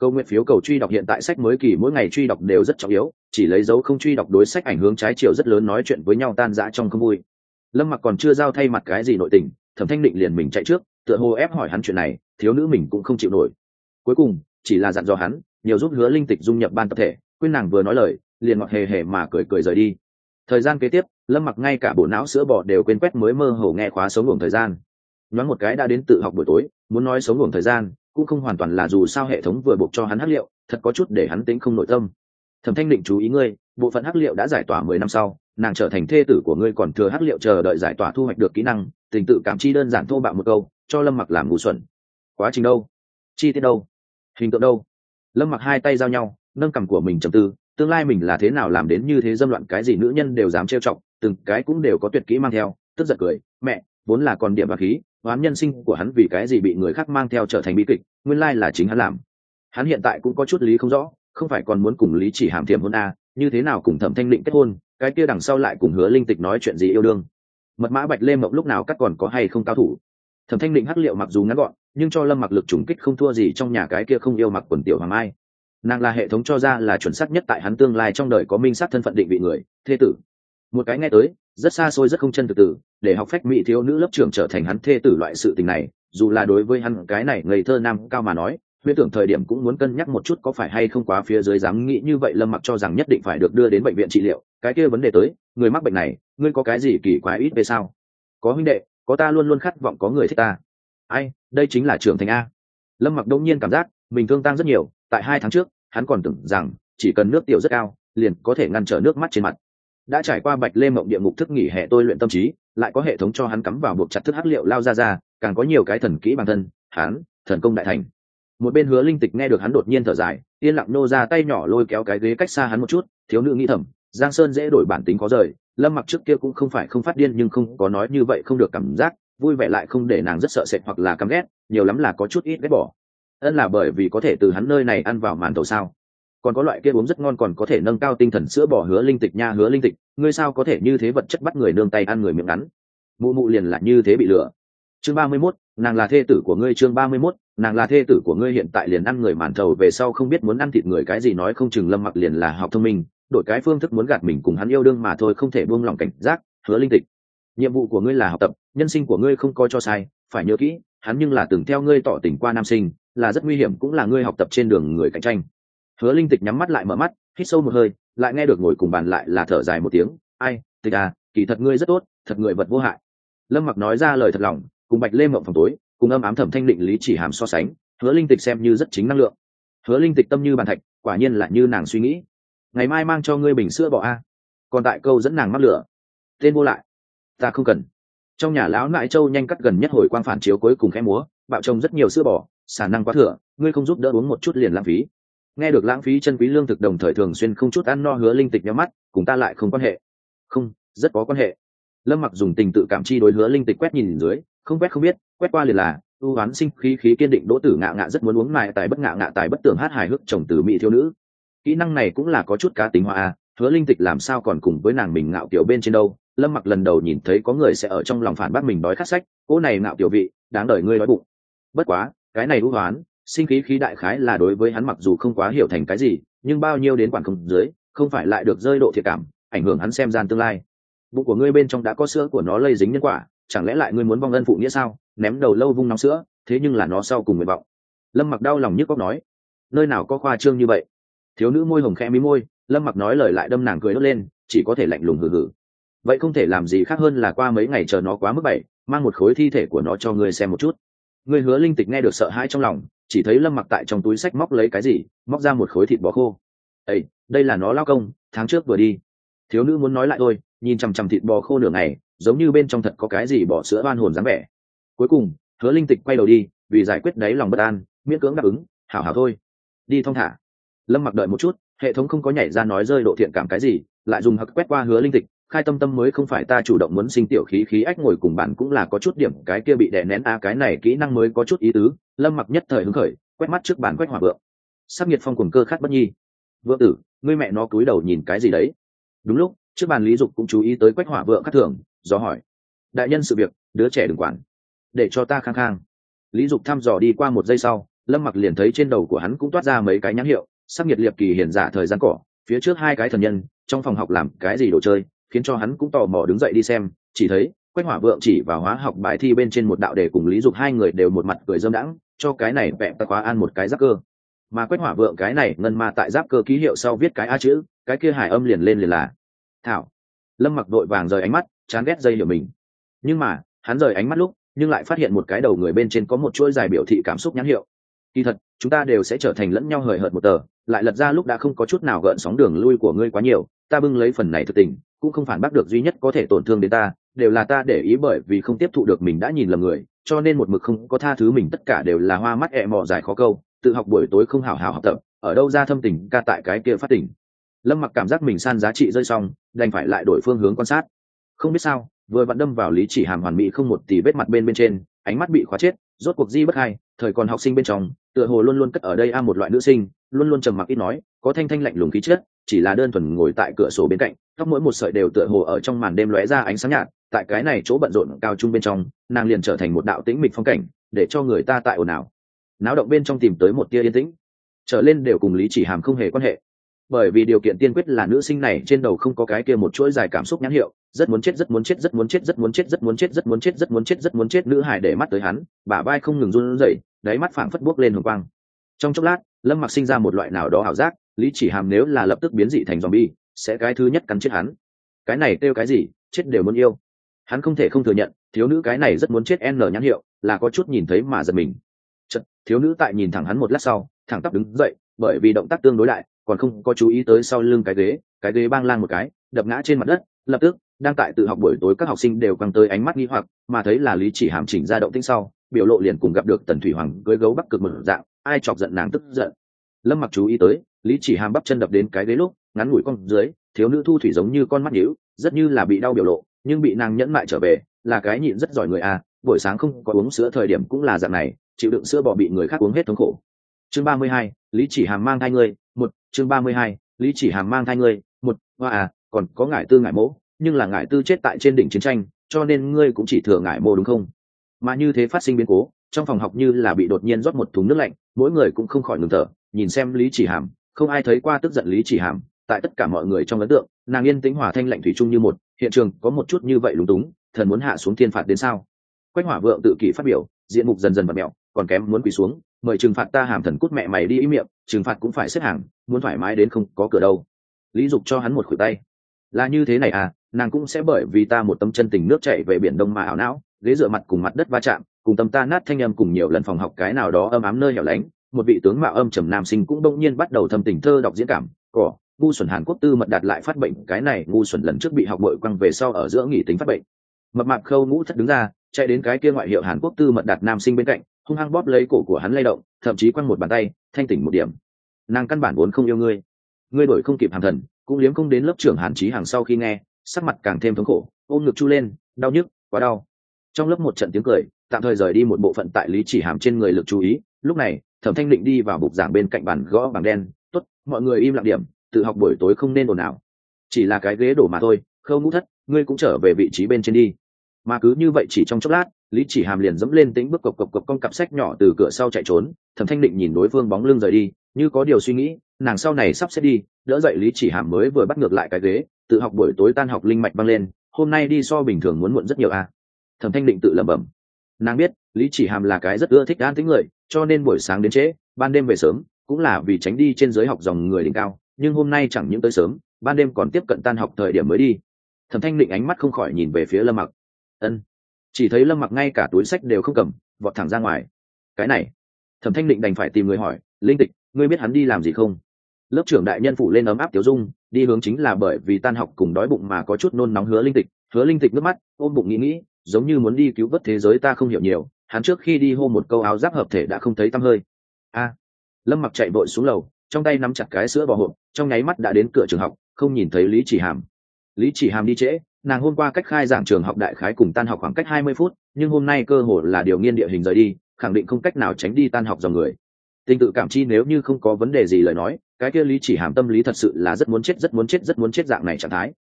câu nguyện phiếu cầu truy đọc hiện tại sách mới kỳ mỗi ngày truy đọc đều rất trọng yếu, chỉ lấy dấu không truy đọc đối sách ảnh hưởng trái chiều rất lớn nói chuyện với nhau tan rã trong không vui. Lâm mặc còn chưa giao thay mặt cái gì nội tình, thẩm thanh định liền mình chạy trước, tựa hồ ép hỏi hắn chuyện này, thiếu nữ mình cũng không chịu nổi. Cuối cùng, chỉ là dặn dò hắn, nhiều giúp hứa linh tịch dung nhập ban tập thể, quên nàng vừa nói lời, liền ngọt hề hề mà cười cười rời đi. Thời gian kế tiếp, lâm mặc ngay cả bộ não sữa bò đều quên quét mới mơ hồ nghe khóa sống ngủ thời gian. Nhoáng một cái đã đến tự học buổi tối, muốn nói sống ngủ thời gian cũng không hoàn toàn là dù sao hệ thống vừa buộc cho hắn hắc liệu, thật có chút để hắn tính không nội tâm. Thẩm thanh định chú ý ngươi, bộ phận hắc liệu đã giải tỏa mười năm sau, nàng trở thành thê tử của ngươi còn thừa hắc liệu chờ đợi giải tỏa thu hoạch được kỹ năng, tình tự cảm chi đơn giản thô bạo một câu, cho lâm mặc làm ngu xuẩn. Quá trình đâu? Chi tiết đâu? Hình tượng đâu? Lâm mặc hai tay giao nhau, nâng cằm của mình trầm tư, tương lai mình là thế nào làm đến như thế dâm loạn cái gì nữ nhân đều dám trêu chọc, từng cái cũng đều có tuyệt kỹ mang theo, tức giận cười, mẹ vốn là còn điểm và khí, oán nhân sinh của hắn vì cái gì bị người khác mang theo trở thành bi kịch, nguyên lai là chính hắn làm. Hắn hiện tại cũng có chút lý không rõ, không phải còn muốn cùng lý chỉ hàm thiệm hôn a, như thế nào cùng thẩm thanh định kết hôn, cái kia đằng sau lại cùng hứa linh tịch nói chuyện gì yêu đương. Mật mã bạch lê mộng lúc nào cắt còn có hay không cao thủ? Thẩm thanh định hắc liệu mặc dù ngắn gọn, nhưng cho lâm mặc lực trùng kích không thua gì trong nhà cái kia không yêu mặc quần tiểu hoàng ai nàng là hệ thống cho ra là chuẩn xác nhất tại hắn tương lai trong đời có minh sát thân phận định vị người, thê tử. Một cái nghe tới, rất xa xôi, rất không chân thực tử để học phách mỹ thiếu nữ lớp trưởng trở thành hắn thê tử loại sự tình này, dù là đối với hắn cái này ngây thơ nam cao mà nói, huyễn tưởng thời điểm cũng muốn cân nhắc một chút có phải hay không quá phía dưới dám nghĩ như vậy, lâm mặc cho rằng nhất định phải được đưa đến bệnh viện trị liệu. Cái kia vấn đề tới, người mắc bệnh này, ngươi có cái gì kỳ quái ít về sao? Có huynh đệ, có ta luôn luôn khát vọng có người thích ta. Ai, đây chính là trưởng thành a. Lâm mặc đông nhiên cảm giác, mình thương tăng rất nhiều, tại hai tháng trước, hắn còn tưởng rằng, chỉ cần nước tiểu rất cao, liền có thể ngăn trở nước mắt trên mặt. Đã trải qua bạch lê mộng địa ngục thức nghỉ hè tôi luyện tâm trí lại có hệ thống cho hắn cắm vào buộc chặt thức hắc liệu lao ra ra, càng có nhiều cái thần kỹ bản thân, hắn, thần công đại thành. Một bên hứa linh tịch nghe được hắn đột nhiên thở dài, yên lặng nô ra tay nhỏ lôi kéo cái ghế cách xa hắn một chút, thiếu nữ nghĩ thầm, giang sơn dễ đổi bản tính có rời, lâm mặc trước kia cũng không phải không phát điên nhưng không có nói như vậy không được cảm giác, vui vẻ lại không để nàng rất sợ sệt hoặc là căm ghét, nhiều lắm là có chút ít ghét bỏ. Ân là bởi vì có thể từ hắn nơi này ăn vào màn tàu sao? Còn có loại kia uống rất ngon còn có thể nâng cao tinh thần sữa bỏ hứa linh tịch nha, hứa linh tịch ngươi sao có thể như thế vật chất bắt người nương tay ăn người miệng ngắn? Mụ mụ liền là như thế bị lừa. Chương ba mươi mốt, nàng là thê tử của ngươi, chương ba mươi mốt, nàng là thê tử của ngươi hiện tại liền ăn người màn thầu, về sau không biết muốn ăn thịt người cái gì nói không chừng lâm mặc liền là học thông minh, đổi cái phương thức muốn gạt mình cùng hắn yêu đương mà thôi, không thể buông lỏng cảnh giác, hứa linh tịch. Nhiệm vụ của ngươi là học tập, nhân sinh của ngươi không coi cho sai, phải nhớ kỹ, hắn nhưng là từng theo ngươi tỏ tình qua nam sinh, là rất nguy hiểm, cũng là ngươi học tập trên đường người cạnh tranh hứa linh tịch nhắm mắt lại mở mắt, hít sâu một hơi, lại nghe được ngồi cùng bàn lại là thở dài một tiếng. Ai, tịch à kỳ thật ngươi rất tốt, thật người vật vô hại. Lâm mặc nói ra lời thật lòng, cùng bạch lê mộng phòng tối, cùng âm ám thẩm thanh định lý chỉ hàm so sánh, hứa linh tịch xem như rất chính năng lượng. Hứa linh tịch tâm như bàn thạch, quả nhiên là như nàng suy nghĩ. Ngày mai mang cho ngươi bình sữa bỏ a. Còn tại câu dẫn nàng mắc lửa. Tên vô lại, ta không cần. Trong nhà lão nại châu nhanh cắt gần nhất hồi quang phản chiếu cuối cùng khẽ múa, bạo trông rất nhiều sữa bò, sản năng quá thừa, ngươi không giúp đỡ uống một chút liền lãng phí nghe được lãng phí chân quý lương thực đồng thời thường xuyên không chút ăn no hứa linh tịch nhắm mắt, cùng ta lại không quan hệ. Không, rất có quan hệ. Lâm mặc dùng tình tự cảm chi đối hứa linh tịch quét nhìn dưới, không quét không biết, quét qua liền là, ưu oán sinh khí khí kiên định đỗ tử ngạ ngạ rất muốn uống mài tài bất ngạ ngạ tài bất tưởng hát hài hước chồng từ mỹ thiếu nữ. Kỹ năng này cũng là có chút cá tính hoa à hứa linh tịch làm sao còn cùng với nàng mình ngạo kiểu bên trên đâu. Lâm mặc lần đầu nhìn thấy có người sẽ ở trong lòng phản bác mình đói khát sách cỗ này ngạo tiểu vị, đáng đợi ngươi đói bụng. Bất quá, cái này ưu hoán sinh khí khí đại khái là đối với hắn mặc dù không quá hiểu thành cái gì, nhưng bao nhiêu đến quản không dưới, không phải lại được rơi độ thiệt cảm, ảnh hưởng hắn xem gian tương lai. Bụng của ngươi bên trong đã có sữa của nó lây dính nhân quả, chẳng lẽ lại ngươi muốn vong ân phụ nghĩa sao? Ném đầu lâu vung nóng sữa, thế nhưng là nó sau cùng nguyện vọng. Lâm mặc đau lòng nhức góc nói, nơi nào có khoa trương như vậy? Thiếu nữ môi hồng khẽ mí môi, lâm mặc nói lời lại đâm nàng cười đốt lên, chỉ có thể lạnh lùng hừ hừ. Vậy không thể làm gì khác hơn là qua mấy ngày chờ nó quá mức bảy mang một khối thi thể của nó cho ngươi xem một chút. Ngươi hứa linh tịch nghe được sợ hãi trong lòng chỉ thấy lâm mặc tại trong túi sách móc lấy cái gì, móc ra một khối thịt bò khô. Ây đây là nó lao công, tháng trước vừa đi. Thiếu nữ muốn nói lại thôi, nhìn chằm chằm thịt bò khô nửa ngày, giống như bên trong thật có cái gì bỏ sữa oan hồn dáng vẻ. Cuối cùng, hứa linh tịch quay đầu đi, vì giải quyết đáy lòng bất an, miễn cưỡng đáp ứng, hảo hảo thôi, đi thong thả. Lâm mặc đợi một chút, hệ thống không có nhảy ra nói rơi độ thiện cảm cái gì, lại dùng hặc quét qua hứa linh tịch khai tâm tâm mới không phải ta chủ động muốn sinh tiểu khí khí ách ngồi cùng bạn cũng là có chút điểm cái kia bị đè nén a cái này kỹ năng mới có chút ý tứ. Lâm mặc nhất thời hứng khởi, quét mắt trước bàn quét hỏa vượng. Sắc nhiệt phong cùng cơ khát bất nhi. Vượng tử, ngươi mẹ nó cúi đầu nhìn cái gì đấy? Đúng lúc, trước bàn lý dục cũng chú ý tới quét hỏa vượng khát thường, do hỏi. Đại nhân sự việc, đứa trẻ đừng quản. Để cho ta khang khang. Lý dục thăm dò đi qua một giây sau, lâm mặc liền thấy trên đầu của hắn cũng toát ra mấy cái nhãn hiệu. Sắc nhiệt liệt kỳ hiển giả thời gian cỏ phía trước hai cái thần nhân, trong phòng học làm cái gì đồ chơi? Khiến cho hắn cũng tò mò đứng dậy đi xem, chỉ thấy, quách hỏa vượng chỉ vào hóa học bài thi bên trên một đạo đề cùng lý dục hai người đều một mặt cười dâm đãng, cho cái này vẹn ta khóa an một cái giáp cơ. Mà quách hỏa vượng cái này ngân ma tại giáp cơ ký hiệu sau viết cái a chữ, cái kia hải âm liền lên liền là, thảo. Lâm mặc đội vàng rời ánh mắt, chán ghét dây hiểu mình. Nhưng mà, hắn rời ánh mắt lúc, nhưng lại phát hiện một cái đầu người bên trên có một chuỗi dài biểu thị cảm xúc nhãn hiệu. Kỳ thật, chúng ta đều sẽ trở thành lẫn nhau hời hợt một tờ, lại lật ra lúc đã không có chút nào gợn sóng đường lui của ngươi quá nhiều, ta bưng lấy phần này thực tình cũng không phản bác được duy nhất có thể tổn thương đến ta, đều là ta để ý bởi vì không tiếp thụ được mình đã nhìn lầm người, cho nên một mực không có tha thứ mình, tất cả đều là hoa mắt ẹ mò dài khó câu, tự học buổi tối không hào hào học tập, ở đâu ra thâm tình, ca tại cái kia phát tỉnh lâm mặc cảm giác mình san giá trị rơi xong, đành phải lại đổi phương hướng quan sát. Không biết sao, vừa vặn đâm vào lý chỉ hàm hoàn mỹ không một tỷ vết mặt bên bên trên, ánh mắt bị khóa chết, rốt cuộc di bất hai thời còn học sinh bên trong, tựa hồ luôn luôn cất ở đây a một loại nữ sinh luôn luôn trầm mặc ít nói, có thanh thanh lạnh lùng khí chất, chỉ là đơn thuần ngồi tại cửa sổ bên cạnh, tóc mỗi một sợi đều tựa hồ ở trong màn đêm lóe ra ánh sáng nhạt, tại cái này chỗ bận rộn cao trung bên trong, nàng liền trở thành một đạo tĩnh mịch phong cảnh, để cho người ta tại ồn ào. Náo động bên trong tìm tới một tia yên tĩnh. Trở lên đều cùng lý chỉ hàm không hề quan hệ. Bởi vì điều kiện tiên quyết là nữ sinh này trên đầu không có cái kia một chuỗi dài cảm xúc nhãn hiệu, rất muốn chết, rất muốn chết, rất muốn chết, rất muốn chết, rất muốn chết, rất muốn chết, rất muốn chết, rất muốn chết, nữ hải để mắt tới hắn, bả vai không ngừng run rẩy, đáy mắt phảng phất buốc lên hồng quang trong chốc lát lâm mặc sinh ra một loại nào đó ảo giác lý chỉ hàm nếu là lập tức biến dị thành zombie sẽ cái thứ nhất cắn chết hắn. Cái này kêu cái gì chết đều muốn yêu. Hắn không thể không thừa nhận thiếu nữ cái này rất muốn chết n nhãn hiệu là có chút nhìn thấy mà giật mình. Chật, thiếu nữ tại nhìn thẳng hắn một lát sau thẳng tắp đứng dậy bởi vì động tác tương đối lại còn không có chú ý tới sau lưng cái ghế cái ghế bang lang một cái đập ngã trên mặt đất lập tức đang tại tự học buổi tối các học sinh đều căng tới ánh mắt nghi hoặc mà thấy là lý chỉ hàm chỉnh ra động tĩnh sau biểu lộ liền cùng gặp được tần thủy hoàng cưới gấu bắc cực mở dạng ai chọc giận nàng tức giận. Lâm mặc chú ý tới, lý chỉ hàm bắp chân đập đến cái ghế lúc, ngắn ngủi con dưới, thiếu nữ thu thủy giống như con mắt nhíu, rất như là bị đau biểu lộ, nhưng bị nàng nhẫn mại trở về, là cái nhịn rất giỏi người à buổi sáng không có uống sữa thời điểm cũng là dạng này, chịu đựng sữa bỏ bị người khác uống hết thống khổ. Chương ba mươi hai, lý chỉ hàm mang thai ngươi, một, chương ba mươi hai, lý chỉ hàm mang thai ngươi, một, hoa à còn có ngải tư ngải mỗ, nhưng là ngải tư chết tại trên đỉnh chiến tranh, cho nên ngươi cũng chỉ thừa ngải mô đúng không? Mà như thế phát sinh biến cố trong phòng học như là bị đột nhiên rót một thùng nước lạnh, mỗi người cũng không khỏi ngừng thở, nhìn xem lý chỉ hàm, không ai thấy qua tức giận lý chỉ hàm, tại tất cả mọi người trong ấn tượng, nàng yên tĩnh hòa thanh lạnh thủy chung như một, hiện trường có một chút như vậy lúng túng, thần muốn hạ xuống thiên phạt đến sao? Quách hỏa vượng tự kỷ phát biểu, diện mục dần dần và mẹo, còn kém muốn quỳ xuống, mời trừng phạt ta hàm thần cút mẹ mày đi ý miệng, trừng phạt cũng phải xếp hàng, muốn thoải mái đến không có cửa đâu. Lý dục cho hắn một khuỷu tay. Là như thế này à nàng cũng sẽ bởi vì ta một tấm chân tình nước chảy về biển đông mà ảo não, ghế dựa mặt cùng mặt đất va chạm cùng tâm ta nát thanh âm cùng nhiều lần phòng học cái nào đó âm ám nơi hẻo lánh, một vị tướng mạo âm trầm nam sinh cũng đông nhiên bắt đầu thâm tình thơ đọc diễn cảm, cỏ, ngu xuẩn hàn quốc tư mật đạt lại phát bệnh, cái này ngu xuẩn lần trước bị học bội quăng về sau ở giữa nghỉ tính phát bệnh. Mập mạp khâu ngũ thất đứng ra, chạy đến cái kia ngoại hiệu hàn quốc tư mật đạt nam sinh bên cạnh, hung hăng bóp lấy cổ của hắn lay động, thậm chí quăng một bàn tay, thanh tỉnh một điểm. Nàng căn bản vốn không yêu ngươi. Ngươi đổi không kịp hàng thần, cũng liếm không đến lớp trưởng hàn trí hàng sau khi nghe, sắc mặt càng thêm thống khổ, ôm ngực chu lên, đau nhức, quá đau trong lớp một trận tiếng cười, tạm thời rời đi một bộ phận tại lý chỉ hàm trên người lực chú ý, lúc này, thẩm thanh định đi vào bục giảng bên cạnh bàn gõ bảng đen t ố t mọi người im lặng điểm, tự học buổi tối không nên ồn ào chỉ là cái ghế đổ mà thôi, khâu ngũ thất, ngươi cũng trở về vị trí bên trên đi mà cứ như vậy chỉ trong chốc lát, lý chỉ hàm liền dẫm lên tính bước cộc cộc cộc con cặp sách nhỏ từ cửa sau chạy trốn, thẩm thanh định nhìn đối phương bóng lưng rời đi, như có điều suy nghĩ, nàng sau này sắp xếp đi, đỡ dậy lý chỉ hàm mới vừa bắt ngược lại cái ghế, tự học buổi tối tan học linh mạch băng lên, hôm nay đi so bình thường muốn muộn rất nhiều à thẩm thanh định tự lẩm bẩm. Nàng biết, lý chỉ hàm là cái rất ưa thích an tính người, cho nên buổi sáng đến trễ, ban đêm về sớm, cũng là vì tránh đi trên giới học dòng người đỉnh cao, nhưng hôm nay chẳng những tới sớm, ban đêm còn tiếp cận tan học thời điểm mới đi. Thẩm thanh định ánh mắt không khỏi nhìn về phía lâm mặc. Ân. Chỉ thấy lâm mặc ngay cả túi sách đều không cầm, vọt thẳng ra ngoài. Cái này. Thẩm thanh định đành phải tìm người hỏi, linh tịch, ngươi biết hắn đi làm gì không? Lớp trưởng đại nhân phủ lên ấm áp tiểu dung, đi hướng chính là bởi vì tan học cùng đói bụng mà có chút nôn nóng hứa linh tịch. Hứa linh tịch nước mắt, ôm bụng nghĩ nghĩ giống như muốn đi cứu vớt thế giới ta không hiểu nhiều, hắn trước khi đi hô một câu áo giáp hợp thể đã không thấy tăm hơi. A. Lâm mặc chạy vội xuống lầu, trong tay nắm chặt cái sữa bò hộp, trong nháy mắt đã đến cửa trường học, không nhìn thấy lý chỉ hàm. Lý chỉ hàm đi trễ, nàng hôm qua cách khai giảng trường học đại khái cùng tan học khoảng cách hai mươi phút, nhưng hôm nay cơ hội là điều nghiên địa hình rời đi, khẳng định không cách nào tránh đi tan học dòng người. Tình tự cảm chi nếu như không có vấn đề gì lời nói, cái kia lý chỉ hàm tâm lý thật sự là rất muốn chết, rất muốn chết, rất muốn chết dạng này trạng thái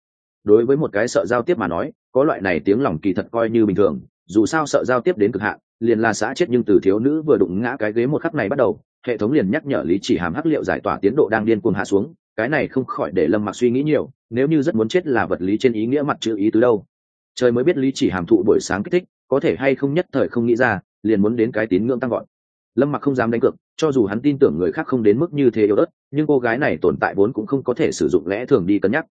đối với một cái sợ giao tiếp mà nói, có loại này tiếng lòng kỳ thật coi như bình thường, dù sao sợ giao tiếp đến cực hạn, liền là xã chết nhưng từ thiếu nữ vừa đụng ngã cái ghế một khắc này bắt đầu, hệ thống liền nhắc nhở lý chỉ hàm hắc liệu giải tỏa tiến độ đang điên cuồng hạ xuống, cái này không khỏi để lâm mặc suy nghĩ nhiều, nếu như rất muốn chết là vật lý trên ý nghĩa mặt chữ ý từ đâu. Trời mới biết lý chỉ hàm thụ buổi sáng kích thích, có thể hay không nhất thời không nghĩ ra, liền muốn đến cái tín ngưỡng tăng gọn lâm mặc không dám đánh cược, cho dù hắn tin tưởng người khác không đến mức như thế yếu ớt, nhưng cô gái này tồn tại vốn cũng không có thể sử dụng lẽ thường đi cân nhắc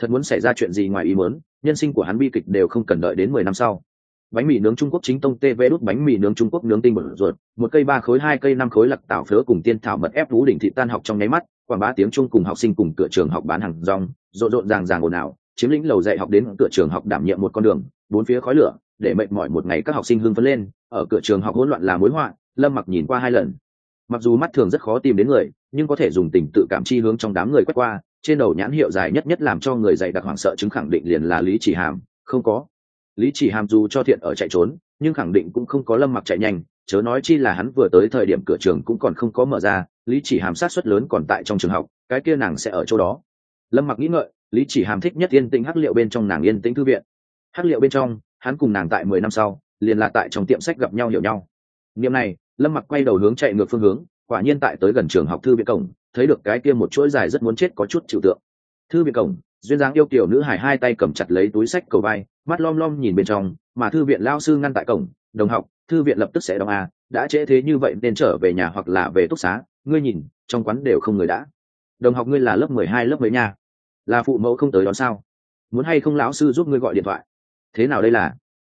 thật muốn xảy ra chuyện gì ngoài ý muốn, nhân sinh của hắn bi kịch đều không cần đợi đến mười năm sau. Bánh mì nướng trung quốc chính tông tv đút bánh mì nướng trung quốc nướng tinh bột ruột, một cây ba khối, hai cây năm khối lặc tảo phớ cùng tiên thảo mật ép vũ đỉnh thị tan học trong nháy mắt, quảng bá tiếng trung cùng học sinh cùng cửa trường học bán hàng rong, rộn rộn ràng ràng ồn ào, chiếm lĩnh lầu dạy học đến cửa trường học đảm nhiệm một con đường, bốn phía khói lửa, để mệt mỏi một ngày các học sinh hưng phấn lên, ở cửa trường học hỗn loạn là mối họa, lâm mặc nhìn qua hai lần. Mặc dù mắt thường rất khó tìm đến người, nhưng có thể dùng tình tự cảm chi hướng trong đám người quét qua trên đầu nhãn hiệu dài nhất nhất làm cho người dạy đặc hoảng sợ chứng khẳng định liền là lý chỉ hàm, không có. Lý chỉ hàm dù cho thiện ở chạy trốn, nhưng khẳng định cũng không có lâm mặc chạy nhanh, chớ nói chi là hắn vừa tới thời điểm cửa trường cũng còn không có mở ra, lý chỉ hàm sát xuất lớn còn tại trong trường học, cái kia nàng sẽ ở chỗ đó. Lâm mặc nghĩ ngợi, lý chỉ hàm thích nhất yên tĩnh hắc liệu bên trong nàng yên tĩnh thư viện. Hắc liệu bên trong, hắn cùng nàng tại mười năm sau, liền là tại trong tiệm sách gặp nhau hiểu nhau. Niệm này, lâm mặc quay đầu hướng chạy ngược phương hướng, quả nhiên tại tới gần trường học thư viện cổng thấy được cái kia một chuỗi dài rất muốn chết có chút chịu tượng. Thư viện cổng, duyên dáng yêu kiểu nữ hải hai tay cầm chặt lấy túi sách cầu vai, mắt lom lom nhìn bên trong, mà thư viện lao sư ngăn tại cổng, đồng học, thư viện lập tức sẽ đóng a, đã trễ thế như vậy nên trở về nhà hoặc là về túc xá, ngươi nhìn, trong quán đều không người đã. Đồng học ngươi là lớp mười hai, lớp mấy nha? Là phụ mẫu không tới đón sao? Muốn hay không lão sư giúp ngươi gọi điện thoại? Thế nào đây là?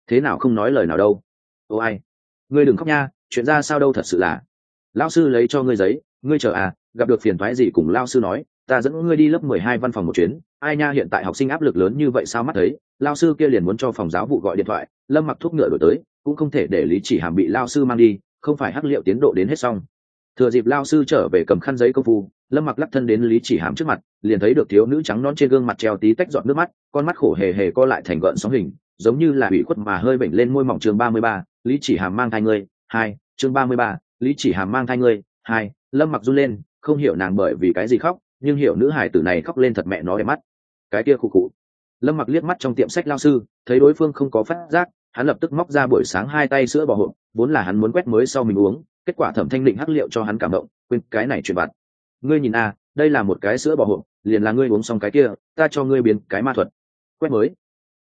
Thế nào không nói lời nào đâu? Ô ai? Ngươi đừng khóc nha, chuyện ra sao đâu thật sự là. Lão sư lấy cho ngươi giấy, ngươi chờ à gặp được phiền thoái gì cùng lao sư nói, ta dẫn ngươi đi lớp mười hai văn phòng một chuyến. Ai nha, hiện tại học sinh áp lực lớn như vậy sao mắt thấy? Lao sư kia liền muốn cho phòng giáo vụ gọi điện thoại. Lâm mặc thuốc ngựa đổi tới, cũng không thể để lý chỉ hàm bị lao sư mang đi, không phải hắc liệu tiến độ đến hết xong. Thừa dịp lao sư trở về cầm khăn giấy công phu, lâm mặc lắc thân đến lý chỉ hàm trước mặt, liền thấy được thiếu nữ trắng non trên gương mặt treo tí tách dọn nước mắt, con mắt khổ hề hề co lại thành gợn sóng hình, giống như là ủy khuất mà hơi bệnh lên môi mỏng chương ba mươi ba, lý chỉ hàm mang thai ngươi, hai, chương ba mươi ba, lý chỉ hàm mang thai ngươi, hai, lâm mặc run lên không hiểu nàng bởi vì cái gì khóc, nhưng hiểu nữ hài tử này khóc lên thật mẹ nó đẹp mắt. Cái kia khụ khụ. Lâm mặc liếc mắt trong tiệm sách lao sư, thấy đối phương không có phát giác, hắn lập tức móc ra buổi sáng hai tay sữa bò hộp, vốn là hắn muốn quét mới sau mình uống, kết quả thẩm thanh định hắc liệu cho hắn cảm động, quên cái này truyền vặt. Ngươi nhìn a đây là một cái sữa bò hộp, liền là ngươi uống xong cái kia, ta cho ngươi biến cái ma thuật. Quét mới.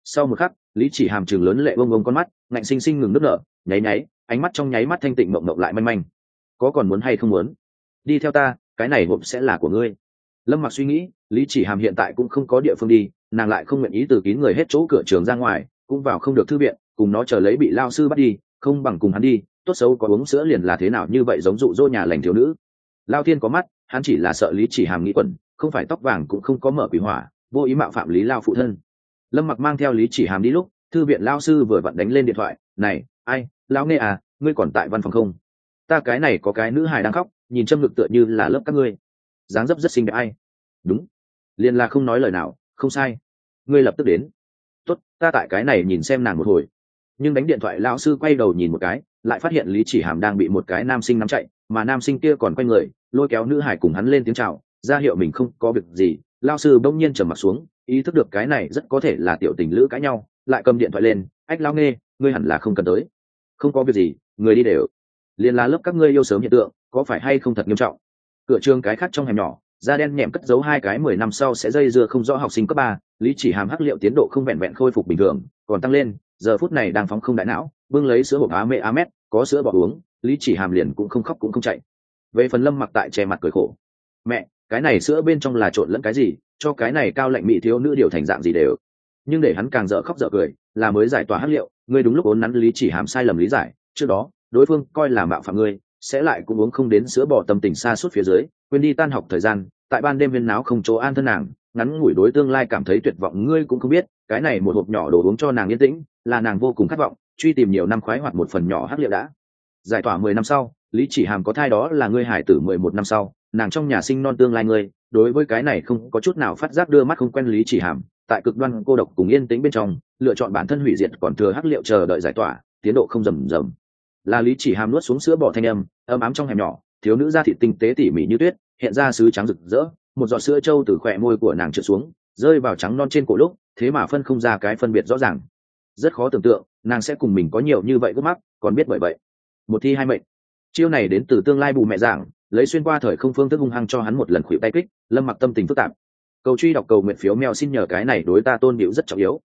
Sau một khắc, lý chỉ hàm trường lớn lệ bông bông con mắt, ngạnh xinh xinh ngừng nước nở, nháy nháy, ánh mắt trong nháy mắt thanh tịnh mộng mộng lại manh manh. Có còn muốn hay không muốn? Đi theo ta cái này hộp sẽ là của ngươi. Lâm mặc suy nghĩ, lý chỉ hàm hiện tại cũng không có địa phương đi, nàng lại không nguyện ý từ kín người hết chỗ cửa trường ra ngoài, cũng vào không được thư viện, cùng nó chờ lấy bị lao sư bắt đi, không bằng cùng hắn đi, tốt xấu có uống sữa liền là thế nào như vậy giống dụ dỗ nhà lành thiếu nữ. Lao thiên có mắt, hắn chỉ là sợ lý chỉ hàm nghĩ quẩn, không phải tóc vàng cũng không có mở quỷ hỏa, vô ý mạo phạm lý lao phụ thân. Lâm mặc mang theo lý chỉ hàm đi lúc, thư viện lao sư vừa vặn đánh lên điện thoại, này, ai lao nghe à ngươi còn tại văn phòng không? Ta cái này có cái nữ hài đang khóc nhìn châm ngực tựa như là lớp các ngươi. Dáng dấp rất xinh đẹp ai? Đúng. Liền là không nói lời nào, không sai. Ngươi lập tức đến. Tốt, ta tại cái này nhìn xem nàng một hồi. Nhưng đánh điện thoại lão sư quay đầu nhìn một cái, lại phát hiện lý chỉ hàm đang bị một cái nam sinh nắm chạy, mà nam sinh kia còn quay người, lôi kéo nữ hải cùng hắn lên tiếng chào, ra hiệu mình không có việc gì. Lao sư bỗng nhiên trầm mặt xuống, ý thức được cái này rất có thể là tiểu tình lữ cãi nhau, lại cầm điện thoại lên, ách lao nghe ngươi hẳn là không cần tới. Không có việc gì, người đi đều liền là lớp các ngươi yêu sớm hiện tượng, có phải hay không thật nghiêm trọng? Cửa trường cái khác trong hẻm nhỏ, da đen nhẹm cất giấu hai cái mười năm sau sẽ dây dưa không rõ học sinh cấp ba, lý chỉ hàm hắc liệu tiến độ không vẹn vẹn khôi phục bình thường, còn tăng lên, giờ phút này đang phóng không đại não, bưng lấy sữa hộp á mê á mét, có sữa bỏ uống, lý chỉ hàm liền cũng không khóc cũng không chạy. Về phần lâm mặc tại che mặt cười khổ. Mẹ, cái này sữa bên trong là trộn lẫn cái gì? Cho cái này cao lạnh mỹ thiếu nữ điều thành dạng gì đều. Nhưng để hắn càng dở khóc dở cười, là mới giải tỏa hắc liệu, ngươi đúng lúc ốn nắn, lý chỉ hàm sai lầm lý giải, trước đó đối phương coi là mạo phạm ngươi, sẽ lại cũng uống không đến sữa bỏ tâm tình xa suốt phía dưới, quên đi tan học thời gian, tại ban đêm viên náo không chỗ an thân nàng, ngắn ngủi đối tương lai cảm thấy tuyệt vọng ngươi cũng không biết, cái này một hộp nhỏ đồ uống cho nàng yên tĩnh, là nàng vô cùng khát vọng, truy tìm nhiều năm khoái hoạt một phần nhỏ hắc liệu đã. Giải tỏa mười năm sau, lý chỉ hàm có thai đó là ngươi hải tử mười một năm sau, nàng trong nhà sinh non tương lai ngươi, đối với cái này không có chút nào phát giác đưa mắt không quen lý chỉ hàm, tại cực đoan cô độc cùng yên tĩnh bên trong, lựa chọn bản thân hủy diệt còn thừa hắc liệu chờ đợi giải tỏa, tiến độ không rầm rầm là lý chỉ hàm nuốt xuống sữa bỏ thanh âm, ấm ám trong hẻm nhỏ, thiếu nữ da thịt tinh tế tỉ mỉ như tuyết, hiện ra sứ trắng rực rỡ, một giọt sữa trâu từ khỏe môi của nàng trượt xuống, rơi vào trắng non trên cổ lúc, thế mà phân không ra cái phân biệt rõ ràng. Rất khó tưởng tượng, nàng sẽ cùng mình có nhiều như vậy gốc mắc, còn biết bởi vậy. Một thi hai mệnh. Chiêu này đến từ tương lai bù mẹ giảng, lấy xuyên qua thời không phương thức hung hăng cho hắn một lần khuỵu tay kích, lâm mặc tâm tình phức tạp. Cầu truy đọc cầu nguyện phiếu mèo xin nhờ cái này đối ta tôn biểu rất trọng yếu.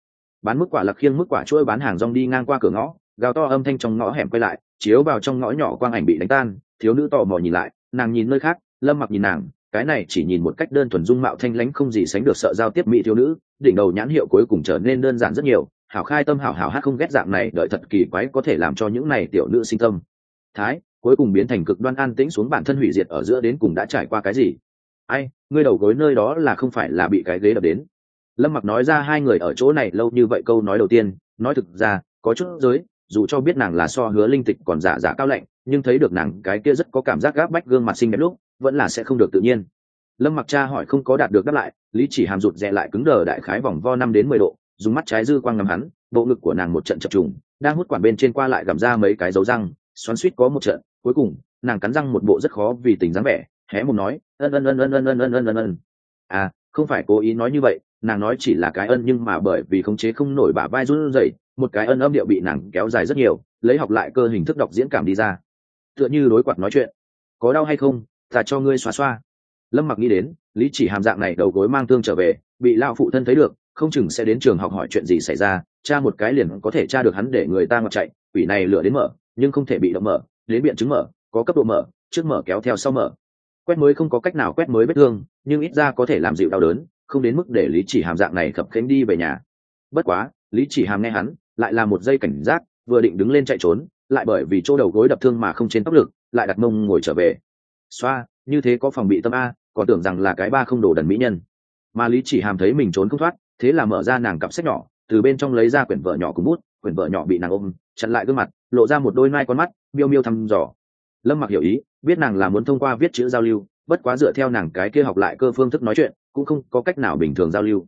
Bán mức quả lạc khiêng mức quả chuỗi bán hàng rong đi ngang qua cửa ngõ, gào to âm thanh trong ngõ hẻm quay lại chiếu vào trong ngõ nhỏ quang ảnh bị đánh tan, thiếu nữ tò mò nhìn lại, nàng nhìn nơi khác, lâm mặc nhìn nàng, cái này chỉ nhìn một cách đơn thuần dung mạo thanh lãnh không gì sánh được sợ giao tiếp mỹ thiếu nữ, đỉnh đầu nhãn hiệu cuối cùng trở nên đơn giản rất nhiều, hảo khai tâm hảo hảo hát không ghét dạng này, đợi thật kỳ quái có thể làm cho những này tiểu nữ sinh tâm. Thái, cuối cùng biến thành cực đoan an tĩnh xuống bản thân hủy diệt ở giữa đến cùng đã trải qua cái gì? Ai, ngươi đầu gối nơi đó là không phải là bị cái ghế đập đến? Lâm mặc nói ra hai người ở chỗ này lâu như vậy câu nói đầu tiên, nói thực ra, có chút giới dù cho biết nàng là so hứa linh tịch còn giả giả cao lạnh, nhưng thấy được nàng cái kia rất có cảm giác gáp bách gương mặt xinh đẹp lúc, vẫn là sẽ không được tự nhiên. Lâm mặc cha hỏi không có đạt được đáp lại, lý chỉ hàm rụt rè lại cứng đờ đại khái vòng vo năm đến mười độ, dùng mắt trái dư quang ngắm hắn, bộ ngực của nàng một trận chập trùng, đang hút quản bên trên qua lại gầm ra mấy cái dấu răng, xoắn suýt có một trận, cuối cùng, nàng cắn răng một bộ rất khó vì tình dáng vẻ, hé một nói, ân ân ân ân ân ân ân ân ân ân. À không phải cố ý nói như vậy, nàng nói chỉ là cái ân nhưng mà bởi vì khống chế không nổi bả vai run rẩy một cái ân âm điệu bị nàng kéo dài rất nhiều, lấy học lại cơ hình thức đọc diễn cảm đi ra. Tựa như đối quạt nói chuyện. Có đau hay không, ta cho ngươi xóa xoa lâm mặc nghĩ đến, lý chỉ hàm dạng này đầu gối mang thương trở về, bị lao phụ thân thấy được, không chừng sẽ đến trường học hỏi chuyện gì xảy ra, cha một cái liền có thể tra được hắn để người ta ngọt chạy, quỷ này lửa đến mở, nhưng không thể bị động mở, đến biện chứng mở, có cấp độ mở, trước mở kéo theo sau mở. Quét mới không có cách nào quét mới vết thương, nhưng ít ra có thể làm dịu đau đớn, không đến mức để lý chỉ hàm dạng này khập khánh đi về nhà. Bất quá, lý chỉ hàm nghe hắn lại là một giây cảnh giác, vừa định đứng lên chạy trốn, lại bởi vì chỗ đầu gối đập thương mà không trên tốc lực, lại đặt mông ngồi trở về. Xoa, như thế có phòng bị tâm a, còn tưởng rằng là cái ba không đồ đần mỹ nhân. Mà lý chỉ hàm thấy mình trốn không thoát, thế là mở ra nàng cặp sách nhỏ, từ bên trong lấy ra quyển vợ nhỏ cùng bút, quyển vợ nhỏ bị nàng ôm, chặn lại gương mặt, lộ ra một đôi nai con mắt, miêu miêu thăm dò. Lâm mặc hiểu ý, biết nàng là muốn thông qua viết chữ giao lưu, bất quá dựa theo nàng cái kia học lại cơ phương thức nói chuyện, cũng không có cách nào bình thường giao lưu.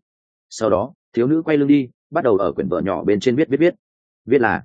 Sau đó, thiếu nữ quay lưng đi bắt đầu ở quyển vở nhỏ bên trên viết viết viết. Viết là